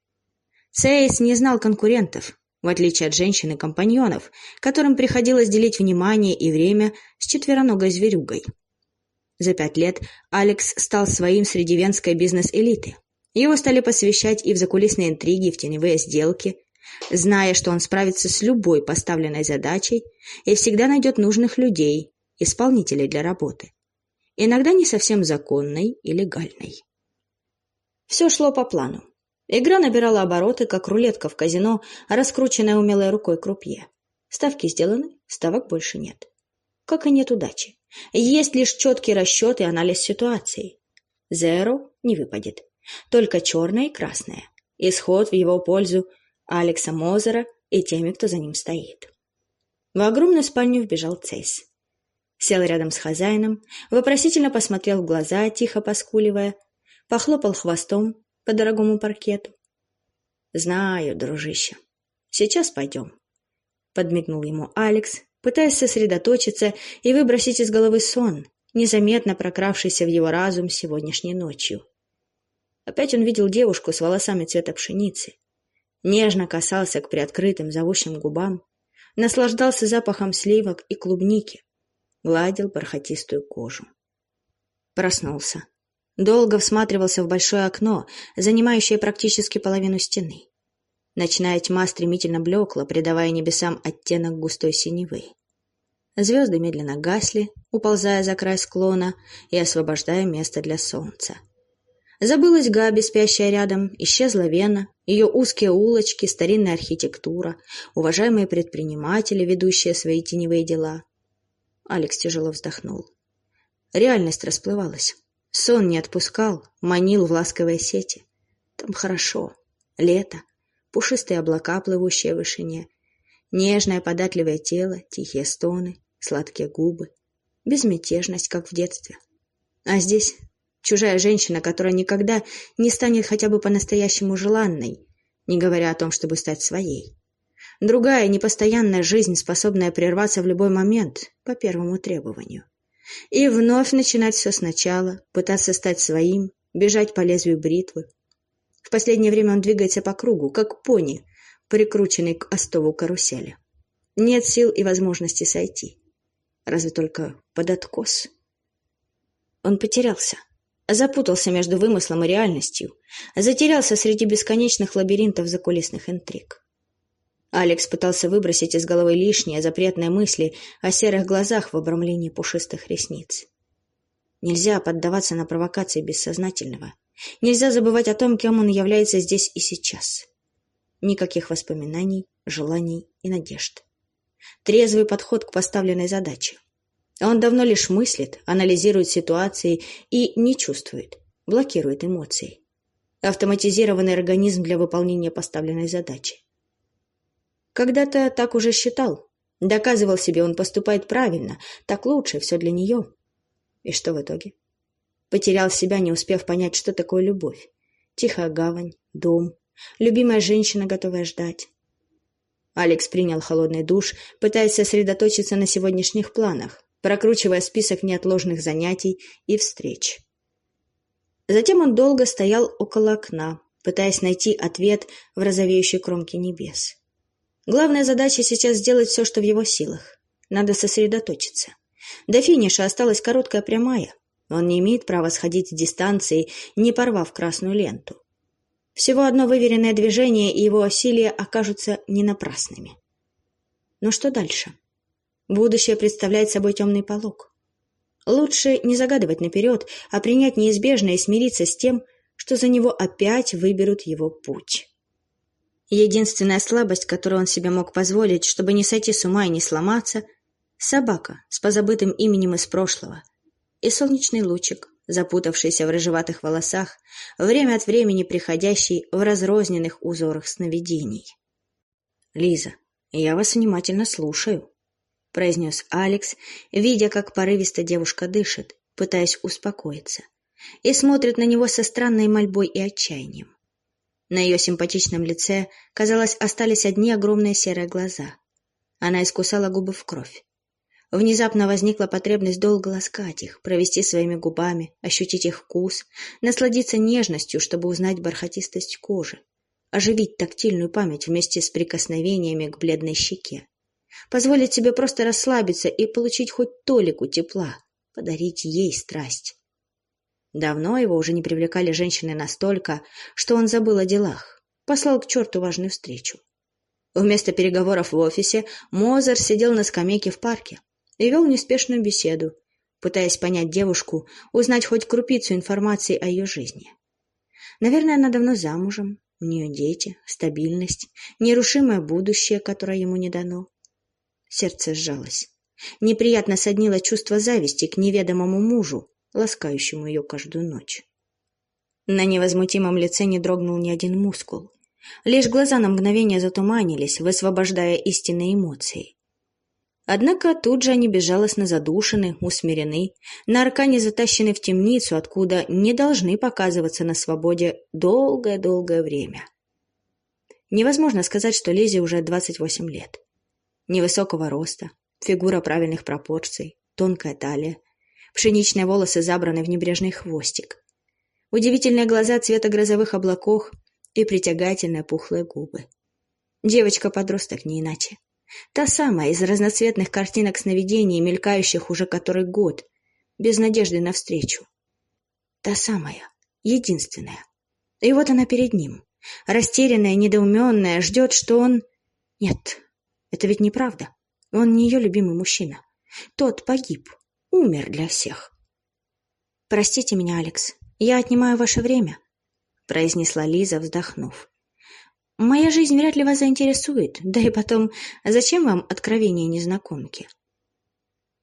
Цейс не знал конкурентов, в отличие от женщин и компаньонов, которым приходилось делить внимание и время с четвероногой зверюгой. За пять лет Алекс стал своим среди венской бизнес-элиты. Его стали посвящать и в закулисные интриги, и в теневые сделки, зная, что он справится с любой поставленной задачей и всегда найдет нужных людей, исполнителей для работы. Иногда не совсем законной и легальной. Все шло по плану. Игра набирала обороты, как рулетка в казино, раскрученная умелой рукой крупье. Ставки сделаны, ставок больше нет. Как и нет удачи. Есть лишь четкий расчет и анализ ситуации. Зеро не выпадет. Только черное и красное. Исход в его пользу Алекса Мозера и теми, кто за ним стоит. В огромную спальню вбежал Цейс. Сел рядом с хозяином, вопросительно посмотрел в глаза, тихо поскуливая, похлопал хвостом по дорогому паркету. «Знаю, дружище. Сейчас пойдем», — подмигнул ему Алекс, пытаясь сосредоточиться и выбросить из головы сон, незаметно прокравшийся в его разум сегодняшней ночью. Опять он видел девушку с волосами цвета пшеницы, нежно касался к приоткрытым зовущим губам, наслаждался запахом сливок и клубники, гладил бархатистую кожу. Проснулся. Долго всматривался в большое окно, занимающее практически половину стены. Ночная тьма стремительно блекла, придавая небесам оттенок густой синевы. Звезды медленно гасли, уползая за край склона и освобождая место для солнца. Забылась Габи, спящая рядом, исчезла Вена, ее узкие улочки, старинная архитектура, уважаемые предприниматели, ведущие свои теневые дела. Алекс тяжело вздохнул. Реальность расплывалась. Сон не отпускал, манил в ласковые сети. Там хорошо. Лето, пушистые облака, плывущие в вышине, нежное податливое тело, тихие стоны, сладкие губы, безмятежность, как в детстве. А здесь чужая женщина, которая никогда не станет хотя бы по-настоящему желанной, не говоря о том, чтобы стать своей. Другая, непостоянная жизнь, способная прерваться в любой момент, по первому требованию. И вновь начинать все сначала, пытаться стать своим, бежать по лезвию бритвы, в последнее время он двигается по кругу, как пони, прикрученный к остову карусели. Нет сил и возможности сойти. Разве только под откос. Он потерялся, запутался между вымыслом и реальностью, затерялся среди бесконечных лабиринтов закулисных интриг. Алекс пытался выбросить из головы лишние запретные мысли о серых глазах в обрамлении пушистых ресниц. Нельзя поддаваться на провокации бессознательного. Нельзя забывать о том, кем он является здесь и сейчас. Никаких воспоминаний, желаний и надежд. Трезвый подход к поставленной задаче. Он давно лишь мыслит, анализирует ситуации и не чувствует, блокирует эмоции. Автоматизированный организм для выполнения поставленной задачи. Когда-то так уже считал. Доказывал себе, он поступает правильно, так лучше, все для нее. И что в итоге? Потерял себя, не успев понять, что такое любовь. Тихая гавань, дом, любимая женщина, готовая ждать. Алекс принял холодный душ, пытаясь сосредоточиться на сегодняшних планах, прокручивая список неотложных занятий и встреч. Затем он долго стоял около окна, пытаясь найти ответ в розовеющей кромке небес. Главная задача сейчас сделать все, что в его силах. Надо сосредоточиться. До финиша осталась короткая прямая. Он не имеет права сходить с дистанции, не порвав красную ленту. Всего одно выверенное движение, и его усилия окажутся не напрасными. Но что дальше? Будущее представляет собой темный полог. Лучше не загадывать наперед, а принять неизбежное и смириться с тем, что за него опять выберут его путь. Единственная слабость, которую он себе мог позволить, чтобы не сойти с ума и не сломаться — собака с позабытым именем из прошлого и солнечный лучик, запутавшийся в рыжеватых волосах, время от времени приходящий в разрозненных узорах сновидений. «Лиза, я вас внимательно слушаю», — произнес Алекс, видя, как порывисто девушка дышит, пытаясь успокоиться, и смотрит на него со странной мольбой и отчаянием. На ее симпатичном лице, казалось, остались одни огромные серые глаза. Она искусала губы в кровь. Внезапно возникла потребность долго ласкать их, провести своими губами, ощутить их вкус, насладиться нежностью, чтобы узнать бархатистость кожи, оживить тактильную память вместе с прикосновениями к бледной щеке, позволить себе просто расслабиться и получить хоть толику тепла, подарить ей страсть. Давно его уже не привлекали женщины настолько, что он забыл о делах, послал к черту важную встречу. Вместо переговоров в офисе Мозер сидел на скамейке в парке, и вел неспешную беседу, пытаясь понять девушку, узнать хоть крупицу информации о ее жизни. Наверное, она давно замужем, у нее дети, стабильность, нерушимое будущее, которое ему не дано. Сердце сжалось. Неприятно соднило чувство зависти к неведомому мужу, ласкающему ее каждую ночь. На невозмутимом лице не дрогнул ни один мускул. Лишь глаза на мгновение затуманились, высвобождая истинные эмоции. Однако тут же они безжалостно задушены, усмирены, на аркане затащены в темницу, откуда не должны показываться на свободе долгое-долгое время. Невозможно сказать, что Лизе уже 28 лет. Невысокого роста, фигура правильных пропорций, тонкая талия, пшеничные волосы забраны в небрежный хвостик, удивительные глаза цвета грозовых облаков и притягательные пухлые губы. Девочка-подросток не иначе. Та самая из разноцветных картинок сновидений, мелькающих уже который год, без надежды на встречу. Та самая, единственная. И вот она перед ним, растерянная, недоуменная, ждет, что он... Нет, это ведь неправда. Он не ее любимый мужчина. Тот погиб, умер для всех. «Простите меня, Алекс, я отнимаю ваше время», — произнесла Лиза, вздохнув. Моя жизнь вряд ли вас заинтересует, да и потом, зачем вам откровения незнакомки?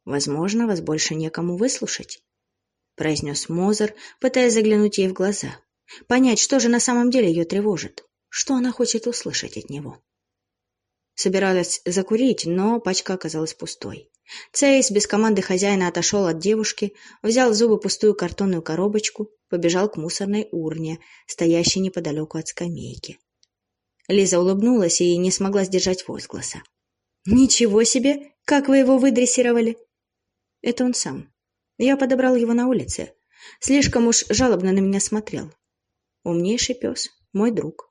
Возможно, вас больше некому выслушать, произнес Мозер, пытаясь заглянуть ей в глаза, понять, что же на самом деле ее тревожит, что она хочет услышать от него. Собиралась закурить, но пачка оказалась пустой. Цейс без команды хозяина отошел от девушки, взял в зубы пустую картонную коробочку, побежал к мусорной урне, стоящей неподалеку от скамейки. Лиза улыбнулась и не смогла сдержать возгласа. «Ничего себе! Как вы его выдрессировали?» «Это он сам. Я подобрал его на улице. Слишком уж жалобно на меня смотрел. Умнейший пес, мой друг.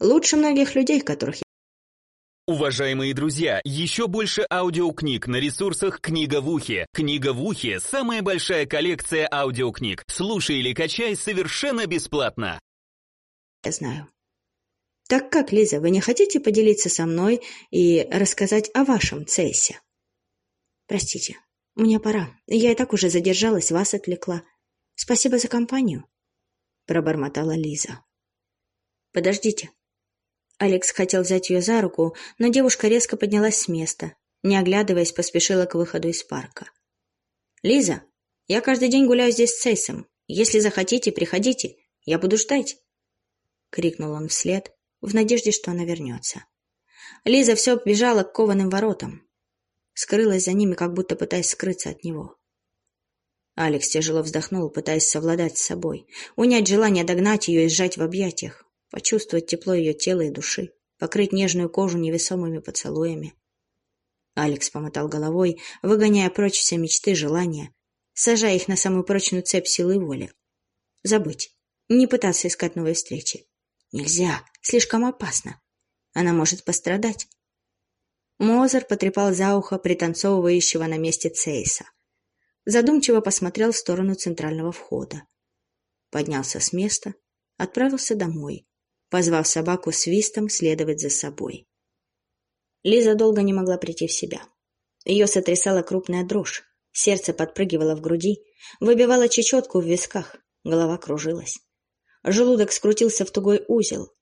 Лучше многих людей, которых Уважаемые друзья, еще больше аудиокниг на ресурсах «Книга в ухе». «Книга в ухе» — самая большая коллекция аудиокниг. Слушай или качай совершенно бесплатно. Я знаю. Так как, Лиза, вы не хотите поделиться со мной и рассказать о вашем цессе? Простите, мне пора. Я и так уже задержалась, вас отвлекла. Спасибо за компанию, пробормотала Лиза. Подождите. Алекс хотел взять ее за руку, но девушка резко поднялась с места, не оглядываясь, поспешила к выходу из парка. Лиза, я каждый день гуляю здесь с Цейсом. Если захотите, приходите. Я буду ждать. Крикнул он вслед, в надежде, что она вернется. Лиза все бежала к кованым воротам. Скрылась за ними, как будто пытаясь скрыться от него. Алекс тяжело вздохнул, пытаясь совладать с собой, унять желание догнать ее и сжать в объятиях, почувствовать тепло ее тела и души, покрыть нежную кожу невесомыми поцелуями. Алекс помотал головой, выгоняя прочь все мечты, желания, сажая их на самую прочную цепь силы воли. Забыть, не пытаться искать новые встречи. Нельзя, слишком опасно. Она может пострадать. Мозер потрепал за ухо пританцовывающего на месте Цейса. Задумчиво посмотрел в сторону центрального входа. Поднялся с места, отправился домой, позвав собаку свистом следовать за собой. Лиза долго не могла прийти в себя. Ее сотрясала крупная дрожь, сердце подпрыгивало в груди, выбивало чечетку в висках, голова кружилась. Желудок скрутился в тугой узел.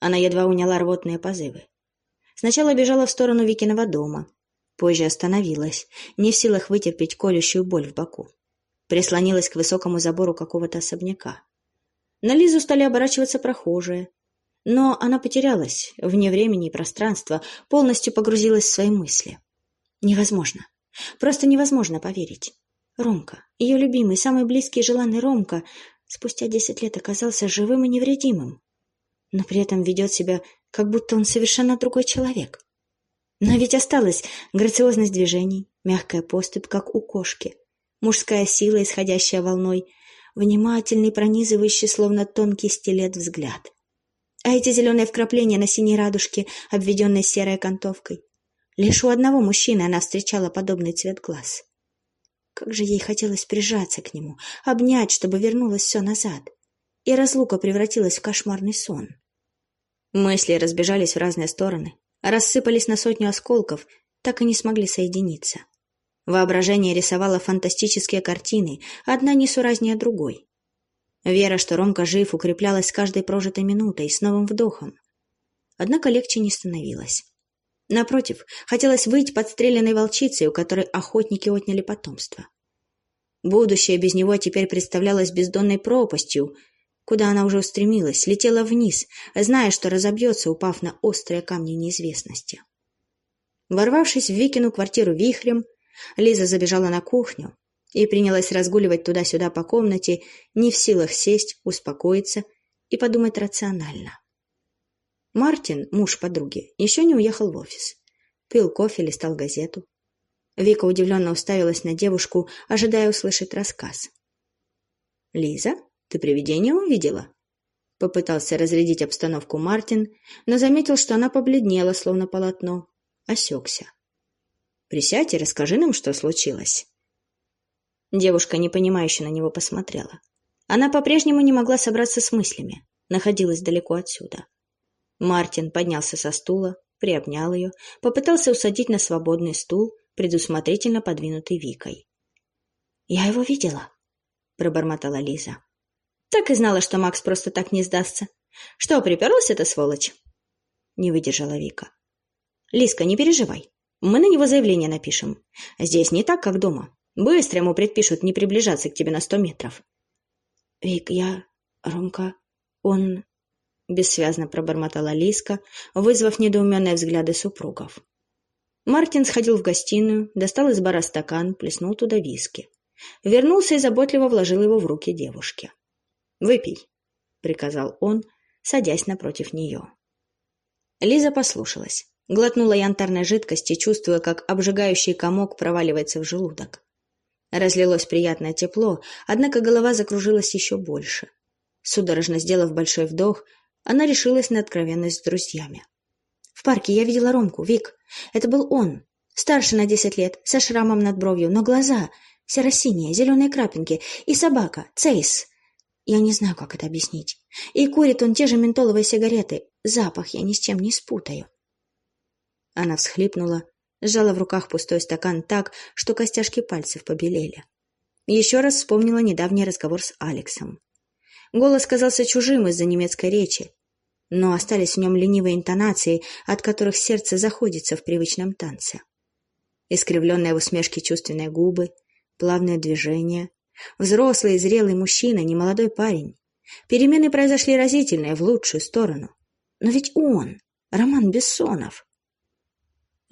Она едва уняла рвотные позывы. Сначала бежала в сторону Викиного дома, позже остановилась, не в силах вытерпеть колющую боль в боку. Прислонилась к высокому забору какого-то особняка. На Лизу стали оборачиваться прохожие, но она потерялась, вне времени и пространства, полностью погрузилась в свои мысли. Невозможно. Просто невозможно поверить. Ромка, ее любимый, самый близкий и желанный Ромка, спустя десять лет оказался живым и невредимым. Но при этом ведет себя, как будто он совершенно другой человек. Но ведь осталась грациозность движений, мягкая поступь, как у кошки, мужская сила, исходящая волной, внимательный, пронизывающий, словно тонкий стилет, взгляд. А эти зеленые вкрапления на синей радужке, обведенной серой окантовкой. Лишь у одного мужчины она встречала подобный цвет глаз. Как же ей хотелось прижаться к нему, обнять, чтобы вернулось все назад. И разлука превратилась в кошмарный сон. Мысли разбежались в разные стороны, рассыпались на сотню осколков, так и не смогли соединиться. Воображение рисовало фантастические картины, одна несуразнее другой. Вера, что Ромка жив, укреплялась с каждой прожитой минутой, с новым вдохом. Однако легче не становилось. Напротив, хотелось выйти подстреленной волчицей, у которой охотники отняли потомство. Будущее без него теперь представлялось бездонной пропастью, куда она уже устремилась, летела вниз, зная, что разобьется, упав на острые камни неизвестности. Ворвавшись в Викину квартиру вихрем, Лиза забежала на кухню, и принялась разгуливать туда-сюда по комнате, не в силах сесть, успокоиться и подумать рационально. Мартин, муж подруги, еще не уехал в офис. Пил кофе, листал газету. Вика удивленно уставилась на девушку, ожидая услышать рассказ. «Лиза, ты привидение увидела?» Попытался разрядить обстановку Мартин, но заметил, что она побледнела, словно полотно. Осекся. «Присядь и расскажи нам, что случилось». Девушка непонимающе на него посмотрела. Она по-прежнему не могла собраться с мыслями, находилась далеко отсюда. Мартин поднялся со стула, приобнял ее, попытался усадить на свободный стул, предусмотрительно подвинутый Викой. «Я его видела», — пробормотала Лиза. «Так и знала, что Макс просто так не сдастся. Что, приперлась эта сволочь?» Не выдержала Вика. «Лизка, не переживай. Мы на него заявление напишем. Здесь не так, как дома. Быстро ему предпишут не приближаться к тебе на сто метров. Вик, я... Ромка... Он... Бессвязно пробормотала Лиска, вызвав недоуменные взгляды супругов. Мартин сходил в гостиную, достал из бара стакан, плеснул туда виски. Вернулся и заботливо вложил его в руки девушки. «Выпей», — приказал он, садясь напротив нее. Лиза послушалась, глотнула янтарной жидкости, чувствуя, как обжигающий комок проваливается в желудок. Разлилось приятное тепло, однако голова закружилась еще больше. Судорожно сделав большой вдох, она решилась на откровенность с друзьями. «В парке я видела Ромку, Вик. Это был он. Старше на десять лет, со шрамом над бровью, но глаза серо-синие, зеленые крапинки. И собака, Цейс. Я не знаю, как это объяснить. И курит он те же ментоловые сигареты. Запах я ни с чем не спутаю». Она всхлипнула, сжала в руках пустой стакан так, что костяшки пальцев побелели. Еще раз вспомнила недавний разговор с Алексом. Голос казался чужим из-за немецкой речи, но остались в нем ленивые интонации, от которых сердце заходится в привычном танце. Искривленные в усмешке чувственные губы, плавное движение, взрослый зрелый мужчина, немолодой парень. Перемены произошли разительные, в лучшую сторону. Но ведь он, Роман Бессонов,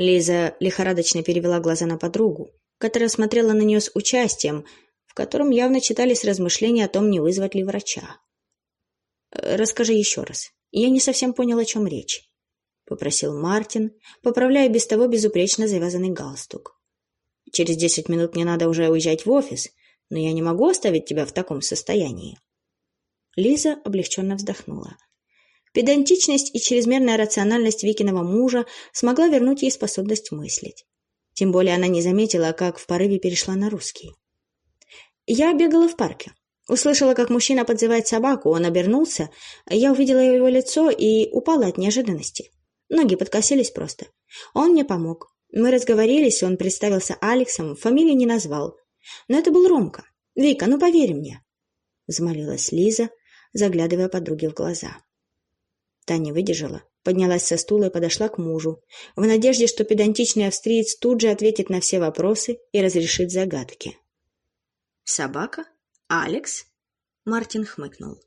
Лиза лихорадочно перевела глаза на подругу, которая смотрела на нее с участием, в котором явно читались размышления о том, не вызвать ли врача. «Расскажи еще раз. Я не совсем понял, о чем речь». попросил Мартин, поправляя без того безупречно завязанный галстук. «Через десять минут мне надо уже уезжать в офис, но я не могу оставить тебя в таком состоянии». Лиза облегченно вздохнула. Педантичность и чрезмерная рациональность Викиного мужа смогла вернуть ей способность мыслить. Тем более она не заметила, как в порыве перешла на русский. «Я бегала в парке. Услышала, как мужчина подзывает собаку, он обернулся, я увидела его лицо и упала от неожиданности. Ноги подкосились просто. Он мне помог. Мы разговорились, он представился Алексом, фамилию не назвал. Но это был Ромка. Вика, ну поверь мне. Взмолилась Лиза, заглядывая подруге в глаза. Таня выдержала, поднялась со стула и подошла к мужу, в надежде, что педантичный австриец тут же ответит на все вопросы и разрешит загадки. «Собака? Алекс?» Мартин хмыкнул.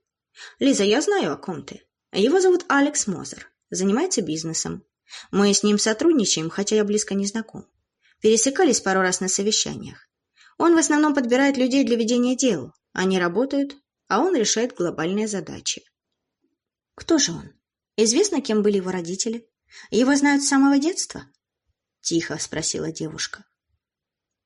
«Лиза, я знаю, о ком ты. Его зовут Алекс Мозер занимается бизнесом. Мы с ним сотрудничаем, хотя я близко не знаком. Пересекались пару раз на совещаниях. Он в основном подбирает людей для ведения дел. Они работают, а он решает глобальные задачи. Кто же он? Известно, кем были его родители? Его знают с самого детства? Тихо спросила девушка.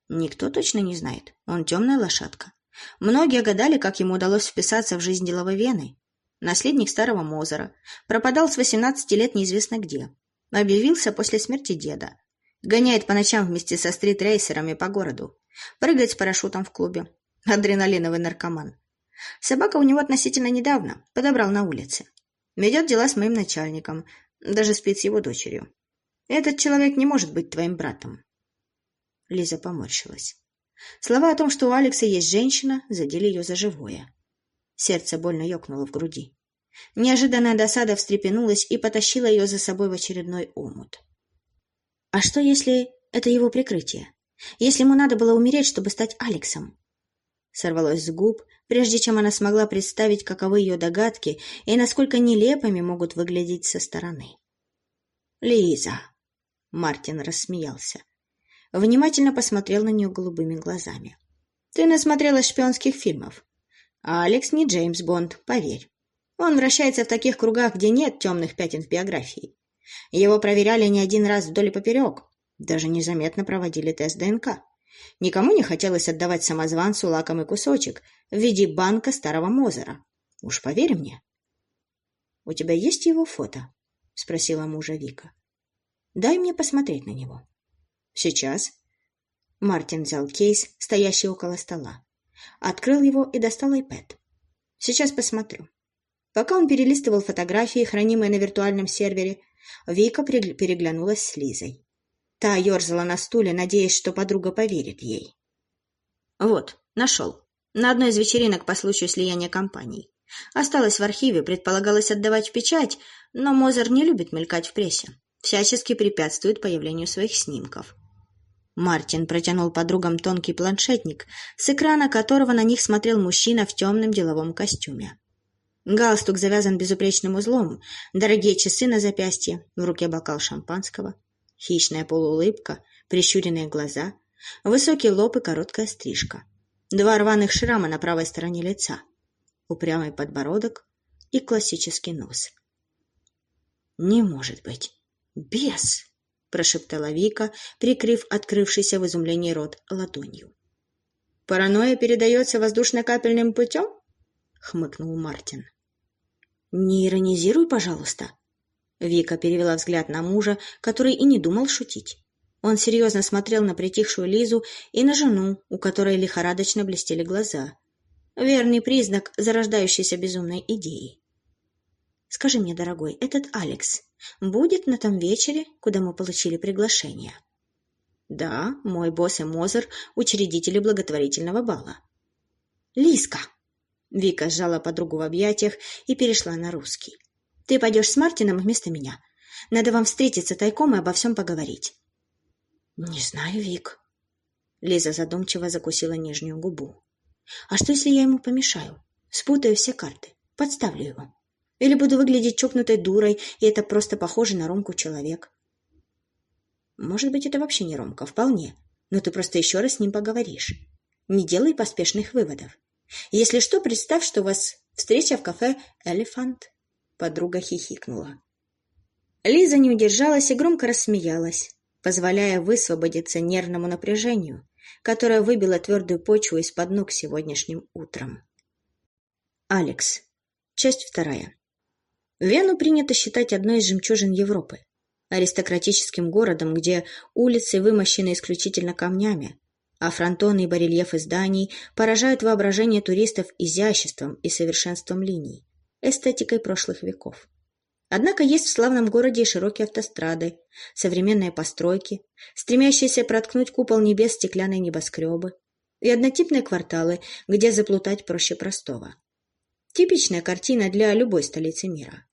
Никто точно не знает. Он темная лошадка. Многие гадали, как ему удалось вписаться в жизнь деловой Вены наследник старого Мозера, пропадал с 18 лет неизвестно где. Объявился после смерти деда. Гоняет по ночам вместе со стритрейсерами по городу. Прыгает с парашютом в клубе. Адреналиновый наркоман. Собака у него относительно недавно. Подобрал на улице. Ведет дела с моим начальником. Даже спит с его дочерью. Этот человек не может быть твоим братом. Лиза поморщилась. Слова о том, что у Алекса есть женщина, задели ее за живое. Сердце больно ёкнуло в груди. Неожиданная досада встрепенулась и потащила ее за собой в очередной омут. А что, если это его прикрытие? Если ему надо было умереть, чтобы стать Алексом? Сорвалось с губ, прежде чем она смогла представить, каковы ее догадки и насколько нелепыми могут выглядеть со стороны. «Лиза!» — Мартин рассмеялся. Внимательно посмотрел на нее голубыми глазами. «Ты насмотрелась шпионских фильмов. А Алекс не Джеймс Бонд, поверь. Он вращается в таких кругах, где нет темных пятен в биографии. Его проверяли не один раз вдоль и поперек. Даже незаметно проводили тест ДНК. Никому не хотелось отдавать самозванцу лакомый кусочек в виде банка старого Мозера. Уж поверь мне. — У тебя есть его фото? — спросила мужа Вика. — Дай мне посмотреть на него. — Сейчас. Мартин взял кейс, стоящий около стола. Открыл его и достал iPad. Сейчас посмотрю. Пока он перелистывал фотографии, хранимые на виртуальном сервере, Вика переглянулась с Лизой. Та ерзала на стуле, надеясь, что подруга поверит ей. Вот, нашел. На одной из вечеринок по случаю слияния компаний. Осталось в архиве, предполагалось отдавать печать, но Мозер не любит мелькать в прессе. Всячески препятствует появлению своих снимков. Мартин протянул подругам тонкий планшетник, с экрана которого на них смотрел мужчина в темном деловом костюме. Галстук завязан безупречным узлом, дорогие часы на запястье, в руке бокал шампанского, хищная полуулыбка, прищуренные глаза, высокий лоб и короткая стрижка, два рваных шрама на правой стороне лица, упрямый подбородок и классический нос. «Не может быть! Бес!» — прошептала Вика, прикрыв открывшийся в изумлении рот ладонью. «Паранойя передается воздушно-капельным путем?» — хмыкнул Мартин. «Не иронизируй, пожалуйста». Вика перевела взгляд на мужа, который и не думал шутить. Он серьезно смотрел на притихшую Лизу и на жену, у которой лихорадочно блестели глаза. Верный признак зарождающейся безумной идеи. «Скажи мне, дорогой, этот Алекс будет на том вечере, куда мы получили приглашение. Да, мой босс и Мозер – учредители благотворительного бала. Лиска! Вика сжала подругу в объятиях и перешла на русский. Ты пойдешь с Мартином вместо меня. Надо вам встретиться тайком и обо всем поговорить. Не знаю, Вик. Лиза задумчиво закусила нижнюю губу. А что, если я ему помешаю? Спутаю все карты, подставлю его. Или буду выглядеть чокнутой дурой, и это просто похоже на Ромку человек. Может быть, это вообще не Ромка, вполне. Но ты просто еще раз с ним поговоришь. Не делай поспешных выводов. Если что, представь, что у вас встреча в кафе «Элефант». Подруга хихикнула. Лиза не удержалась и громко рассмеялась, позволяя высвободиться нервному напряжению, которое выбило твердую почву из-под ног сегодняшним утром. Алекс. Часть вторая. Вену принято считать одной из жемчужин Европы, аристократическим городом, где улицы вымощены исключительно камнями, а фронтоны и барельефы зданий поражают воображение туристов изяществом и совершенством линий, эстетикой прошлых веков. Однако есть в славном городе широкие автострады, современные постройки, стремящиеся проткнуть купол небес стеклянные небоскребы, и однотипные кварталы, где заплутать проще простого. Типичная картина для любой столицы мира.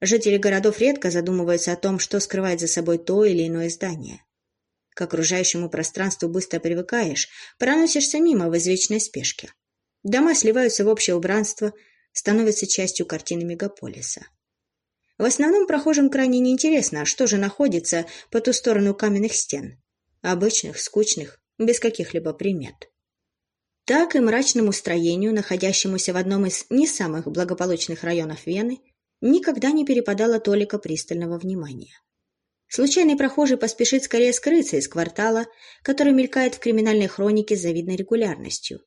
Жители городов редко задумываются о том, что скрывает за собой то или иное здание. К окружающему пространству быстро привыкаешь, проносишься мимо в извечной спешке. Дома сливаются в общее убранство, становятся частью картины мегаполиса. В основном прохожим крайне неинтересно, что же находится по ту сторону каменных стен. Обычных, скучных, без каких-либо примет. Так и мрачному строению, находящемуся в одном из не самых благополучных районов Вены, никогда не перепадало толика пристального внимания. Случайный прохожий поспешит скорее скрыться из квартала, который мелькает в криминальной хронике с завидной регулярностью,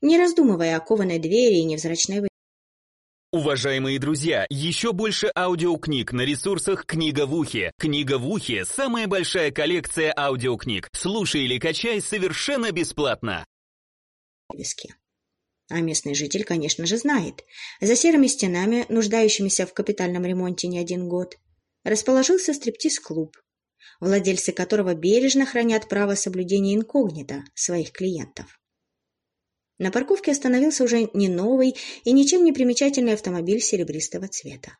не раздумывая о кованой двери и невзрачной Уважаемые друзья, еще больше аудиокниг на ресурсах «Книга в ухе». «Книга в ухе» — самая большая коллекция аудиокниг. Слушай или качай совершенно бесплатно. А местный житель, конечно же, знает. За серыми стенами, нуждающимися в капитальном ремонте не один год, расположился стриптиз-клуб, владельцы которого бережно хранят право соблюдения инкогнито своих клиентов. На парковке остановился уже не новый и ничем не примечательный автомобиль серебристого цвета.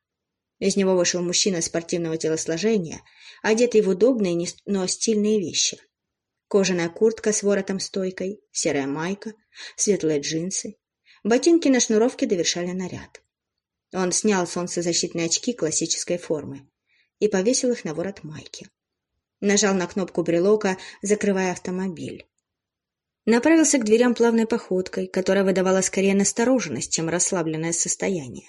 Из него вышел мужчина спортивного телосложения, одетый в удобные, но стильные вещи. Кожаная куртка с воротом-стойкой, серая майка, светлые джинсы. Ботинки на шнуровке довершали наряд. Он снял солнцезащитные очки классической формы и повесил их на ворот майки. Нажал на кнопку брелока, закрывая автомобиль направился к дверям плавной походкой, которая выдавала скорее настороженность, чем расслабленное состояние.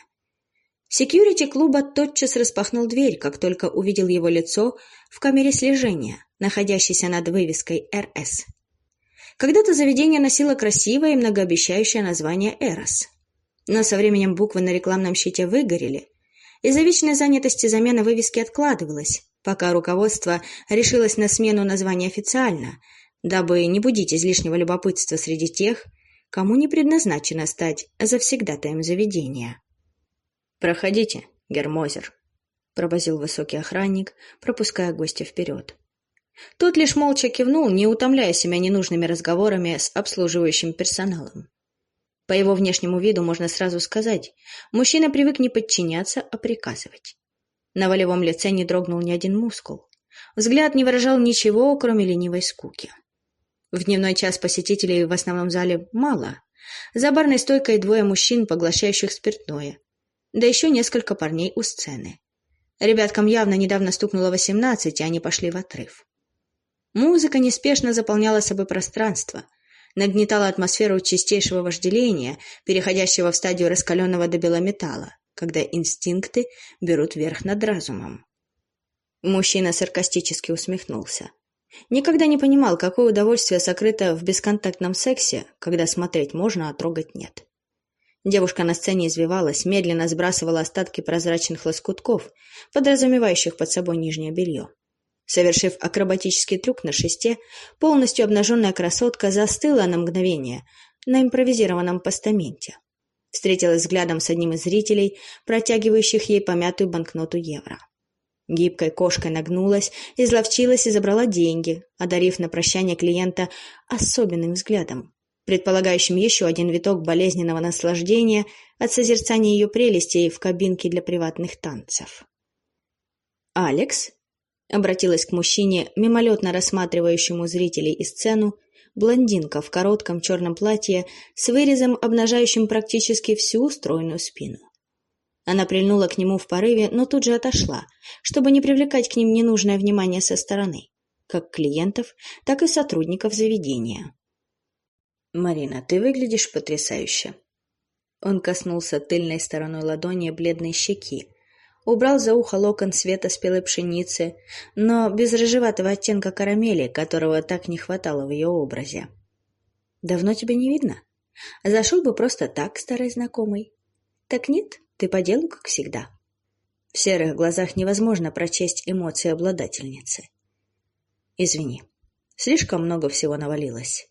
Секьюрити клуба тотчас распахнул дверь, как только увидел его лицо в камере слежения, находящейся над вывеской «РС». Когда-то заведение носило красивое и многообещающее название «Эрос». Но со временем буквы на рекламном щите выгорели. Из-за вечной занятости замена вывески откладывалась, пока руководство решилось на смену названия официально, дабы не будить излишнего любопытства среди тех, кому не предназначено стать завсегдатаем заведения. «Проходите, Гермозер», — пробозил высокий охранник, пропуская гостя вперед. Тот лишь молча кивнул, не утомляя себя ненужными разговорами с обслуживающим персоналом. По его внешнему виду можно сразу сказать, мужчина привык не подчиняться, а приказывать. На волевом лице не дрогнул ни один мускул. Взгляд не выражал ничего, кроме ленивой скуки. В дневной час посетителей в основном зале мало. За барной стойкой двое мужчин, поглощающих спиртное. Да еще несколько парней у сцены. Ребяткам явно недавно стукнуло восемнадцать, и они пошли в отрыв. Музыка неспешно заполняла собой пространство, нагнетала атмосферу чистейшего вожделения, переходящего в стадию раскаленного до белометалла, когда инстинкты берут верх над разумом. Мужчина саркастически усмехнулся. Никогда не понимал, какое удовольствие сокрыто в бесконтактном сексе, когда смотреть можно, а трогать нет. Девушка на сцене извивалась, медленно сбрасывала остатки прозрачных лоскутков, подразумевающих под собой нижнее белье. Совершив акробатический трюк на шесте, полностью обнаженная красотка застыла на мгновение на импровизированном постаменте. Встретилась взглядом с одним из зрителей, протягивающих ей помятую банкноту евро. Гибкой кошкой нагнулась, изловчилась и забрала деньги, одарив на прощание клиента особенным взглядом, предполагающим еще один виток болезненного наслаждения от созерцания ее прелестей в кабинке для приватных танцев. «Алекс?» — обратилась к мужчине, мимолетно рассматривающему зрителей и сцену, блондинка в коротком черном платье с вырезом, обнажающим практически всю стройную спину. Она прильнула к нему в порыве, но тут же отошла, чтобы не привлекать к ним ненужное внимание со стороны, как клиентов, так и сотрудников заведения. «Марина, ты выглядишь потрясающе». Он коснулся тыльной стороной ладони бледной щеки, убрал за ухо локон света спелой пшеницы, но без рыжеватого оттенка карамели, которого так не хватало в ее образе. «Давно тебя не видно? Зашел бы просто так, старый знакомый. Так нет, ты по делу, как всегда». В серых глазах невозможно прочесть эмоции обладательницы. «Извини, слишком много всего навалилось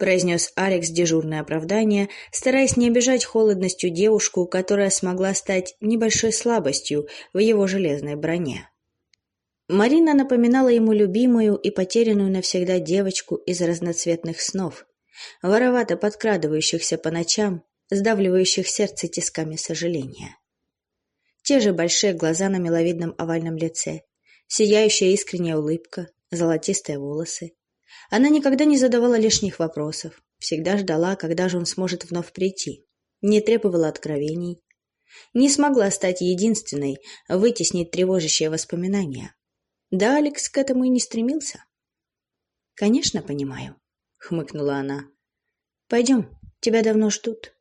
произнес Алекс дежурное оправдание, стараясь не обижать холодностью девушку, которая смогла стать небольшой слабостью в его железной броне. Марина напоминала ему любимую и потерянную навсегда девочку из разноцветных снов, воровато подкрадывающихся по ночам, сдавливающих сердце тисками сожаления. Те же большие глаза на миловидном овальном лице, сияющая искренняя улыбка, золотистые волосы, она никогда не задавала лишних вопросов, всегда ждала, когда же он сможет вновь прийти, не требовала откровений, не смогла стать единственной, вытеснить тревожащие воспоминания. Да, Алекс к этому и не стремился. «Конечно, понимаю», — хмыкнула она. «Пойдем, тебя давно ждут».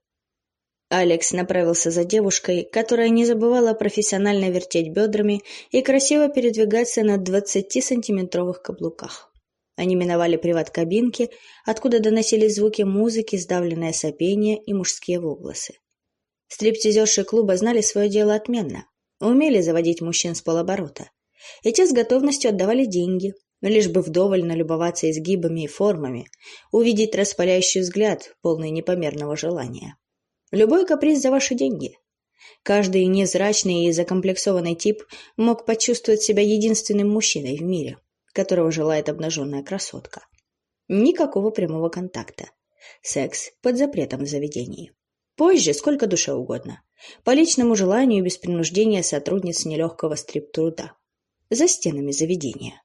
Алекс направился за девушкой, которая не забывала профессионально вертеть бедрами и красиво передвигаться на двадцатисантиметровых каблуках. Они миновали приват-кабинки, откуда доносились звуки музыки, сдавленное сопение и мужские возгласы. Стриптизерши клуба знали свое дело отменно, умели заводить мужчин с полоборота. И те с готовностью отдавали деньги, лишь бы вдоволь налюбоваться изгибами и формами, увидеть распаляющий взгляд, полный непомерного желания. Любой каприз за ваши деньги. Каждый незрачный и закомплексованный тип мог почувствовать себя единственным мужчиной в мире – которого желает обнаженная красотка. Никакого прямого контакта. Секс под запретом в заведении. Позже сколько душе угодно. По личному желанию без принуждения сотрудниц нелегкого стрип-труда. За стенами заведения.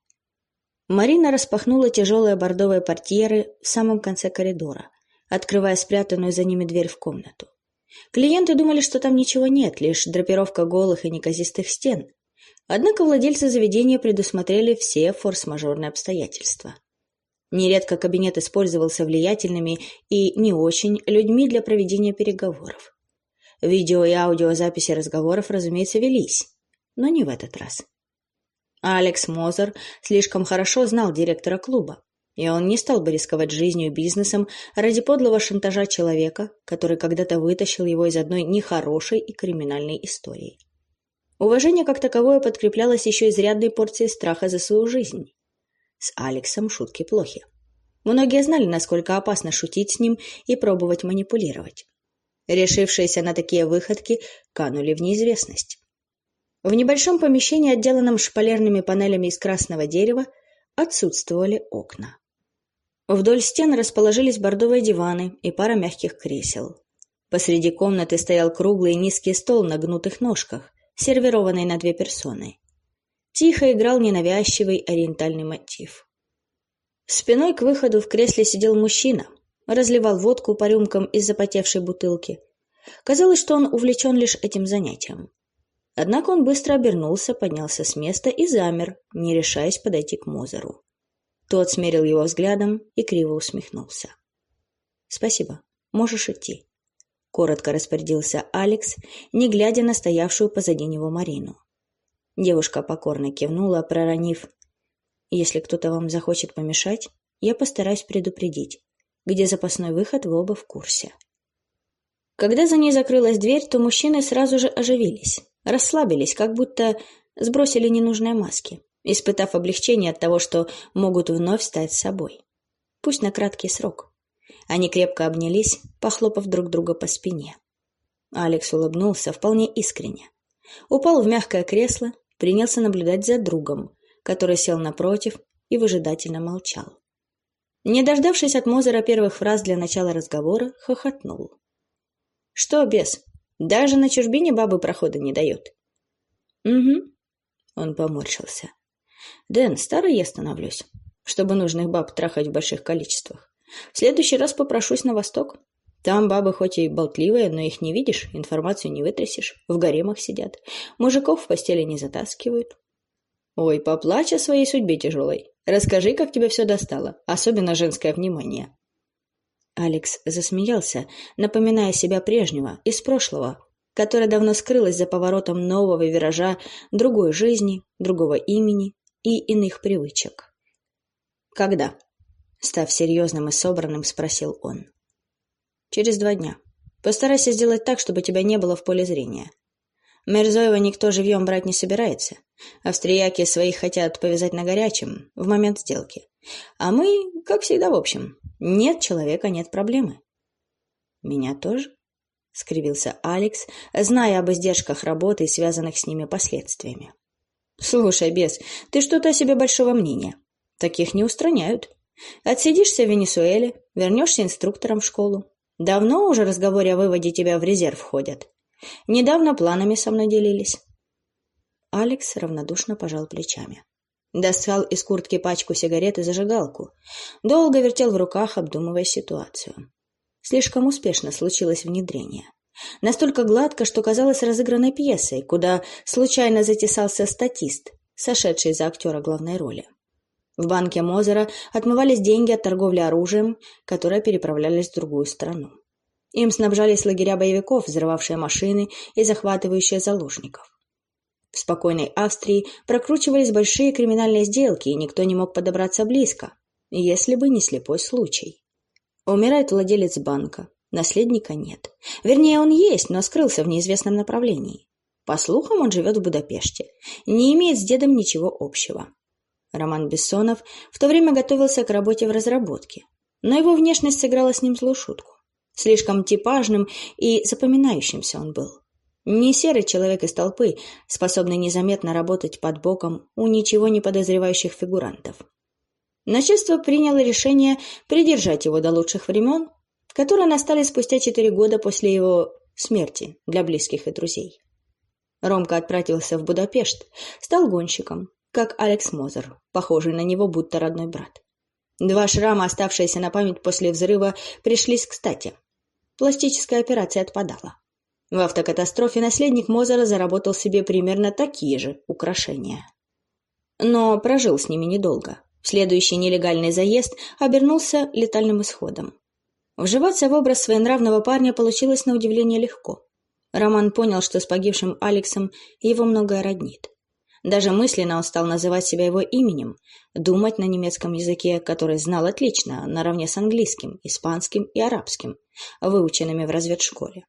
Марина распахнула тяжелые бордовые портьеры в самом конце коридора, открывая спрятанную за ними дверь в комнату. Клиенты думали, что там ничего нет, лишь драпировка голых и неказистых стен, Однако владельцы заведения предусмотрели все форс-мажорные обстоятельства. Нередко кабинет использовался влиятельными и не очень людьми для проведения переговоров. Видео и аудиозаписи разговоров, разумеется, велись, но не в этот раз. Алекс Мозер слишком хорошо знал директора клуба, и он не стал бы рисковать жизнью и бизнесом ради подлого шантажа человека, который когда-то вытащил его из одной нехорошей и криминальной истории. Уважение как таковое подкреплялось еще изрядной порцией страха за свою жизнь. С Алексом шутки плохи. Многие знали, насколько опасно шутить с ним и пробовать манипулировать. Решившиеся на такие выходки канули в неизвестность. В небольшом помещении, отделанном шпалерными панелями из красного дерева, отсутствовали окна. Вдоль стен расположились бордовые диваны и пара мягких кресел. Посреди комнаты стоял круглый низкий стол на гнутых ножках, сервированной на две персоны. Тихо играл ненавязчивый ориентальный мотив. Спиной к выходу в кресле сидел мужчина, разливал водку по рюмкам из запотевшей бутылки. Казалось, что он увлечен лишь этим занятием. Однако он быстро обернулся, поднялся с места и замер, не решаясь подойти к Мозеру. Тот смерил его взглядом и криво усмехнулся. «Спасибо. Можешь идти» коротко распорядился Алекс, не глядя на стоявшую позади него Марину. Девушка покорно кивнула, проронив: "Если кто-то вам захочет помешать, я постараюсь предупредить. Где запасной выход, вы оба в курсе". Когда за ней закрылась дверь, то мужчины сразу же оживились, расслабились, как будто сбросили ненужные маски, испытав облегчение от того, что могут вновь стать собой. Пусть на краткий срок. Они крепко обнялись, похлопав друг друга по спине. Алекс улыбнулся вполне искренне. Упал в мягкое кресло, принялся наблюдать за другом, который сел напротив и выжидательно молчал. Не дождавшись от Мозера первых фраз для начала разговора, хохотнул. «Что, бес, даже на чужбине бабы прохода не дают?» «Угу», — он поморщился. «Дэн, старый я становлюсь, чтобы нужных баб трахать в больших количествах. В следующий раз попрошусь на восток. Там бабы хоть и болтливые, но их не видишь, информацию не вытрясешь. В гаремах сидят. Мужиков в постели не затаскивают. Ой, поплачь о своей судьбе тяжелой. Расскажи, как тебя все достало. Особенно женское внимание. Алекс засмеялся, напоминая себя прежнего, из прошлого, которая давно скрылась за поворотом нового виража другой жизни, другого имени и иных привычек. «Когда?» — став серьезным и собранным, спросил он. «Через два дня. Постарайся сделать так, чтобы тебя не было в поле зрения. Мерзоева никто живьем брать не собирается. Австрияки своих хотят повязать на горячем, в момент сделки. А мы, как всегда, в общем, нет человека, нет проблемы. Меня тоже? — скривился Алекс, зная об издержках работы и связанных с ними последствиями. «Слушай, бес, ты что-то о себе большого мнения. Таких не устраняют. Отсидишься в Венесуэле, вернешься инструктором в школу. Давно уже разговоры о выводе тебя в резерв ходят. Недавно планами со мной делились». Алекс равнодушно пожал плечами. Достал из куртки пачку сигарет и зажигалку. Долго вертел в руках, обдумывая ситуацию. Слишком успешно случилось внедрение. Настолько гладко, что казалось разыгранной пьесой, куда случайно затесался статист, сошедший за актера главной роли. В банке Мозера отмывались деньги от торговли оружием, которые переправлялись в другую страну. Им снабжались лагеря боевиков, взрывавшие машины и захватывающие заложников. В спокойной Австрии прокручивались большие криминальные сделки, и никто не мог подобраться близко, если бы не слепой случай. Умирает владелец банка. Наследника нет. Вернее, он есть, но скрылся в неизвестном направлении. По слухам, он живет в Будапеште. Не имеет с дедом ничего общего. Роман Бессонов в то время готовился к работе в разработке. Но его внешность сыграла с ним злую шутку. Слишком типажным и запоминающимся он был. Не серый человек из толпы, способный незаметно работать под боком у ничего не подозревающих фигурантов. Начальство приняло решение придержать его до лучших времен, которые настали спустя четыре года после его смерти для близких и друзей. Ромка отправился в Будапешт, стал гонщиком, как Алекс Мозер, похожий на него будто родной брат. Два шрама, оставшиеся на память после взрыва, пришлись кстати. Пластическая операция отпадала. В автокатастрофе наследник Мозера заработал себе примерно такие же украшения. Но прожил с ними недолго. Следующий нелегальный заезд обернулся летальным исходом. Вживаться в образ своенравного парня получилось на удивление легко. Роман понял, что с погибшим Алексом его многое роднит. Даже мысленно он стал называть себя его именем, думать на немецком языке, который знал отлично, наравне с английским, испанским и арабским, выученными в разведшколе.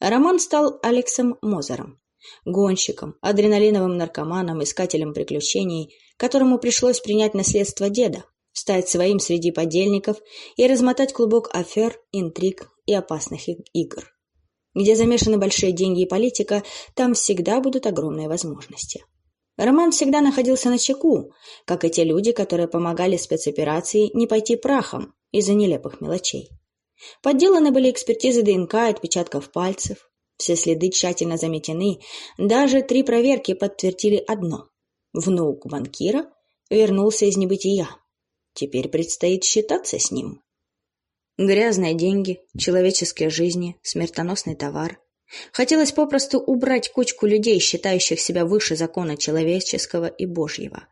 Роман стал Алексом Мозером, гонщиком, адреналиновым наркоманом, искателем приключений, которому пришлось принять наследство деда, стать своим среди подельников и размотать клубок афер, интриг и опасных игр. Где замешаны большие деньги и политика, там всегда будут огромные возможности. Роман всегда находился на чеку, как и те люди, которые помогали спецоперации не пойти прахом из-за нелепых мелочей. Подделаны были экспертизы ДНК и отпечатков пальцев, все следы тщательно заметены, даже три проверки подтвердили одно. Внук банкира вернулся из небытия. Теперь предстоит считаться с ним. Грязные деньги, человеческие жизни, смертоносный товар. Хотелось попросту убрать кучку людей, считающих себя выше закона человеческого и божьего.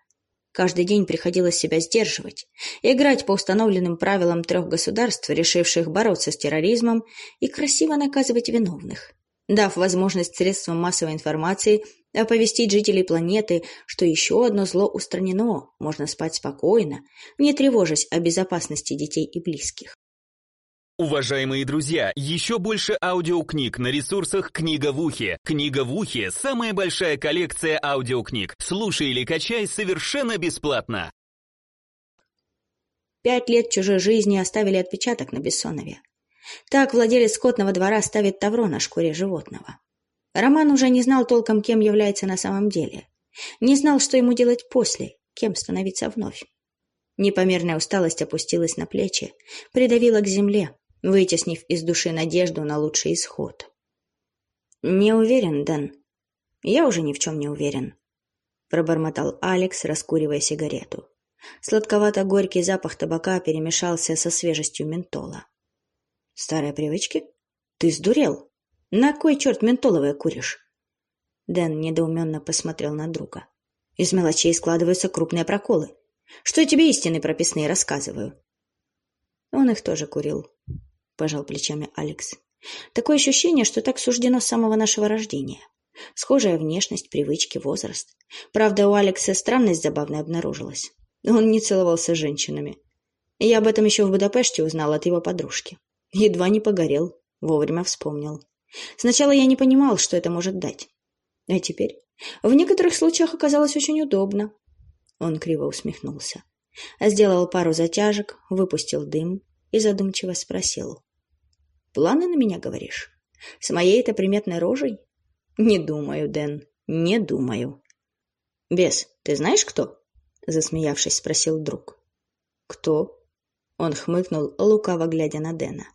Каждый день приходилось себя сдерживать, играть по установленным правилам трех государств, решивших бороться с терроризмом, и красиво наказывать виновных дав возможность средствам массовой информации оповестить жителей планеты, что еще одно зло устранено, можно спать спокойно, не тревожась о безопасности детей и близких. Уважаемые друзья, еще больше аудиокниг на ресурсах «Книга в ухе». «Книга в ухе» — самая большая коллекция аудиокниг. Слушай или качай совершенно бесплатно. Пять лет чужой жизни оставили отпечаток на Бессонове. Так владелец скотного двора ставит тавро на шкуре животного. Роман уже не знал толком, кем является на самом деле. Не знал, что ему делать после, кем становиться вновь. Непомерная усталость опустилась на плечи, придавила к земле, вытеснив из души надежду на лучший исход. «Не уверен, Дэн. Я уже ни в чем не уверен», — пробормотал Алекс, раскуривая сигарету. Сладковато-горький запах табака перемешался со свежестью ментола. Старые привычки? Ты сдурел? На кой черт ментоловое куришь? Дэн недоуменно посмотрел на друга. Из мелочей складываются крупные проколы. Что я тебе истины прописные рассказываю? Он их тоже курил, пожал плечами Алекс. Такое ощущение, что так суждено с самого нашего рождения. Схожая внешность, привычки, возраст. Правда, у Алекса странность забавная обнаружилась. Он не целовался с женщинами. Я об этом еще в Будапеште узнал от его подружки. Едва не погорел, вовремя вспомнил. Сначала я не понимал, что это может дать. А теперь в некоторых случаях оказалось очень удобно. Он криво усмехнулся. Сделал пару затяжек, выпустил дым и задумчиво спросил. «Планы на меня, говоришь? С моей-то приметной рожей?» «Не думаю, Дэн, не думаю». «Бес, ты знаешь, кто?» Засмеявшись, спросил друг. «Кто?» Он хмыкнул, лукаво глядя на Дэна.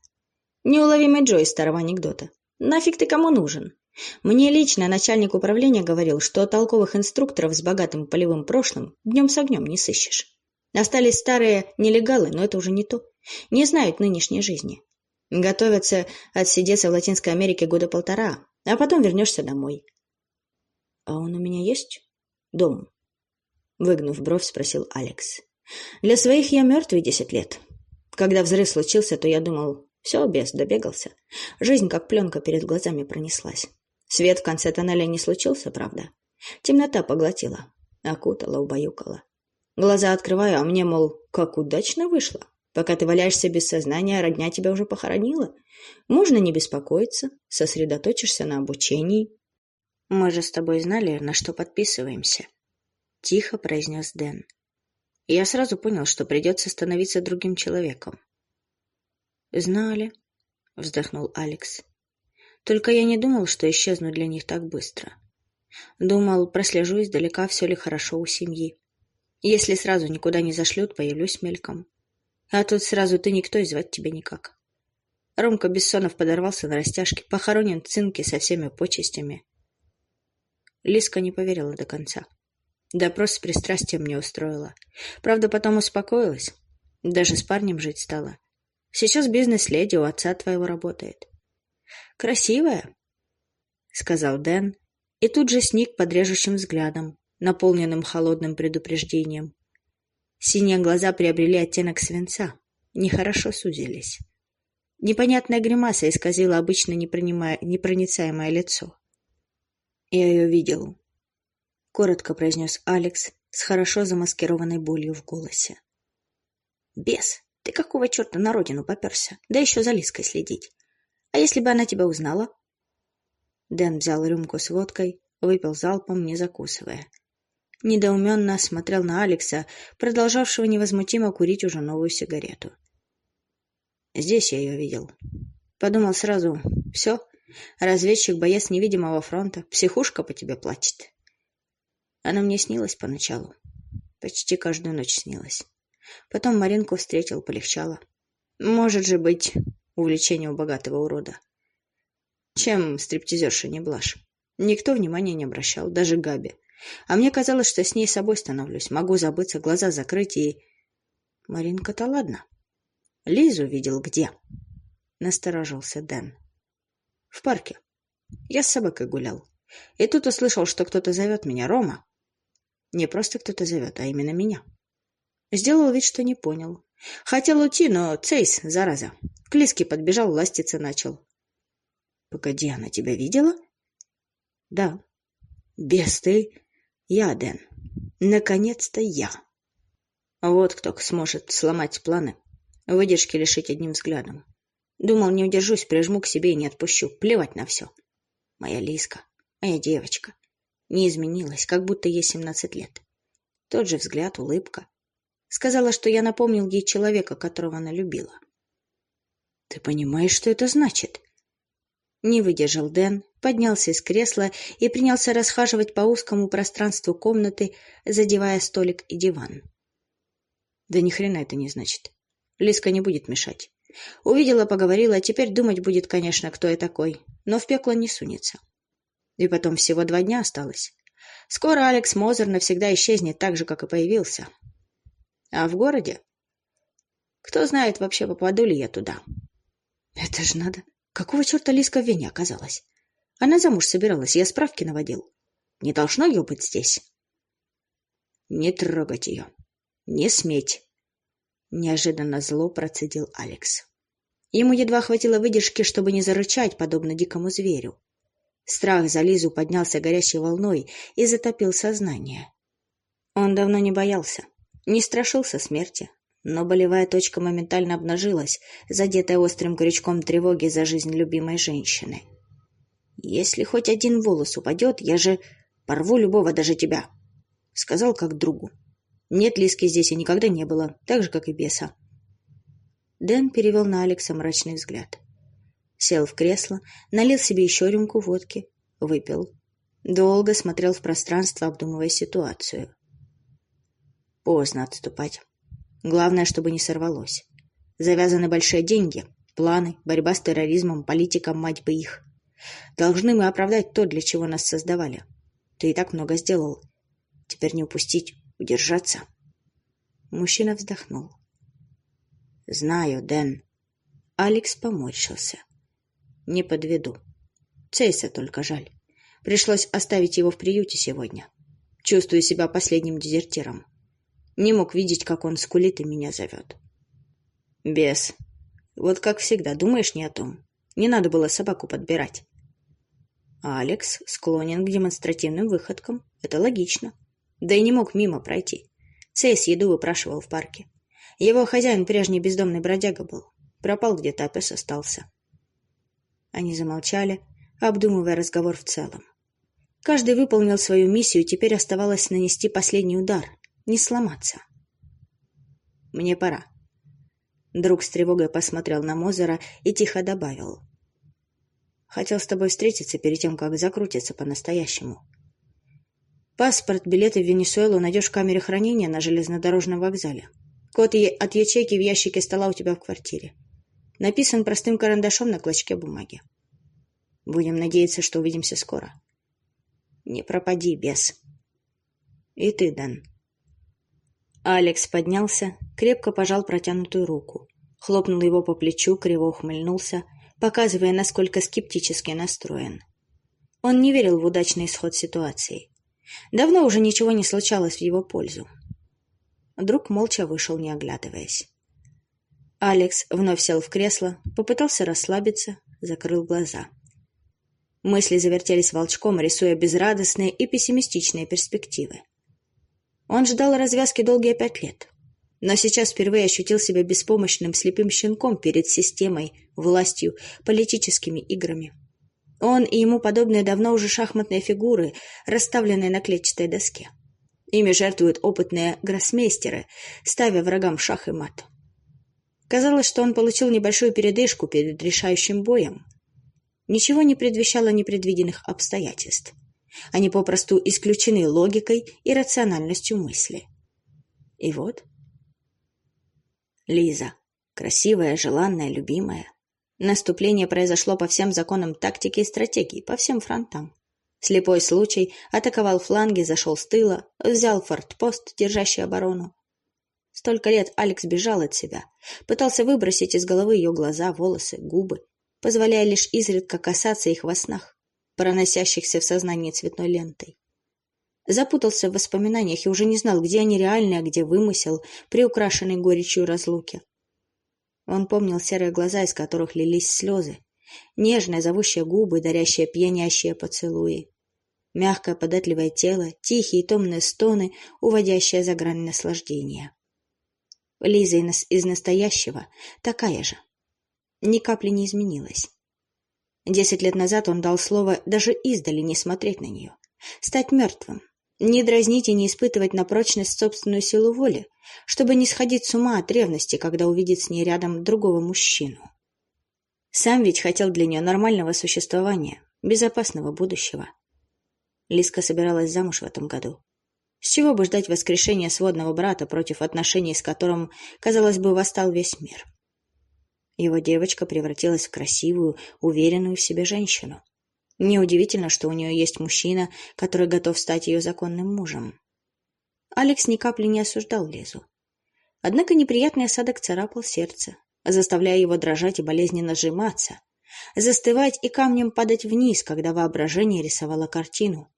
«Неуловимый Джой старого анекдота. Нафиг ты кому нужен? Мне лично начальник управления говорил, что толковых инструкторов с богатым полевым прошлым днем с огнем не сыщешь. Остались старые нелегалы, но это уже не то. Не знают нынешней жизни. Готовятся отсидеться в Латинской Америке года полтора, а потом вернешься домой. — А он у меня есть? Дом? Выгнув бровь, спросил Алекс. — Для своих я мертвый десять лет. Когда взрыв случился, то я думал, все, без, добегался. Жизнь как пленка перед глазами пронеслась. Свет в конце тоннеля не случился, правда? Темнота поглотила, окутала, убаюкала. Глаза открываю, а мне, мол, как удачно вышло. Пока ты валяешься без сознания, родня тебя уже похоронила. Можно не беспокоиться, сосредоточишься на обучении. Мы же с тобой знали, на что подписываемся. Тихо произнес Дэн. Я сразу понял, что придется становиться другим человеком. Знали, вздохнул Алекс. Только я не думал, что исчезну для них так быстро. Думал, прослежу издалека, все ли хорошо у семьи. Если сразу никуда не зашлют, появлюсь мельком. А тут сразу ты никто и звать тебя никак. Ромка Бессонов подорвался на растяжке, похоронен в цинке со всеми почестями. Лиска не поверила до конца. Допрос с пристрастием не устроила. Правда, потом успокоилась. Даже с парнем жить стала. Сейчас бизнес-леди у отца твоего работает. Красивая, — сказал Дэн, и тут же сник под режущим взглядом, наполненным холодным предупреждением. Синие глаза приобрели оттенок свинца, нехорошо сузились. Непонятная гримаса исказила обычно непроницаемое лицо. «Я ее видел», — коротко произнес Алекс с хорошо замаскированной болью в голосе. «Бес, ты какого черта на родину поперся? Да еще за Лиской следить. А если бы она тебя узнала?» Дэн взял рюмку с водкой, выпил залпом, не закусывая недоуменно смотрел на Алекса, продолжавшего невозмутимо курить уже новую сигарету. Здесь я ее видел. Подумал сразу, все, разведчик-боец невидимого фронта, психушка по тебе плачет. Она мне снилась поначалу. Почти каждую ночь снилась. Потом Маринку встретил, полегчало. Может же быть увлечение у богатого урода. Чем стриптизерша не блажь? Никто внимания не обращал, даже Габи. А мне казалось, что с ней собой становлюсь. Могу забыться, глаза закрыть и... Маринка-то ладно. Лизу видел где? Насторожился Дэн. В парке. Я с собакой гулял. И тут услышал, что кто-то зовет меня. Рома. Не просто кто-то зовет, а именно меня. Сделал вид, что не понял. Хотел уйти, но цейс, зараза. К Лиске подбежал, ластиться начал. — Погоди, она тебя видела? — Да. — Без ты... Я, Дэн. Наконец-то я. Вот кто сможет сломать планы, выдержки лишить одним взглядом. Думал, не удержусь, прижму к себе и не отпущу. Плевать на все. Моя Лиска, моя девочка. Не изменилась, как будто ей семнадцать лет. Тот же взгляд, улыбка. Сказала, что я напомнил ей человека, которого она любила. Ты понимаешь, что это значит? Не выдержал Дэн, поднялся из кресла и принялся расхаживать по узкому пространству комнаты, задевая столик и диван. Да ни хрена это не значит. Лиска не будет мешать. Увидела, поговорила, а теперь думать будет, конечно, кто я такой, но в пекло не сунется. И потом всего два дня осталось. Скоро Алекс Мозер навсегда исчезнет так же, как и появился. А в городе? Кто знает, вообще попаду ли я туда. Это ж надо. Какого черта Лиска в Вене оказалась? Она замуж собиралась, я справки наводил. Не должно ее быть здесь. Не трогать ее. Не сметь. Неожиданно зло процедил Алекс. Ему едва хватило выдержки, чтобы не зарычать, подобно дикому зверю. Страх за Лизу поднялся горящей волной и затопил сознание. Он давно не боялся, не страшился смерти, но болевая точка моментально обнажилась, задетая острым крючком тревоги за жизнь любимой женщины. «Если хоть один волос упадет, я же порву любого, даже тебя», — сказал как другу. «Нет Лиски здесь и никогда не было, так же, как и беса». Дэн перевел на Алекса мрачный взгляд. Сел в кресло, налил себе еще рюмку водки, выпил. Долго смотрел в пространство, обдумывая ситуацию. Поздно отступать. Главное, чтобы не сорвалось. Завязаны большие деньги, планы, борьба с терроризмом, политика, мать бы их. Должны мы оправдать то, для чего нас создавали. Ты и так много сделал. Теперь не упустить, удержаться. Мужчина вздохнул. Знаю, Дэн. Алекс поморщился. Не подведу. Цейса только жаль. Пришлось оставить его в приюте сегодня. Чувствую себя последним дезертиром. Не мог видеть, как он скулит и меня зовет. Бес. Вот как всегда, думаешь не о том. Не надо было собаку подбирать. А Алекс склонен к демонстративным выходкам. Это логично. Да и не мог мимо пройти. Цейс еду выпрашивал в парке. Его хозяин прежний бездомный бродяга был. Пропал где-то, а пес остался. Они замолчали, обдумывая разговор в целом. Каждый выполнил свою миссию, теперь оставалось нанести последний удар, не сломаться. «Мне пора». Друг с тревогой посмотрел на Мозера и тихо добавил. «Хотел с тобой встретиться перед тем, как закрутиться по-настоящему. Паспорт, билеты в Венесуэлу найдешь в камере хранения на железнодорожном вокзале. Код от ячейки в ящике стола у тебя в квартире. Написан простым карандашом на клочке бумаги. Будем надеяться, что увидимся скоро. Не пропади, бес. И ты, Дэн. Алекс поднялся, крепко пожал протянутую руку, хлопнул его по плечу, криво ухмыльнулся, показывая, насколько скептически настроен. Он не верил в удачный исход ситуации. Давно уже ничего не случалось в его пользу. Друг молча вышел, не оглядываясь. Алекс вновь сел в кресло, попытался расслабиться, закрыл глаза. Мысли завертелись волчком, рисуя безрадостные и пессимистичные перспективы. Он ждал развязки долгие пять лет, но сейчас впервые ощутил себя беспомощным слепым щенком перед системой, властью, политическими играми. Он и ему подобные давно уже шахматные фигуры, расставленные на клетчатой доске. Ими жертвуют опытные гроссмейстеры, ставя врагам шах и мат. Казалось, что он получил небольшую передышку перед решающим боем. Ничего не предвещало непредвиденных обстоятельств. Они попросту исключены логикой и рациональностью мысли. И вот... Лиза. Красивая, желанная, любимая. Наступление произошло по всем законам тактики и стратегии, по всем фронтам. Слепой случай атаковал фланги, зашел с тыла, взял фортпост, держащий оборону. Столько лет Алекс бежал от себя, пытался выбросить из головы ее глаза, волосы, губы, позволяя лишь изредка касаться их во снах, проносящихся в сознании цветной лентой. Запутался в воспоминаниях и уже не знал, где они реальные, а где вымысел, приукрашенный горечью разлуки. Он помнил серые глаза, из которых лились слезы, нежные зовущие губы, дарящие пьянящие поцелуи, мягкое податливое тело, тихие томные стоны, уводящие за грань наслаждения. Лиза из настоящего такая же. Ни капли не изменилась. Десять лет назад он дал слово даже издали не смотреть на нее, стать мертвым, не дразнить и не испытывать на прочность собственную силу воли, чтобы не сходить с ума от ревности, когда увидит с ней рядом другого мужчину. Сам ведь хотел для нее нормального существования, безопасного будущего. Лиска собиралась замуж в этом году. С чего бы ждать воскрешения сводного брата против отношений, с которым, казалось бы, восстал весь мир? Его девочка превратилась в красивую, уверенную в себе женщину. Неудивительно, что у нее есть мужчина, который готов стать ее законным мужем. Алекс ни капли не осуждал Лизу. Однако неприятный осадок царапал сердце, заставляя его дрожать и болезненно сжиматься, застывать и камнем падать вниз, когда воображение рисовало картину,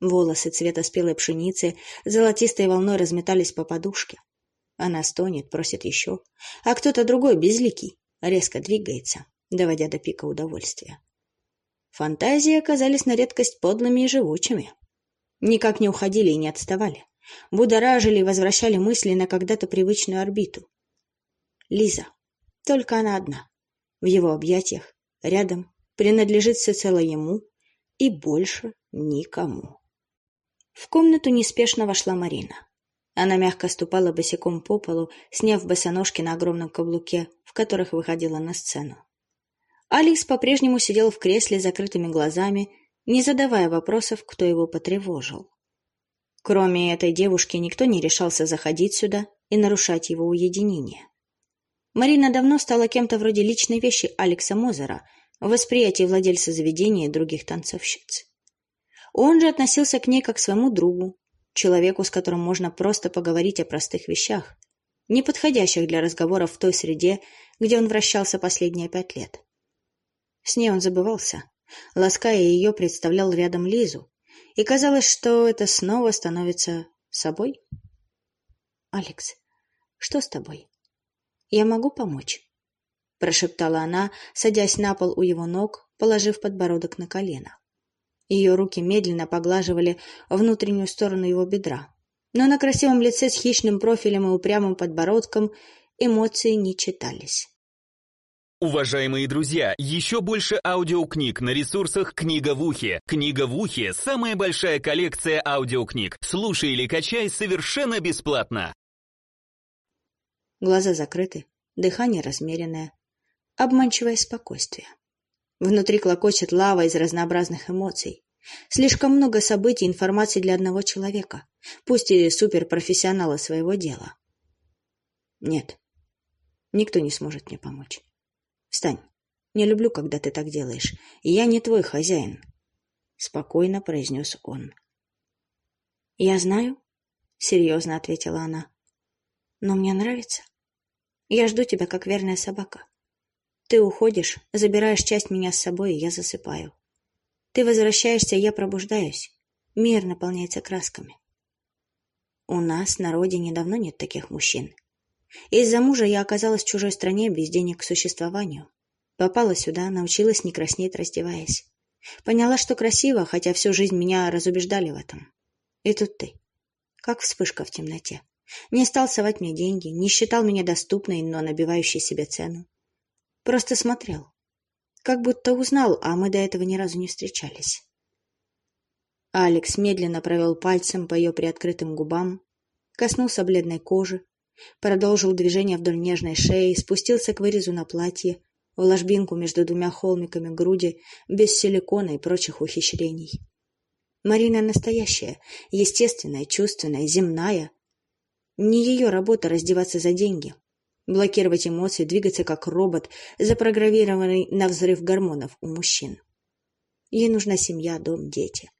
Волосы цвета спелой пшеницы золотистой волной разметались по подушке. Она стонет, просит еще. А кто-то другой, безликий, резко двигается, доводя до пика удовольствия. Фантазии оказались на редкость подлыми и живучими. Никак не уходили и не отставали. Будоражили и возвращали мысли на когда-то привычную орбиту. Лиза. Только она одна. В его объятиях, рядом, принадлежит всецело ему и больше никому. В комнату неспешно вошла Марина. Она мягко ступала босиком по полу, сняв босоножки на огромном каблуке, которых выходила на сцену. Алекс по-прежнему сидел в кресле с закрытыми глазами, не задавая вопросов, кто его потревожил. Кроме этой девушки, никто не решался заходить сюда и нарушать его уединение. Марина давно стала кем-то вроде личной вещи Алекса Мозера в восприятии владельца заведения и других танцовщиц. Он же относился к ней как к своему другу, человеку, с которым можно просто поговорить о простых вещах, не подходящих для разговоров в той среде, где он вращался последние пять лет. С ней он забывался. Лаская ее, представлял рядом Лизу. И казалось, что это снова становится собой. «Алекс, что с тобой? Я могу помочь?» Прошептала она, садясь на пол у его ног, положив подбородок на колено. Ее руки медленно поглаживали внутреннюю сторону его бедра. Но на красивом лице с хищным профилем и упрямым подбородком эмоции не читались. Уважаемые друзья, еще больше аудиокниг на ресурсах «Книга в ухе». «Книга в ухе» — самая большая коллекция аудиокниг. Слушай или качай совершенно бесплатно. Глаза закрыты, дыхание размеренное, обманчивое спокойствие. Внутри клокочет лава из разнообразных эмоций. Слишком много событий и информации для одного человека, пусть и суперпрофессионала своего дела. Нет, никто не сможет мне помочь. Встань. Не люблю, когда ты так делаешь. Я не твой хозяин. Спокойно произнес он. Я знаю, серьезно ответила она. Но мне нравится. Я жду тебя, как верная собака. Ты уходишь, забираешь часть меня с собой, и я засыпаю. Ты возвращаешься, я пробуждаюсь. Мир наполняется красками. У нас на родине давно нет таких мужчин. Из-за мужа я оказалась в чужой стране без денег к существованию. Попала сюда, научилась не краснеть, раздеваясь. Поняла, что красиво, хотя всю жизнь меня разубеждали в этом. И тут ты. Как вспышка в темноте. Не стал совать мне деньги, не считал меня доступной, но набивающей себе цену. Просто смотрел. Как будто узнал, а мы до этого ни разу не встречались. Алекс медленно провел пальцем по ее приоткрытым губам, коснулся бледной кожи, Продолжил движение вдоль нежной шеи, спустился к вырезу на платье, в ложбинку между двумя холмиками груди, без силикона и прочих ухищрений. Марина настоящая, естественная, чувственная, земная. Не ее работа раздеваться за деньги, блокировать эмоции, двигаться как робот, запрограммированный на взрыв гормонов у мужчин. Ей нужна семья, дом, дети.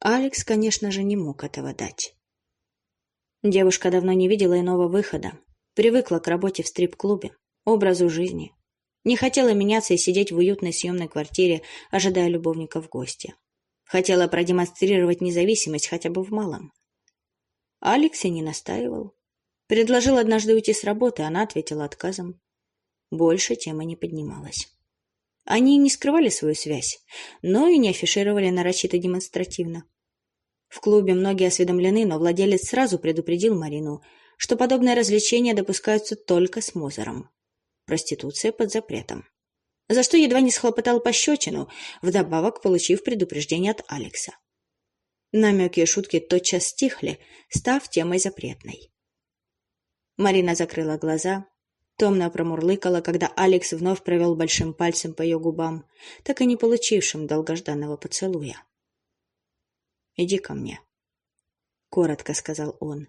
Алекс, конечно же, не мог этого дать. Девушка давно не видела иного выхода. Привыкла к работе в стрип-клубе, образу жизни. Не хотела меняться и сидеть в уютной съемной квартире, ожидая любовника в гости. Хотела продемонстрировать независимость хотя бы в малом. Алекс и не настаивал. Предложил однажды уйти с работы, она ответила отказом. Больше тема не поднималась. Они не скрывали свою связь, но и не афишировали нарочито демонстративно. В клубе многие осведомлены, но владелец сразу предупредил Марину, что подобные развлечения допускаются только с Мозером. Проституция под запретом. За что едва не схлопотал пощечину, вдобавок получив предупреждение от Алекса. Намеки и шутки тотчас стихли, став темой запретной. Марина закрыла глаза, томно промурлыкала, когда Алекс вновь провел большим пальцем по ее губам, так и не получившим долгожданного поцелуя. «Иди ко мне», — коротко сказал он.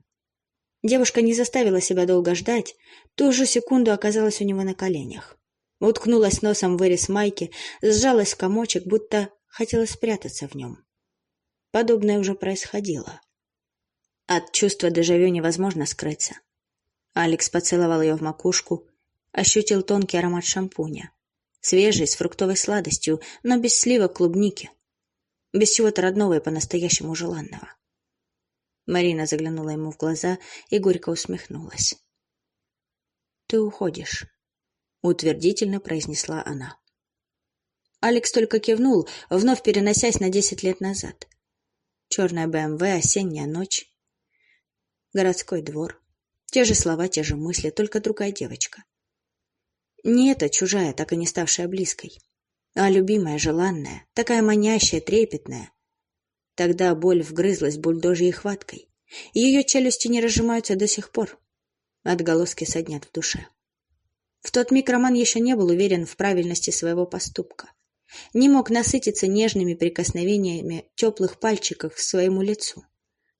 Девушка не заставила себя долго ждать, ту же секунду оказалась у него на коленях. Уткнулась носом в вырез майки, сжалась в комочек, будто хотела спрятаться в нем. Подобное уже происходило. От чувства дежавю невозможно скрыться. Алекс поцеловал ее в макушку, ощутил тонкий аромат шампуня. Свежий, с фруктовой сладостью, но без сливок клубники без чего-то родного и по-настоящему желанного. Марина заглянула ему в глаза и горько усмехнулась. «Ты уходишь», — утвердительно произнесла она. Алекс только кивнул, вновь переносясь на десять лет назад. Черная БМВ, осенняя ночь, городской двор. Те же слова, те же мысли, только другая девочка. Не эта чужая, так и не ставшая близкой, а любимая, желанная, такая манящая, трепетная. Тогда боль вгрызлась бульдожьей хваткой, и ее челюсти не разжимаются до сих пор. Отголоски соднят в душе. В тот миг Роман еще не был уверен в правильности своего поступка. Не мог насытиться нежными прикосновениями теплых пальчиков к своему лицу.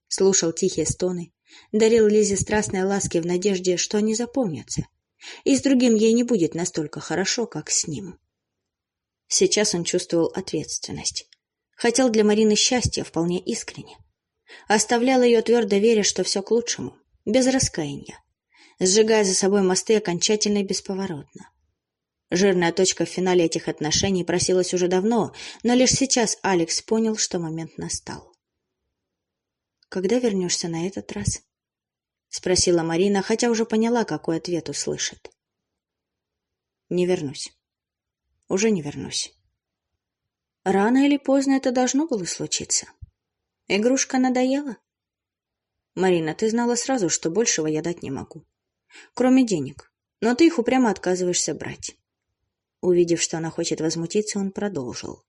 Слушал тихие стоны, дарил Лизе страстные ласки в надежде, что они запомнятся, и с другим ей не будет настолько хорошо, как с ним. Сейчас он чувствовал ответственность. Хотел для Марины счастья вполне искренне. Оставлял ее твердо веря, что все к лучшему, без раскаяния, сжигая за собой мосты окончательно и бесповоротно. Жирная точка в финале этих отношений просилась уже давно, но лишь сейчас Алекс понял, что момент настал. «Когда вернешься на этот раз?» — спросила Марина, хотя уже поняла, какой ответ услышит. «Не вернусь. Уже не вернусь. Рано или поздно это должно было случиться. Игрушка надоела?» «Марина, ты знала сразу, что большего я дать не могу. Кроме денег. Но ты их упрямо отказываешься брать. Увидев, что она хочет возмутиться, он продолжил.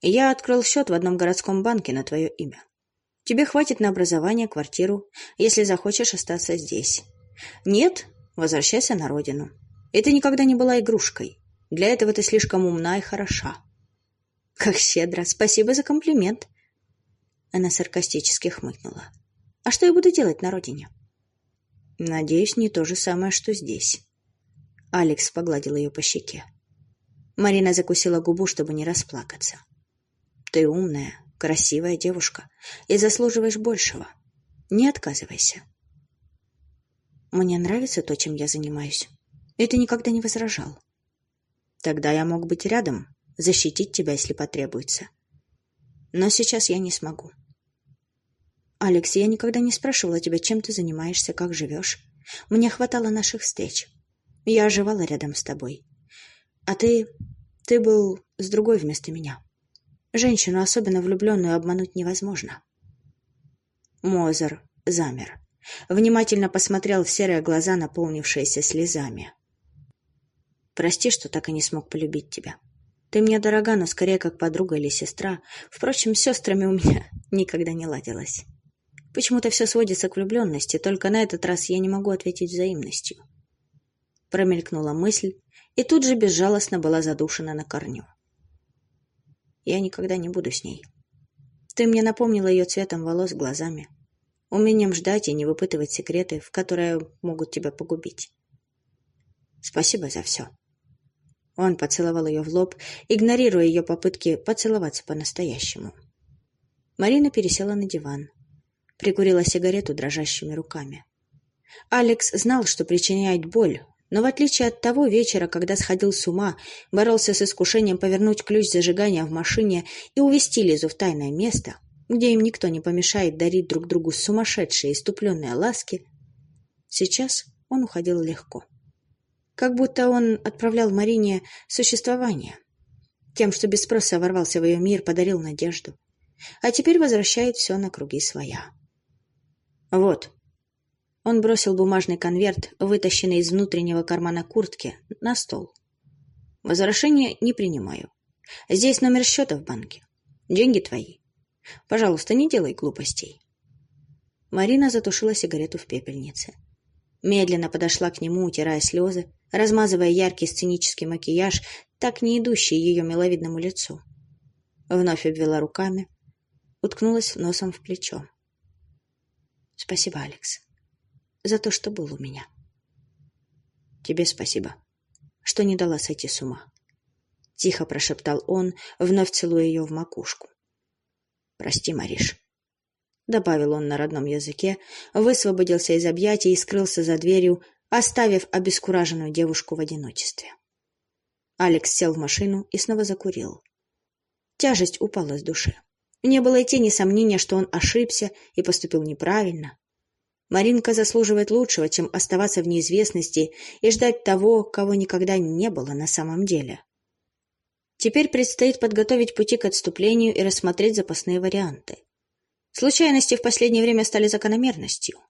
«Я открыл счет в одном городском банке на твое имя. Тебе хватит на образование, квартиру, если захочешь остаться здесь. Нет, возвращайся на родину. Это никогда не была игрушкой. Для этого ты слишком умна и хороша». «Как щедро! Спасибо за комплимент!» Она саркастически хмыкнула. «А что я буду делать на родине?» «Надеюсь, не то же самое, что здесь». Алекс погладил ее по щеке. Марина закусила губу, чтобы не расплакаться. «Ты умная, красивая девушка и заслуживаешь большего. Не отказывайся». «Мне нравится то, чем я занимаюсь. И ты никогда не возражал. Тогда я мог быть рядом, защитить тебя, если потребуется. Но сейчас я не смогу. Алекс, я никогда не спрашивала тебя, чем ты занимаешься, как живешь. Мне хватало наших встреч. Я оживала рядом с тобой. А ты... ты был с другой вместо меня. Женщину, особенно влюбленную, обмануть невозможно. Мозер замер. Внимательно посмотрел в серые глаза, наполнившиеся слезами. «Прости, что так и не смог полюбить тебя. Ты мне дорога, но скорее как подруга или сестра. Впрочем, с сестрами у меня никогда не ладилось. Почему-то все сводится к влюбленности, только на этот раз я не могу ответить взаимностью промелькнула мысль и тут же безжалостно была задушена на корню. Я никогда не буду с ней. Ты мне напомнила ее цветом волос глазами, умением ждать и не выпытывать секреты, в которые могут тебя погубить. Спасибо за все. Он поцеловал ее в лоб, игнорируя ее попытки поцеловаться по-настоящему. Марина пересела на диван, прикурила сигарету дрожащими руками. Алекс знал, что причиняет боль, но в отличие от того вечера, когда сходил с ума, боролся с искушением повернуть ключ зажигания в машине и увести Лизу в тайное место, где им никто не помешает дарить друг другу сумасшедшие иступленные ласки, сейчас он уходил легко. Как будто он отправлял Марине существование. Тем, что без спроса ворвался в ее мир, подарил надежду. А теперь возвращает все на круги своя. Вот, он бросил бумажный конверт, вытащенный из внутреннего кармана куртки, на стол. «Возвращение не принимаю. Здесь номер счета в банке. Деньги твои. Пожалуйста, не делай глупостей». Марина затушила сигарету в пепельнице. Медленно подошла к нему, утирая слезы, размазывая яркий сценический макияж, так не идущий ее миловидному лицу. Вновь обвела руками, уткнулась носом в плечо. «Спасибо, Алекс за то, что был у меня. Тебе спасибо, что не дала сойти с ума. Тихо прошептал он, вновь целуя ее в макушку. Прости, Мариш. Добавил он на родном языке, высвободился из объятий и скрылся за дверью, оставив обескураженную девушку в одиночестве. Алекс сел в машину и снова закурил. Тяжесть упала с души. Не было и тени сомнения, что он ошибся и поступил неправильно. Маринка заслуживает лучшего, чем оставаться в неизвестности и ждать того, кого никогда не было на самом деле. Теперь предстоит подготовить пути к отступлению и рассмотреть запасные варианты. Случайности в последнее время стали закономерностью.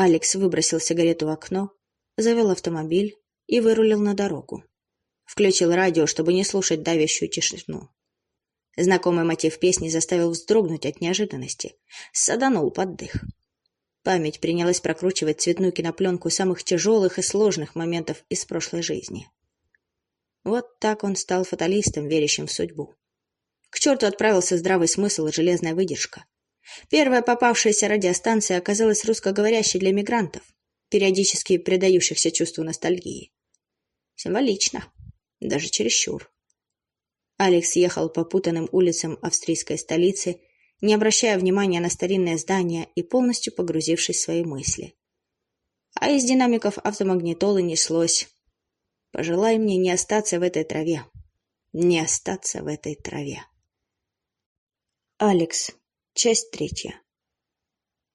Алекс выбросил сигарету в окно, завел автомобиль и вырулил на дорогу. Включил радио, чтобы не слушать давящую тишину. Знакомый мотив песни заставил вздрогнуть от неожиданности. Саданул под дых. Память принялась прокручивать цветную кинопленку самых тяжелых и сложных моментов из прошлой жизни. Вот так он стал фаталистом, верящим в судьбу. К черту отправился здравый смысл и железная выдержка. Первая попавшаяся радиостанция оказалась русскоговорящей для мигрантов, периодически предающихся чувству ностальгии. Символично, даже чересчур. Алекс ехал по путанным улицам австрийской столицы, не обращая внимания на старинное здание и полностью погрузившись в свои мысли. А из динамиков автомагнитолы неслось. «Пожелай мне не остаться в этой траве, не остаться в этой траве». Алекс. Часть третья.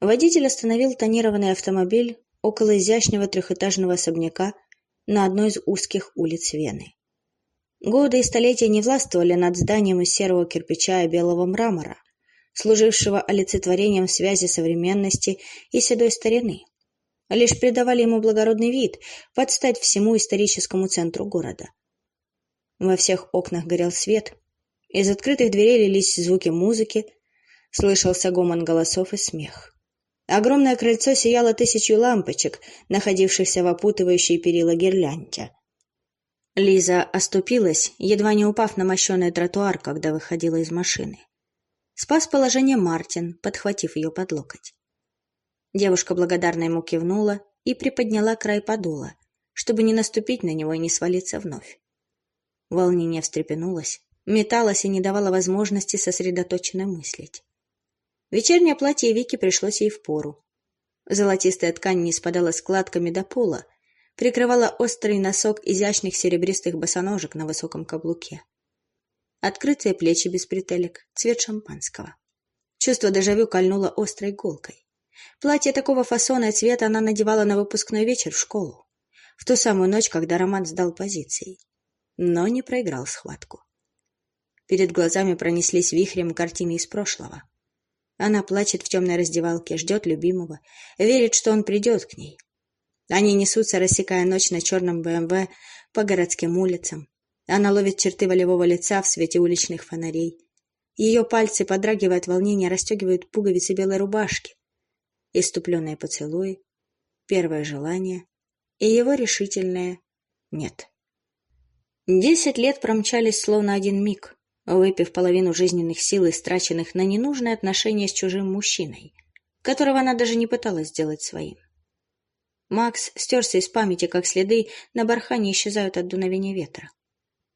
Водитель остановил тонированный автомобиль около изящного трехэтажного особняка на одной из узких улиц Вены. Годы и столетия не властвовали над зданием из серого кирпича и белого мрамора, служившего олицетворением связи современности и седой старины, лишь придавали ему благородный вид, под стать всему историческому центру города. Во всех окнах горел свет, из открытых дверей лились звуки музыки, слышался гомон голосов и смех. Огромное крыльцо сияло тысячу лампочек, находившихся в опутывающей перила гирлянде. Лиза оступилась, едва не упав на мощеный тротуар, когда выходила из машины. Спас положение Мартин, подхватив ее под локоть. Девушка благодарно ему кивнула и приподняла край подола, чтобы не наступить на него и не свалиться вновь. Волнение встрепенулось, металось и не давало возможности сосредоточенно мыслить. Вечернее платье Вики пришлось ей впору. Золотистая ткань не спадала складками до пола, прикрывала острый носок изящных серебристых босоножек на высоком каблуке. Открытые плечи без прителек, цвет шампанского. Чувство дежавю кольнуло острой иголкой. Платье такого фасона и цвета она надевала на выпускной вечер в школу, в ту самую ночь, когда Роман сдал позиции, но не проиграл схватку. Перед глазами пронеслись вихрем картины из прошлого. Она плачет в темной раздевалке, ждет любимого, верит, что он придет к ней, они несутся, рассекая ночь на черном БМВ по городским улицам. Она ловит черты волевого лица в свете уличных фонарей. Ее пальцы, подрагивая от волнения, расстегивают пуговицы белой рубашки. Иступленные поцелуи, первое желание и его решительное «нет». Десять лет промчались словно один миг, выпив половину жизненных сил, истраченных на ненужные отношения с чужим мужчиной, которого она даже не пыталась сделать своим. Макс стерся из памяти, как следы на бархане исчезают от дуновения ветра.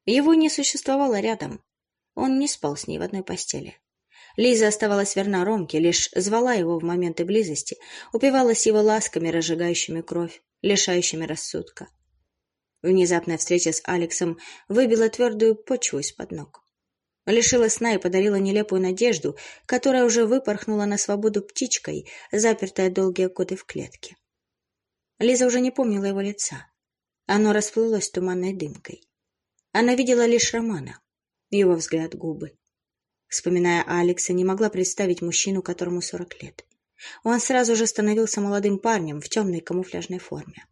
Его не существовало рядом. Он не спал с ней в одной постели. Лиза оставалась верна Ромке, лишь звала его в моменты близости, упивалась его ласками, разжигающими кровь, лишающими рассудка. Внезапная встреча с Алексом выбила твердую почву из-под ног. Лишила сна и подарила нелепую надежду, которая уже выпорхнула на свободу птичкой, запертая долгие годы в клетке. Лиза уже не помнила его лица. Оно расплылось туманной дымкой. Она видела лишь Романа, его взгляд губы. Вспоминая Алекса, не могла представить мужчину, которому сорок лет. Он сразу же становился молодым парнем в темной камуфляжной форме.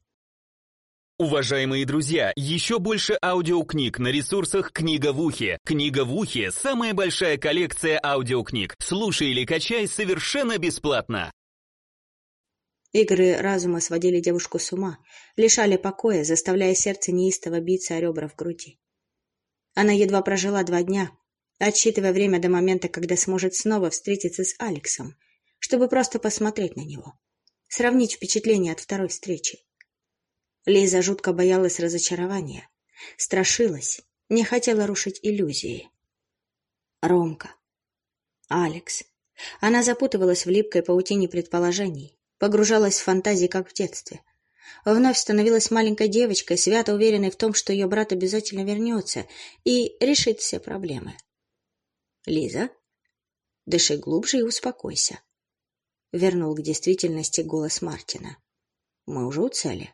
Уважаемые друзья, еще больше аудиокниг на ресурсах «Книга в ухе». «Книга в ухе» — самая большая коллекция аудиокниг. Слушай или качай совершенно бесплатно. Игры разума сводили девушку с ума, лишали покоя, заставляя сердце неистово биться о ребра в груди. Она едва прожила два дня, отсчитывая время до момента, когда сможет снова встретиться с Алексом, чтобы просто посмотреть на него, сравнить впечатления от второй встречи. Лиза жутко боялась разочарования, страшилась, не хотела рушить иллюзии. Ромка. Алекс. Она запутывалась в липкой паутине предположений, погружалась в фантазии, как в детстве. Вновь становилась маленькой девочкой, свято уверенной в том, что ее брат обязательно вернется и решит все проблемы. Лиза, дыши глубже и успокойся. — вернул к действительности голос Мартина. «Мы уже у цели.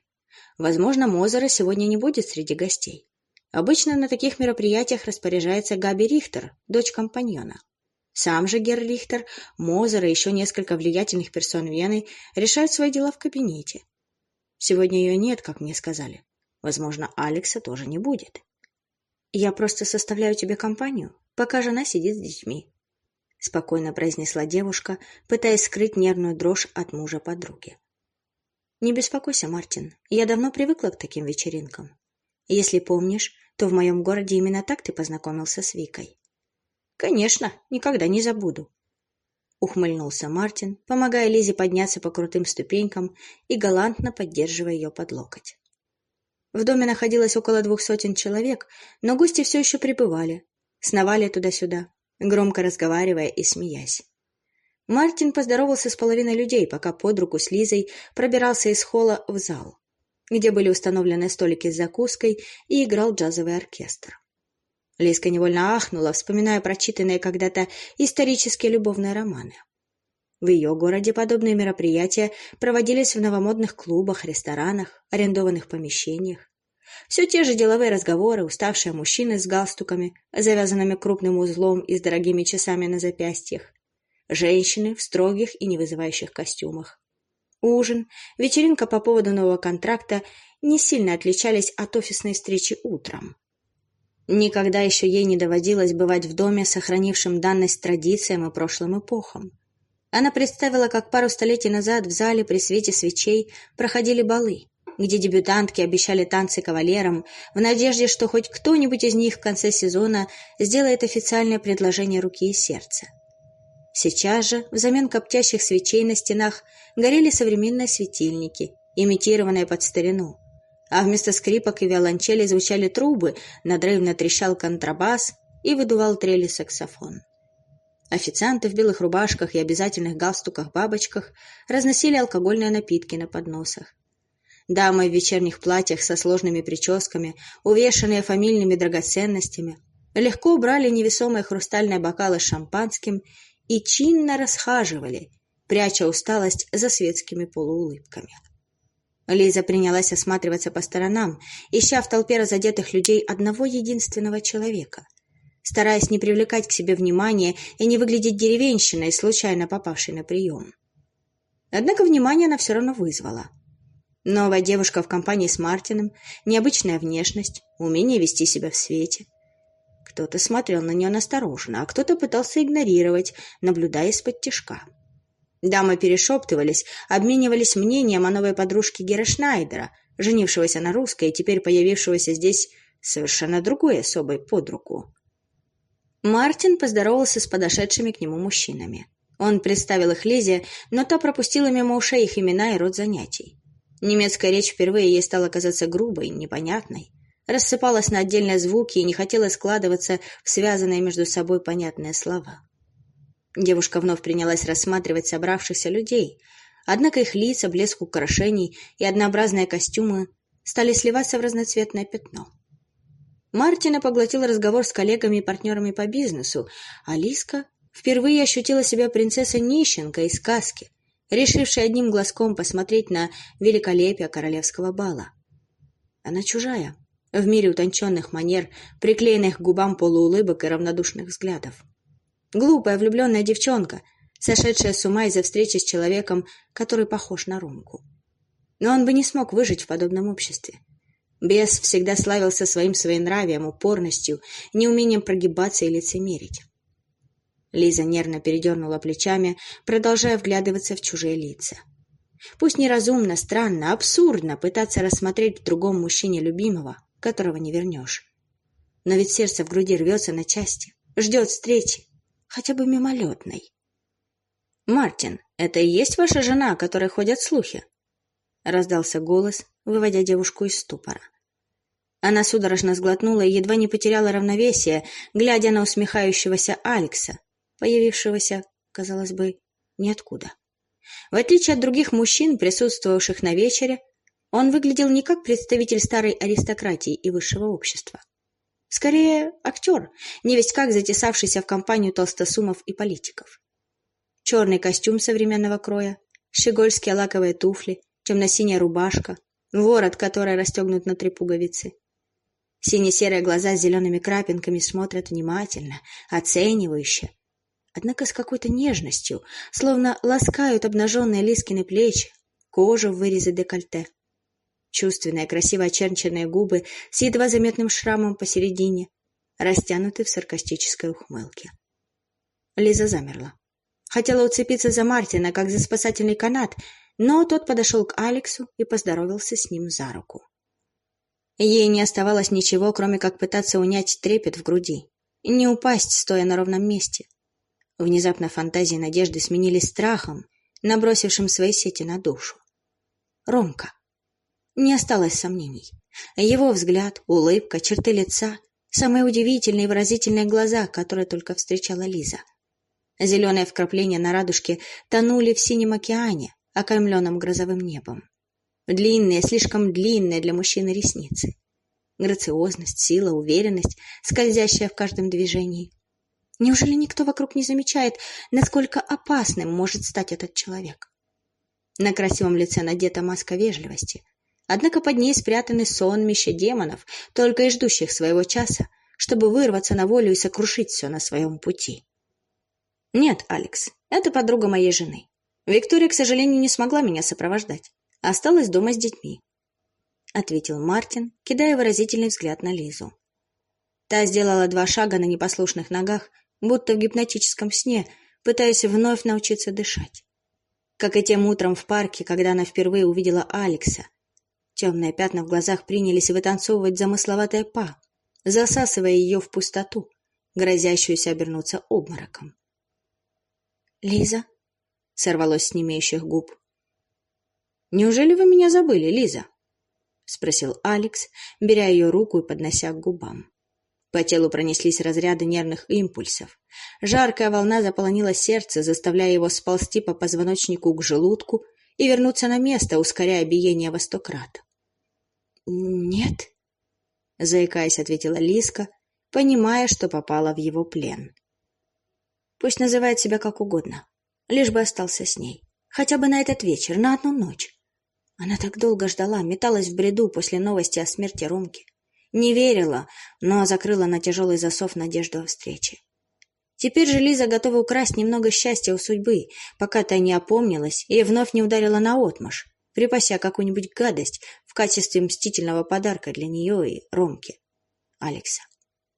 Возможно, Мозера сегодня не будет среди гостей. Обычно на таких мероприятиях распоряжается Габи Рихтер, дочь компаньона. Сам же Герр Рихтер, Мозер и еще несколько влиятельных персон Вены решают свои дела в кабинете. Сегодня ее нет, как мне сказали. Возможно, Алекса тоже не будет. Я просто составляю тебе компанию, пока жена сидит с детьми. Спокойно произнесла девушка, пытаясь скрыть нервную дрожь от мужа подруги. Не беспокойся, Мартин, я давно привыкла к таким вечеринкам. Если помнишь, то в моем городе именно так ты познакомился с Викой. Конечно, никогда не забуду. Ухмыльнулся Мартин, помогая Лизе подняться по крутым ступенькам и галантно поддерживая ее под локоть. В доме находилось около двух сотен человек, но гости все еще прибывали, сновали туда-сюда, громко разговаривая и смеясь. Мартин поздоровался с половиной людей, пока под руку с Лизой пробирался из холла в зал, где были установлены столики с закуской и играл джазовый оркестр. Лизка невольно ахнула, вспоминая прочитанные когда-то исторические любовные романы. В ее городе подобные мероприятия проводились в новомодных клубах, ресторанах, арендованных помещениях. Все те же деловые разговоры, уставшие мужчины с галстуками, завязанными крупным узлом и с дорогими часами на запястьях. Женщины в строгих и невызывающих костюмах. Ужин, вечеринка по поводу нового контракта не сильно отличались от офисной встречи утром. Никогда еще ей не доводилось бывать в доме, сохранившем данность традициям и прошлым эпохам. Она представила, как пару столетий назад в зале при свете свечей проходили балы, где дебютантки обещали танцы кавалерам в надежде, что хоть кто-нибудь из них в конце сезона сделает официальное предложение руки и сердца. Сейчас же, взамен коптящих свечей на стенах, горели современные светильники, имитированные под старину, а вместо скрипок и виолончели звучали трубы, надрывно трещал контрабас и выдувал трели саксофон. Официанты в белых рубашках и обязательных галстуках-бабочках разносили алкогольные напитки на подносах. Дамы в вечерних платьях со сложными прическами, увешанные фамильными драгоценностями, легко убрали невесомые хрустальные бокалы с шампанским и чинно расхаживали, пряча усталость за светскими полуулыбками. Лиза принялась осматриваться по сторонам, ища в толпе разодетых людей одного единственного человека, стараясь не привлекать к себе внимания и не выглядеть деревенщиной, случайно попавшей на прием. Однако внимание она все равно вызвала. Новая девушка в компании с Мартином, необычная внешность, умение вести себя в свете. Кто-то смотрел на нее настороженно, а кто-то пытался игнорировать, наблюдая из-под тишка. Дамы перешептывались, обменивались мнением о новой подружке Гера Шнайдера, женившегося на русской и теперь появившегося здесь совершенно другой особой под руку. Мартин поздоровался с подошедшими к нему мужчинами. Он представил их Лизе, но та пропустила мимо ушей их имена и род занятий. Немецкая речь впервые ей стала казаться грубой, непонятной, рассыпалась на отдельные звуки и не хотела складываться в связанные между собой понятные слова. Девушка вновь принялась рассматривать собравшихся людей, однако их лица, блеск украшений и однообразные костюмы стали сливаться в разноцветное пятно. Мартина поглотил разговор с коллегами и партнерами по бизнесу, а Лиска впервые ощутила себя принцессой-нищенкой из сказки, решившей одним глазком посмотреть на великолепие королевского бала. Она чужая, в мире утонченных манер, приклеенных к губам полуулыбок и равнодушных взглядов. Глупая влюбленная девчонка, сошедшая с ума из-за встречи с человеком, который похож на Ромку. Но он бы не смог выжить в подобном обществе. Бес всегда славился своим своенравием, упорностью, неумением прогибаться и лицемерить. Лиза нервно передернула плечами, продолжая вглядываться в чужие лица. Пусть неразумно, странно, абсурдно пытаться рассмотреть в другом мужчине любимого, которого не вернешь. Но ведь сердце в груди рвется на части, ждет встречи, хотя бы мимолетной. «Мартин, это и есть ваша жена, о которой ходят слухи?» Раздался голос, выводя девушку из ступора. Она судорожно сглотнула и едва не потеряла равновесие, глядя на усмехающегося Алекса, появившегося, казалось бы, ниоткуда. В отличие от других мужчин, присутствовавших на вечере, он выглядел не как представитель старой аристократии и высшего общества. Скорее, актер, невесть как затесавшийся в компанию толстосумов и политиков. черный костюм современного кроя, щегольские лаковые туфли, темно-синяя рубашка, ворот которой расстегнут на три пуговицы. Сине-серые глаза с зелеными крапинками смотрят внимательно, оценивающе, однако с какой-то нежностью, словно ласкают обнаженные Лискины плечи, кожу в вырезе декольте. Чувственные, красиво очерченные губы с едва заметным шрамом посередине, растянуты в саркастической ухмылке. Лиза замерла. Хотела уцепиться за Мартина, как за спасательный канат, но тот подошел к Алексу и поздоровался с ним за руку. Ей не оставалось ничего, кроме как пытаться унять трепет в груди, не упасть, стоя на ровном месте. Внезапно фантазии надежды сменились страхом, набросившим свои сети на душу. Ромка. Не осталось сомнений. Его взгляд, улыбка, черты лица, самые удивительные и выразительные глаза, которые только встречала Лиза. Зеленые вкрапления на радужке тонули в синем океане, окаймленном грозовым небом. Длинные, слишком длинные для мужчины ресницы. Грациозность, сила, уверенность, скользящая в каждом движении. Неужели никто вокруг не замечает, насколько опасным может стать этот человек? На красивом лице надета маска вежливости, однако под ней спрятаны сонмище демонов, только и ждущих своего часа, чтобы вырваться на волю и сокрушить все на своем пути. Нет, Алекс, это подруга моей жены. Виктория, к сожалению, не смогла меня сопровождать. Осталась дома с детьми. Ответил Мартин, кидая выразительный взгляд на Лизу. Та сделала два шага на непослушных ногах, будто в гипнотическом сне, пытаясь вновь научиться дышать. Как и тем утром в парке, когда она впервые увидела Алекса. Темные пятна в глазах принялись вытанцовывать замысловатое па, засасывая ее в пустоту, грозящуюся обернуться обмороком. «Лиза?» — сорвалось с немеющих губ. «Неужели вы меня забыли, Лиза?» — спросил Алекс, беря ее руку и поднося к губам. По телу пронеслись разряды нервных импульсов. Жаркая волна заполонила сердце, заставляя его сползти по позвоночнику к желудку и вернуться на место, ускоряя биение во сто крат. «Нет», — заикаясь, ответила Лиска, понимая, что попала в его плен. «Пусть называет себя как угодно, лишь бы остался с ней, хотя бы на этот вечер, на одну ночь». Она так долго ждала, металась в бреду после новости о смерти Ромки. Не верила, но закрыла на тяжелый засов надежду о встрече. Теперь же Лиза готова украсть немного счастья у судьбы, пока та не опомнилась и вновь не ударила на отмашь, припася какую-нибудь гадость в качестве мстительного подарка для нее и Ромки. Алекса.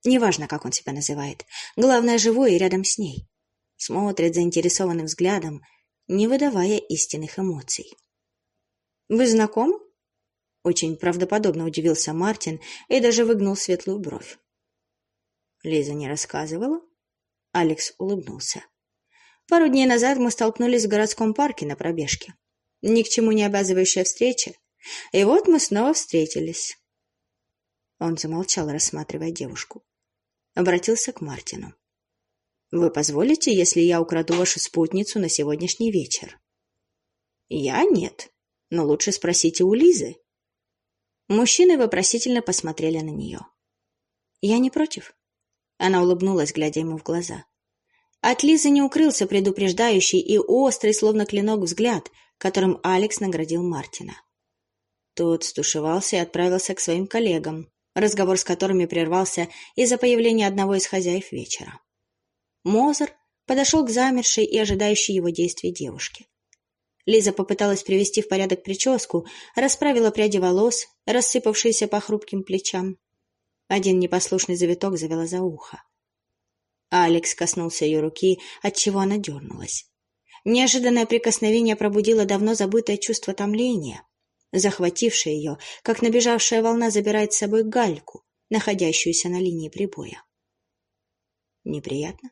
Неважно, как он себя называет. Главное, живой и рядом с ней. Смотрит заинтересованным взглядом, не выдавая истинных эмоций. «Вы знакомы?» Очень правдоподобно удивился Мартин и даже выгнул светлую бровь. Лиза не рассказывала? Алекс улыбнулся. Пару дней назад мы столкнулись в городском парке на пробежке. Ни к чему не обязывающая встреча. И вот мы снова встретились. Он замолчал, рассматривая девушку. Обратился к Мартину. «Вы позволите, если я украду вашу спутницу на сегодняшний вечер?» «Я нет, но лучше спросите у Лизы», Мужчины вопросительно посмотрели на нее. «Я не против». Она улыбнулась, глядя ему в глаза. От Лизы не укрылся предупреждающий и острый, словно клинок, взгляд, которым Алекс наградил Мартина. Тот стушевался и отправился к своим коллегам, разговор с которыми прервался из-за появления одного из хозяев вечера. Мозер подошел к замершей и ожидающей его действий девушке. Лиза попыталась привести в порядок прическу, расправила пряди волос, рассыпавшиеся по хрупким плечам. Один непослушный завиток завела за ухо. Алекс коснулся ее руки, отчего она дернулась. Неожиданное прикосновение пробудило давно забытое чувство томления, захватившее ее, как набежавшая волна забирает с собой гальку, находящуюся на линии прибоя. «Неприятно?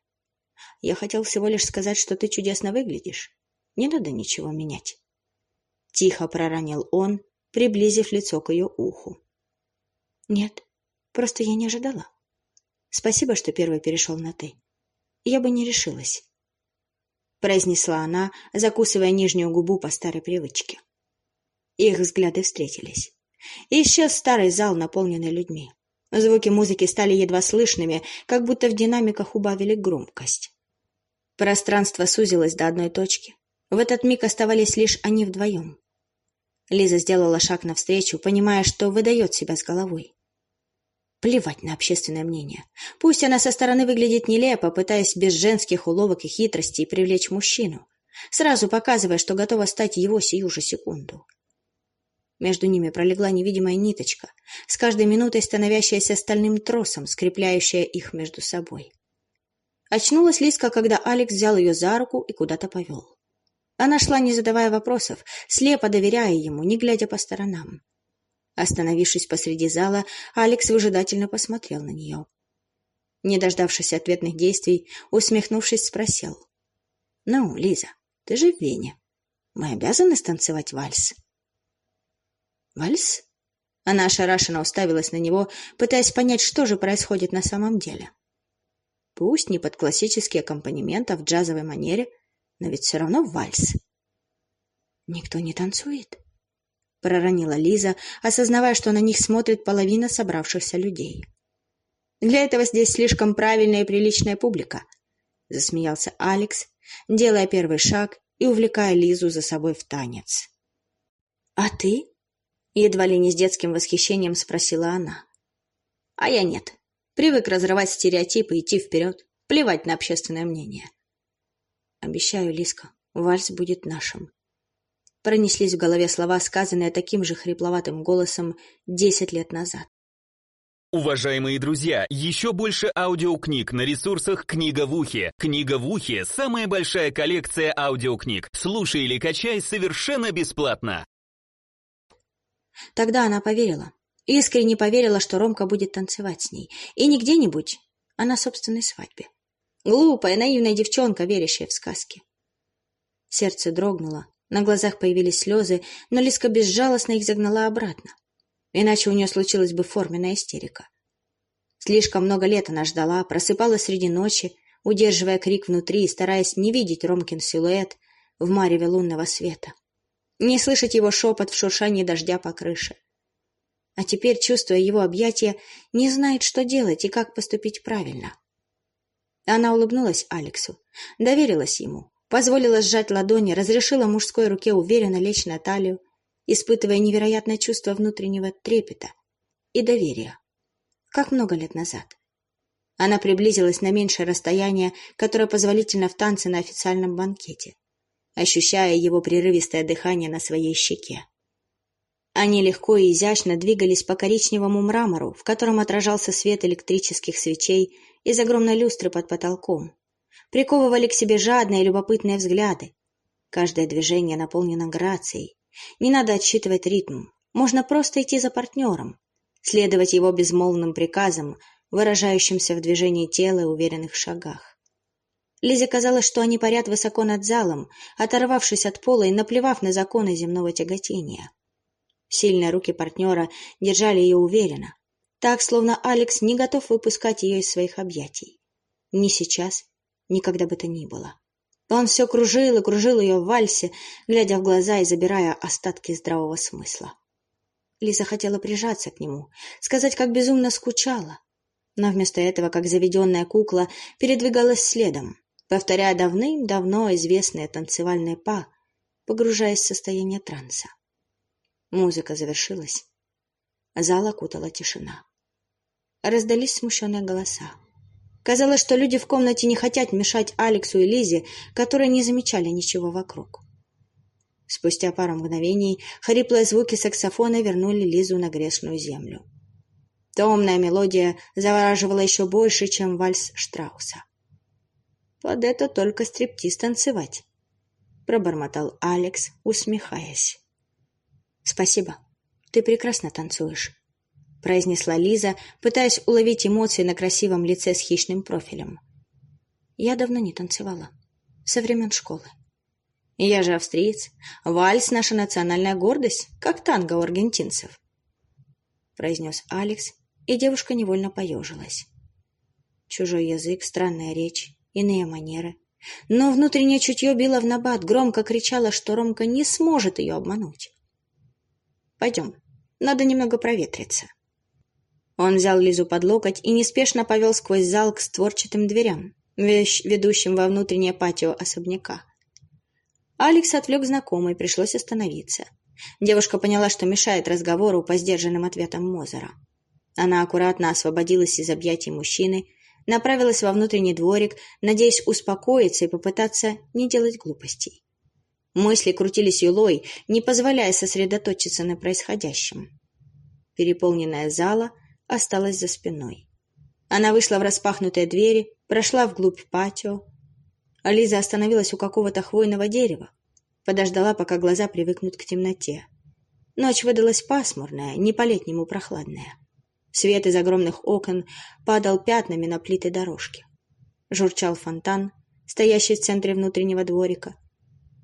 Я хотел всего лишь сказать, что ты чудесно выглядишь. Не надо ничего менять. Тихо проронил он, приблизив лицо к ее уху. Нет, просто я не ожидала. Спасибо, что первый перешел на «ты». Я бы не решилась. Произнесла она, закусывая нижнюю губу по старой привычке. Их взгляды встретились. Исчез старый зал, наполненный людьми. Звуки музыки стали едва слышными, как будто в динамиках убавили громкость. Пространство сузилось до одной точки. В этот миг оставались лишь они вдвоем. Лиза сделала шаг навстречу, понимая, что выдает себя с головой. Плевать на общественное мнение. Пусть она со стороны выглядит нелепо, пытаясь без женских уловок и хитростей привлечь мужчину, сразу показывая, что готова стать его сию же секунду. Между ними пролегла невидимая ниточка, с каждой минутой становящаяся стальным тросом, скрепляющая их между собой. Очнулась Лиска, когда Алекс взял ее за руку и куда-то повел. Она шла, не задавая вопросов, слепо доверяя ему, не глядя по сторонам. Остановившись посреди зала, Алекс выжидательно посмотрел на нее. Не дождавшись ответных действий, усмехнувшись, спросил. — Ну, Лиза, ты же в Вене. Мы обязаны станцевать вальс? — Вальс? Она ошарашенно уставилась на него, пытаясь понять, что же происходит на самом деле. Пусть не под классический аккомпанемент, а в джазовой манере, но ведь все равно вальс. «Никто не танцует?» — проронила Лиза, осознавая, что на них смотрит половина собравшихся людей. «Для этого здесь слишком правильная и приличная публика», — засмеялся Алекс, делая первый шаг и увлекая Лизу за собой в танец. «А ты?» — едва ли не с детским восхищением спросила она. «А я нет. Привык разрывать стереотипы, идти вперед, плевать на общественное мнение». «Обещаю, Лиска, вальс будет нашим», Пронеслись в голове слова, сказанные таким же хрипловатым голосом десять лет назад. Уважаемые друзья, еще больше аудиокниг на ресурсах «Книга в ухе». «Книга в ухе» — самая большая коллекция аудиокниг. Слушай или качай совершенно бесплатно. Тогда она поверила. Искренне поверила, что Ромка будет танцевать с ней. И не где-нибудь, а на собственной свадьбе. Глупая, наивная девчонка, верящая в сказки. Сердце дрогнуло, на глазах появились слезы, но Лиска безжалостно их загнала обратно. Иначе у нее случилась бы форменная истерика. Слишком много лет она ждала, просыпалась среди ночи, удерживая крик внутри и стараясь не видеть Ромкин силуэт в мареве лунного света. Не слышать его шепот в шуршании дождя по крыше. А теперь, чувствуя его объятия, не знает, что делать и как поступить правильно. Она улыбнулась Алексу, доверилась ему, Позволила сжать ладони, разрешила мужской руке уверенно лечь на талию, испытывая невероятное чувство внутреннего трепета и доверия. Как много лет назад. Она приблизилась на меньшее расстояние, которое позволительно в танце на официальном банкете, ощущая его прерывистое дыхание на своей щеке. Они легко и изящно двигались по коричневому мрамору, в котором отражался свет электрических свечей из огромной люстры под потолком, приковывали к себе жадные и любопытные взгляды. Каждое движение наполнено грацией. Не надо отсчитывать ритм. Можно просто идти за партнером, следовать его безмолвным приказам, выражающимся в движении тела и уверенных шагах. Лизе казалось, что они парят высоко над залом, оторвавшись от пола и наплевав на законы земного тяготения. Сильные руки партнера держали ее уверенно, так, словно Алекс не готов выпускать ее из своих объятий. Ни сейчас, никогда бы то ни было. Он все кружил и кружил ее в вальсе, глядя в глаза и забирая остатки здравого смысла. Лиза хотела прижаться к нему, сказать, как безумно скучала. Но вместо этого, как заведенная кукла, передвигалась следом, повторяя давным-давно известные танцевальные па, погружаясь в состояние транса. Музыка завершилась. Зал окутала тишина. Раздались смущенные голоса. Казалось, что люди в комнате не хотят мешать Алексу и Лизе, которые не замечали ничего вокруг. Спустя пару мгновений хриплые звуки саксофона вернули Лизу на грешную землю. Томная мелодия завораживала еще больше, чем вальс Штрауса. «Под это только стриптиз танцевать», — пробормотал Алекс, усмехаясь. «Спасибо. Ты прекрасно танцуешь», произнесла Лиза, пытаясь уловить эмоции на красивом лице с хищным профилем. Я давно не танцевала. Со времен школы. Я же австриец. Вальс — наша национальная гордость, как танго у аргентинцев. Произнес Алекс, и девушка невольно поежилась. Чужой язык, странная речь, иные манеры. Но внутреннее чутье било в набат, громко кричало, что Ромка не сможет ее обмануть. «Пойдем, надо немного проветриться». Он взял Лизу под локоть и неспешно повел сквозь зал к створчатым дверям, ведущим во внутреннее патио особняка. Алекс отвлек знакомый, пришлось остановиться. Девушка поняла, что мешает разговору по сдержанным ответам Мозера. Она аккуратно освободилась из объятий мужчины, направилась во внутренний дворик, надеясь успокоиться и попытаться не делать глупостей. Мысли крутились юлой, не позволяя сосредоточиться на происходящем. Переполненная зала осталась за спиной. Она вышла в распахнутые двери, прошла вглубь патио. Ализа остановилась у какого-то хвойного дерева, подождала, пока глаза привыкнут к темноте. Ночь выдалась пасмурная, не по-летнему прохладная. Свет из огромных окон падал пятнами на плиты дорожки. Журчал фонтан, стоящий в центре внутреннего дворика.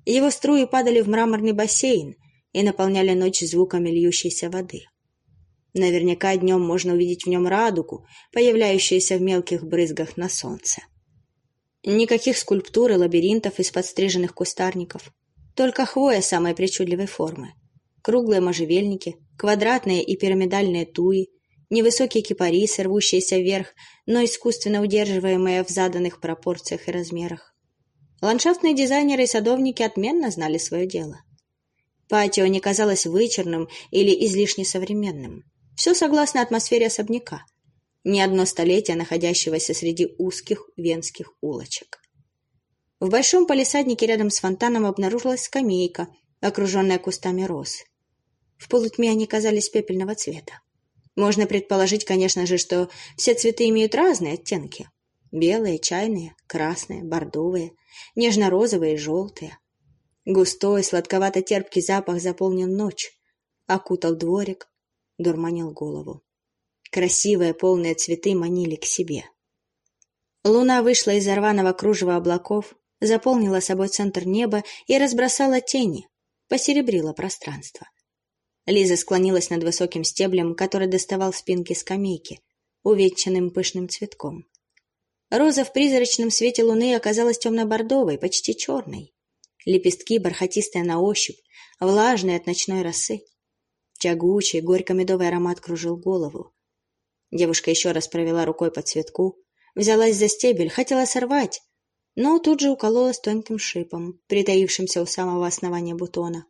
Его струи падали в мраморный бассейн и наполняли ночь звуками льющейся воды. Наверняка днем можно увидеть в нем радугу, появляющуюся в мелких брызгах на солнце. Никаких скульптур и лабиринтов из подстриженных кустарников. Только хвоя самой причудливой формы. Круглые можжевельники, квадратные и пирамидальные туи, невысокие кипарисы, рвущиеся вверх, но искусственно удерживаемые в заданных пропорциях и размерах. Ландшафтные дизайнеры и садовники отменно знали свое дело. Патио не казалось вычурным или излишне современным. Все согласно атмосфере особняка. Не одно столетие находящегося среди узких венских улочек. В большом палисаднике рядом с фонтаном обнаружилась скамейка, окруженная кустами роз. В полутьме они казались пепельного цвета. Можно предположить, конечно же, что все цветы имеют разные оттенки. Белые, чайные, красные, бордовые, нежно-розовые желтые. Густой, сладковато-терпкий запах заполнил ночь, окутал дворик, дурманил голову. Красивые полные цветы манили к себе. Луна вышла из рваного кружева облаков, заполнила собой центр неба и разбросала тени, посеребрила пространство. Лиза склонилась над высоким стеблем, который доставал спинки скамейки, увенчанным пышным цветком. Роза в призрачном свете луны оказалась темно-бордовой, почти черной. Лепестки бархатистые на ощупь, влажные от ночной росы. Тягучий, горько-медовый аромат кружил голову. Девушка еще раз провела рукой по цветку, взялась за стебель, хотела сорвать, но тут же укололась тонким шипом, притаившимся у самого основания бутона.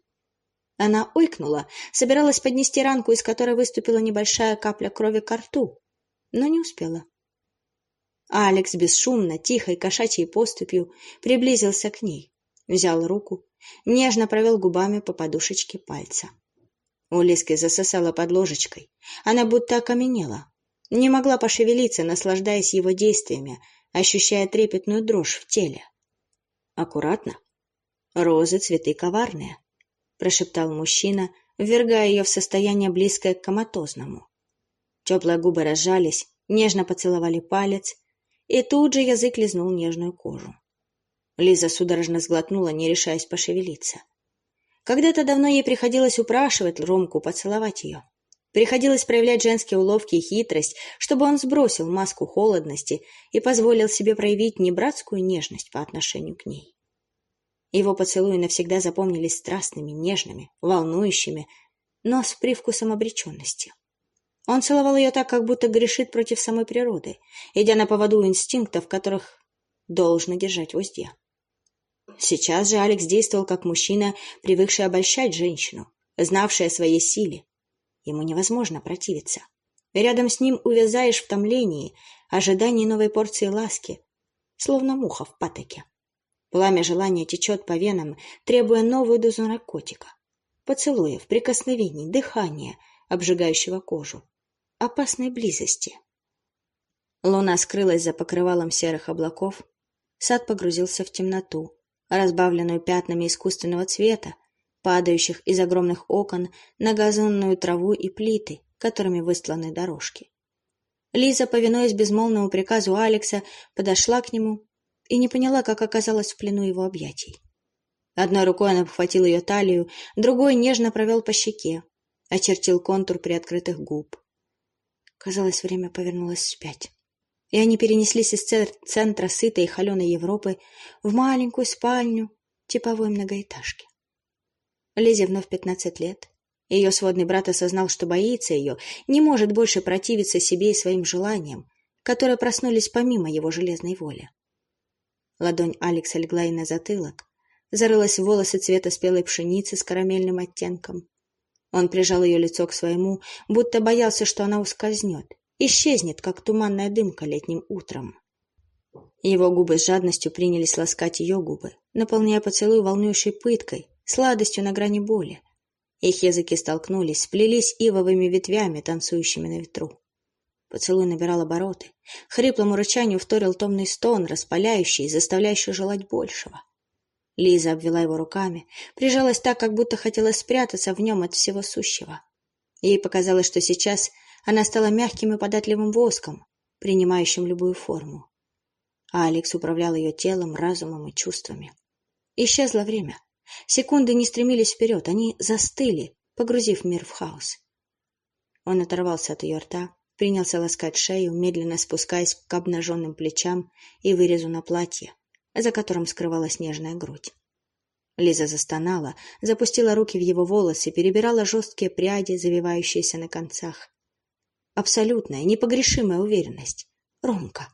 Она ойкнула, собиралась поднести ранку, из которой выступила небольшая капля крови к рту, но не успела. Алекс бесшумно, тихой, кошачьей поступью приблизился к ней, взял руку, нежно провел губами по подушечке пальца. У Лиски засосала под ложечкой. Она будто окаменела. Не могла пошевелиться, наслаждаясь его действиями, ощущая трепетную дрожь в теле. «Аккуратно. Розы — цветы коварные», — прошептал мужчина, ввергая ее в состояние, близкое к коматозному. Теплые губы разжались, нежно поцеловали палец, и тут же язык лизнул нежную кожу. Лиза судорожно сглотнула, не решаясь пошевелиться. Когда-то давно ей приходилось упрашивать Ромку поцеловать ее. Приходилось проявлять женские уловки и хитрость, чтобы он сбросил маску холодности и позволил себе проявить небратскую нежность по отношению к ней. Его поцелуи навсегда запомнились страстными, нежными, волнующими, но с привкусом обреченности. Он целовал ее так, как будто грешит против самой природы, идя на поводу инстинктов, которых должно держать в узде. Сейчас же Алекс действовал как мужчина, привыкший обольщать женщину, знавший о своей силе. Ему невозможно противиться. Рядом с ним увязаешь в томлении, ожидании новой порции ласки, словно муха в патоке. Пламя желания течет по венам, требуя новую дозу наркотика. Поцелуев, прикосновений, дыхания, обжигающего кожу. Опасной близости. Луна скрылась за покрывалом серых облаков. Сад погрузился в темноту разбавленную пятнами искусственного цвета, падающих из огромных окон на газонную траву и плиты, которыми выстланы дорожки. Лиза, повинуясь безмолвному приказу Алекса, подошла к нему и не поняла, как оказалась в плену его объятий. Одной рукой он обхватил ее талию, другой нежно провел по щеке, очертил контур приоткрытых губ. Казалось, время повернулось вспять и они перенеслись из центра сытой и холеной Европы в маленькую спальню типовой многоэтажки. Лизе вновь пятнадцать лет. Ее сводный брат осознал, что боится ее, не может больше противиться себе и своим желаниям, которые проснулись помимо его железной воли. Ладонь Алекса легла и на затылок, зарылась в волосы цвета спелой пшеницы с карамельным оттенком. Он прижал ее лицо к своему, будто боялся, что она ускользнет, исчезнет, как туманная дымка летним утром. Его губы с жадностью принялись ласкать ее губы, наполняя поцелуй волнующей пыткой, сладостью на грани боли. Их языки столкнулись, сплелись ивовыми ветвями, танцующими на ветру. Поцелуй набирал обороты. Хриплому рычанию вторил томный стон, распаляющий, заставляющий желать большего. Лиза обвела его руками, прижалась так, как будто хотела спрятаться в нем от всего сущего. Ей показалось, что сейчас она стала мягким и податливым воском, принимающим любую форму. А Алекс управлял ее телом, разумом и чувствами. Исчезло время. Секунды не стремились вперед, они застыли, погрузив мир в хаос. Он оторвался от ее рта, принялся ласкать шею, медленно спускаясь к обнаженным плечам и вырезу на платье, за которым скрывалась нежная грудь. Лиза застонала, запустила руки в его волосы, перебирала жесткие пряди, завивающиеся на концах. Абсолютная, непогрешимая уверенность. Ромка.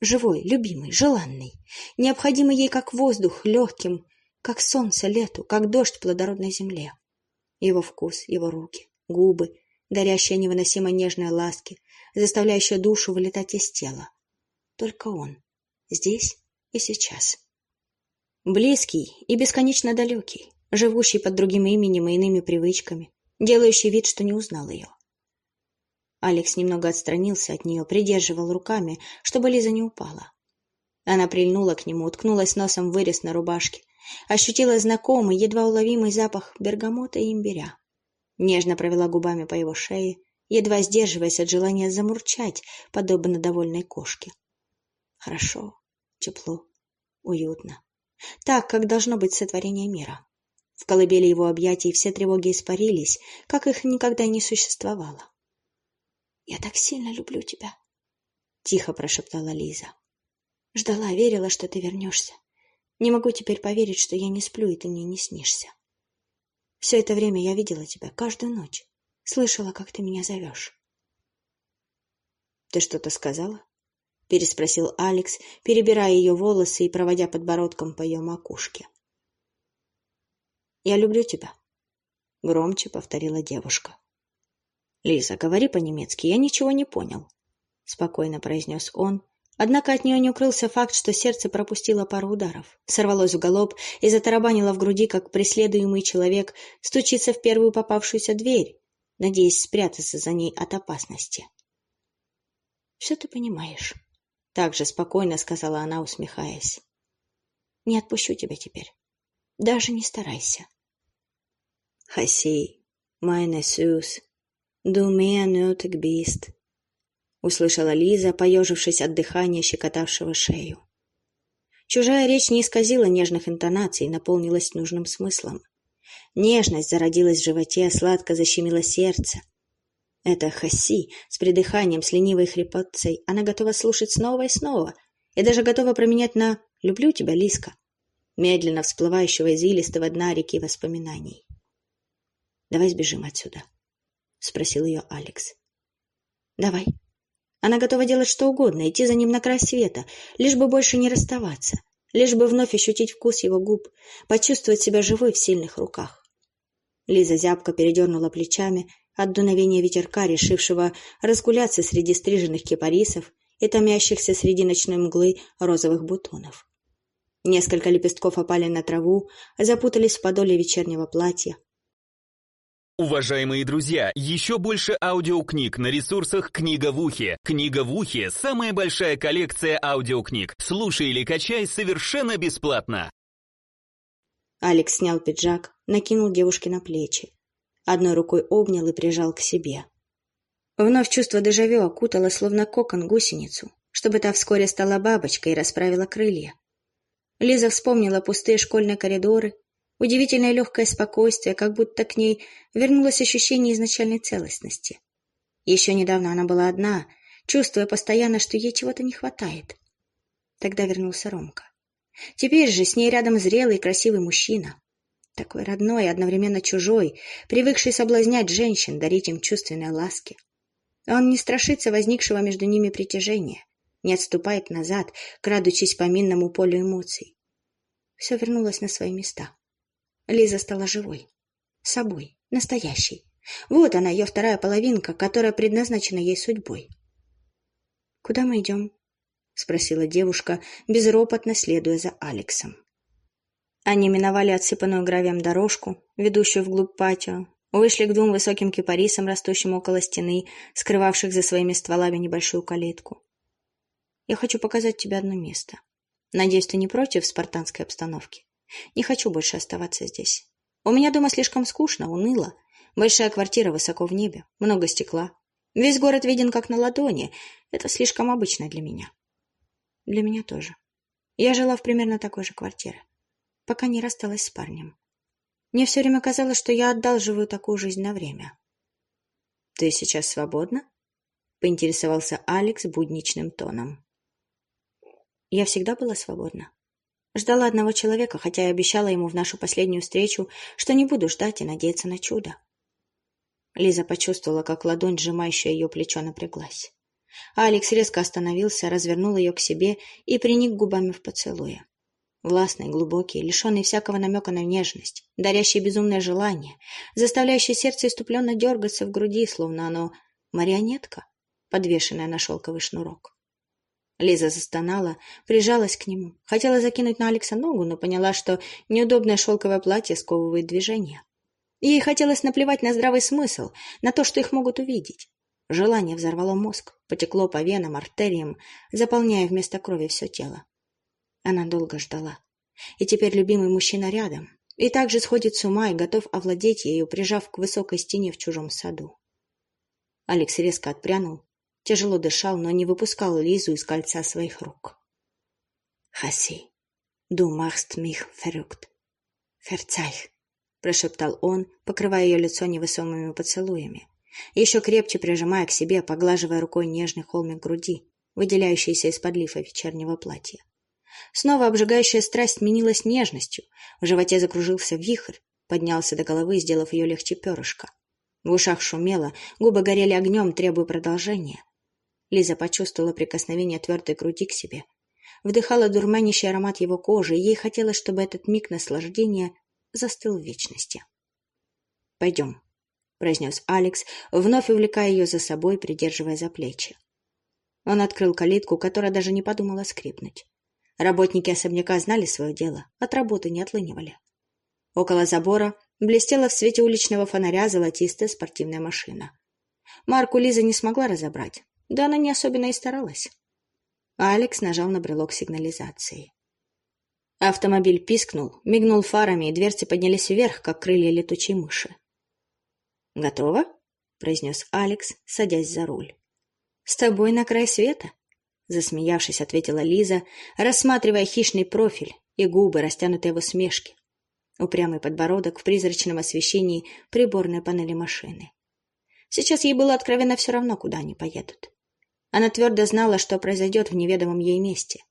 Живой, любимый, желанный. Необходимый ей как воздух, легким, как солнце лету, как дождь плодородной земле. Его вкус, его руки, губы, дарящая невыносимо нежной ласки, заставляющая душу вылетать из тела. Только он. Здесь и сейчас. Близкий и бесконечно далекий, живущий под другим именем и иными привычками, делающий вид, что не узнал ее. Алекс немного отстранился от нее, придерживал руками, чтобы Лиза не упала. Она прильнула к нему, уткнулась носом в вырез на рубашке, ощутила знакомый, едва уловимый запах бергамота и имбиря. Нежно провела губами по его шее, едва сдерживаясь от желания замурчать, подобно довольной кошке. Хорошо, тепло, уютно. Так, как должно быть сотворение мира. В колыбели его объятий все тревоги испарились, как их никогда не существовало. «Я так сильно люблю тебя», — тихо прошептала Лиза. «Ждала, верила, что ты вернешься. Не могу теперь поверить, что я не сплю, и ты мне не снишься. Все это время я видела тебя каждую ночь, слышала, как ты меня зовешь. «Ты что-то сказала?» — переспросил Алекс, перебирая ее волосы и проводя подбородком по ее макушке. «Я люблю тебя», — громче повторила девушка. «Лиза, говори по-немецки, я ничего не понял», — спокойно произнес он, Однако от нее не укрылся факт, что сердце пропустило пару ударов, сорвалось в галоп и затарабанило в груди, как преследуемый человек стучится в первую попавшуюся дверь, надеясь спрятаться за ней от опасности. «Все ты понимаешь», — так же спокойно сказала она, усмехаясь. «Не отпущу тебя теперь. Даже не старайся». «Хаси, meine Süß, mir nötig bist», — услышала Лиза, поежившись от дыхания, щекотавшего шею. Чужая речь не исказила нежных интонаций наполнилась нужным смыслом. Нежность зародилась в животе, сладко защемило сердце. Это Хаси с придыханием, с ленивой хрипотцей. Она готова слушать снова и снова, и даже готова променять на «люблю тебя, Лиска», медленно всплывающего из илистого дна реки воспоминаний. «Давай сбежим отсюда», — спросил ее Алекс. «Давай», она готова делать что угодно, идти за ним на край света, лишь бы больше не расставаться, лишь бы вновь ощутить вкус его губ, почувствовать себя живой в сильных руках. Лиза зябко передернула плечами от дуновения ветерка, решившего разгуляться среди стриженных кипарисов и томящихся среди ночной мглы розовых бутонов. Несколько лепестков опали на траву, запутались в подоле вечернего платья, Уважаемые друзья, еще больше аудиокниг на ресурсах «Книга в ухе». «Книга в ухе» — самая большая коллекция аудиокниг. Слушай или качай совершенно бесплатно. Алекс снял пиджак, накинул девушке на плечи. Одной рукой обнял и прижал к себе. Вновь чувство дежавю окутало, словно кокон, гусеницу, чтобы та вскоре стала бабочкой и расправила крылья. Лиза вспомнила пустые школьные коридоры, Удивительное легкое спокойствие, как будто к ней вернулось ощущение изначальной целостности. Еще недавно она была одна, чувствуя постоянно, что ей чего-то не хватает. Тогда вернулся Ромка. Теперь же с ней рядом зрелый и красивый мужчина. Такой родной и одновременно чужой, привыкший соблазнять женщин, дарить им чувственные ласки. Он не страшится возникшего между ними притяжения, не отступает назад, крадучись по минному полю эмоций. Все вернулось на свои места. Лиза стала живой. Собой. Настоящей. Вот она, ее вторая половинка, которая предназначена ей судьбой. «Куда мы идем?» — спросила девушка, безропотно следуя за Алексом. Они миновали отсыпанную гравием дорожку, ведущую вглубь патио, вышли к двум высоким кипарисам, растущим около стены, скрывавших за своими стволами небольшую калитку. «Я хочу показать тебе одно место. Надеюсь, ты не против спартанской обстановки? Не хочу больше оставаться здесь. У меня дома слишком скучно, уныло. Большая квартира высоко в небе, много стекла. Весь город виден как на ладони. Это слишком обычно для меня. Для меня тоже. Я жила в примерно такой же квартире, пока не рассталась с парнем. Мне все время казалось, что я одалживаю такую жизнь на время. «Ты сейчас свободна?» — поинтересовался Алекс будничным тоном. Я всегда была свободна. Ждала одного человека, хотя и обещала ему в нашу последнюю встречу, что не буду ждать и надеяться на чудо. Лиза почувствовала, как ладонь, сжимающая ее плечо, напряглась. А Алекс резко остановился, развернул ее к себе и приник губами в поцелуе. Властный, глубокий, лишенный всякого намека на нежность, дарящий безумное желание, заставляющий сердце иступленно дергаться в груди, словно оно марионетка, подвешенная на шелковый шнурок. Лиза застонала, прижалась к нему. Хотела закинуть на Алекса ногу, но поняла, что неудобное шелковое платье сковывает движение. Ей хотелось наплевать на здравый смысл, на то, что их могут увидеть. Желание взорвало мозг, потекло по венам, артериям, заполняя вместо крови все тело. Она долго ждала. И теперь любимый мужчина рядом. И также сходит с ума и готов овладеть ею, прижав к высокой стене в чужом саду. Алекс резко отпрянул, Тяжело дышал, но не выпускал Лизу из кольца своих рук. «Хаси, du machst mich verrückt. Verzeih», — прошептал он, покрывая ее лицо невысомыми поцелуями, еще крепче прижимая к себе, поглаживая рукой нежный холмик груди, выделяющийся из-под лифа вечернего платья. Снова обжигающая страсть сменилась нежностью, в животе закружился вихрь, поднялся до головы, сделав ее легче перышка. В ушах шумело, губы горели огнем, требуя продолжения. Лиза почувствовала прикосновение твердой груди к себе. Вдыхала дурманящий аромат его кожи, и ей хотелось, чтобы этот миг наслаждения застыл в вечности. «Пойдем», — произнес Алекс, вновь увлекая ее за собой, придерживая за плечи. Он открыл калитку, которая даже не подумала скрипнуть. Работники особняка знали свое дело, от работы не отлынивали. Около забора блестела в свете уличного фонаря золотистая спортивная машина. Марку Лиза не смогла разобрать, да она не особенно и старалась. Алекс нажал на брелок сигнализации. Автомобиль пискнул, мигнул фарами, и дверцы поднялись вверх, как крылья летучей мыши. «Готово?» — произнес Алекс, садясь за руль. «С тобой на край света?» — засмеявшись, ответила Лиза, рассматривая хищный профиль и губы, растянутые в усмешке. Упрямый подбородок в призрачном освещении приборной панели машины. Сейчас ей было откровенно все равно, куда они поедут. Она твердо знала, что произойдет в неведомом ей месте.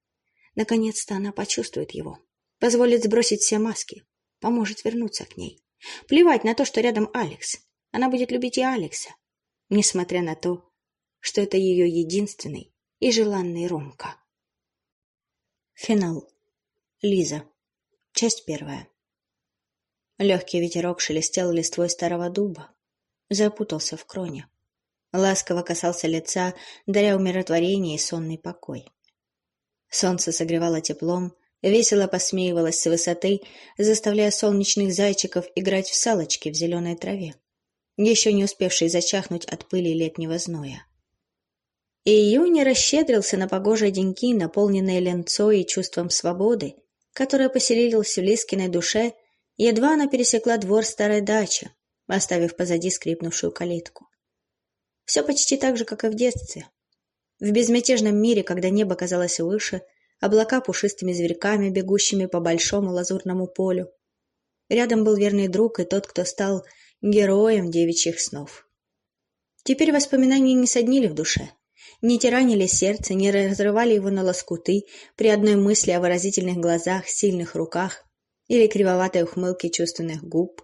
Наконец-то она почувствует его, позволит сбросить все маски, поможет вернуться к ней. Плевать на то, что рядом Алекс. Она будет любить и Алекса, несмотря на то, что это ее единственный и желанный Ромка. Финал. Лиза. Часть первая. Легкий ветерок шелестел листвой старого дуба, запутался в кроне ласково касался лица, даря умиротворение и сонный покой. Солнце согревало теплом, весело посмеивалось с высоты, заставляя солнечных зайчиков играть в салочки в зеленой траве, еще не успевшей зачахнуть от пыли летнего зноя. И июнь расщедрился на погожие деньки, наполненные ленцой и чувством свободы, которое поселилось в Лискиной душе, едва она пересекла двор старой дачи, оставив позади скрипнувшую калитку. Все почти так же, как и в детстве. В безмятежном мире, когда небо казалось выше, облака пушистыми зверьками, бегущими по большому лазурному полю. Рядом был верный друг и тот, кто стал героем девичьих снов. Теперь воспоминания не соднили в душе, не тиранили сердце, не разрывали его на лоскуты при одной мысли о выразительных глазах, сильных руках или кривоватой ухмылке чувственных губ.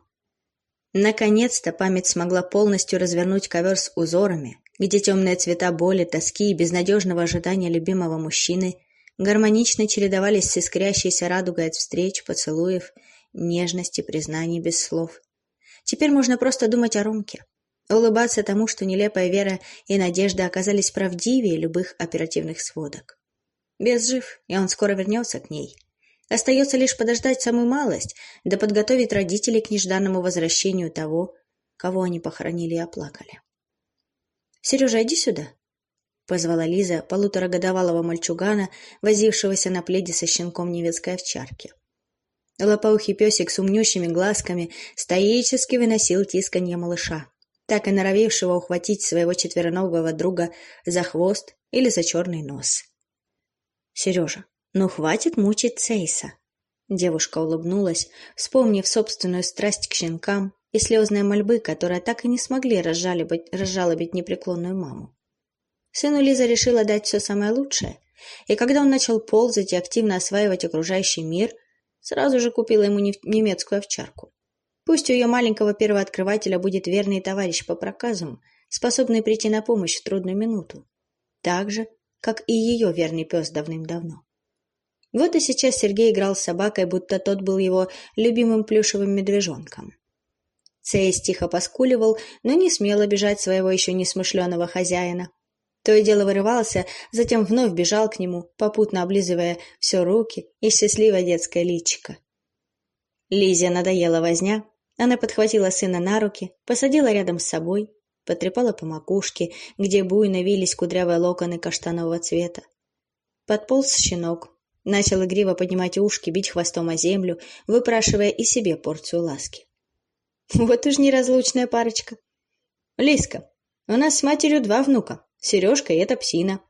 Наконец-то память смогла полностью развернуть ковер с узорами, где темные цвета боли, тоски и безнадежного ожидания любимого мужчины гармонично чередовались с искрящейся радугой от встреч, поцелуев, нежности, признаний без слов. Теперь можно просто думать о Ромке, улыбаться тому, что нелепая вера и надежда оказались правдивее любых оперативных сводок. Без жив, и он скоро вернется к ней. Остается лишь подождать самую малость, да подготовить родителей к нежданному возвращению того, кого они похоронили и оплакали. «Сережа, иди сюда», — позвала Лиза полуторагодовалого мальчугана, возившегося на пледе со щенком невецкой овчарки. Лопоухий песик с умнющими глазками стоически выносил тисканье малыша, так и норовившего ухватить своего четвероногого друга за хвост или за черный нос. «Сережа, ну хватит мучить Цейса!» Девушка улыбнулась, вспомнив собственную страсть к щенкам и слезные мольбы, которые так и не смогли разжалобить, разжалобить непреклонную маму. Сыну Лиза решила дать все самое лучшее, и когда он начал ползать и активно осваивать окружающий мир, сразу же купила ему немецкую овчарку. Пусть у ее маленького первооткрывателя будет верный товарищ по проказам, способный прийти на помощь в трудную минуту, так же, как и ее верный пес давным-давно. Вот и сейчас Сергей играл с собакой, будто тот был его любимым плюшевым медвежонком. Цейс тихо поскуливал, но не смел обижать своего еще несмышленого хозяина. То и дело вырывался, затем вновь бежал к нему, попутно облизывая все руки и счастливое детское личико. Лизе надоела возня. Она подхватила сына на руки, посадила рядом с собой, потрепала по макушке, где буйно вились кудрявые локоны каштанового цвета. Подполз щенок, начал игриво поднимать ушки, бить хвостом о землю, выпрашивая и себе порцию ласки. Вот уж неразлучная парочка. Лиска, у нас с матерью два внука, Сережка и эта псина,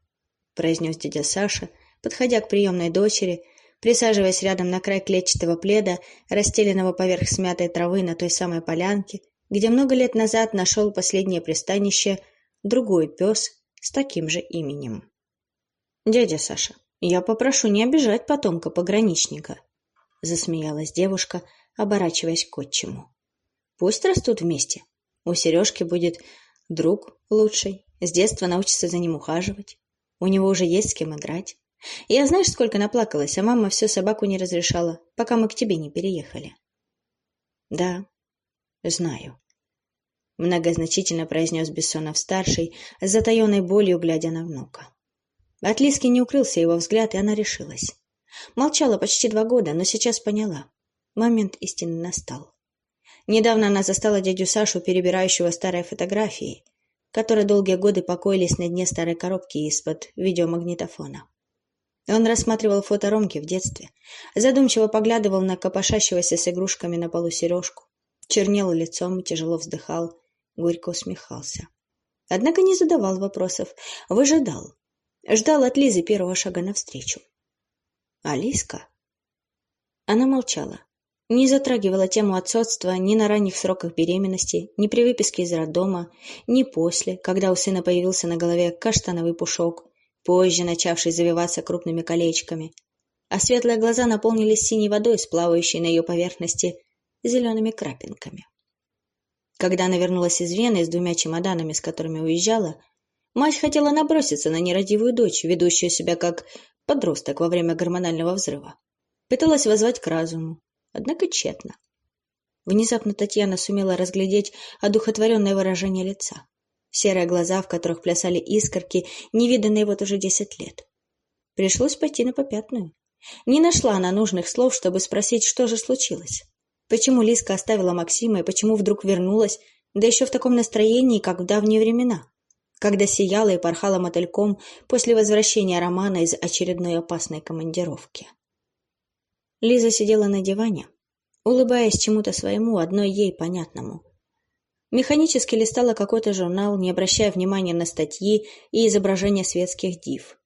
произнес дядя Саша, подходя к приемной дочери, присаживаясь рядом на край клетчатого пледа, расстеленного поверх смятой травы на той самой полянке, где много лет назад нашел последнее пристанище другой пес с таким же именем. «Дядя Саша, я попрошу не обижать потомка пограничника», — засмеялась девушка, оборачиваясь к отчиму. Пусть растут вместе. У Сережки будет друг лучший, с детства научится за ним ухаживать. У него уже есть с кем играть. Я знаешь, сколько наплакалась, а мама все собаку не разрешала, пока мы к тебе не переехали. Да, знаю. Многозначительно произнес Бессонов-старший, с затаенной болью глядя на внука. От Лиски не укрылся его взгляд, и она решилась. Молчала почти два года, но сейчас поняла. Момент истины настал. Недавно она застала дядю Сашу, перебирающего старые фотографии, которые долгие годы покоились на дне старой коробки из-под видеомагнитофона. Он рассматривал фото Ромки в детстве, задумчиво поглядывал на копошащегося с игрушками на полу сережку, чернел лицом тяжело вздыхал, горько усмехался. Однако не задавал вопросов, выжидал. Ждал от Лизы первого шага навстречу. Алиска? Она молчала, не затрагивала тему отцовства ни на ранних сроках беременности, ни при выписке из роддома, ни после, когда у сына появился на голове каштановый пушок, позже начавший завиваться крупными колечками, а светлые глаза наполнились синей водой, сплавающей на ее поверхности зелеными крапинками. Когда она вернулась из Вены с двумя чемоданами, с которыми уезжала, мать хотела наброситься на нерадивую дочь, ведущую себя как подросток во время гормонального взрыва. Пыталась воззвать к разуму, однако тщетно. Внезапно Татьяна сумела разглядеть одухотворенное выражение лица. Серые глаза, в которых плясали искорки, невиданные вот уже десять лет. Пришлось пойти на попятную. Не нашла она нужных слов, чтобы спросить, что же случилось. Почему Лиска оставила Максима и почему вдруг вернулась, да еще в таком настроении, как в давние времена, когда сияла и порхала мотыльком после возвращения Романа из очередной опасной командировки. Лиза сидела на диване, улыбаясь чему-то своему, одной ей понятному. Механически листала какой-то журнал, не обращая внимания на статьи и изображения светских див.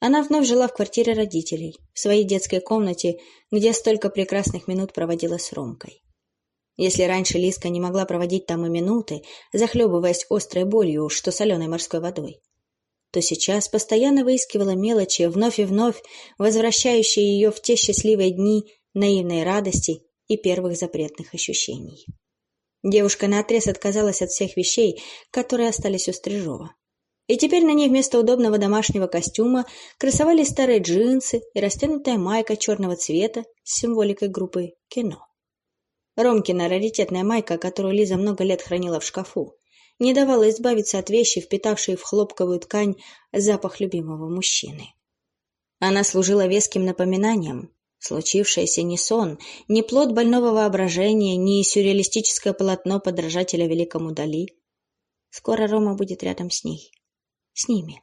Она вновь жила в квартире родителей, в своей детской комнате, где столько прекрасных минут проводила с Ромкой. Если раньше Лиска не могла проводить там и минуты, захлебываясь острой болью, что соленой морской водой, то сейчас постоянно выискивала мелочи, вновь и вновь возвращающие ее в те счастливые дни наивной радости и первых запретных ощущений. Девушка наотрез отказалась от всех вещей, которые остались у Стрижова. И теперь на ней вместо удобного домашнего костюма красовались старые джинсы и растянутая майка черного цвета с символикой группы «Кино». Ромкина раритетная майка, которую Лиза много лет хранила в шкафу, не давала избавиться от вещи, впитавшей в хлопковую ткань запах любимого мужчины. Она служила веским напоминанием, Случившееся не сон, не плод больного воображения, не сюрреалистическое полотно подражателя великому Дали. Скоро Рома будет рядом с ней. С ними.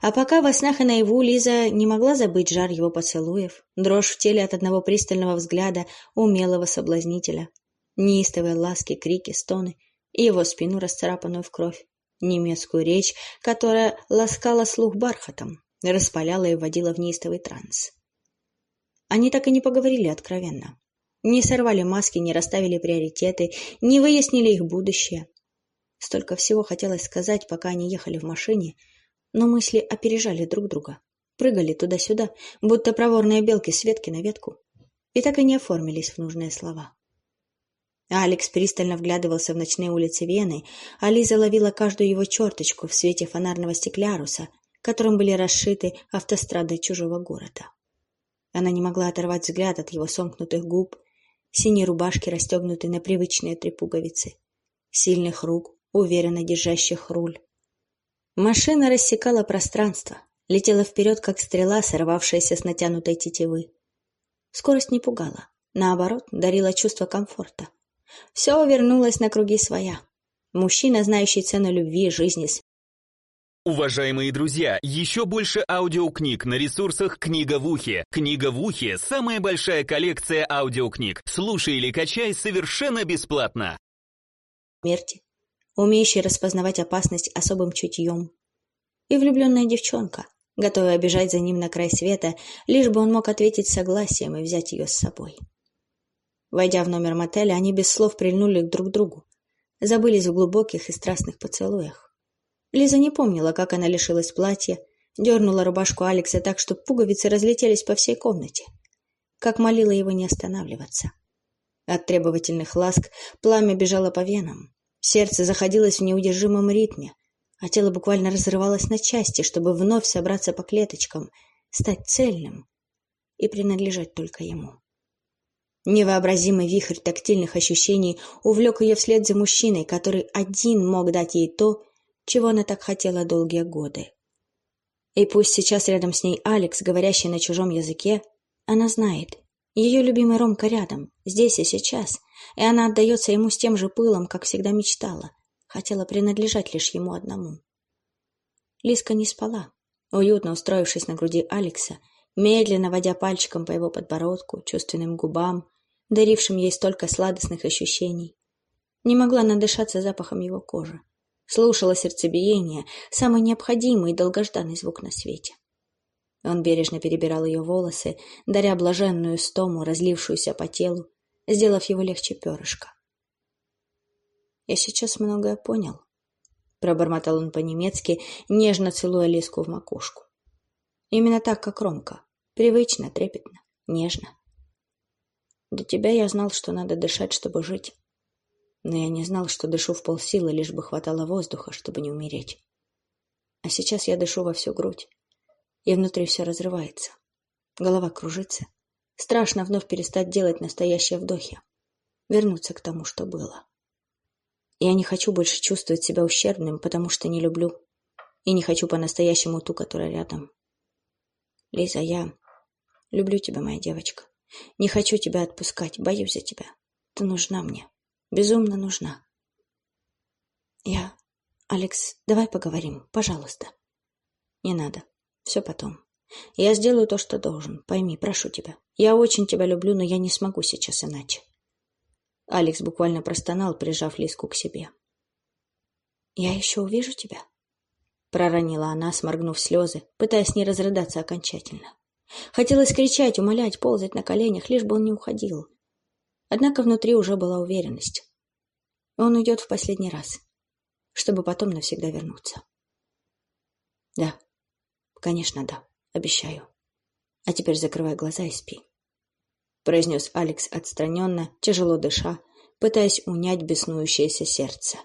А пока во снах и наяву Лиза не могла забыть жар его поцелуев, дрожь в теле от одного пристального взгляда умелого соблазнителя, неистовые ласки, крики, стоны и его спину, расцарапанную в кровь, немецкую речь, которая ласкала слух бархатом, распаляла и вводила в неистовый транс. Они так и не поговорили откровенно. Не сорвали маски, не расставили приоритеты, не выяснили их будущее. Столько всего хотелось сказать, пока они ехали в машине, но мысли опережали друг друга, прыгали туда-сюда, будто проворные белки с ветки на ветку, и так и не оформились в нужные слова. Алекс пристально вглядывался в ночные улицы Вены, а Лиза ловила каждую его черточку в свете фонарного стекляруса, которым были расшиты автострады чужого города. Она не могла оторвать взгляд от его сомкнутых губ, синей рубашки, расстегнутой на привычные три пуговицы, сильных рук, уверенно держащих руль. Машина рассекала пространство, летела вперед, как стрела, сорвавшаяся с натянутой тетивы. Скорость не пугала, наоборот, дарила чувство комфорта. Все вернулось на круги своя. Мужчина, знающий цену любви и жизни, Уважаемые друзья, еще больше аудиокниг на ресурсах «Книга в ухе». «Книга в ухе» — самая большая коллекция аудиокниг. Слушай или качай совершенно бесплатно. Смерти, умеющий распознавать опасность особым чутьем. И влюбленная девчонка, готовая бежать за ним на край света, лишь бы он мог ответить согласием и взять ее с собой. Войдя в номер мотеля, они без слов прильнули друг к другу, забылись в глубоких и страстных поцелуях. Лиза не помнила, как она лишилась платья, дернула рубашку Алекса так, что пуговицы разлетелись по всей комнате. Как молила его не останавливаться. От требовательных ласк пламя бежало по венам. Сердце заходилось в неудержимом ритме, а тело буквально разрывалось на части, чтобы вновь собраться по клеточкам, стать цельным и принадлежать только ему. Невообразимый вихрь тактильных ощущений увлек ее вслед за мужчиной, который один мог дать ей то, чего она так хотела долгие годы. И пусть сейчас рядом с ней Алекс, говорящий на чужом языке, она знает, ее любимый Ромка рядом, здесь и сейчас, и она отдается ему с тем же пылом, как всегда мечтала, хотела принадлежать лишь ему одному. Лиска не спала, уютно устроившись на груди Алекса, медленно водя пальчиком по его подбородку, чувственным губам, дарившим ей столько сладостных ощущений. Не могла надышаться запахом его кожи слушала сердцебиение, самый необходимый и долгожданный звук на свете. Он бережно перебирал ее волосы, даря блаженную стому, разлившуюся по телу, сделав его легче перышка. «Я сейчас многое понял», — пробормотал он по-немецки, нежно целуя Лиску в макушку. «Именно так, как Ромка. Привычно, трепетно, нежно. До тебя я знал, что надо дышать, чтобы жить но я не знал, что дышу в полсилы, лишь бы хватало воздуха, чтобы не умереть. А сейчас я дышу во всю грудь, и внутри все разрывается. Голова кружится. Страшно вновь перестать делать настоящие вдохи, вернуться к тому, что было. Я не хочу больше чувствовать себя ущербным, потому что не люблю, и не хочу по-настоящему ту, которая рядом. Лиза, я люблю тебя, моя девочка. Не хочу тебя отпускать, боюсь за тебя. Ты нужна мне безумно нужна. Я... Алекс, давай поговорим, пожалуйста. Не надо. Все потом. Я сделаю то, что должен. Пойми, прошу тебя. Я очень тебя люблю, но я не смогу сейчас иначе. Алекс буквально простонал, прижав Лиску к себе. «Я еще увижу тебя?» Проронила она, сморгнув слезы, пытаясь не разрыдаться окончательно. Хотелось кричать, умолять, ползать на коленях, лишь бы он не уходил. Однако внутри уже была уверенность. Он уйдет в последний раз, чтобы потом навсегда вернуться. Да, конечно, да, обещаю. А теперь закрывай глаза и спи. Произнес Алекс отстраненно, тяжело дыша, пытаясь унять беснующееся сердце.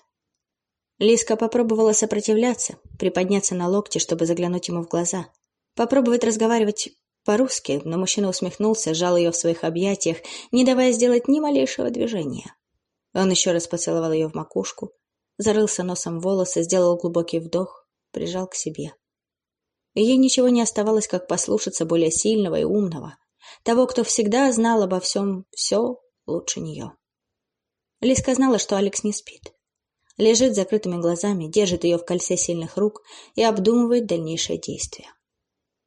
Лиска попробовала сопротивляться, приподняться на локте, чтобы заглянуть ему в глаза, попробовать разговаривать по-русски, но мужчина усмехнулся, сжал ее в своих объятиях, не давая сделать ни малейшего движения. Он еще раз поцеловал ее в макушку, зарылся носом в волосы, сделал глубокий вдох, прижал к себе. Ей ничего не оставалось, как послушаться более сильного и умного, того, кто всегда знал обо всем все лучше нее. Лиска знала, что Алекс не спит. Лежит с закрытыми глазами, держит ее в кольце сильных рук и обдумывает дальнейшие действия.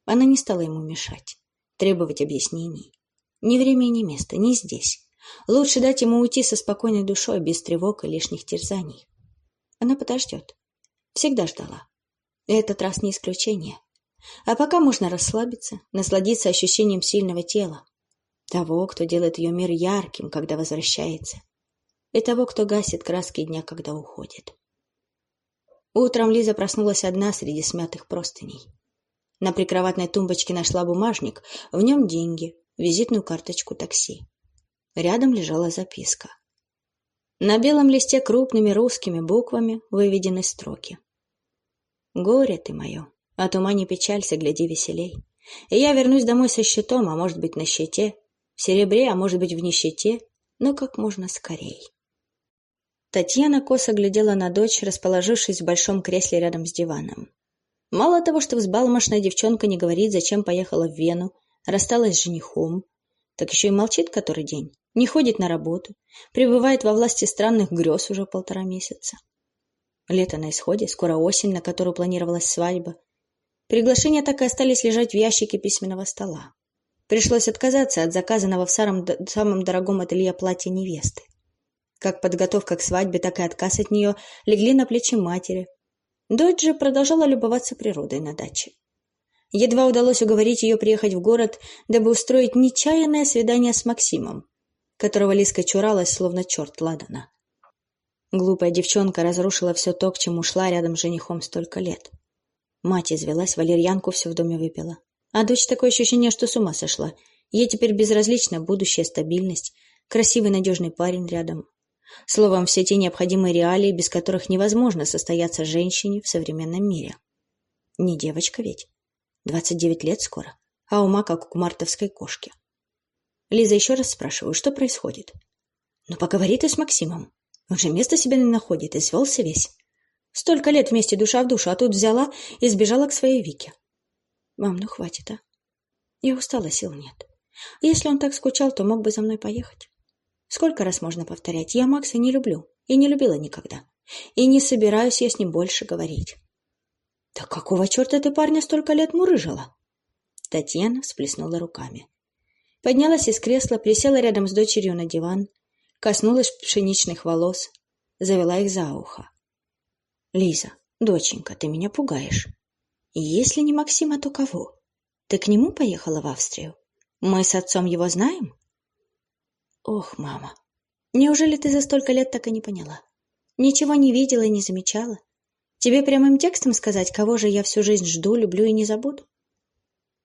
Она не стала ему мешать, требовать объяснений. Ни время, ни место, ни здесь. Лучше дать ему уйти со спокойной душой, без тревог и лишних терзаний. Она подождет. Всегда ждала. И этот раз не исключение. А пока можно расслабиться, насладиться ощущением сильного тела. Того, кто делает ее мир ярким, когда возвращается. И того, кто гасит краски дня, когда уходит. Утром Лиза проснулась одна среди смятых простыней. На прикроватной тумбочке нашла бумажник, в нем деньги, визитную карточку такси. Рядом лежала записка. На белом листе крупными русскими буквами выведены строки. «Горе ты мое, от ума не печалься, гляди веселей. И я вернусь домой со щитом, а может быть на щите, в серебре, а может быть в нищете, но как можно скорей». Татьяна косо глядела на дочь, расположившись в большом кресле рядом с диваном. Мало того, что взбалмошная девчонка не говорит, зачем поехала в Вену, рассталась с женихом, так еще и молчит который день, не ходит на работу, пребывает во власти странных грез уже полтора месяца. Лето на исходе, скоро осень, на которую планировалась свадьба. Приглашения так и остались лежать в ящике письменного стола. Пришлось отказаться от заказанного в самом, самом дорогом ателье платья невесты. Как подготовка к свадьбе, так и отказ от нее легли на плечи матери, Дочь же продолжала любоваться природой на даче. Едва удалось уговорить ее приехать в город, дабы устроить нечаянное свидание с Максимом, которого Лиска чуралась, словно черт ладана. Глупая девчонка разрушила все то, к чему шла рядом с женихом столько лет. Мать извелась, валерьянку все в доме выпила. А дочь такое ощущение, что с ума сошла. Ей теперь безразлична будущая стабильность, красивый надежный парень рядом, Словом, все те необходимые реалии, без которых невозможно состояться женщине в современном мире. Не девочка ведь. Двадцать девять лет скоро, а ума как у мартовской кошки. Лиза еще раз спрашиваю, что происходит? Ну, поговори ты с Максимом. Он же место себе не находит и весь. Столько лет вместе душа в душу, а тут взяла и сбежала к своей Вике. Мам, ну хватит, а? Я устала, сил нет. Если он так скучал, то мог бы за мной поехать. Сколько раз можно повторять? Я Макса не люблю. И не любила никогда. И не собираюсь я с ним больше говорить. Да какого черта ты парня столько лет мурыжила? Татьяна всплеснула руками. Поднялась из кресла, присела рядом с дочерью на диван, коснулась пшеничных волос, завела их за ухо. Лиза, доченька, ты меня пугаешь. Если не Максима, то кого? Ты к нему поехала в Австрию? Мы с отцом его знаем? Ох, мама, неужели ты за столько лет так и не поняла? Ничего не видела и не замечала? Тебе прямым текстом сказать, кого же я всю жизнь жду, люблю и не забуду?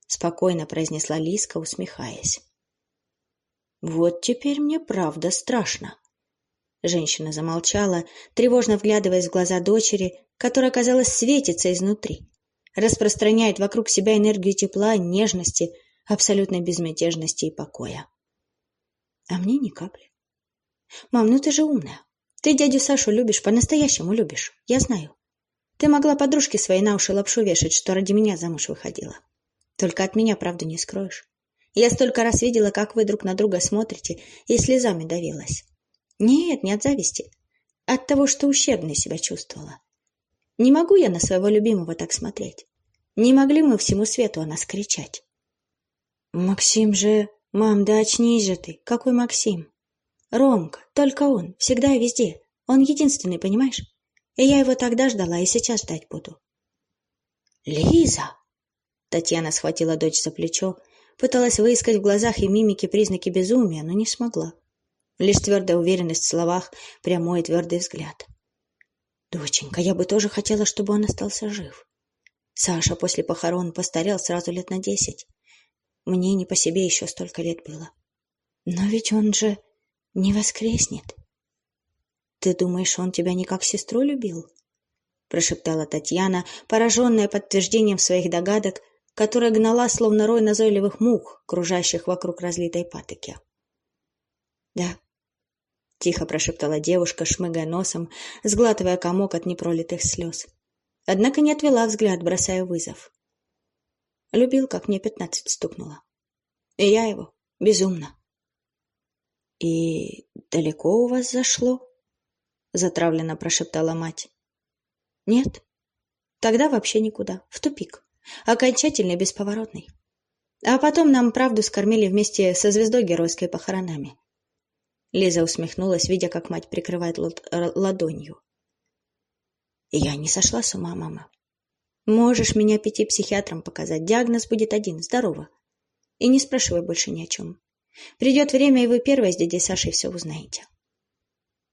Спокойно произнесла Лиска, усмехаясь. Вот теперь мне правда страшно. Женщина замолчала, тревожно вглядываясь в глаза дочери, которая, казалось, светится изнутри, распространяет вокруг себя энергию тепла, нежности, абсолютной безмятежности и покоя. А мне ни капли. Мам, ну ты же умная. Ты дядю Сашу любишь, по-настоящему любишь. Я знаю. Ты могла подружке своей на уши лапшу вешать, что ради меня замуж выходила. Только от меня правду не скроешь. Я столько раз видела, как вы друг на друга смотрите, и слезами давилась. Нет, не от зависти. От того, что ущербно себя чувствовала. Не могу я на своего любимого так смотреть. Не могли мы всему свету о нас кричать. Максим же... «Мам, да очнись же ты! Какой Максим?» «Ромка, только он, всегда и везде. Он единственный, понимаешь? И я его тогда ждала, и сейчас ждать буду». «Лиза!» Татьяна схватила дочь за плечо, пыталась выискать в глазах и мимике признаки безумия, но не смогла. Лишь твердая уверенность в словах, прямой и твердый взгляд. «Доченька, я бы тоже хотела, чтобы он остался жив. Саша после похорон постарел сразу лет на десять. Мне не по себе еще столько лет было. Но ведь он же не воскреснет. «Ты думаешь, он тебя не как сестру любил?» прошептала Татьяна, пораженная подтверждением своих догадок, которая гнала словно рой назойливых мух, кружащих вокруг разлитой патоки. «Да», — тихо прошептала девушка, шмыгая носом, сглатывая комок от непролитых слез. Однако не отвела взгляд, бросая вызов. Любил, как мне пятнадцать стукнуло. И я его безумно. «И далеко у вас зашло?» — затравленно прошептала мать. «Нет. Тогда вообще никуда. В тупик. Окончательный, бесповоротный. А потом нам правду скормили вместе со звездой геройской похоронами». Лиза усмехнулась, видя, как мать прикрывает ладонью. «Я не сошла с ума, мама. Можешь меня пяти психиатрам показать. Диагноз будет один. Здорово. И не спрашивай больше ни о чем. Придет время, и вы первой с дядей Сашей все узнаете.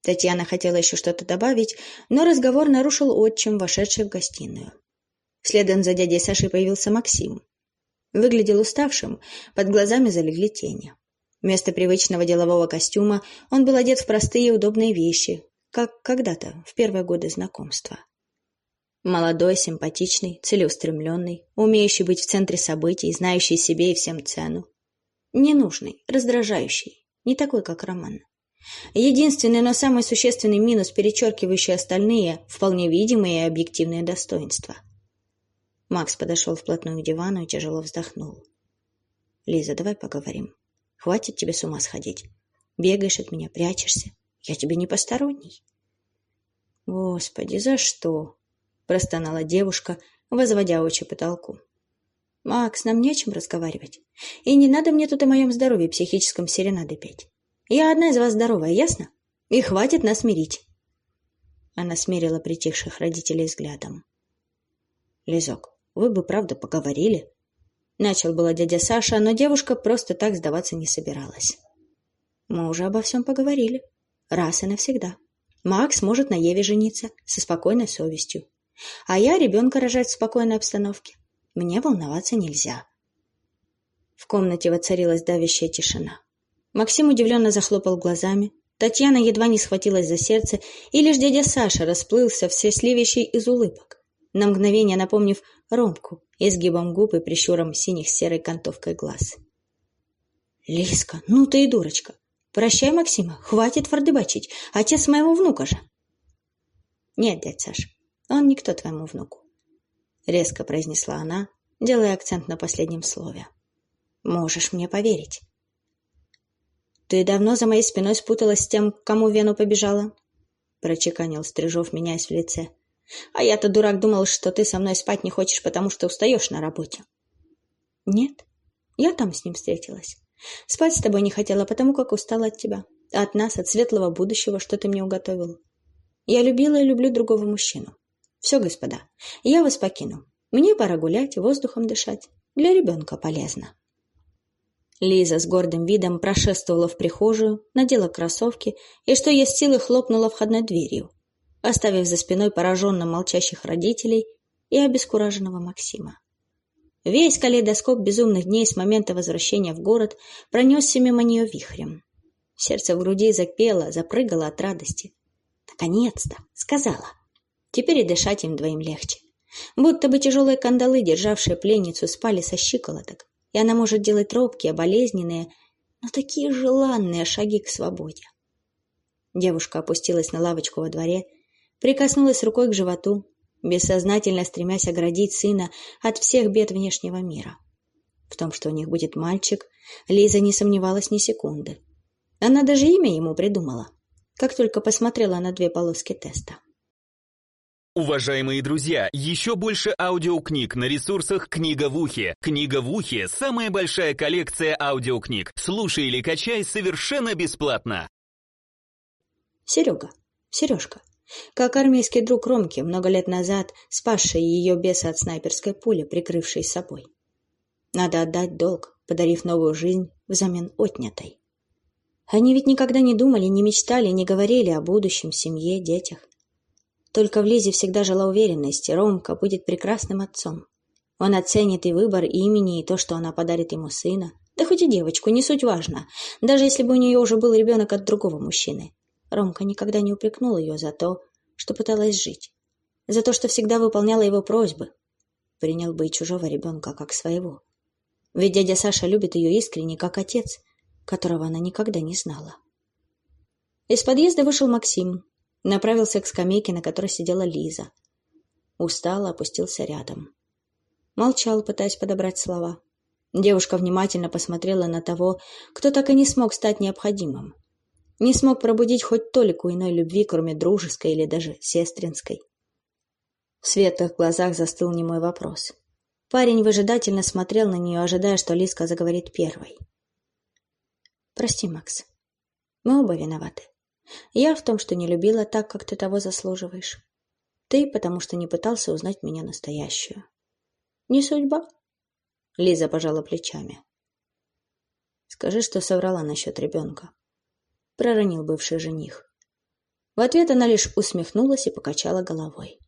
Татьяна хотела еще что-то добавить, но разговор нарушил отчим, вошедший в гостиную. Следом за дядей Сашей появился Максим. Выглядел уставшим, под глазами залегли тени. Вместо привычного делового костюма он был одет в простые удобные вещи, как когда-то, в первые годы знакомства. Молодой, симпатичный, целеустремленный, умеющий быть в центре событий, знающий себе и всем цену. Ненужный, раздражающий, не такой, как Роман. Единственный, но самый существенный минус, перечеркивающий остальные, вполне видимые и объективные достоинства. Макс подошел вплотную к дивану и тяжело вздохнул. «Лиза, давай поговорим. Хватит тебе с ума сходить. Бегаешь от меня, прячешься. Я тебе не посторонний». «Господи, за что?» простонала девушка, возводя очи потолку. «Макс, нам не о чем разговаривать. И не надо мне тут о моем здоровье психическом серенады петь. Я одна из вас здоровая, ясно? И хватит нас мирить». Она смерила притихших родителей взглядом. «Лизок, вы бы правда поговорили?» Начал было дядя Саша, но девушка просто так сдаваться не собиралась. «Мы уже обо всем поговорили. Раз и навсегда. Макс может на Еве жениться со спокойной совестью. А я ребенка рожать в спокойной обстановке. Мне волноваться нельзя. В комнате воцарилась давящая тишина. Максим удивленно захлопал глазами. Татьяна едва не схватилась за сердце, и лишь дядя Саша расплылся все сливящий из улыбок, на мгновение напомнив Ромку изгибом губ и прищуром синих серой кантовкой глаз. «Лиска, ну ты и дурочка! Прощай, Максима, хватит фордыбачить, отец моего внука же!» «Нет, дядь Саш, он никто твоему внуку. Резко произнесла она, делая акцент на последнем слове. Можешь мне поверить. Ты давно за моей спиной спуталась с тем, кому Вену побежала? Прочеканил Стрижов, меняясь в лице. А я-то, дурак, думал, что ты со мной спать не хочешь, потому что устаешь на работе. Нет, я там с ним встретилась. Спать с тобой не хотела, потому как устала от тебя. От нас, от светлого будущего, что ты мне уготовил. Я любила и люблю другого мужчину. Все, господа, я вас покину. Мне пора гулять, воздухом дышать. Для ребенка полезно. Лиза с гордым видом прошествовала в прихожую, надела кроссовки и, что есть силы, хлопнула входной дверью, оставив за спиной пораженно молчащих родителей и обескураженного Максима. Весь калейдоскоп безумных дней с момента возвращения в город пронесся мимо нее вихрем. Сердце в груди запело, запрыгало от радости. «Наконец-то!» — сказала. Теперь и дышать им двоим легче. Будто бы тяжелые кандалы, державшие пленницу, спали со щиколоток, и она может делать робкие, болезненные, но такие желанные шаги к свободе. Девушка опустилась на лавочку во дворе, прикоснулась рукой к животу, бессознательно стремясь оградить сына от всех бед внешнего мира. В том, что у них будет мальчик, Лиза не сомневалась ни секунды. Она даже имя ему придумала, как только посмотрела на две полоски теста. Уважаемые друзья, еще больше аудиокниг на ресурсах «Книга в ухе». «Книга в ухе» — самая большая коллекция аудиокниг. Слушай или качай совершенно бесплатно. Серега, Сережка, как армейский друг Ромки, много лет назад спасший ее беса от снайперской пули, прикрывшей собой. Надо отдать долг, подарив новую жизнь взамен отнятой. Они ведь никогда не думали, не мечтали, не говорили о будущем, семье, детях. Только в Лизе всегда жила уверенность, Ромка будет прекрасным отцом. Он оценит и выбор имени, и то, что она подарит ему сына. Да хоть и девочку, не суть важно, даже если бы у нее уже был ребенок от другого мужчины. Ромка никогда не упрекнул ее за то, что пыталась жить, за то, что всегда выполняла его просьбы. Принял бы и чужого ребенка как своего. Ведь дядя Саша любит ее искренне, как отец, которого она никогда не знала. Из подъезда вышел Максим, направился к скамейке, на которой сидела Лиза. Устало опустился рядом. Молчал, пытаясь подобрать слова. Девушка внимательно посмотрела на того, кто так и не смог стать необходимым. Не смог пробудить хоть толику иной любви, кроме дружеской или даже сестринской. В светлых глазах застыл немой вопрос. Парень выжидательно смотрел на нее, ожидая, что Лиска заговорит первой. «Прости, Макс. Мы оба виноваты. Я в том, что не любила так, как ты того заслуживаешь. Ты, потому что не пытался узнать меня настоящую. Не судьба?» Лиза пожала плечами. «Скажи, что соврала насчет ребенка», — проронил бывший жених. В ответ она лишь усмехнулась и покачала головой.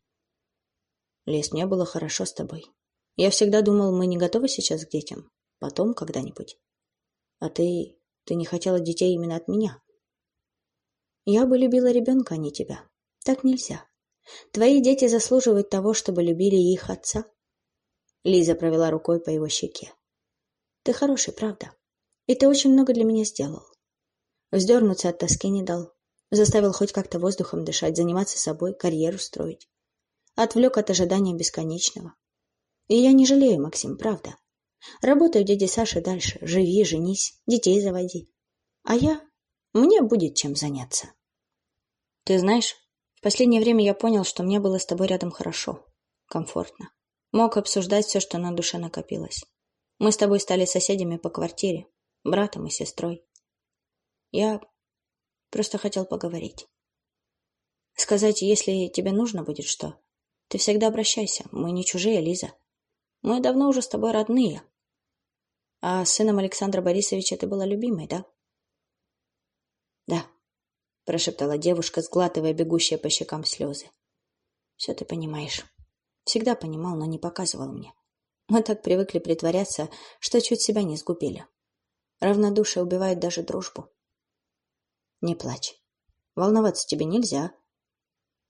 Лес, мне было хорошо с тобой. Я всегда думал, мы не готовы сейчас к детям. Потом когда-нибудь. А ты... ты не хотела детей именно от меня. Я бы любила ребенка, а не тебя. Так нельзя. Твои дети заслуживают того, чтобы любили их отца. Лиза провела рукой по его щеке. Ты хороший, правда. И ты очень много для меня сделал. Вздернуться от тоски не дал. Заставил хоть как-то воздухом дышать, заниматься собой, карьеру строить отвлек от ожидания бесконечного. И я не жалею, Максим, правда. Работаю дяде Саше дальше. Живи, женись, детей заводи. А я... Мне будет чем заняться. Ты знаешь, в последнее время я понял, что мне было с тобой рядом хорошо, комфортно. Мог обсуждать все, что на душе накопилось. Мы с тобой стали соседями по квартире, братом и сестрой. Я просто хотел поговорить. Сказать, если тебе нужно будет что, ты всегда обращайся. Мы не чужие, Лиза. Мы давно уже с тобой родные. А с сыном Александра Борисовича ты была любимой, да? Да, прошептала девушка, сглатывая бегущие по щекам слезы. Все ты понимаешь. Всегда понимал, но не показывал мне. Мы так привыкли притворяться, что чуть себя не сгубили. Равнодушие убивает даже дружбу. Не плачь. Волноваться тебе нельзя.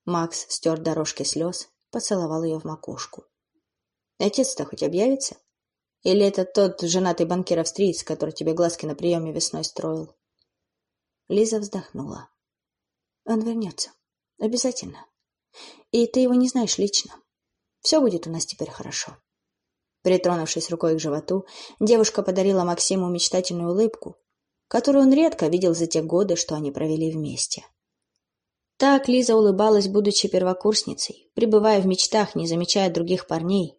Макс стер дорожки слез, поцеловал ее в макушку. Отец-то хоть объявится? Или это тот женатый банкир-австриец, который тебе глазки на приеме весной строил? Лиза вздохнула. Он вернется. Обязательно. И ты его не знаешь лично. Все будет у нас теперь хорошо. Притронувшись рукой к животу, девушка подарила Максиму мечтательную улыбку, которую он редко видел за те годы, что они провели вместе. Так Лиза улыбалась, будучи первокурсницей, пребывая в мечтах, не замечая других парней,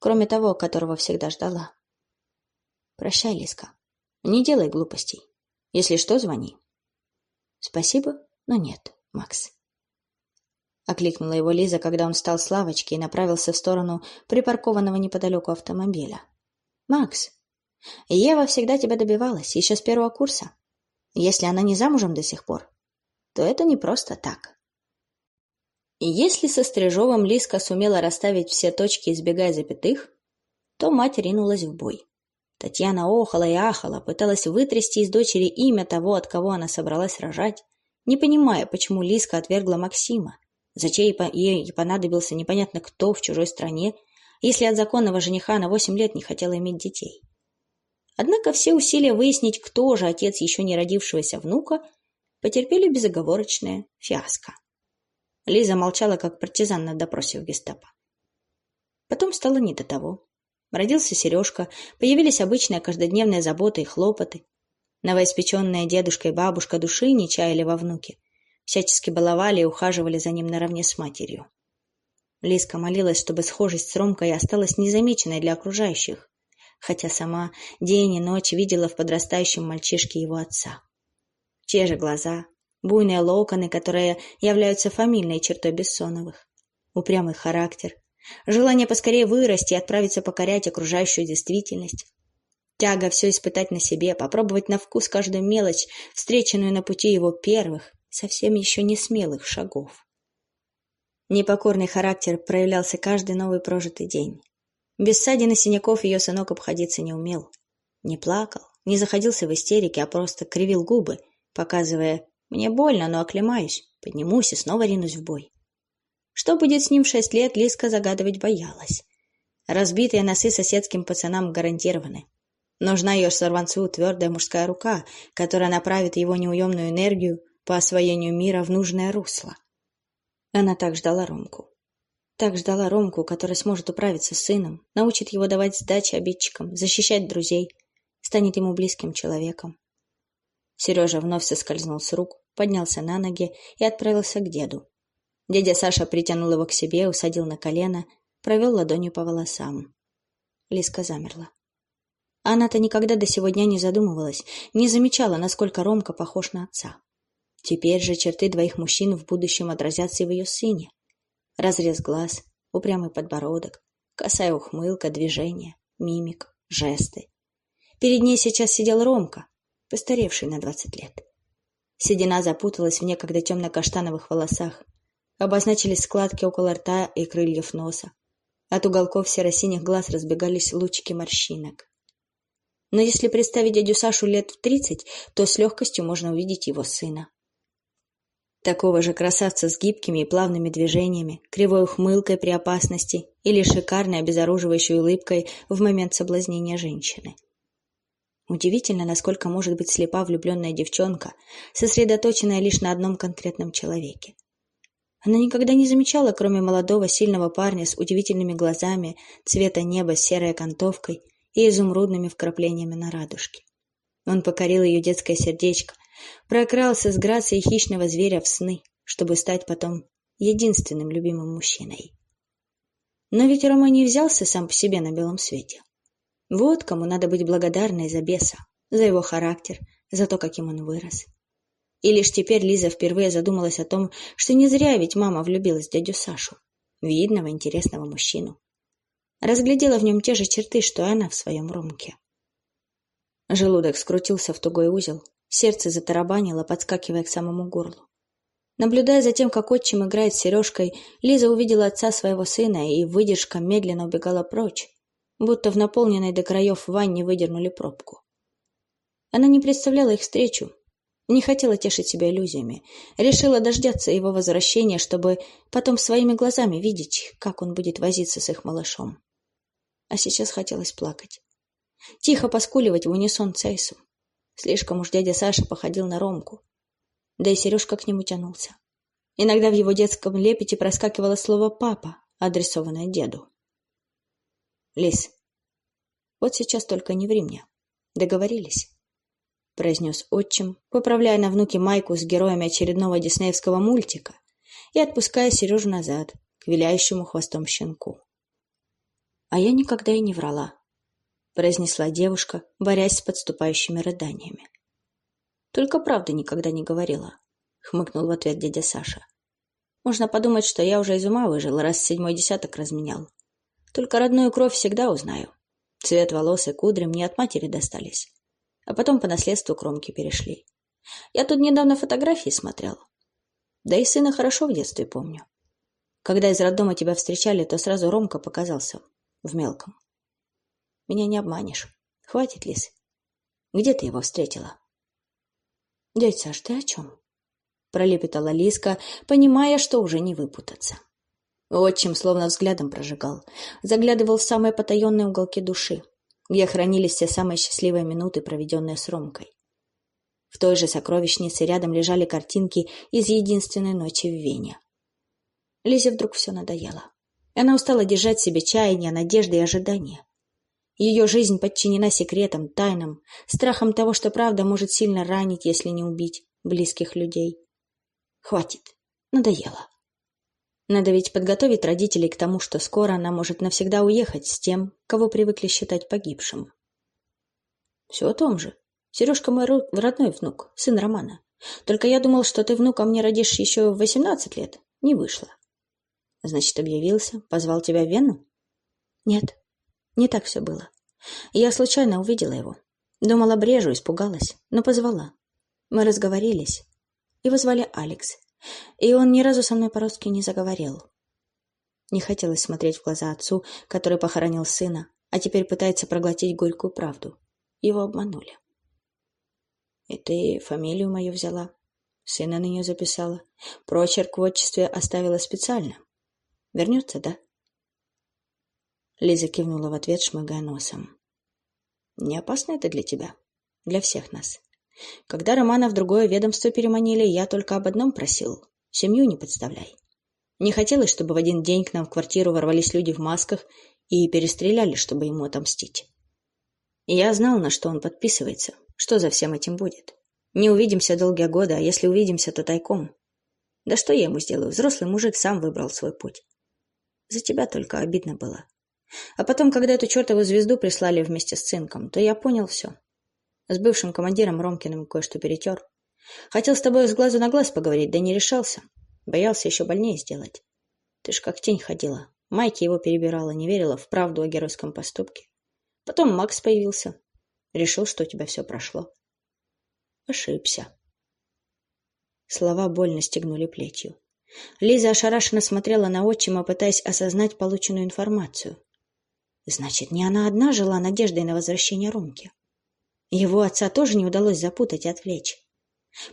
кроме того, которого всегда ждала. Прощай, Лизка. Не делай глупостей. Если что, звони. Спасибо, но нет, Макс. Окликнула его Лиза, когда он встал с лавочки и направился в сторону припаркованного неподалеку автомобиля. «Макс, Ева всегда тебя добивалась, еще с первого курса. Если она не замужем до сих пор, то это не просто так. И если со Стрижовым Лиска сумела расставить все точки, избегая запятых, то мать ринулась в бой. Татьяна охала и ахала, пыталась вытрясти из дочери имя того, от кого она собралась рожать, не понимая, почему Лиска отвергла Максима, зачем ей понадобился непонятно кто в чужой стране, если от законного жениха на восемь лет не хотела иметь детей. Однако все усилия выяснить, кто же отец еще не родившегося внука, потерпели безоговорочное фиаско. Лиза молчала, как партизан на допросе в гестапо. Потом стало не до того. Родился Сережка, появились обычные каждодневные заботы и хлопоты. Новоиспеченная дедушка и бабушка души не чаяли во внуке. Всячески баловали и ухаживали за ним наравне с матерью. Лизка молилась, чтобы схожесть с Ромкой осталась незамеченной для окружающих, хотя сама день и ночь видела в подрастающем мальчишке его отца. Те же глаза, буйные локоны, которые являются фамильной чертой Бессоновых, упрямый характер, желание поскорее вырасти и отправиться покорять окружающую действительность, тяга все испытать на себе, попробовать на вкус каждую мелочь, встреченную на пути его первых, совсем еще не смелых шагов. Непокорный характер проявлялся каждый новый прожитый день. Без ссадин и синяков ее сынок обходиться не умел. Не плакал, не заходился в истерике, а просто кривил губы – показывая Мне больно, но оклемаюсь, поднимусь и снова ринусь в бой. Что будет с ним в шесть лет, Лиска загадывать боялась. Разбитые носы соседским пацанам гарантированы. Нужна ее сорванцу твердая мужская рука, которая направит его неуемную энергию по освоению мира в нужное русло. Она так ждала Ромку. Так ждала Ромку, который сможет управиться с сыном, научит его давать сдачи обидчикам, защищать друзей, станет ему близким человеком. Сережа вновь соскользнул с рук, поднялся на ноги и отправился к деду. Дядя Саша притянул его к себе, усадил на колено, провел ладонью по волосам. Лиска замерла. Она-то никогда до сего дня не задумывалась, не замечала, насколько Ромка похож на отца. Теперь же черты двоих мужчин в будущем отразятся и в ее сыне. Разрез глаз, упрямый подбородок, косая ухмылка, движение, мимик, жесты. Перед ней сейчас сидел Ромка, постаревший на двадцать лет. Седина запуталась в некогда темно-каштановых волосах. Обозначились складки около рта и крыльев носа. От уголков серо-синих глаз разбегались лучики морщинок. Но если представить дядю Сашу лет в тридцать, то с легкостью можно увидеть его сына. Такого же красавца с гибкими и плавными движениями, кривой ухмылкой при опасности или шикарной обезоруживающей улыбкой в момент соблазнения женщины. Удивительно, насколько может быть слепа влюбленная девчонка, сосредоточенная лишь на одном конкретном человеке. Она никогда не замечала, кроме молодого сильного парня с удивительными глазами, цвета неба с серой окантовкой и изумрудными вкраплениями на радужке. Он покорил ее детское сердечко, прокрался с грацией хищного зверя в сны, чтобы стать потом единственным любимым мужчиной. Но ведь Рома не взялся сам по себе на белом свете. Вот кому надо быть благодарной за беса, за его характер, за то, каким он вырос. И лишь теперь Лиза впервые задумалась о том, что не зря ведь мама влюбилась в дядю Сашу, видного, интересного мужчину. Разглядела в нем те же черты, что и она в своем Ромке. Желудок скрутился в тугой узел, Сердце затарабанило, подскакивая к самому горлу. Наблюдая за тем, как отчим играет с сережкой, Лиза увидела отца своего сына и выдержка медленно убегала прочь, будто в наполненной до краев ванне выдернули пробку. Она не представляла их встречу, не хотела тешить себя иллюзиями, решила дождаться его возвращения, чтобы потом своими глазами видеть, как он будет возиться с их малышом. А сейчас хотелось плакать. Тихо поскуливать в унисон Цейсу. Слишком уж дядя Саша походил на Ромку. Да и Сережка к нему тянулся. Иногда в его детском лепете проскакивало слово «папа», адресованное деду. «Лис, вот сейчас только не ври мне. Договорились?» произнес отчим, поправляя на внуке майку с героями очередного диснеевского мультика и отпуская Сережу назад, к виляющему хвостом щенку. А я никогда и не врала произнесла девушка, борясь с подступающими рыданиями. Только правды никогда не говорила, хмыкнул в ответ дядя Саша. Можно подумать, что я уже из ума выжил, раз седьмой десяток разменял. Только родную кровь всегда узнаю. Цвет волос и кудри мне от матери достались. А потом по наследству кромки перешли. Я тут недавно фотографии смотрел. Да и сына хорошо в детстве помню. Когда из роддома тебя встречали, то сразу Ромка показался. В мелком. Меня не обманешь. Хватит, Лис. Где ты его встретила? Дядь Саш, ты о чем? Пролепетала Лиска, понимая, что уже не выпутаться. Отчим словно взглядом прожигал, заглядывал в самые потаенные уголки души, где хранились все самые счастливые минуты, проведенные с Ромкой. В той же сокровищнице рядом лежали картинки из единственной ночи в Вене. Лизе вдруг все надоело. Она устала держать себе чаяния, надежды и ожидания. Ее жизнь подчинена секретам, тайнам, страхам того, что правда может сильно ранить, если не убить близких людей. Хватит. Надоело. Надо ведь подготовить родителей к тому, что скоро она может навсегда уехать с тем, кого привыкли считать погибшим. Все о том же. Сережка мой родной внук, сын Романа. Только я думал, что ты внука мне родишь еще в восемнадцать лет. Не вышло. Значит, объявился, позвал тебя в Вену? Нет, не так все было. Я случайно увидела его. Думала, брежу, испугалась, но позвала. Мы разговорились. Его звали Алекс. И он ни разу со мной по-русски не заговорил. Не хотелось смотреть в глаза отцу, который похоронил сына, а теперь пытается проглотить горькую правду. Его обманули. «И ты фамилию мою взяла?» Сына на нее записала. Прочерк в отчестве оставила специально. Вернется, да? Лиза кивнула в ответ, шмыгая носом. Не опасно это для тебя? Для всех нас. Когда Романа в другое ведомство переманили, я только об одном просил. Семью не подставляй. Не хотелось, чтобы в один день к нам в квартиру ворвались люди в масках и перестреляли, чтобы ему отомстить. Я знал, на что он подписывается, что за всем этим будет. Не увидимся долгие годы, а если увидимся, то тайком. Да что я ему сделаю? Взрослый мужик сам выбрал свой путь. За тебя только обидно было. А потом, когда эту чертову звезду прислали вместе с цинком, то я понял все. С бывшим командиром Ромкиным кое-что перетер. Хотел с тобой с глазу на глаз поговорить, да не решался. Боялся еще больнее сделать. Ты ж как тень ходила. Майки его перебирала, не верила в правду о геройском поступке. Потом Макс появился. Решил, что у тебя все прошло. Ошибся. Слова больно стегнули плетью. Лиза ошарашенно смотрела на отчима, пытаясь осознать полученную информацию. Значит, не она одна жила надеждой на возвращение Ромки. Его отца тоже не удалось запутать и отвлечь.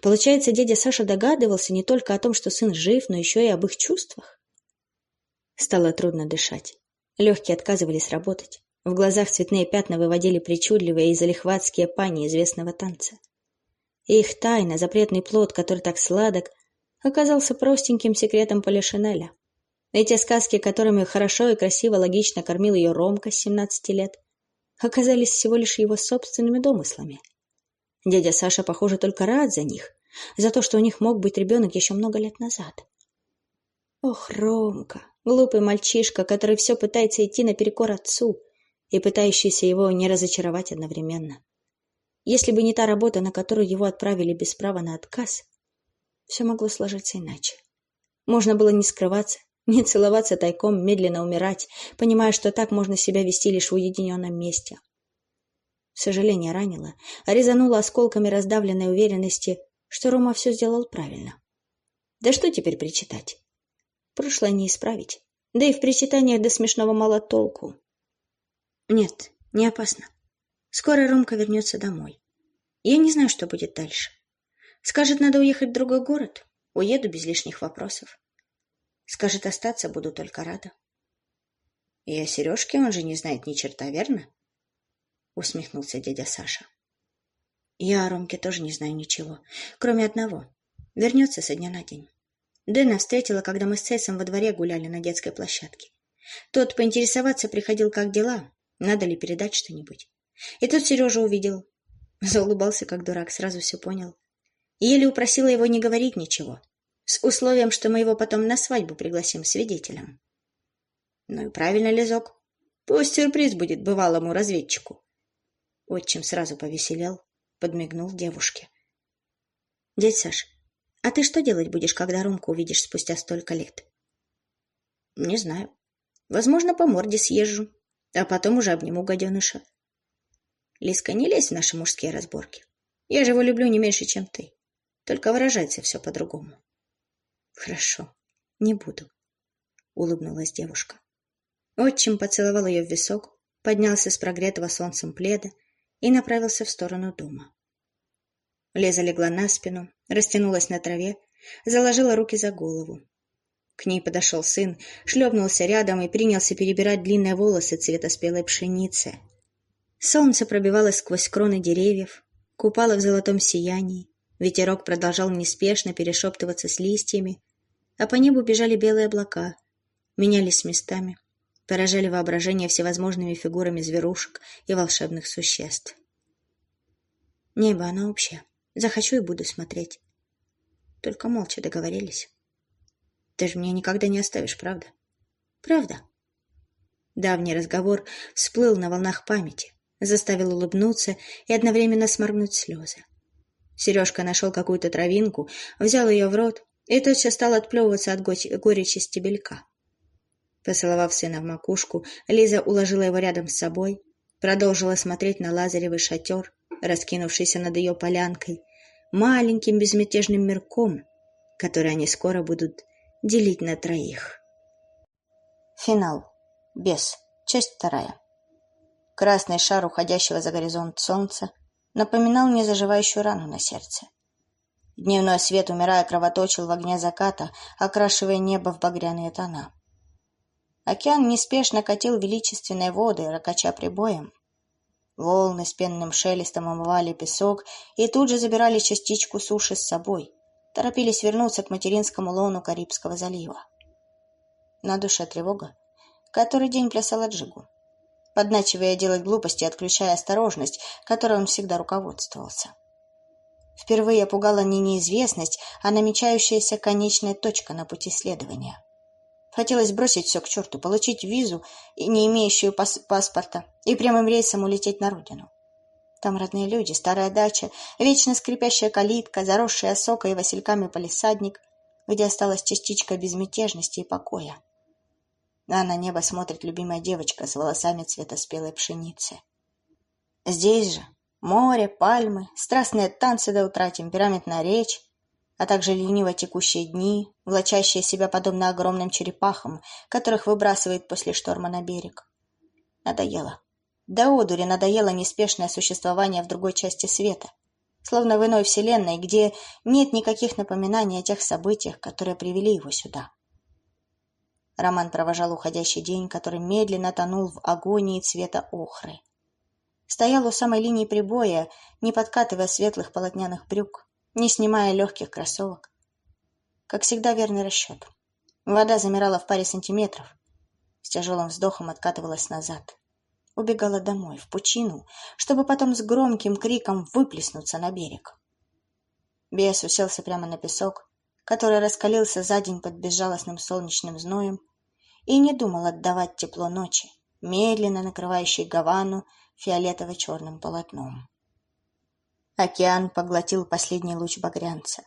Получается, дядя Саша догадывался не только о том, что сын жив, но еще и об их чувствах. Стало трудно дышать. Легкие отказывались работать. В глазах цветные пятна выводили причудливые и залихватские пани известного танца. Их тайна, запретный плод, который так сладок, оказался простеньким секретом Полишинеля. Эти сказки, которыми хорошо и красиво логично кормил ее Ромка с 17 лет, оказались всего лишь его собственными домыслами. Дядя Саша, похоже, только рад за них, за то, что у них мог быть ребенок еще много лет назад. Ох, Ромка, глупый мальчишка, который все пытается идти наперекор отцу и пытающийся его не разочаровать одновременно. Если бы не та работа, на которую его отправили без права на отказ, все могло сложиться иначе. Можно было не скрываться, не целоваться тайком, медленно умирать, понимая, что так можно себя вести лишь в уединенном месте. Сожаление ранило, а резануло осколками раздавленной уверенности, что Рома все сделал правильно. Да что теперь причитать? Прошлое не исправить. Да и в причитаниях до смешного мало толку. Нет, не опасно. Скоро Ромка вернется домой. Я не знаю, что будет дальше. Скажет, надо уехать в другой город. Уеду без лишних вопросов. Скажет, остаться буду только рада. И о Сережке он же не знает ни черта, верно? Усмехнулся дядя Саша. Я о Ромке тоже не знаю ничего, кроме одного. Вернется со дня на день. Дэна встретила, когда мы с Цейсом во дворе гуляли на детской площадке. Тот поинтересоваться приходил, как дела, надо ли передать что-нибудь. И тут Сережа увидел. Заулыбался, как дурак, сразу все понял. Еле упросила его не говорить ничего, с условием, что мы его потом на свадьбу пригласим свидетелем. Ну и правильно, Лизок. Пусть сюрприз будет бывалому разведчику. Отчим сразу повеселел, подмигнул девушке. Дядь Саш, а ты что делать будешь, когда Ромку увидишь спустя столько лет? Не знаю. Возможно, по морде съезжу, а потом уже обниму гаденыша. Лиска, не лезь в наши мужские разборки. Я же его люблю не меньше, чем ты. Только выражается все по-другому. Хорошо, не буду, улыбнулась девушка. Отчим поцеловал ее в висок, поднялся с прогретого солнцем пледа и направился в сторону дома. Леза легла на спину, растянулась на траве, заложила руки за голову. К ней подошел сын, шлепнулся рядом и принялся перебирать длинные волосы цвета спелой пшеницы. Солнце пробивалось сквозь кроны деревьев, купало в золотом сиянии, ветерок продолжал неспешно перешептываться с листьями, а по небу бежали белые облака, менялись местами, поражали воображение всевозможными фигурами зверушек и волшебных существ. Небо, оно общее. Захочу и буду смотреть. Только молча договорились. Ты же меня никогда не оставишь, правда? Правда. Давний разговор всплыл на волнах памяти заставил улыбнуться и одновременно сморгнуть слезы. Сережка нашел какую-то травинку, взял ее в рот и тотчас стал отплевываться от горечи стебелька. Поцеловав сына в макушку, Лиза уложила его рядом с собой, продолжила смотреть на лазаревый шатер, раскинувшийся над ее полянкой, маленьким безмятежным мирком, который они скоро будут делить на троих. Финал. Бес. Часть вторая. Красный шар уходящего за горизонт солнца напоминал незаживающую рану на сердце. Дневной свет, умирая, кровоточил в огне заката, окрашивая небо в багряные тона. Океан неспешно катил величественные воды, ракача прибоем. Волны с пенным шелестом омывали песок и тут же забирали частичку суши с собой, торопились вернуться к материнскому лону Карибского залива. На душе тревога. Который день плясал Джигу, подначивая делать глупости, отключая осторожность, которой он всегда руководствовался. Впервые пугала не неизвестность, а намечающаяся конечная точка на пути следования. Хотелось бросить все к черту, получить визу, и не имеющую пас паспорта, и прямым рейсом улететь на родину. Там родные люди, старая дача, вечно скрипящая калитка, заросшая осокой и васильками полисадник, где осталась частичка безмятежности и покоя. А на небо смотрит любимая девочка с волосами цвета спелой пшеницы. Здесь же, Море, пальмы, страстные танцы до утра, темпераментная речь, а также лениво текущие дни, влачащие себя подобно огромным черепахам, которых выбрасывает после шторма на берег. Надоело. До одури надоело неспешное существование в другой части света, словно в иной вселенной, где нет никаких напоминаний о тех событиях, которые привели его сюда. Роман провожал уходящий день, который медленно тонул в агонии цвета охры стоял у самой линии прибоя, не подкатывая светлых полотняных брюк, не снимая легких кроссовок. Как всегда, верный расчет. Вода замирала в паре сантиметров. С тяжелым вздохом откатывалась назад. Убегала домой, в пучину, чтобы потом с громким криком выплеснуться на берег. Бес уселся прямо на песок, который раскалился за день под безжалостным солнечным зноем, и не думал отдавать тепло ночи, медленно накрывающей Гавану фиолетово-черным полотном. Океан поглотил последний луч багрянца.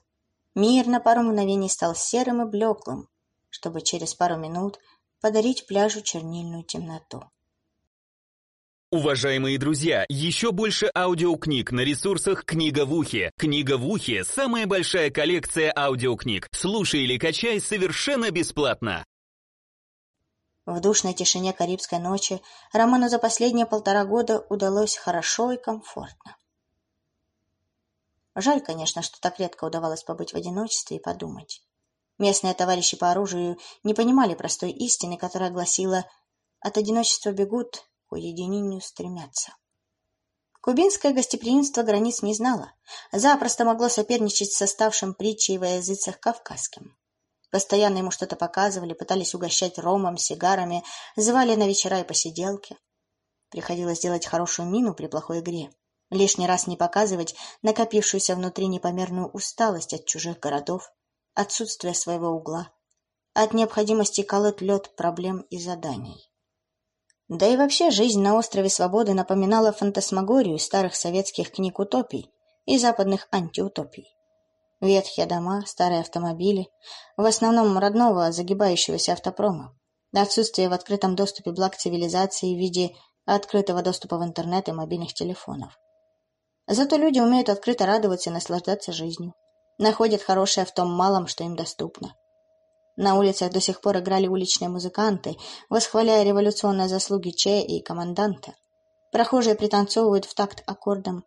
Мир на пару мгновений стал серым и блеклым, чтобы через пару минут подарить пляжу чернильную темноту. Уважаемые друзья, еще больше аудиокниг на ресурсах «Книга в ухе». «Книга в ухе» — самая большая коллекция аудиокниг. Слушай или качай совершенно бесплатно. В душной тишине Карибской ночи Роману за последние полтора года удалось хорошо и комфортно. Жаль, конечно, что так редко удавалось побыть в одиночестве и подумать. Местные товарищи по оружию не понимали простой истины, которая гласила «от одиночества бегут, к уединению стремятся». Кубинское гостеприимство границ не знало, запросто могло соперничать с оставшим притчей во языцах кавказским. Постоянно ему что-то показывали, пытались угощать ромом, сигарами, звали на вечера и посиделки. Приходилось делать хорошую мину при плохой игре. Лишний раз не показывать накопившуюся внутри непомерную усталость от чужих городов, отсутствие своего угла, от необходимости колоть лед проблем и заданий. Да и вообще жизнь на острове Свободы напоминала фантасмагорию старых советских книг утопий и западных антиутопий. Ветхие дома, старые автомобили, в основном родного загибающегося автопрома, отсутствие в открытом доступе благ цивилизации в виде открытого доступа в интернет и мобильных телефонов. Зато люди умеют открыто радоваться и наслаждаться жизнью, находят хорошее в том малом, что им доступно. На улицах до сих пор играли уличные музыканты, восхваляя революционные заслуги Че и команданта. Прохожие пританцовывают в такт аккордом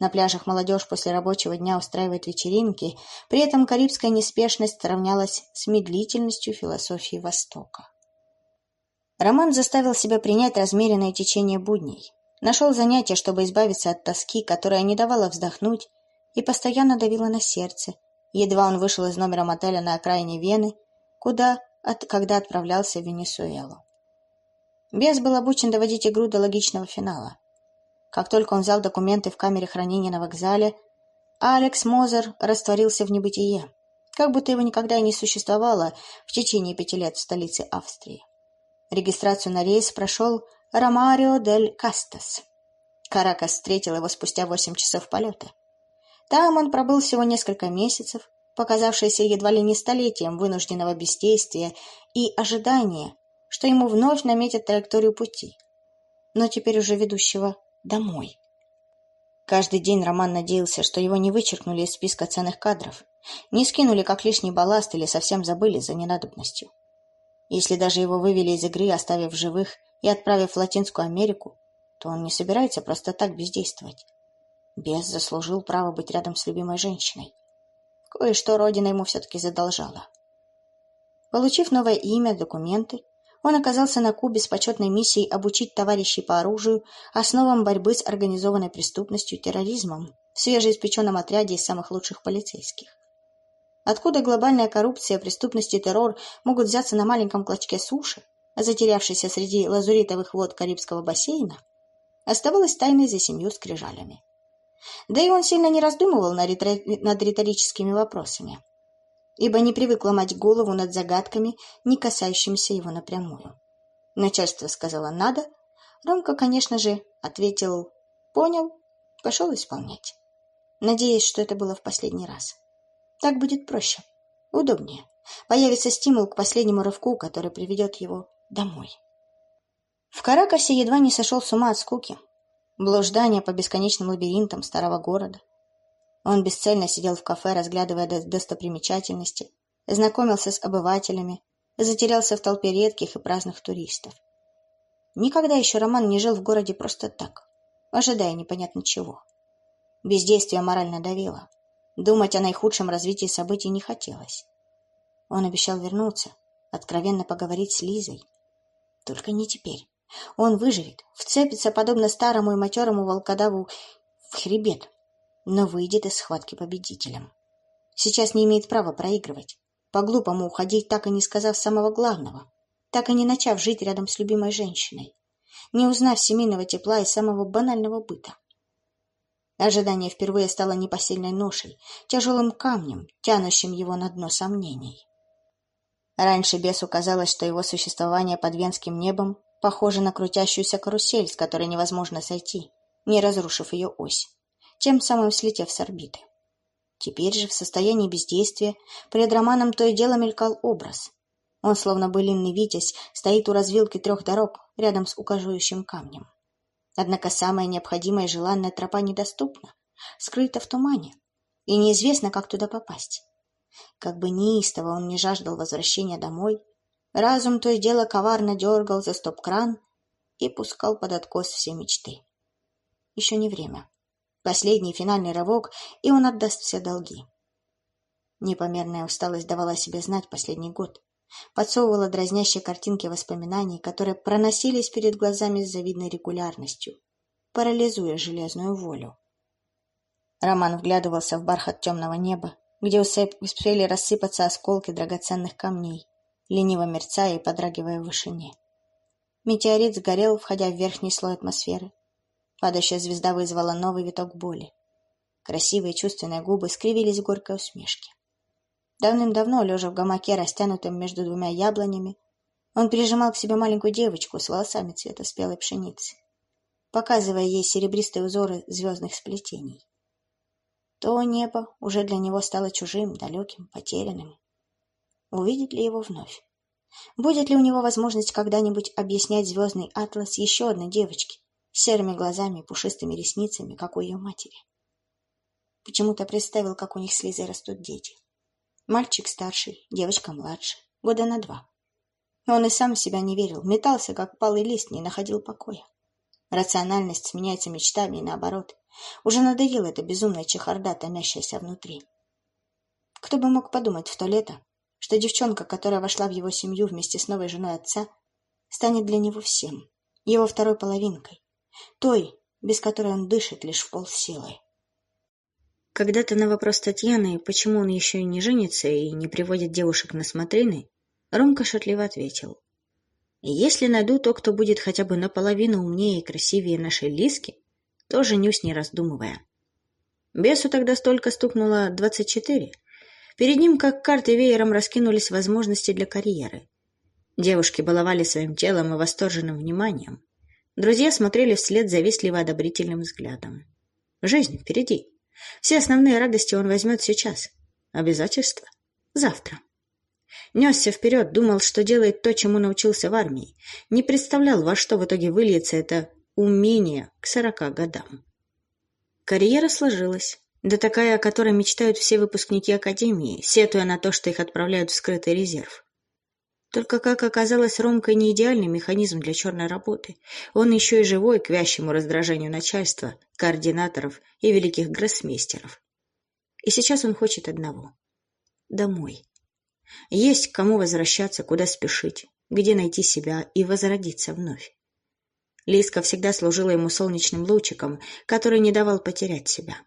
на пляжах молодежь после рабочего дня устраивает вечеринки, при этом карибская неспешность сравнялась с медлительностью философии Востока. Роман заставил себя принять размеренное течение будней. Нашел занятие, чтобы избавиться от тоски, которая не давала вздохнуть и постоянно давила на сердце. Едва он вышел из номера мотеля на окраине Вены, куда, от, когда отправлялся в Венесуэлу. Бес был обучен доводить игру до логичного финала. Как только он взял документы в камере хранения на вокзале, Алекс Мозер растворился в небытие, как будто его никогда и не существовало в течение пяти лет в столице Австрии. Регистрацию на рейс прошел Ромарио дель Кастас. Каракас встретил его спустя восемь часов полета. Там он пробыл всего несколько месяцев, показавшееся едва ли не столетием вынужденного бездействия и ожидания, что ему вновь наметят траекторию пути, но теперь уже ведущего домой. Каждый день Роман надеялся, что его не вычеркнули из списка ценных кадров, не скинули как лишний балласт или совсем забыли за ненадобностью. Если даже его вывели из игры, оставив живых и отправив в Латинскую Америку, то он не собирается просто так бездействовать. Бес заслужил право быть рядом с любимой женщиной. Кое-что Родина ему все-таки задолжала. Получив новое имя, документы, он оказался на Кубе с почетной миссией обучить товарищей по оружию основам борьбы с организованной преступностью и терроризмом в свежеиспеченном отряде из самых лучших полицейских. Откуда глобальная коррупция, преступность и террор могут взяться на маленьком клочке суши, затерявшейся среди лазуритовых вод Карибского бассейна, оставалось тайной за семью скрижалями. Да и он сильно не раздумывал над риторическими вопросами ибо не привык ломать голову над загадками, не касающимися его напрямую. Начальство сказало «надо», Ромка, конечно же, ответил «понял», пошел исполнять, надеясь, что это было в последний раз. Так будет проще, удобнее, появится стимул к последнему рывку, который приведет его домой. В Каракасе едва не сошел с ума от скуки, блуждания по бесконечным лабиринтам старого города, он бесцельно сидел в кафе, разглядывая достопримечательности, знакомился с обывателями, затерялся в толпе редких и праздных туристов. Никогда еще Роман не жил в городе просто так, ожидая непонятно чего. Бездействие морально давило. Думать о наихудшем развитии событий не хотелось. Он обещал вернуться, откровенно поговорить с Лизой. Только не теперь. Он выживет, вцепится, подобно старому и матерому волкодаву, в хребет, но выйдет из схватки победителем. Сейчас не имеет права проигрывать, по-глупому уходить, так и не сказав самого главного, так и не начав жить рядом с любимой женщиной, не узнав семейного тепла и самого банального быта. Ожидание впервые стало непосильной ношей, тяжелым камнем, тянущим его на дно сомнений. Раньше бесу казалось, что его существование под венским небом похоже на крутящуюся карусель, с которой невозможно сойти, не разрушив ее ось тем самым слетев с орбиты. Теперь же, в состоянии бездействия, перед Романом то и дело мелькал образ. Он, словно былинный витязь, стоит у развилки трех дорог, рядом с указывающим камнем. Однако самая необходимая и желанная тропа недоступна, скрыта в тумане, и неизвестно, как туда попасть. Как бы неистово он не жаждал возвращения домой, разум то и дело коварно дергал за стоп-кран и пускал под откос все мечты. Еще не время. Последний финальный рывок, и он отдаст все долги. Непомерная усталость давала себе знать последний год. Подсовывала дразнящие картинки воспоминаний, которые проносились перед глазами с завидной регулярностью, парализуя железную волю. Роман вглядывался в бархат темного неба, где успели рассыпаться осколки драгоценных камней, лениво мерцая и подрагивая в вышине. Метеорит сгорел, входя в верхний слой атмосферы, Падающая звезда вызвала новый виток боли. Красивые чувственные губы скривились в горькой усмешке. Давным-давно, лежа в гамаке, растянутом между двумя яблонями, он прижимал к себе маленькую девочку с волосами цвета спелой пшеницы, показывая ей серебристые узоры звездных сплетений. То небо уже для него стало чужим, далеким, потерянным. Увидит ли его вновь? Будет ли у него возможность когда-нибудь объяснять звездный атлас еще одной девочке, серыми глазами и пушистыми ресницами, как у ее матери. Почему-то представил, как у них с Лизой растут дети. Мальчик старший, девочка младше, года на два. Он и сам в себя не верил, метался, как палый лист, не находил покоя. Рациональность сменяется мечтами и наоборот. Уже надоела эта безумная чехарда, томящаяся внутри. Кто бы мог подумать в то лето, что девчонка, которая вошла в его семью вместе с новой женой отца, станет для него всем, его второй половинкой, той, без которой он дышит лишь в полсилы. Когда-то на вопрос Татьяны, почему он еще и не женится и не приводит девушек на смотрины, Ромка шутливо ответил. «Если найду то, кто будет хотя бы наполовину умнее и красивее нашей Лиски, то женюсь, не раздумывая». Бесу тогда столько стукнуло двадцать четыре. Перед ним, как карты веером, раскинулись возможности для карьеры. Девушки баловали своим телом и восторженным вниманием. Друзья смотрели вслед завистливо одобрительным взглядом. Жизнь впереди. Все основные радости он возьмет сейчас. Обязательства — завтра. Несся вперед, думал, что делает то, чему научился в армии. Не представлял, во что в итоге выльется это умение к сорока годам. Карьера сложилась. Да такая, о которой мечтают все выпускники Академии, сетуя на то, что их отправляют в скрытый резерв. Только, как оказалось, Ромка не идеальный механизм для черной работы. Он еще и живой к вящему раздражению начальства, координаторов и великих гроссмейстеров. И сейчас он хочет одного — домой. Есть к кому возвращаться, куда спешить, где найти себя и возродиться вновь. Лиска всегда служила ему солнечным лучиком, который не давал потерять себя.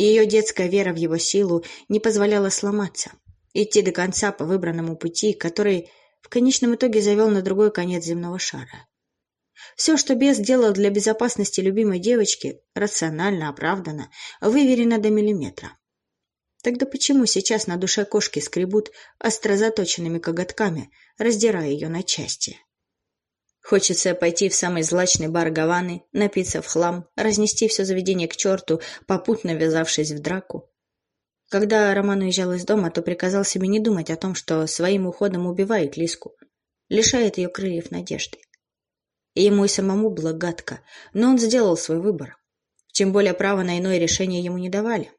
Ее детская вера в его силу не позволяла сломаться, идти до конца по выбранному пути, который в конечном итоге завел на другой конец земного шара. Все, что бес делал для безопасности любимой девочки, рационально, оправдано, выверено до миллиметра. Тогда почему сейчас на душе кошки скребут острозаточенными коготками, раздирая ее на части? Хочется пойти в самый злачный бар Гаваны, напиться в хлам, разнести все заведение к черту, попутно ввязавшись в драку. Когда Роман уезжал из дома, то приказал себе не думать о том, что своим уходом убивает Лиску, лишает ее крыльев надежды. Ему и самому было гадко, но он сделал свой выбор. Тем более право на иное решение ему не давали.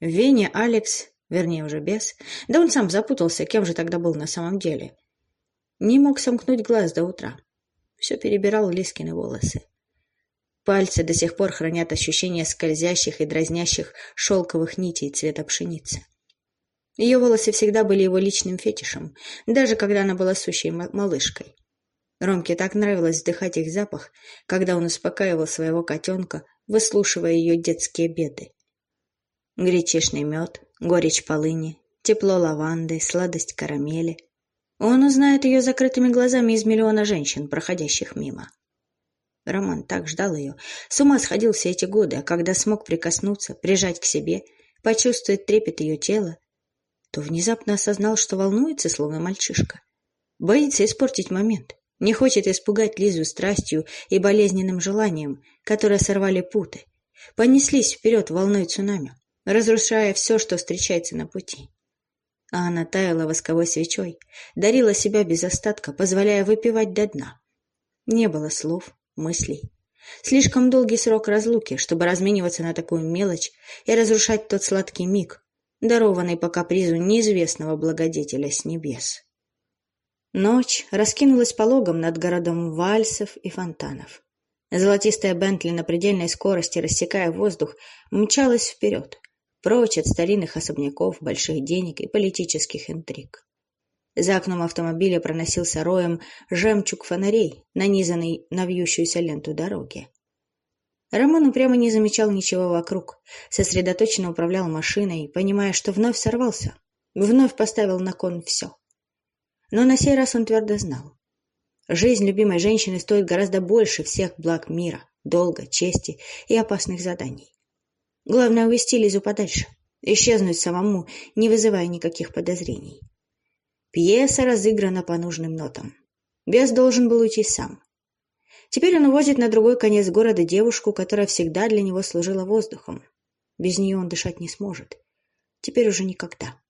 В Вене Алекс, вернее уже без, да он сам запутался, кем же тогда был на самом деле, не мог сомкнуть глаз до утра. Все перебирал Лискины волосы. Пальцы до сих пор хранят ощущение скользящих и дразнящих шелковых нитей цвета пшеницы. Ее волосы всегда были его личным фетишем, даже когда она была сущей малышкой. Ромке так нравилось вдыхать их запах, когда он успокаивал своего котенка, выслушивая ее детские беды. Гречишный мед, горечь полыни, тепло лаванды, сладость карамели. Он узнает ее закрытыми глазами из миллиона женщин, проходящих мимо. Роман так ждал ее, с ума сходил все эти годы, а когда смог прикоснуться, прижать к себе, почувствовать трепет ее тела, то внезапно осознал, что волнуется, словно мальчишка. Боится испортить момент. Не хочет испугать Лизу страстью и болезненным желанием, которые сорвали путы. Понеслись вперед волной цунами, разрушая все, что встречается на пути. А она таяла восковой свечой, дарила себя без остатка, позволяя выпивать до дна. Не было слов, мыслей. Слишком долгий срок разлуки, чтобы размениваться на такую мелочь и разрушать тот сладкий миг, дарованный по капризу неизвестного благодетеля с небес. Ночь раскинулась пологом над городом вальсов и фонтанов. Золотистая Бентли на предельной скорости, рассекая воздух, мчалась вперед, прочь от старинных особняков, больших денег и политических интриг. За окном автомобиля проносился роем жемчуг фонарей, нанизанный на вьющуюся ленту дороги. Роман упрямо не замечал ничего вокруг, сосредоточенно управлял машиной, понимая, что вновь сорвался, вновь поставил на кон все. Но на сей раз он твердо знал. Жизнь любимой женщины стоит гораздо больше всех благ мира, долга, чести и опасных заданий. Главное увести Лизу подальше, исчезнуть самому, не вызывая никаких подозрений. Пьеса разыграна по нужным нотам. Бес должен был уйти сам. Теперь он увозит на другой конец города девушку, которая всегда для него служила воздухом. Без нее он дышать не сможет. Теперь уже никогда.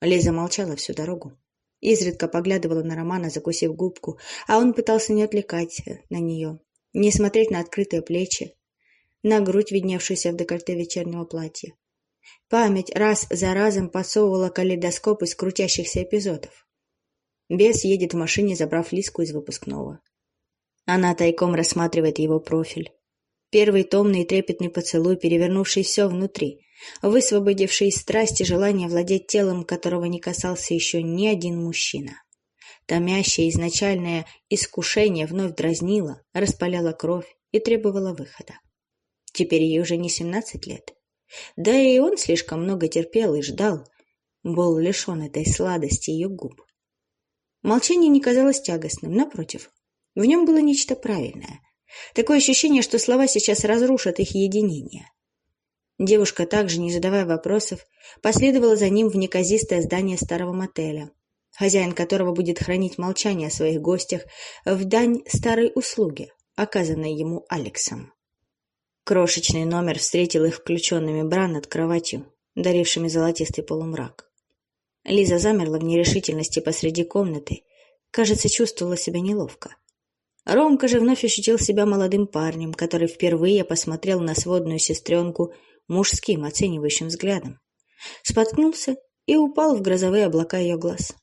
Лиза молчала всю дорогу. Изредка поглядывала на Романа, закусив губку, а он пытался не отвлекать на нее, не смотреть на открытые плечи, на грудь, видневшуюся в декольте вечернего платья. Память раз за разом подсовывала калейдоскоп из крутящихся эпизодов. Бес едет в машине, забрав Лиску из выпускного. Она тайком рассматривает его профиль. Первый томный и трепетный поцелуй, перевернувший все внутри, высвободивший из страсти желание владеть телом, которого не касался еще ни один мужчина. Томящее изначальное искушение вновь дразнило, распаляло кровь и требовало выхода. Теперь ей уже не семнадцать лет. Да и он слишком много терпел и ждал, был лишен этой сладости ее губ. Молчание не казалось тягостным, напротив, в нем было нечто правильное. Такое ощущение, что слова сейчас разрушат их единение. Девушка, также не задавая вопросов, последовала за ним в неказистое здание старого мотеля, хозяин которого будет хранить молчание о своих гостях в дань старой услуги, оказанной ему Алексом. Крошечный номер встретил их включенными бра над кроватью, дарившими золотистый полумрак. Лиза замерла в нерешительности посреди комнаты, кажется, чувствовала себя неловко. Ромка же вновь ощутил себя молодым парнем, который впервые посмотрел на сводную сестренку мужским оценивающим взглядом. Споткнулся и упал в грозовые облака ее глаз.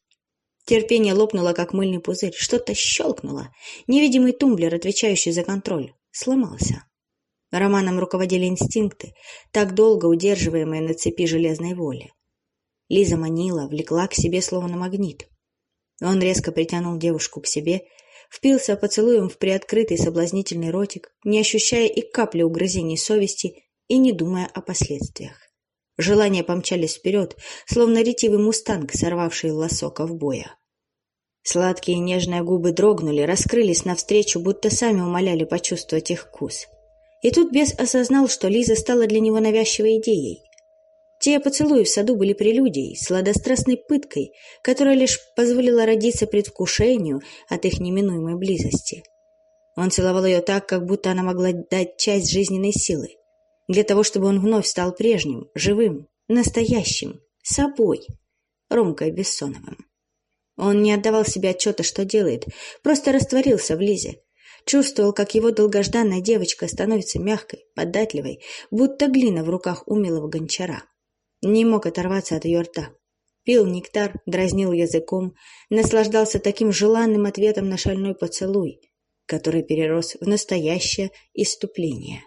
Терпение лопнуло, как мыльный пузырь. Что-то щелкнуло. Невидимый тумблер, отвечающий за контроль, сломался. Романом руководили инстинкты, так долго удерживаемые на цепи железной воли. Лиза манила, влекла к себе словно магнит. Он резко притянул девушку к себе, впился поцелуем в приоткрытый соблазнительный ротик, не ощущая и капли угрызений совести и не думая о последствиях. Желания помчались вперед, словно ретивый мустанг, сорвавший лосо ковбоя. Сладкие нежные губы дрогнули, раскрылись навстречу, будто сами умоляли почувствовать их вкус. И тут бес осознал, что Лиза стала для него навязчивой идеей. Те поцелуи в саду были прелюдией, сладострастной пыткой, которая лишь позволила родиться предвкушению от их неминуемой близости. Он целовал ее так, как будто она могла дать часть жизненной силы для того, чтобы он вновь стал прежним, живым, настоящим, собой, Ромкой Бессоновым. Он не отдавал себе отчета, что делает, просто растворился в Лизе. Чувствовал, как его долгожданная девочка становится мягкой, податливой, будто глина в руках умелого гончара. Не мог оторваться от ее рта. Пил нектар, дразнил языком, наслаждался таким желанным ответом на шальной поцелуй, который перерос в настоящее иступление.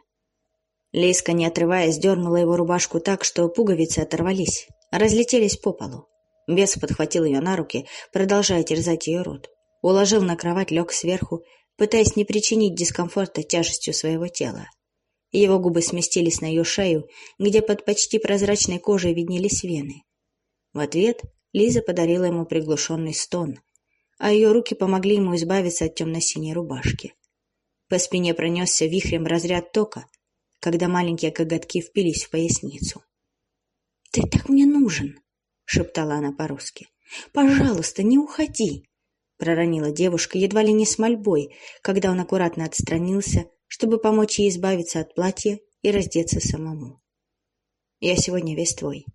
Лиска, не отрываясь, дернула его рубашку так, что пуговицы оторвались, разлетелись по полу. Бес подхватил ее на руки, продолжая терзать ее рот. Уложил на кровать, лег сверху, пытаясь не причинить дискомфорта тяжестью своего тела. Его губы сместились на ее шею, где под почти прозрачной кожей виднелись вены. В ответ Лиза подарила ему приглушенный стон, а ее руки помогли ему избавиться от темно-синей рубашки. По спине пронесся вихрем разряд тока, когда маленькие коготки впились в поясницу. «Ты так мне нужен!» — шептала она по-русски. «Пожалуйста, не уходи!» — проронила девушка едва ли не с мольбой, когда он аккуратно отстранился, чтобы помочь ей избавиться от платья и раздеться самому. «Я сегодня весь твой.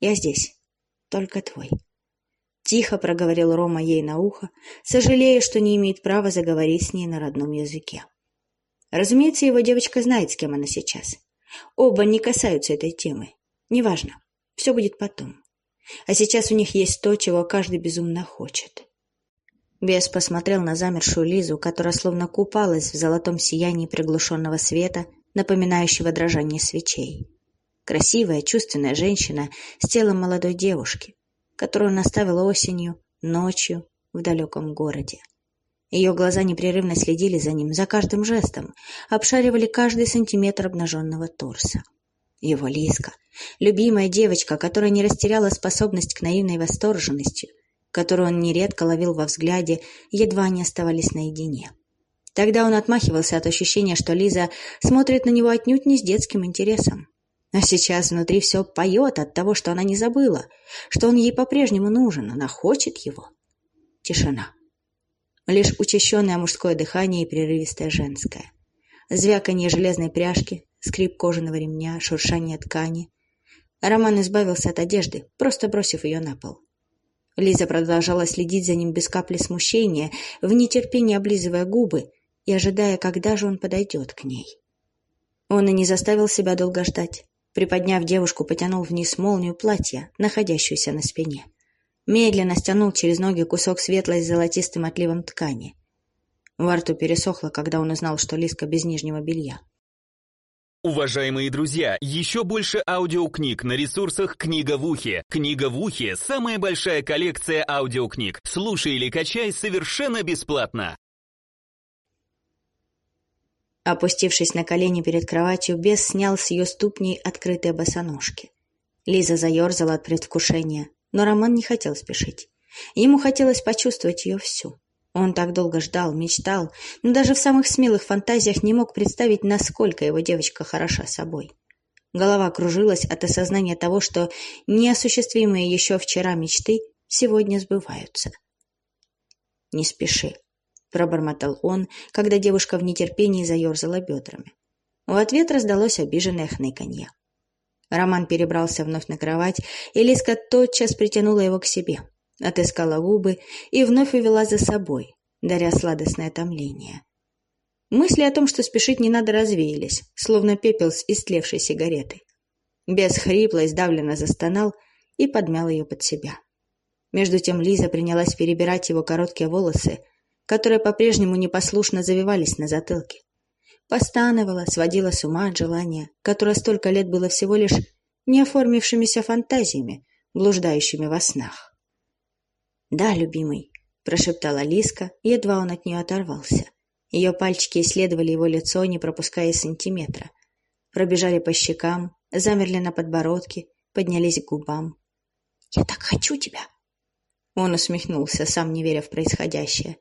Я здесь. Только твой». Тихо проговорил Рома ей на ухо, сожалея, что не имеет права заговорить с ней на родном языке. Разумеется, его девочка знает, с кем она сейчас. Оба не касаются этой темы. Неважно. Все будет потом. А сейчас у них есть то, чего каждый безумно хочет. Бес посмотрел на замершую Лизу, которая словно купалась в золотом сиянии приглушенного света, напоминающего дрожание свечей. Красивая, чувственная женщина с телом молодой девушки, которую он оставил осенью, ночью в далеком городе. Ее глаза непрерывно следили за ним, за каждым жестом, обшаривали каждый сантиметр обнаженного торса. Его Лиска, любимая девочка, которая не растеряла способность к наивной восторженности, которую он нередко ловил во взгляде, едва они оставались наедине. Тогда он отмахивался от ощущения, что Лиза смотрит на него отнюдь не с детским интересом. А сейчас внутри все поет от того, что она не забыла, что он ей по-прежнему нужен, она хочет его. Тишина. Лишь учащенное мужское дыхание и прерывистое женское. Звяканье железной пряжки, скрип кожаного ремня, шуршание ткани. Роман избавился от одежды, просто бросив ее на пол. Лиза продолжала следить за ним без капли смущения, в нетерпении облизывая губы и ожидая, когда же он подойдет к ней. Он и не заставил себя долго ждать. Приподняв девушку, потянул вниз молнию платья, находящуюся на спине медленно стянул через ноги кусок светлой с золотистым отливом ткани. Во рту пересохло, когда он узнал, что Лиска без нижнего белья. Уважаемые друзья, еще больше аудиокниг на ресурсах «Книга в ухе». «Книга в ухе» — самая большая коллекция аудиокниг. Слушай или качай совершенно бесплатно. Опустившись на колени перед кроватью, бес снял с ее ступней открытые босоножки. Лиза заерзала от предвкушения но Роман не хотел спешить. Ему хотелось почувствовать ее всю. Он так долго ждал, мечтал, но даже в самых смелых фантазиях не мог представить, насколько его девочка хороша собой. Голова кружилась от осознания того, что неосуществимые еще вчера мечты сегодня сбываются. «Не спеши», — пробормотал он, когда девушка в нетерпении заерзала бедрами. В ответ раздалось обиженное хныканье. Роман перебрался вновь на кровать, и Лиска тотчас притянула его к себе, отыскала губы и вновь увела за собой, даря сладостное томление. Мысли о том, что спешить не надо, развеялись, словно пепел с истлевшей сигареты. Бес хрипло и сдавленно застонал и подмял ее под себя. Между тем Лиза принялась перебирать его короткие волосы, которые по-прежнему непослушно завивались на затылке. постановала, сводила с ума от желания, которое столько лет было всего лишь неоформившимися фантазиями, блуждающими во снах. «Да, любимый», — прошептала Лиска, едва он от нее оторвался. Ее пальчики исследовали его лицо, не пропуская сантиметра. Пробежали по щекам, замерли на подбородке, поднялись к губам. «Я так хочу тебя!» Он усмехнулся, сам не веря в происходящее.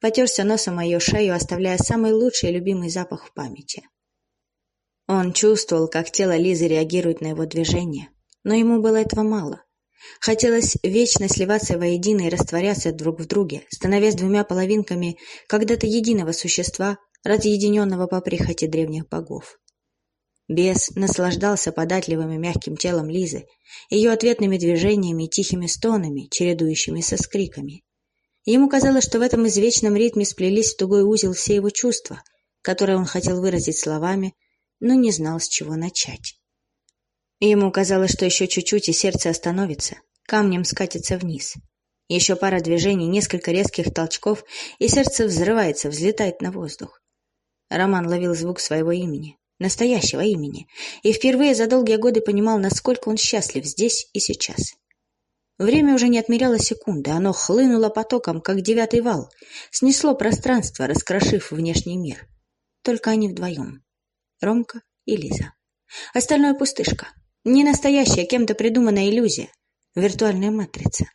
Потерся носом о ее шею, оставляя самый лучший и любимый запах в памяти. Он чувствовал, как тело Лизы реагирует на его движение, но ему было этого мало. Хотелось вечно сливаться воедино и растворяться друг в друге, становясь двумя половинками когда-то единого существа, разъединенного по прихоти древних богов. Бес наслаждался податливым и мягким телом Лизы, ее ответными движениями и тихими стонами, чередующимися с криками. Ему казалось, что в этом извечном ритме сплелись в тугой узел все его чувства, которые он хотел выразить словами, но не знал, с чего начать. Ему казалось, что еще чуть-чуть, и сердце остановится, камнем скатится вниз. Еще пара движений, несколько резких толчков, и сердце взрывается, взлетает на воздух. Роман ловил звук своего имени, настоящего имени, и впервые за долгие годы понимал, насколько он счастлив здесь и сейчас. Время уже не отмеряло секунды, оно хлынуло потоком, как девятый вал, снесло пространство, раскрошив внешний мир. Только они вдвоем. Ромка и Лиза. Остальное пустышка. Не настоящая, кем-то придуманная иллюзия. Виртуальная матрица.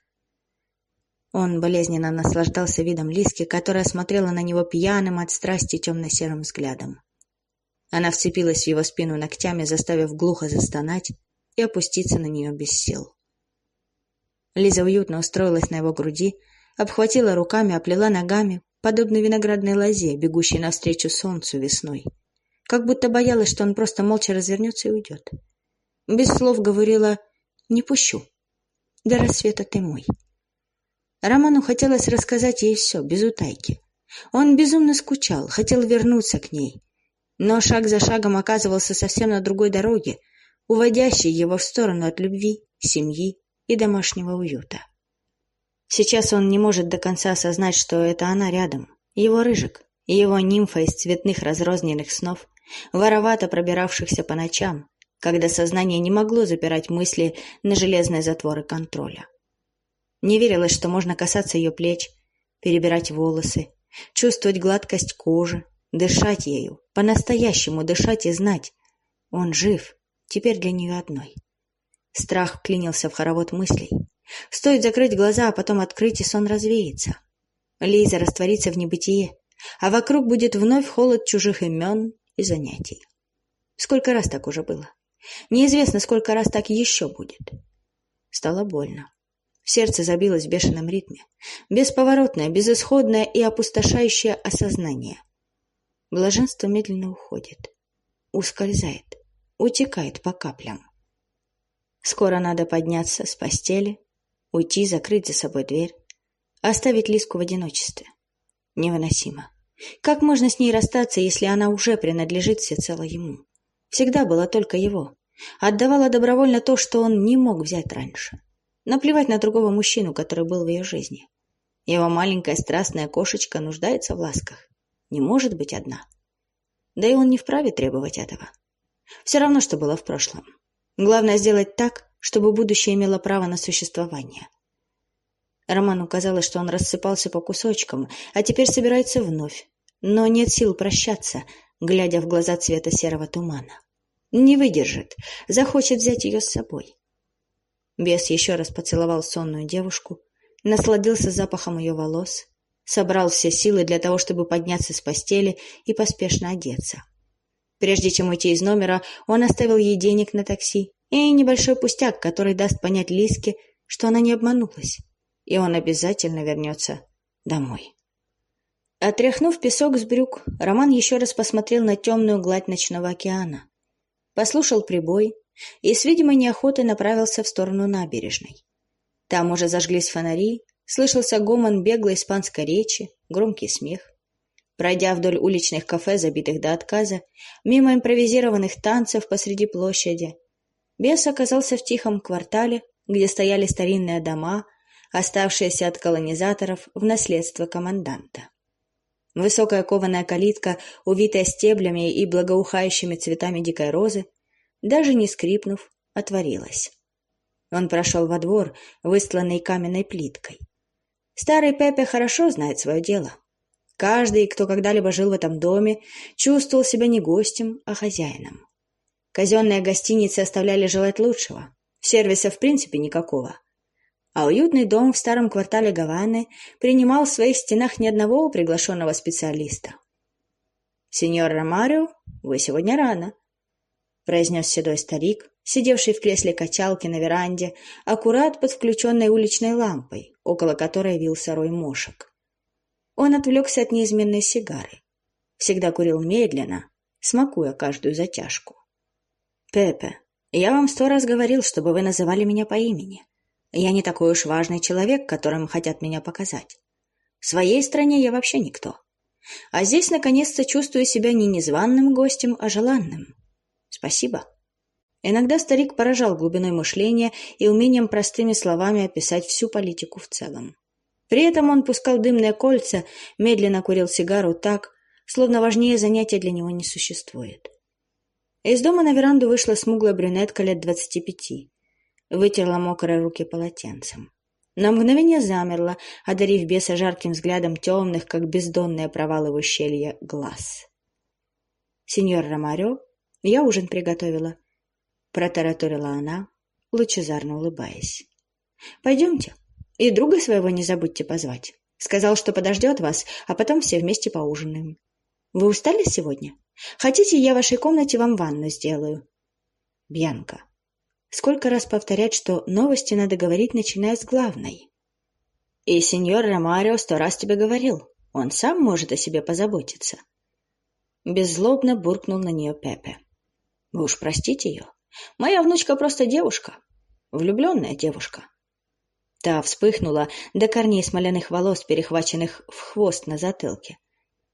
Он болезненно наслаждался видом Лиски, которая смотрела на него пьяным от страсти темно-серым взглядом. Она вцепилась в его спину ногтями, заставив глухо застонать и опуститься на нее без сил. Лиза уютно устроилась на его груди, обхватила руками, оплела ногами, подобно виноградной лозе, бегущей навстречу солнцу весной. Как будто боялась, что он просто молча развернется и уйдет. Без слов говорила «Не пущу. До рассвета ты мой». Роману хотелось рассказать ей все, без утайки. Он безумно скучал, хотел вернуться к ней, но шаг за шагом оказывался совсем на другой дороге, уводящей его в сторону от любви, семьи и домашнего уюта. Сейчас он не может до конца осознать, что это она рядом, его рыжик, его нимфа из цветных разрозненных снов, воровато пробиравшихся по ночам, когда сознание не могло запирать мысли на железные затворы контроля. Не верилось, что можно касаться ее плеч, перебирать волосы, чувствовать гладкость кожи, Дышать ею, по-настоящему дышать и знать. Он жив, теперь для нее одной. Страх вклинился в хоровод мыслей. Стоит закрыть глаза, а потом открыть, и сон развеется. Лиза растворится в небытие, а вокруг будет вновь холод чужих имен и занятий. Сколько раз так уже было? Неизвестно, сколько раз так еще будет. Стало больно. Сердце забилось в бешеном ритме. Бесповоротное, безысходное и опустошающее осознание — Блаженство медленно уходит, ускользает, утекает по каплям. Скоро надо подняться с постели, уйти, закрыть за собой дверь, оставить Лиску в одиночестве. Невыносимо. Как можно с ней расстаться, если она уже принадлежит всецело ему? Всегда была только его. Отдавала добровольно то, что он не мог взять раньше. Наплевать на другого мужчину, который был в ее жизни. Его маленькая страстная кошечка нуждается в ласках не может быть одна. Да и он не вправе требовать этого. Все равно, что было в прошлом. Главное сделать так, чтобы будущее имело право на существование. Роману казалось, что он рассыпался по кусочкам, а теперь собирается вновь. Но нет сил прощаться, глядя в глаза цвета серого тумана. Не выдержит, захочет взять ее с собой. Бес еще раз поцеловал сонную девушку, насладился запахом ее волос, собрал все силы для того, чтобы подняться с постели и поспешно одеться. Прежде чем уйти из номера, он оставил ей денег на такси и небольшой пустяк, который даст понять Лиске, что она не обманулась, и он обязательно вернется домой. Отряхнув песок с брюк, Роман еще раз посмотрел на темную гладь ночного океана, послушал прибой и с видимой неохотой направился в сторону набережной. Там уже зажглись фонари, Слышался гомон беглой испанской речи, громкий смех. Пройдя вдоль уличных кафе, забитых до отказа, мимо импровизированных танцев посреди площади, бес оказался в тихом квартале, где стояли старинные дома, оставшиеся от колонизаторов в наследство команданта. Высокая кованая калитка, увитая стеблями и благоухающими цветами дикой розы, даже не скрипнув, отворилась. Он прошел во двор, выстланный каменной плиткой. Старый Пепе хорошо знает свое дело. Каждый, кто когда-либо жил в этом доме, чувствовал себя не гостем, а хозяином. Казенные гостиницы оставляли желать лучшего. Сервиса в принципе никакого. А уютный дом в старом квартале Гаваны принимал в своих стенах ни одного приглашенного специалиста. «Сеньор Ромарио, вы сегодня рано», — произнес седой старик, сидевший в кресле качалки на веранде, аккурат под включенной уличной лампой, около которой вился рой мошек. Он отвлекся от неизменной сигары. Всегда курил медленно, смакуя каждую затяжку. «Пепе, я вам сто раз говорил, чтобы вы называли меня по имени. Я не такой уж важный человек, которым хотят меня показать. В своей стране я вообще никто. А здесь, наконец-то, чувствую себя не незваным гостем, а желанным. Спасибо». Иногда старик поражал глубиной мышления и умением простыми словами описать всю политику в целом. При этом он пускал дымные кольца, медленно курил сигару так, словно важнее занятия для него не существует. Из дома на веранду вышла смуглая брюнетка лет двадцати пяти. Вытерла мокрые руки полотенцем. На мгновение замерла, одарив беса жарким взглядом темных, как бездонные провалы в ущелье, глаз. «Сеньор Ромарио, я ужин приготовила», протараторила она, лучезарно улыбаясь. «Пойдемте, и друга своего не забудьте позвать. Сказал, что подождет вас, а потом все вместе поужинаем. Вы устали сегодня? Хотите, я в вашей комнате вам ванну сделаю?» «Бьянка, сколько раз повторять, что новости надо говорить, начиная с главной?» «И сеньор Ромарио сто раз тебе говорил. Он сам может о себе позаботиться». Беззлобно буркнул на нее Пепе. «Вы уж простите ее. Моя внучка просто девушка. Влюбленная девушка. Та вспыхнула до корней смоляных волос, перехваченных в хвост на затылке.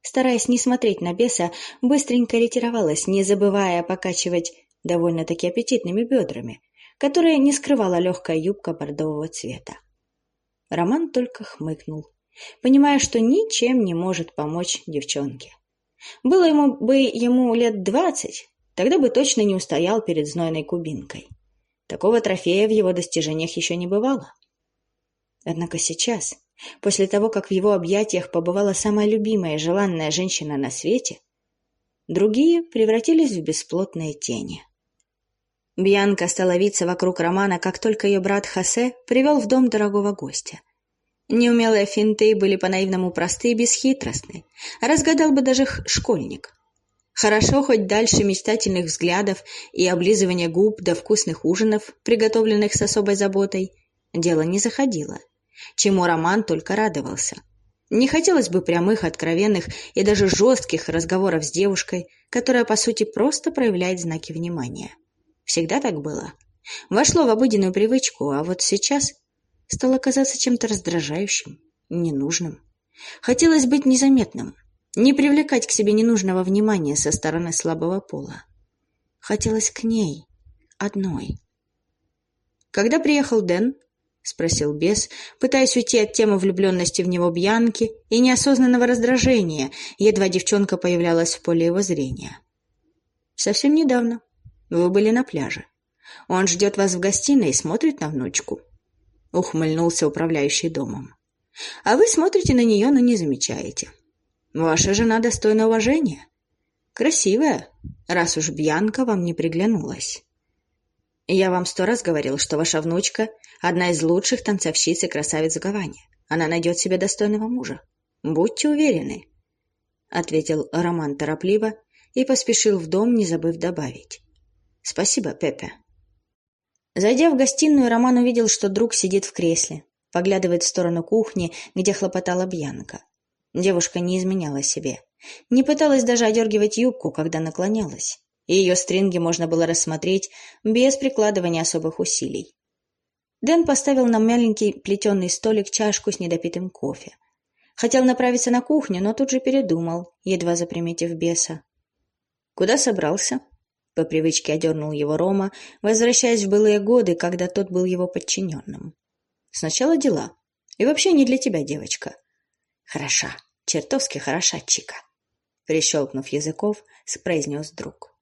Стараясь не смотреть на беса, быстренько ретировалась, не забывая покачивать довольно-таки аппетитными бедрами, которые не скрывала легкая юбка бордового цвета. Роман только хмыкнул, понимая, что ничем не может помочь девчонке. Было ему бы ему лет двадцать, Тогда бы точно не устоял перед знойной кубинкой. Такого трофея в его достижениях еще не бывало. Однако сейчас, после того, как в его объятиях побывала самая любимая и желанная женщина на свете, другие превратились в бесплотные тени. Бьянка стала виться вокруг Романа, как только ее брат Хосе привел в дом дорогого гостя. Неумелые финты были по-наивному просты и бесхитростны, разгадал бы даже школьник. Хорошо хоть дальше мечтательных взглядов и облизывания губ до вкусных ужинов, приготовленных с особой заботой, дело не заходило, чему Роман только радовался. Не хотелось бы прямых, откровенных и даже жестких разговоров с девушкой, которая, по сути, просто проявляет знаки внимания. Всегда так было. Вошло в обыденную привычку, а вот сейчас стало казаться чем-то раздражающим, ненужным. Хотелось быть незаметным – не привлекать к себе ненужного внимания со стороны слабого пола. Хотелось к ней, одной. «Когда приехал Дэн?» — спросил бес, пытаясь уйти от темы влюбленности в него Бьянки и неосознанного раздражения, едва девчонка появлялась в поле его зрения. «Совсем недавно. Вы были на пляже. Он ждет вас в гостиной и смотрит на внучку», — ухмыльнулся управляющий домом. «А вы смотрите на нее, но не замечаете. Ваша жена достойна уважения. Красивая, раз уж Бьянка вам не приглянулась. Я вам сто раз говорил, что ваша внучка — одна из лучших танцовщиц и красавиц Гавани. Она найдет себе достойного мужа. Будьте уверены, — ответил Роман торопливо и поспешил в дом, не забыв добавить. Спасибо, Пепе. Зайдя в гостиную, Роман увидел, что друг сидит в кресле, поглядывает в сторону кухни, где хлопотала Бьянка. Девушка не изменяла себе. Не пыталась даже одергивать юбку, когда наклонялась. И ее стринги можно было рассмотреть без прикладывания особых усилий. Дэн поставил на маленький плетеный столик чашку с недопитым кофе. Хотел направиться на кухню, но тут же передумал, едва заприметив беса. «Куда собрался?» По привычке одернул его Рома, возвращаясь в былые годы, когда тот был его подчиненным. «Сначала дела. И вообще не для тебя, девочка. «Хороша. чертовски хороша, Чика. Прищелкнув языков, произнес друг.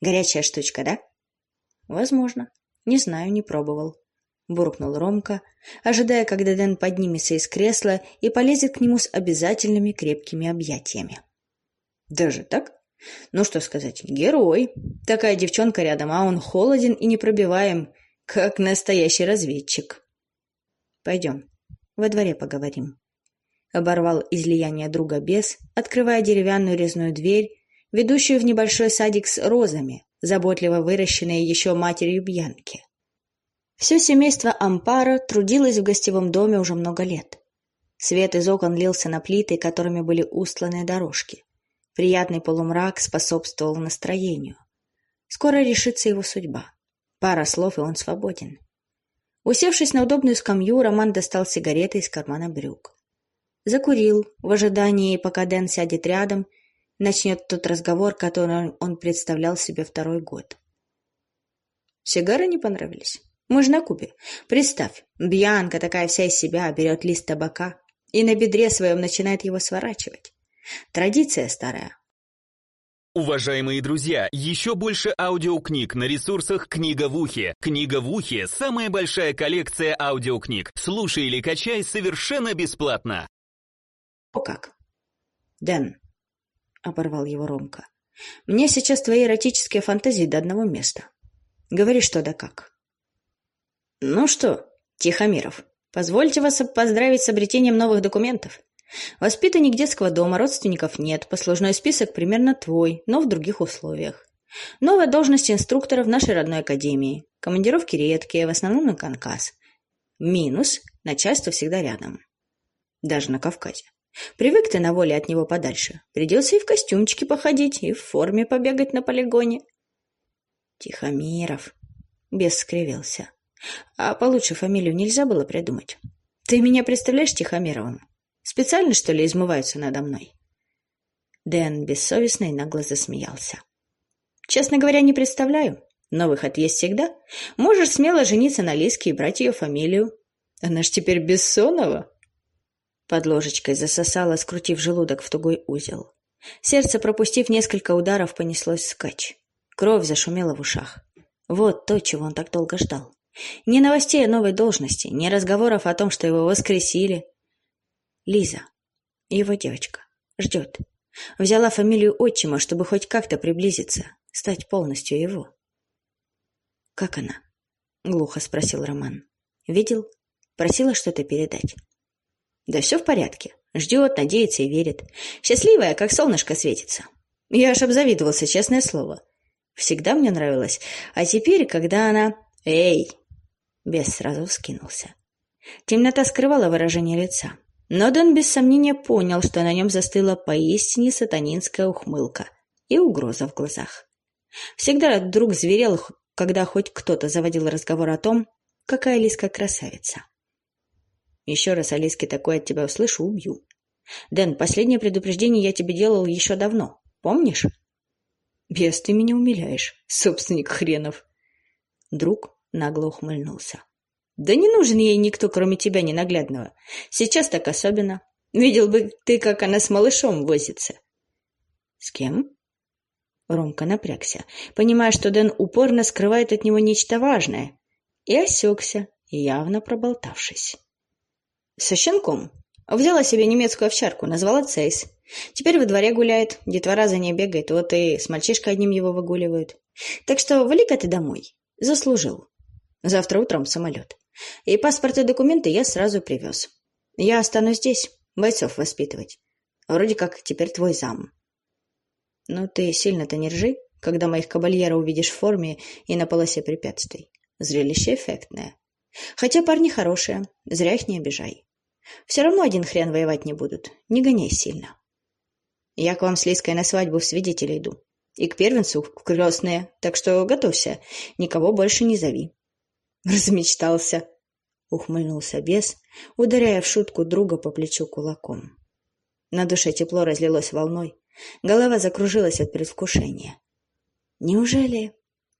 Горячая штучка, да? Возможно. Не знаю, не пробовал. Буркнул Ромка, ожидая, когда Дэн поднимется из кресла и полезет к нему с обязательными крепкими объятиями. Даже так? Ну что сказать, герой. Такая девчонка рядом, а он холоден и непробиваем, как настоящий разведчик. Пойдем, во дворе поговорим. Оборвал излияние друга бес, открывая деревянную резную дверь, ведущую в небольшой садик с розами, заботливо выращенные еще матерью Бьянки. Все семейство Ампара трудилось в гостевом доме уже много лет. Свет из окон лился на плиты, которыми были устланы дорожки. Приятный полумрак способствовал настроению. Скоро решится его судьба. Пара слов, и он свободен. Усевшись на удобную скамью, Роман достал сигареты из кармана брюк. Закурил, в ожидании, пока Дэн сядет рядом, начнет тот разговор, который он представлял себе второй год. Сигары не понравились? Мы же на Кубе. Представь, Бьянка такая вся из себя берет лист табака и на бедре своем начинает его сворачивать. Традиция старая. Уважаемые друзья, еще больше аудиокниг на ресурсах «Книга в ухе». «Книга в ухе» — самая большая коллекция аудиокниг. Слушай или качай совершенно бесплатно. О как? Дэн, — оборвал его Ромка, — мне сейчас твои эротические фантазии до одного места. Говори что да как. Ну что, Тихомиров, позвольте вас поздравить с обретением новых документов. Воспитанник детского дома, родственников нет, послужной список примерно твой, но в других условиях. Новая должность инструктора в нашей родной академии. Командировки редкие, в основном на Кавказ. Минус – начальство всегда рядом. Даже на Кавказе. Привык ты на воле от него подальше. Придется и в костюмчике походить, и в форме побегать на полигоне. Тихомиров. Бес скривился. А получше фамилию нельзя было придумать? Ты меня представляешь Тихомировым? Специально, что ли, измываются надо мной?» Дэн бессовестно и нагло засмеялся. «Честно говоря, не представляю. Но выход есть всегда. Можешь смело жениться на Лиске и брать ее фамилию. Она ж теперь Бессонова». Под ложечкой засосала, скрутив желудок в тугой узел. Сердце, пропустив несколько ударов, понеслось скач. Кровь зашумела в ушах. Вот то, чего он так долго ждал. Ни новостей о новой должности, ни разговоров о том, что его воскресили, Лиза, его девочка, ждет. Взяла фамилию отчима, чтобы хоть как-то приблизиться, стать полностью его. «Как она?» — глухо спросил Роман. «Видел? Просила что-то передать». «Да все в порядке. Ждет, надеется и верит. Счастливая, как солнышко светится. Я аж обзавидовался, честное слово. Всегда мне нравилось. А теперь, когда она... Эй!» Бес сразу вскинулся. Темнота скрывала выражение лица. Но Дэн без сомнения понял, что на нем застыла поистине сатанинская ухмылка и угроза в глазах. Всегда друг зверел, когда хоть кто-то заводил разговор о том, какая Лиска красавица. Еще раз Алиске такое от тебя услышу, убью. Дэн, последнее предупреждение я тебе делал еще давно. Помнишь? Бес, ты меня умиляешь, собственник хренов. Друг нагло ухмыльнулся. Да не нужен ей никто, кроме тебя, ненаглядного. Сейчас так особенно. Видел бы ты, как она с малышом возится. С кем? Ромка напрягся, понимая, что Дэн упорно скрывает от него нечто важное, и осекся, явно проболтавшись. Со щенком. Взяла себе немецкую овчарку, назвала Цейс. Теперь во дворе гуляет, детвора за ней бегает, вот и с мальчишкой одним его выгуливают. Так что вали-ка ты домой. Заслужил. Завтра утром самолет. И паспорт и документы я сразу привез. Я останусь здесь, бойцов воспитывать. Вроде как теперь твой зам. Ну, ты сильно-то не ржи, когда моих кабальера увидишь в форме и на полосе препятствий. Зрелище эффектное. Хотя парни хорошие, зря их не обижай. Все равно один хрен воевать не будут, не гоняй сильно. Я к вам с Лиской на свадьбу в свидетели иду. И к первенцу в крестные, так что готовься, никого больше не зови. Размечтался, ухмыльнулся бес, ударяя в шутку друга по плечу кулаком. На душе тепло разлилось волной, голова закружилась от предвкушения. Неужели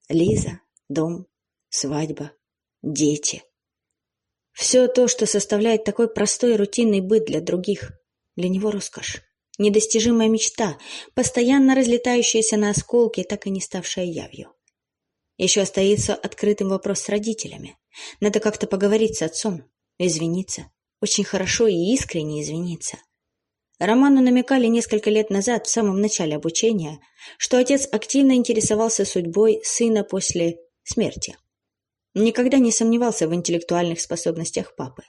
Лиза, дом, свадьба, дети? Все то, что составляет такой простой рутинный быт для других, для него роскошь. недостижимая мечта, постоянно разлетающаяся на осколки, так и не ставшая явью. Еще остается открытым вопрос с родителями. Надо как-то поговорить с отцом, извиниться. Очень хорошо и искренне извиниться. Роману намекали несколько лет назад, в самом начале обучения, что отец активно интересовался судьбой сына после смерти. Никогда не сомневался в интеллектуальных способностях папы.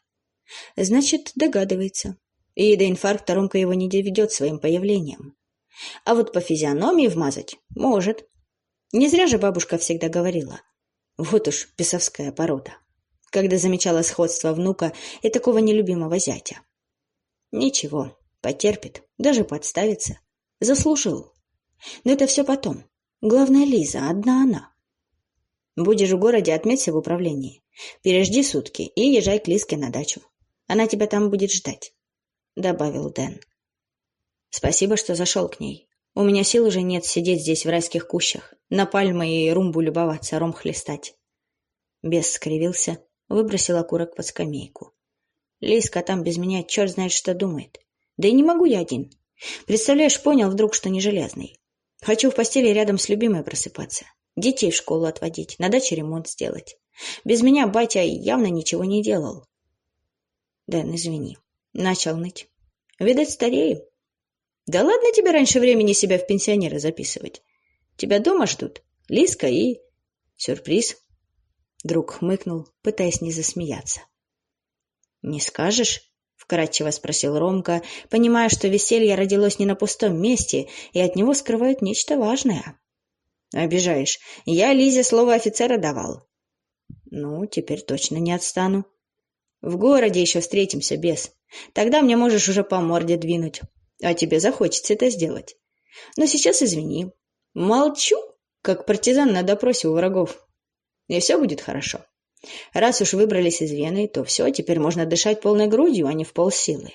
Значит, догадывается. И до инфаркта Ромка его не доведет своим появлением. А вот по физиономии вмазать может. Не зря же бабушка всегда говорила. Вот уж писовская порода. Когда замечала сходство внука и такого нелюбимого зятя. Ничего, Потерпит, даже подставится. Заслужил. Но это все потом. Главное, Лиза, одна она. Будешь в городе, отметься в управлении. Пережди сутки и езжай к Лизке на дачу. Она тебя там будет ждать», — добавил Дэн. «Спасибо, что зашел к ней. У меня сил уже нет сидеть здесь в райских кущах, на пальмы и румбу любоваться, ром хлестать». Бес скривился, выбросил окурок под скамейку. Лизка там без меня черт знает что думает. Да и не могу я один. Представляешь, понял вдруг, что не железный. Хочу в постели рядом с любимой просыпаться. Детей в школу отводить, на даче ремонт сделать. Без меня батя явно ничего не делал. Дэн, извини. Начал ныть. Видать, старею. Да ладно тебе раньше времени себя в пенсионера записывать. Тебя дома ждут. Лиска и... Сюрприз. Друг хмыкнул, пытаясь не засмеяться. Не скажешь? вкратчиво спросил Ромка, понимая, что веселье родилось не на пустом месте, и от него скрывают нечто важное. «Обижаешь. Я Лизе слово офицера давал». «Ну, теперь точно не отстану». «В городе еще встретимся, без. Тогда мне можешь уже по морде двинуть. А тебе захочется это сделать. Но сейчас извини. Молчу, как партизан на допросе у врагов. И все будет хорошо». Раз уж выбрались из Вены, то все, теперь можно дышать полной грудью, а не в полсилы.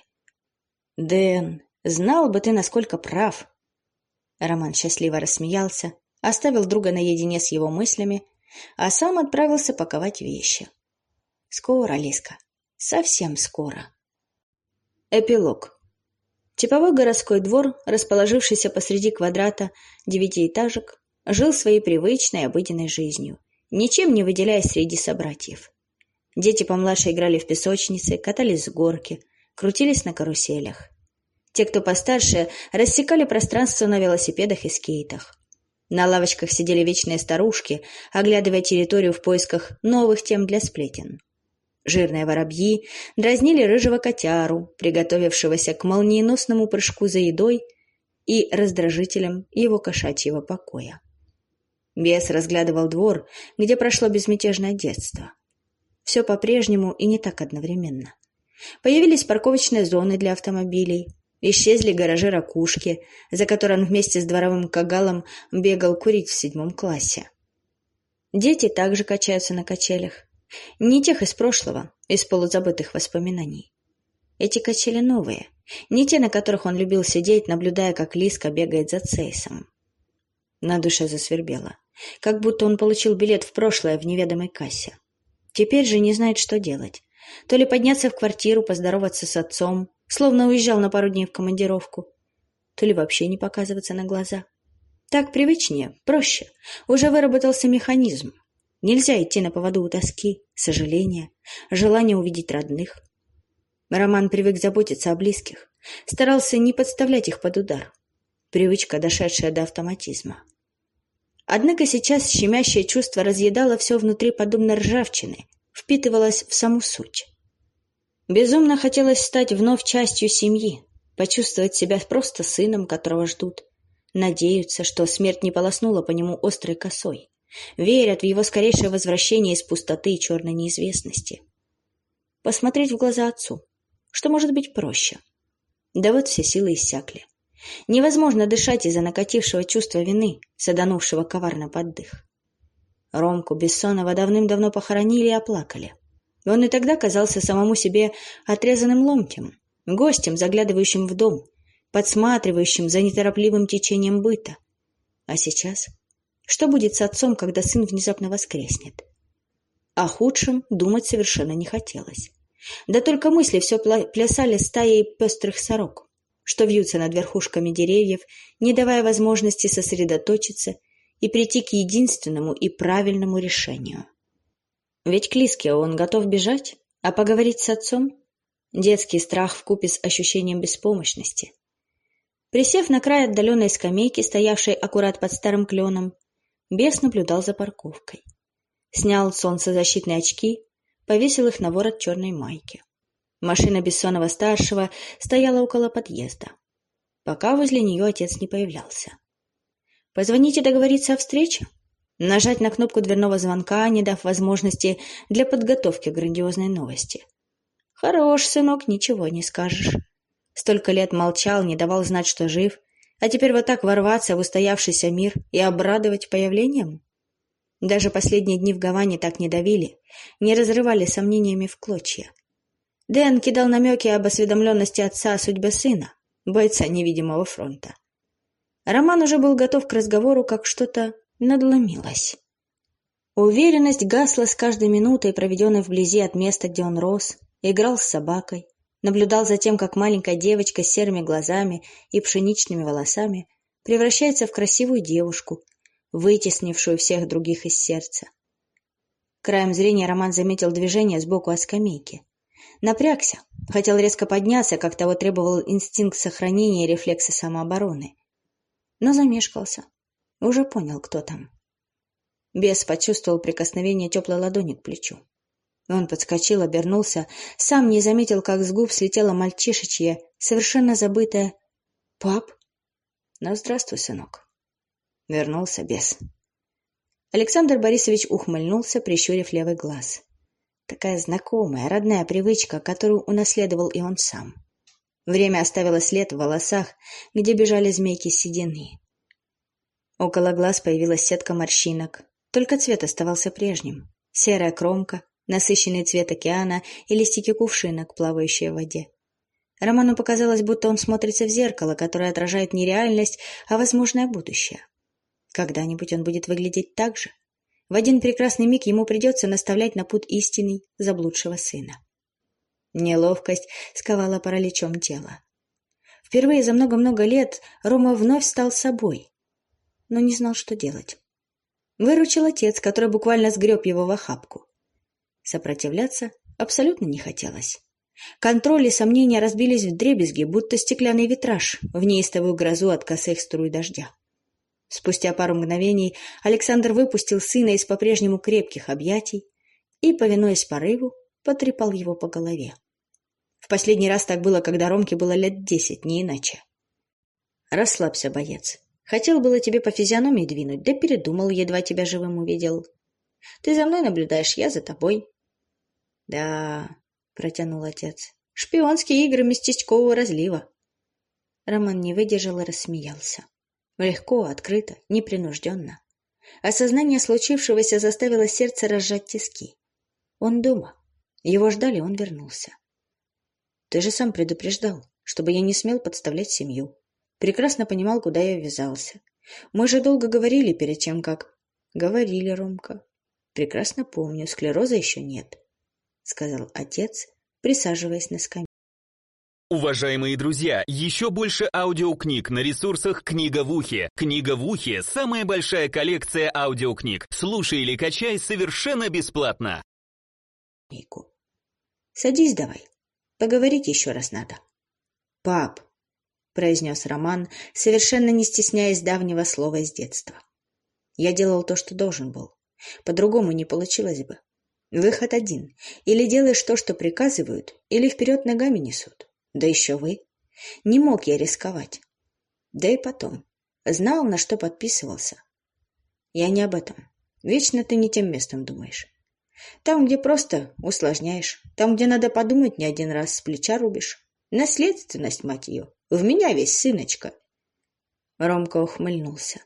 Дэн, знал бы ты, насколько прав. Роман счастливо рассмеялся, оставил друга наедине с его мыслями, а сам отправился паковать вещи. Скоро, Лиска, совсем скоро. Эпилог. Типовой городской двор, расположившийся посреди квадрата девятиэтажек, жил своей привычной обыденной жизнью ничем не выделяясь среди собратьев. Дети помладше играли в песочнице, катались с горки, крутились на каруселях. Те, кто постарше, рассекали пространство на велосипедах и скейтах. На лавочках сидели вечные старушки, оглядывая территорию в поисках новых тем для сплетен. Жирные воробьи дразнили рыжего котяру, приготовившегося к молниеносному прыжку за едой и раздражителем его кошачьего покоя. Бес разглядывал двор, где прошло безмятежное детство. Все по-прежнему и не так одновременно. Появились парковочные зоны для автомобилей, исчезли гаражи-ракушки, за которые он вместе с дворовым кагалом бегал курить в седьмом классе. Дети также качаются на качелях. Не тех из прошлого, из полузабытых воспоминаний. Эти качели новые, не те, на которых он любил сидеть, наблюдая, как Лиска бегает за Цейсом. На душе засвербело. Как будто он получил билет в прошлое в неведомой кассе. Теперь же не знает, что делать. То ли подняться в квартиру, поздороваться с отцом, словно уезжал на пару дней в командировку, то ли вообще не показываться на глаза. Так привычнее, проще. Уже выработался механизм. Нельзя идти на поводу у тоски, сожаления, желания увидеть родных. Роман привык заботиться о близких, старался не подставлять их под удар. Привычка, дошедшая до автоматизма. Однако сейчас щемящее чувство разъедало все внутри подобно ржавчины, впитывалось в саму суть. Безумно хотелось стать вновь частью семьи, почувствовать себя просто сыном, которого ждут. Надеются, что смерть не полоснула по нему острой косой. Верят в его скорейшее возвращение из пустоты и черной неизвестности. Посмотреть в глаза отцу. Что может быть проще? Да вот все силы иссякли. Невозможно дышать из-за накатившего чувства вины, саданувшего коварно под дых. Ромку Бессонова давным-давно похоронили и оплакали. Он и тогда казался самому себе отрезанным ломтем, гостем, заглядывающим в дом, подсматривающим за неторопливым течением быта. А сейчас? Что будет с отцом, когда сын внезапно воскреснет? О худшем думать совершенно не хотелось. Да только мысли все плясали стаей пестрых сорок. что вьются над верхушками деревьев, не давая возможности сосредоточиться и прийти к единственному и правильному решению. Ведь к Лиске он готов бежать, а поговорить с отцом — детский страх вкупе с ощущением беспомощности. Присев на край отдаленной скамейки, стоявшей аккурат под старым кленом, бес наблюдал за парковкой. Снял солнцезащитные очки, повесил их на ворот черной майки. Машина Бессонова-старшего стояла около подъезда. Пока возле нее отец не появлялся. Позвонить и договориться о встрече? Нажать на кнопку дверного звонка, не дав возможности для подготовки грандиозной новости. Хорош, сынок, ничего не скажешь. Столько лет молчал, не давал знать, что жив, а теперь вот так ворваться в устоявшийся мир и обрадовать появлением? Даже последние дни в Гаване так не давили, не разрывали сомнениями в клочья. Дэн кидал намеки об осведомленности отца о судьбе сына, бойца невидимого фронта. Роман уже был готов к разговору, как что-то надломилось. Уверенность гасла с каждой минутой, проведенной вблизи от места, где он рос, играл с собакой, наблюдал за тем, как маленькая девочка с серыми глазами и пшеничными волосами превращается в красивую девушку, вытеснившую всех других из сердца. Краем зрения Роман заметил движение сбоку от скамейки. Напрягся, хотел резко подняться, как того требовал инстинкт сохранения и рефлексы самообороны. Но замешкался. Уже понял, кто там. Бес почувствовал прикосновение теплой ладони к плечу. Он подскочил, обернулся, сам не заметил, как с губ слетело мальчишечье, совершенно забытое «Пап?» «Ну, здравствуй, сынок». Вернулся бес. Александр Борисович ухмыльнулся, прищурив левый глаз. Такая знакомая, родная привычка, которую унаследовал и он сам. Время оставило след в волосах, где бежали змейки седины. Около глаз появилась сетка морщинок, только цвет оставался прежним. Серая кромка, насыщенный цвет океана и листики кувшинок, плавающие в воде. Роману показалось, будто он смотрится в зеркало, которое отражает не реальность, а возможное будущее. Когда-нибудь он будет выглядеть так же. В один прекрасный миг ему придется наставлять на путь истинный заблудшего сына. Неловкость сковала параличом тело. Впервые за много-много лет Рома вновь стал собой, но не знал, что делать. Выручил отец, который буквально сгреб его в охапку. Сопротивляться абсолютно не хотелось. Контроль и сомнения разбились в дребезги, будто стеклянный витраж в неистовую грозу от косых струй дождя. Спустя пару мгновений Александр выпустил сына из по-прежнему крепких объятий и, повинуясь порыву, потрепал его по голове. В последний раз так было, когда Ромке было лет десять, не иначе. «Расслабься, боец. Хотел было тебе по физиономии двинуть, да передумал, едва тебя живым увидел. Ты за мной наблюдаешь, я за тобой». «Да», — протянул отец, — «шпионские игры местечкового разлива». Роман не выдержал и рассмеялся. Легко, открыто, непринужденно. Осознание случившегося заставило сердце разжать тиски. Он дома. Его ждали, он вернулся. Ты же сам предупреждал, чтобы я не смел подставлять семью. Прекрасно понимал, куда я ввязался. Мы же долго говорили перед тем, как... Говорили, Ромка. Прекрасно помню, склероза еще нет, — сказал отец, присаживаясь на скамью. Уважаемые друзья, еще больше аудиокниг на ресурсах «Книга в ухе». «Книга в ухе» — самая большая коллекция аудиокниг. Слушай или качай совершенно бесплатно. Нику. Садись давай. Поговорить еще раз надо. Пап, произнес Роман, совершенно не стесняясь давнего слова из детства. Я делал то, что должен был. По-другому не получилось бы. Выход один. Или делаешь то, что приказывают, или вперед ногами несут. Да еще вы. Не мог я рисковать. Да и потом. Знал, на что подписывался. Я не об этом. Вечно ты не тем местом думаешь. Там, где просто усложняешь. Там, где надо подумать не один раз, с плеча рубишь. Наследственность, мать ее. В меня весь сыночка. Ромка ухмыльнулся.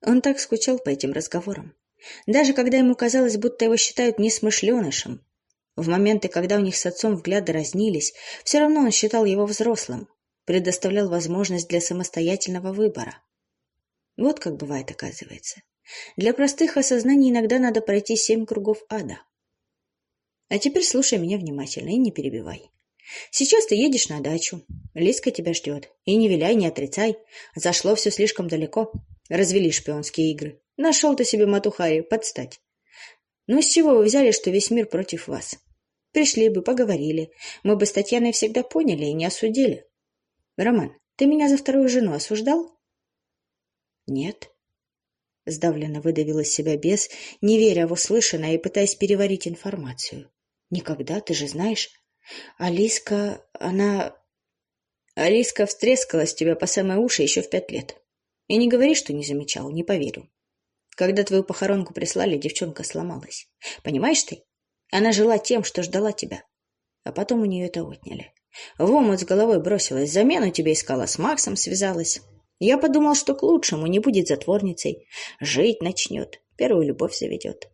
Он так скучал по этим разговорам. Даже когда ему казалось, будто его считают несмышленышем, в моменты, когда у них с отцом взгляды разнились, все равно он считал его взрослым, предоставлял возможность для самостоятельного выбора. Вот как бывает, оказывается. Для простых осознаний иногда надо пройти семь кругов ада. А теперь слушай меня внимательно и не перебивай. Сейчас ты едешь на дачу. Лиска тебя ждет. И не виляй, не отрицай. Зашло все слишком далеко. Развели шпионские игры. Нашел ты себе матухари, подстать. Ну, с чего вы взяли, что весь мир против вас? Пришли бы, поговорили. Мы бы с Татьяной всегда поняли и не осудили. Роман, ты меня за вторую жену осуждал? Нет. Сдавленно выдавил из себя бес, не веря в услышанное и пытаясь переварить информацию. Никогда, ты же знаешь. Алиска, она... Алиска встрескалась тебя по самой уши еще в пять лет. И не говори, что не замечал, не поверю. Когда твою похоронку прислали, девчонка сломалась. Понимаешь ты? Она жила тем, что ждала тебя. А потом у нее это отняли. В омут с головой бросилась, замену тебе искала, с Максом связалась. Я подумал, что к лучшему, не будет затворницей. Жить начнет, первую любовь заведет.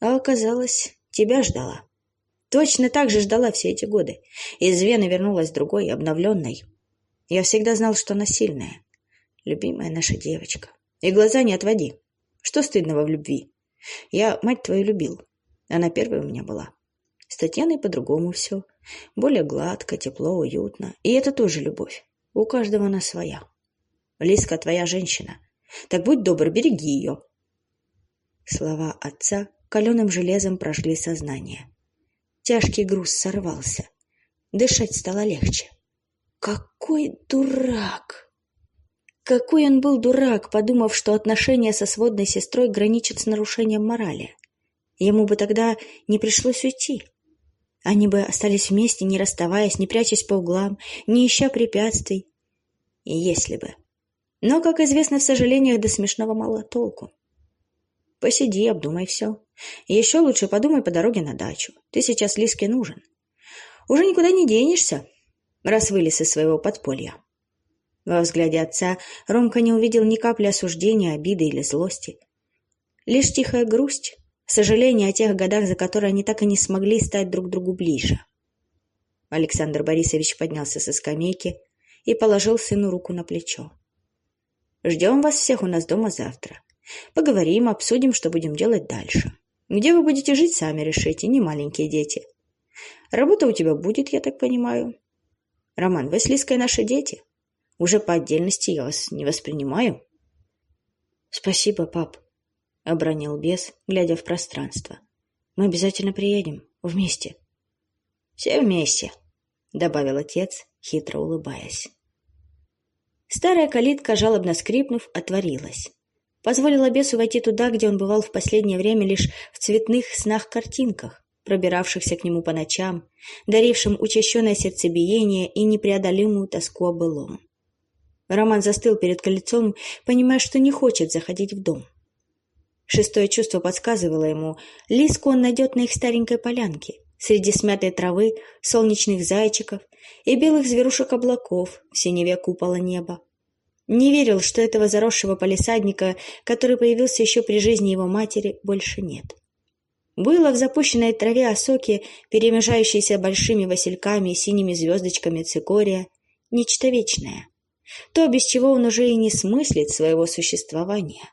А оказалось, тебя ждала. Точно так же ждала все эти годы. Из Вены вернулась другой, обновленной. Я всегда знал, что она сильная. Любимая наша девочка. И глаза не отводи. Что стыдного в любви? Я мать твою любил. Она первая у меня была. С Татьяной по-другому все. Более гладко, тепло, уютно. И это тоже любовь. У каждого она своя. Лиска твоя женщина. Так будь добр, береги ее. Слова отца каленым железом прожгли сознание. Тяжкий груз сорвался. Дышать стало легче. Какой дурак! Какой он был дурак, подумав, что отношения со сводной сестрой граничат с нарушением морали. Ему бы тогда не пришлось уйти. Они бы остались вместе, не расставаясь, не прячась по углам, не ища препятствий. И если бы. Но, как известно, в сожалениях до смешного мало толку. Посиди, обдумай все. Еще лучше подумай по дороге на дачу. Ты сейчас Лиске нужен. Уже никуда не денешься, раз вылез из своего подполья. Во взгляде отца Ромка не увидел ни капли осуждения, обиды или злости. Лишь тихая грусть, сожаление о тех годах, за которые они так и не смогли стать друг другу ближе. Александр Борисович поднялся со скамейки и положил сыну руку на плечо. «Ждем вас всех у нас дома завтра. Поговорим, обсудим, что будем делать дальше. Где вы будете жить, сами решите, не маленькие дети. Работа у тебя будет, я так понимаю. Роман, вы с Лиской наши дети. Уже по отдельности я вас не воспринимаю. Спасибо, пап, — обронил бес, глядя в пространство. Мы обязательно приедем. Вместе. Все вместе, — добавил отец, хитро улыбаясь. Старая калитка, жалобно скрипнув, отворилась позволила бесу войти туда, где он бывал в последнее время лишь в цветных снах-картинках, пробиравшихся к нему по ночам, дарившим учащенное сердцебиение и непреодолимую тоску о былом. Роман застыл перед колецом, понимая, что не хочет заходить в дом. Шестое чувство подсказывало ему, Лиску он найдет на их старенькой полянке, среди смятой травы, солнечных зайчиков и белых зверушек-облаков в синеве купола неба. Не верил, что этого заросшего полисадника, который появился еще при жизни его матери, больше нет. Было в запущенной траве осоки, перемежающейся большими васильками и синими звездочками цикория, нечто вечное. То, без чего он уже и не смыслит своего существования.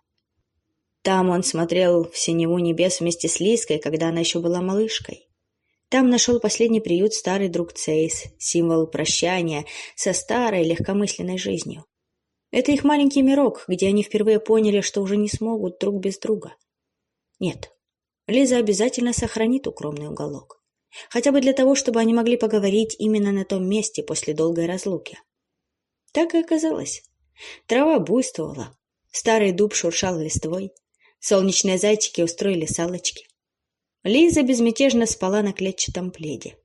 Там он смотрел в синеву небес вместе с Лиской, когда она еще была малышкой. Там нашел последний приют старый друг Цейс, символ прощания со старой легкомысленной жизнью. Это их маленький мирок, где они впервые поняли, что уже не смогут друг без друга. Нет, Лиза обязательно сохранит укромный уголок. Хотя бы для того, чтобы они могли поговорить именно на том месте после долгой разлуки. Так и оказалось. Трава буйствовала, старый дуб шуршал листвой, солнечные зайчики устроили салочки. Лиза безмятежно спала на клетчатом пледе.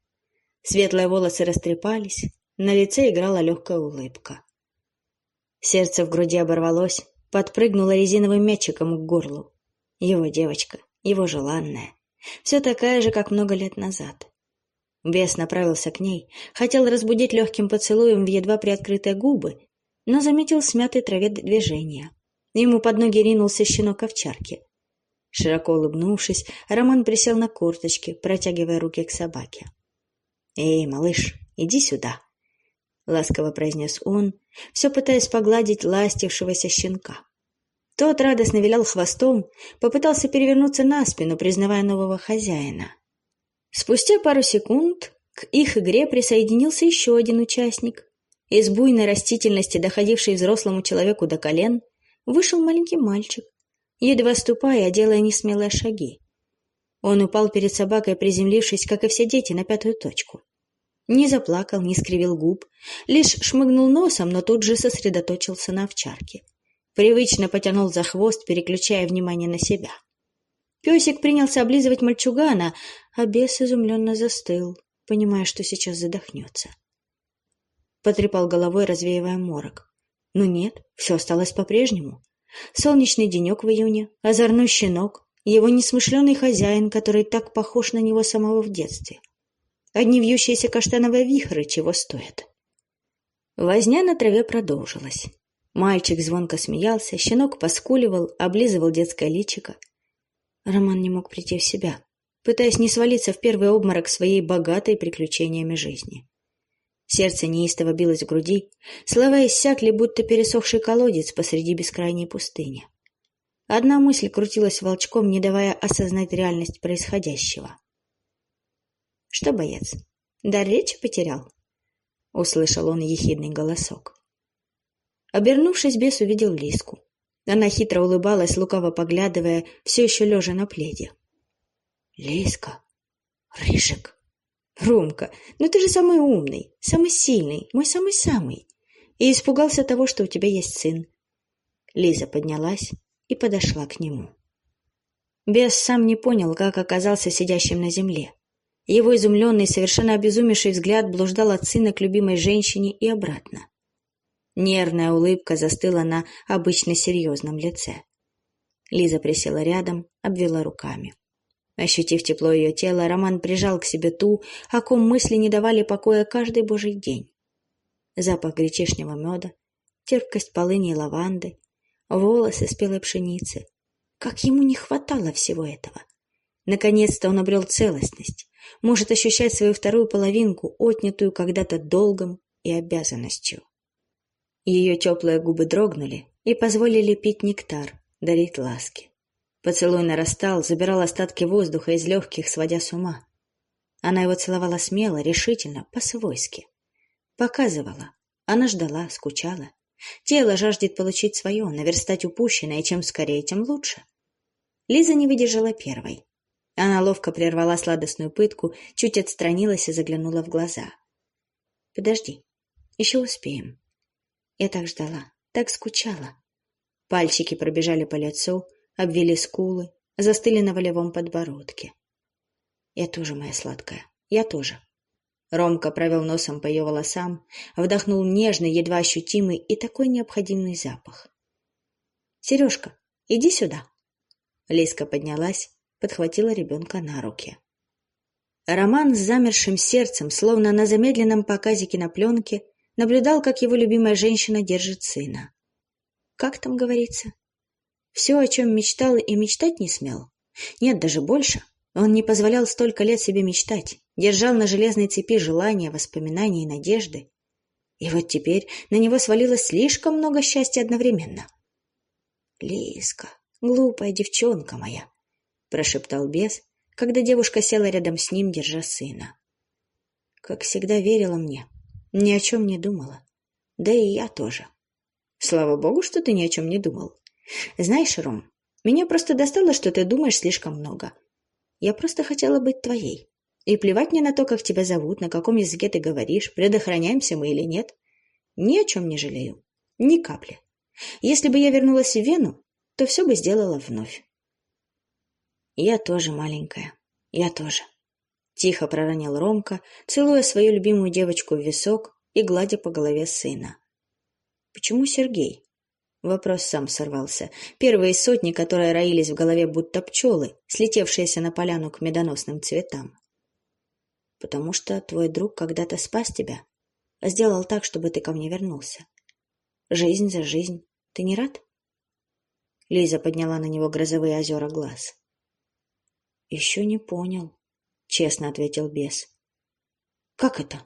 Светлые волосы растрепались, на лице играла легкая улыбка. Сердце в груди оборвалось, подпрыгнуло резиновым мячиком к горлу. Его девочка, его желанная, все такая же, как много лет назад. Бес направился к ней, хотел разбудить легким поцелуем в едва приоткрытые губы, но заметил смятой траве движение. Ему под ноги ринулся щенок овчарки. Широко улыбнувшись, Роман присел на корточки, протягивая руки к собаке. «Эй, малыш, иди сюда!» — ласково произнес он, все пытаясь погладить ластившегося щенка. Тот радостно вилял хвостом, попытался перевернуться на спину, признавая нового хозяина. Спустя пару секунд К их игре присоединился еще один участник. Из буйной растительности, доходившей взрослому человеку до колен, вышел маленький мальчик, едва ступая, делая несмелые шаги. Он упал перед собакой, приземлившись, как и все дети, на пятую точку. Не заплакал, не скривил губ, лишь шмыгнул носом, но тут же сосредоточился на овчарке. Привычно потянул за хвост, переключая внимание на себя. Песик принялся облизывать мальчугана, а бес изумленно застыл, понимая, что сейчас задохнется. Потрепал головой, развеивая морок. Но нет, все осталось по-прежнему. Солнечный денек в июне, озорной щенок, его несмышленый хозяин, который так похож на него самого в детстве — Одни вьющиеся каштановые вихры чего стоят. Возня на траве продолжилась. Мальчик звонко смеялся, щенок поскуливал, облизывал детское личико. Роман не мог прийти в себя, пытаясь не свалиться в первый обморок своей богатой приключениями жизни. Сердце неистово билось в груди, слова иссякли, будто пересохший колодец посреди бескрайней пустыни. Одна мысль крутилась волчком, не давая осознать реальность происходящего. Что, боец, дар речи потерял? Услышал он ехидный голосок. Обернувшись, бес увидел Лиску. Она хитро улыбалась, лукаво поглядывая, все еще лежа на пледе. «Лиска! Рыжик! Ромка, ну ты же самый умный, самый сильный, мой самый-самый!» И испугался того, что у тебя есть сын. Лиза поднялась и подошла к нему. Бес сам не понял, как оказался сидящим на земле. Его изумленный, совершенно обезумевший взгляд блуждал от сына к любимой женщине и обратно. Нервная улыбка застыла на обычно серьезном лице. Лиза присела рядом, обвела руками. Ощутив тепло ее тела, Роман прижал к себе ту, о ком мысли не давали покоя каждый божий день. Запах гречишнего меда, терпкость полыни и лаванды, волосы спелой пшеницы. Как ему не хватало всего этого! Наконец-то он обрел целостность, может ощущать свою вторую половинку, отнятую когда-то долгом и обязанностью. Ее теплые губы дрогнули и позволили пить нектар, дарить ласки. Поцелуй нарастал, забирал остатки воздуха из легких, сводя с ума. Она его целовала смело, решительно, по-свойски. Показывала. Она ждала, скучала. Тело жаждет получить свое, наверстать упущенное, и чем скорее, тем лучше. Лиза не выдержала первой. Она ловко прервала сладостную пытку, чуть отстранилась и заглянула в глаза. «Подожди, еще успеем». Я так ждала, так скучала. Пальчики пробежали по лицу, обвели скулы, застыли на волевом подбородке. «Я тоже, моя сладкая, я тоже». Ромка провел носом по ее волосам, вдохнул нежный, едва ощутимый и такой необходимый запах. «Сережка, иди сюда». Лиска поднялась, подхватила ребенка на руки. Роман с замершим сердцем, словно на замедленном показе кинопленки, наблюдал, как его любимая женщина держит сына. Как там говорится? Все, о чем мечтал и мечтать не смел. Нет, даже больше. Он не позволял столько лет себе мечтать, держал на железной цепи желания, воспоминания и надежды. И вот теперь на него свалилось слишком много счастья одновременно. Лиска, глупая девчонка моя, прошептал бес, когда девушка села рядом с ним, держа сына. Как всегда верила мне, ни о чем не думала. Да и я тоже. Слава богу, что ты ни о чем не думал. Знаешь, Ром, меня просто достало, что ты думаешь слишком много. Я просто хотела быть твоей. И плевать мне на то, как тебя зовут, на каком языке ты говоришь, предохраняемся мы или нет. Ни о чем не жалею. Ни капли. Если бы я вернулась в Вену, то все бы сделала вновь. «Я тоже маленькая. Я тоже». Тихо проронил Ромка, целуя свою любимую девочку в висок и гладя по голове сына. «Почему Сергей?» Вопрос сам сорвался. Первые сотни, которые роились в голове будто пчелы, слетевшиеся на поляну к медоносным цветам. «Потому что твой друг когда-то спас тебя, сделал так, чтобы ты ко мне вернулся. Жизнь за жизнь. Ты не рад?» Лиза подняла на него грозовые озера глаз. «Еще не понял», — честно ответил бес. «Как это?»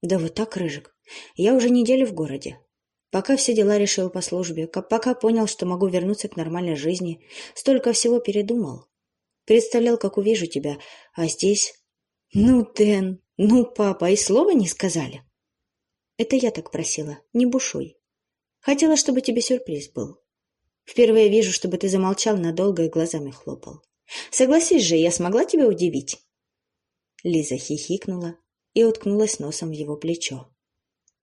«Да вот так, Рыжик. Я уже неделю в городе. Пока все дела решил по службе, пока понял, что могу вернуться к нормальной жизни, столько всего передумал. Представлял, как увижу тебя, а здесь... Ну, Дэн, Ну, папа, и слова не сказали. Это я так просила, не бушуй. Хотела, чтобы тебе сюрприз был. Впервые вижу, чтобы ты замолчал надолго и глазами хлопал. Согласись же, я смогла тебя удивить. Лиза хихикнула и уткнулась носом в его плечо.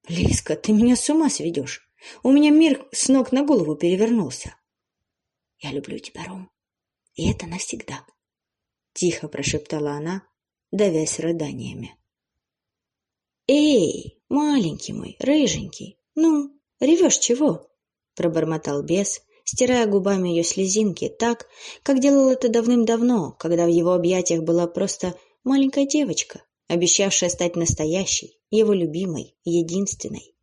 Лизка, ты меня с ума сведешь. У меня мир с ног на голову перевернулся. Я люблю тебя, Ром. И это навсегда. Тихо прошептала она, давясь рыданиями. «Эй, маленький мой, рыженький, ну, ревешь чего?» Пробормотал бес, стирая губами ее слезинки так, как делал это давным-давно, когда в его объятиях была просто маленькая девочка, обещавшая стать настоящей, его любимой, единственной.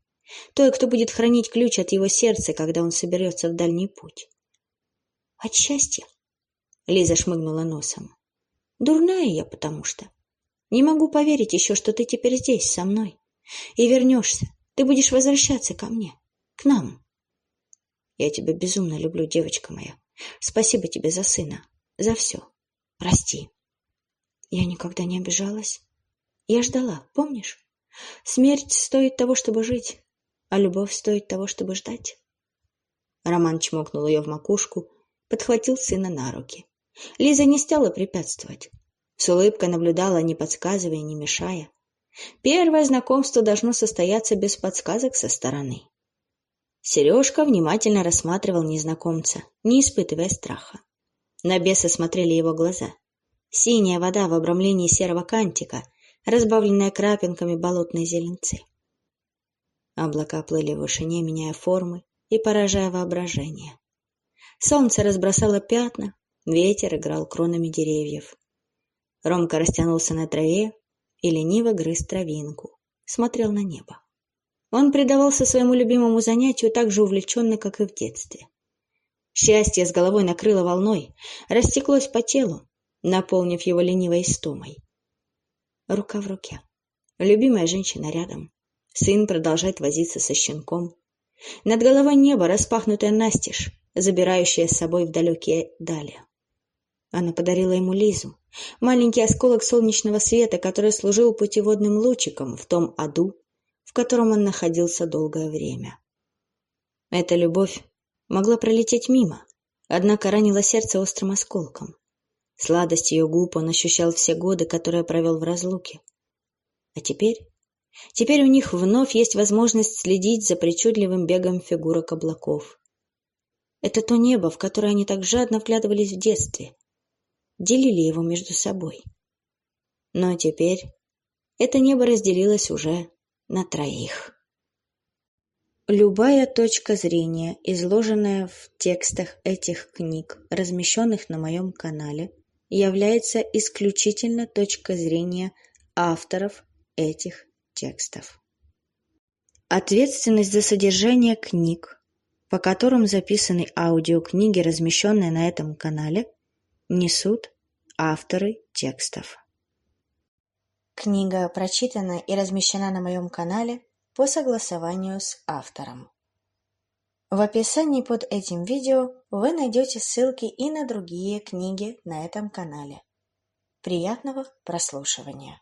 Той, кто будет хранить ключ от его сердца, когда он соберется в дальний путь. «От счастья?» Лиза шмыгнула носом. «Дурная я, потому что. Не могу поверить еще, что ты теперь здесь, со мной. И вернешься. Ты будешь возвращаться ко мне. К нам. Я тебя безумно люблю, девочка моя. Спасибо тебе за сына. За все. Прости. Я никогда не обижалась. Я ждала, помнишь? Смерть стоит того, чтобы жить, а любовь стоит того, чтобы ждать. Роман чмокнул ее в макушку, подхватил сына на руки. Лиза не стала препятствовать. С улыбкой наблюдала, не подсказывая, не мешая. Первое знакомство должно состояться без подсказок со стороны. Сережка внимательно рассматривал незнакомца, не испытывая страха. На беса смотрели его глаза. Синяя вода в обрамлении серого кантика, разбавленная крапинками болотной зеленцы. Облака плыли в вышине, меняя формы и поражая воображение. Солнце разбросало пятна, ветер играл кронами деревьев. Ромка растянулся на траве и лениво грыз травинку, смотрел на небо. Он предавался своему любимому занятию так же увлеченно, как и в детстве. Счастье с головой накрыло волной, растеклось по телу, наполнив его ленивой истомой. Рука в руке. Любимая женщина рядом. Сын продолжает возиться со щенком. Над головой небо, распахнутое настежь, забирающее с собой в далекие дали. Она подарила ему Лизу, маленький осколок солнечного света, который служил путеводным лучиком в том аду, в котором он находился долгое время. Эта любовь могла пролететь мимо, однако ранила сердце острым осколком. Сладость ее губ он ощущал все годы, которые провел в разлуке. А теперь? Теперь у них вновь есть возможность следить за причудливым бегом фигурок облаков. Это то небо, в которое они так жадно вглядывались в детстве, делили его между собой. Но теперь это небо разделилось уже на троих. Любая точка зрения, изложенная в текстах этих книг, размещенных на моем канале, является исключительно точкой зрения авторов этих текстов. Ответственность за содержание книг, по которым записаны аудиокниги, размещенные на этом канале, несут авторы текстов. Книга прочитана и размещена на моем канале по согласованию с автором. В описании под этим видео вы найдете ссылки и на другие книги на этом канале. Приятного прослушивания!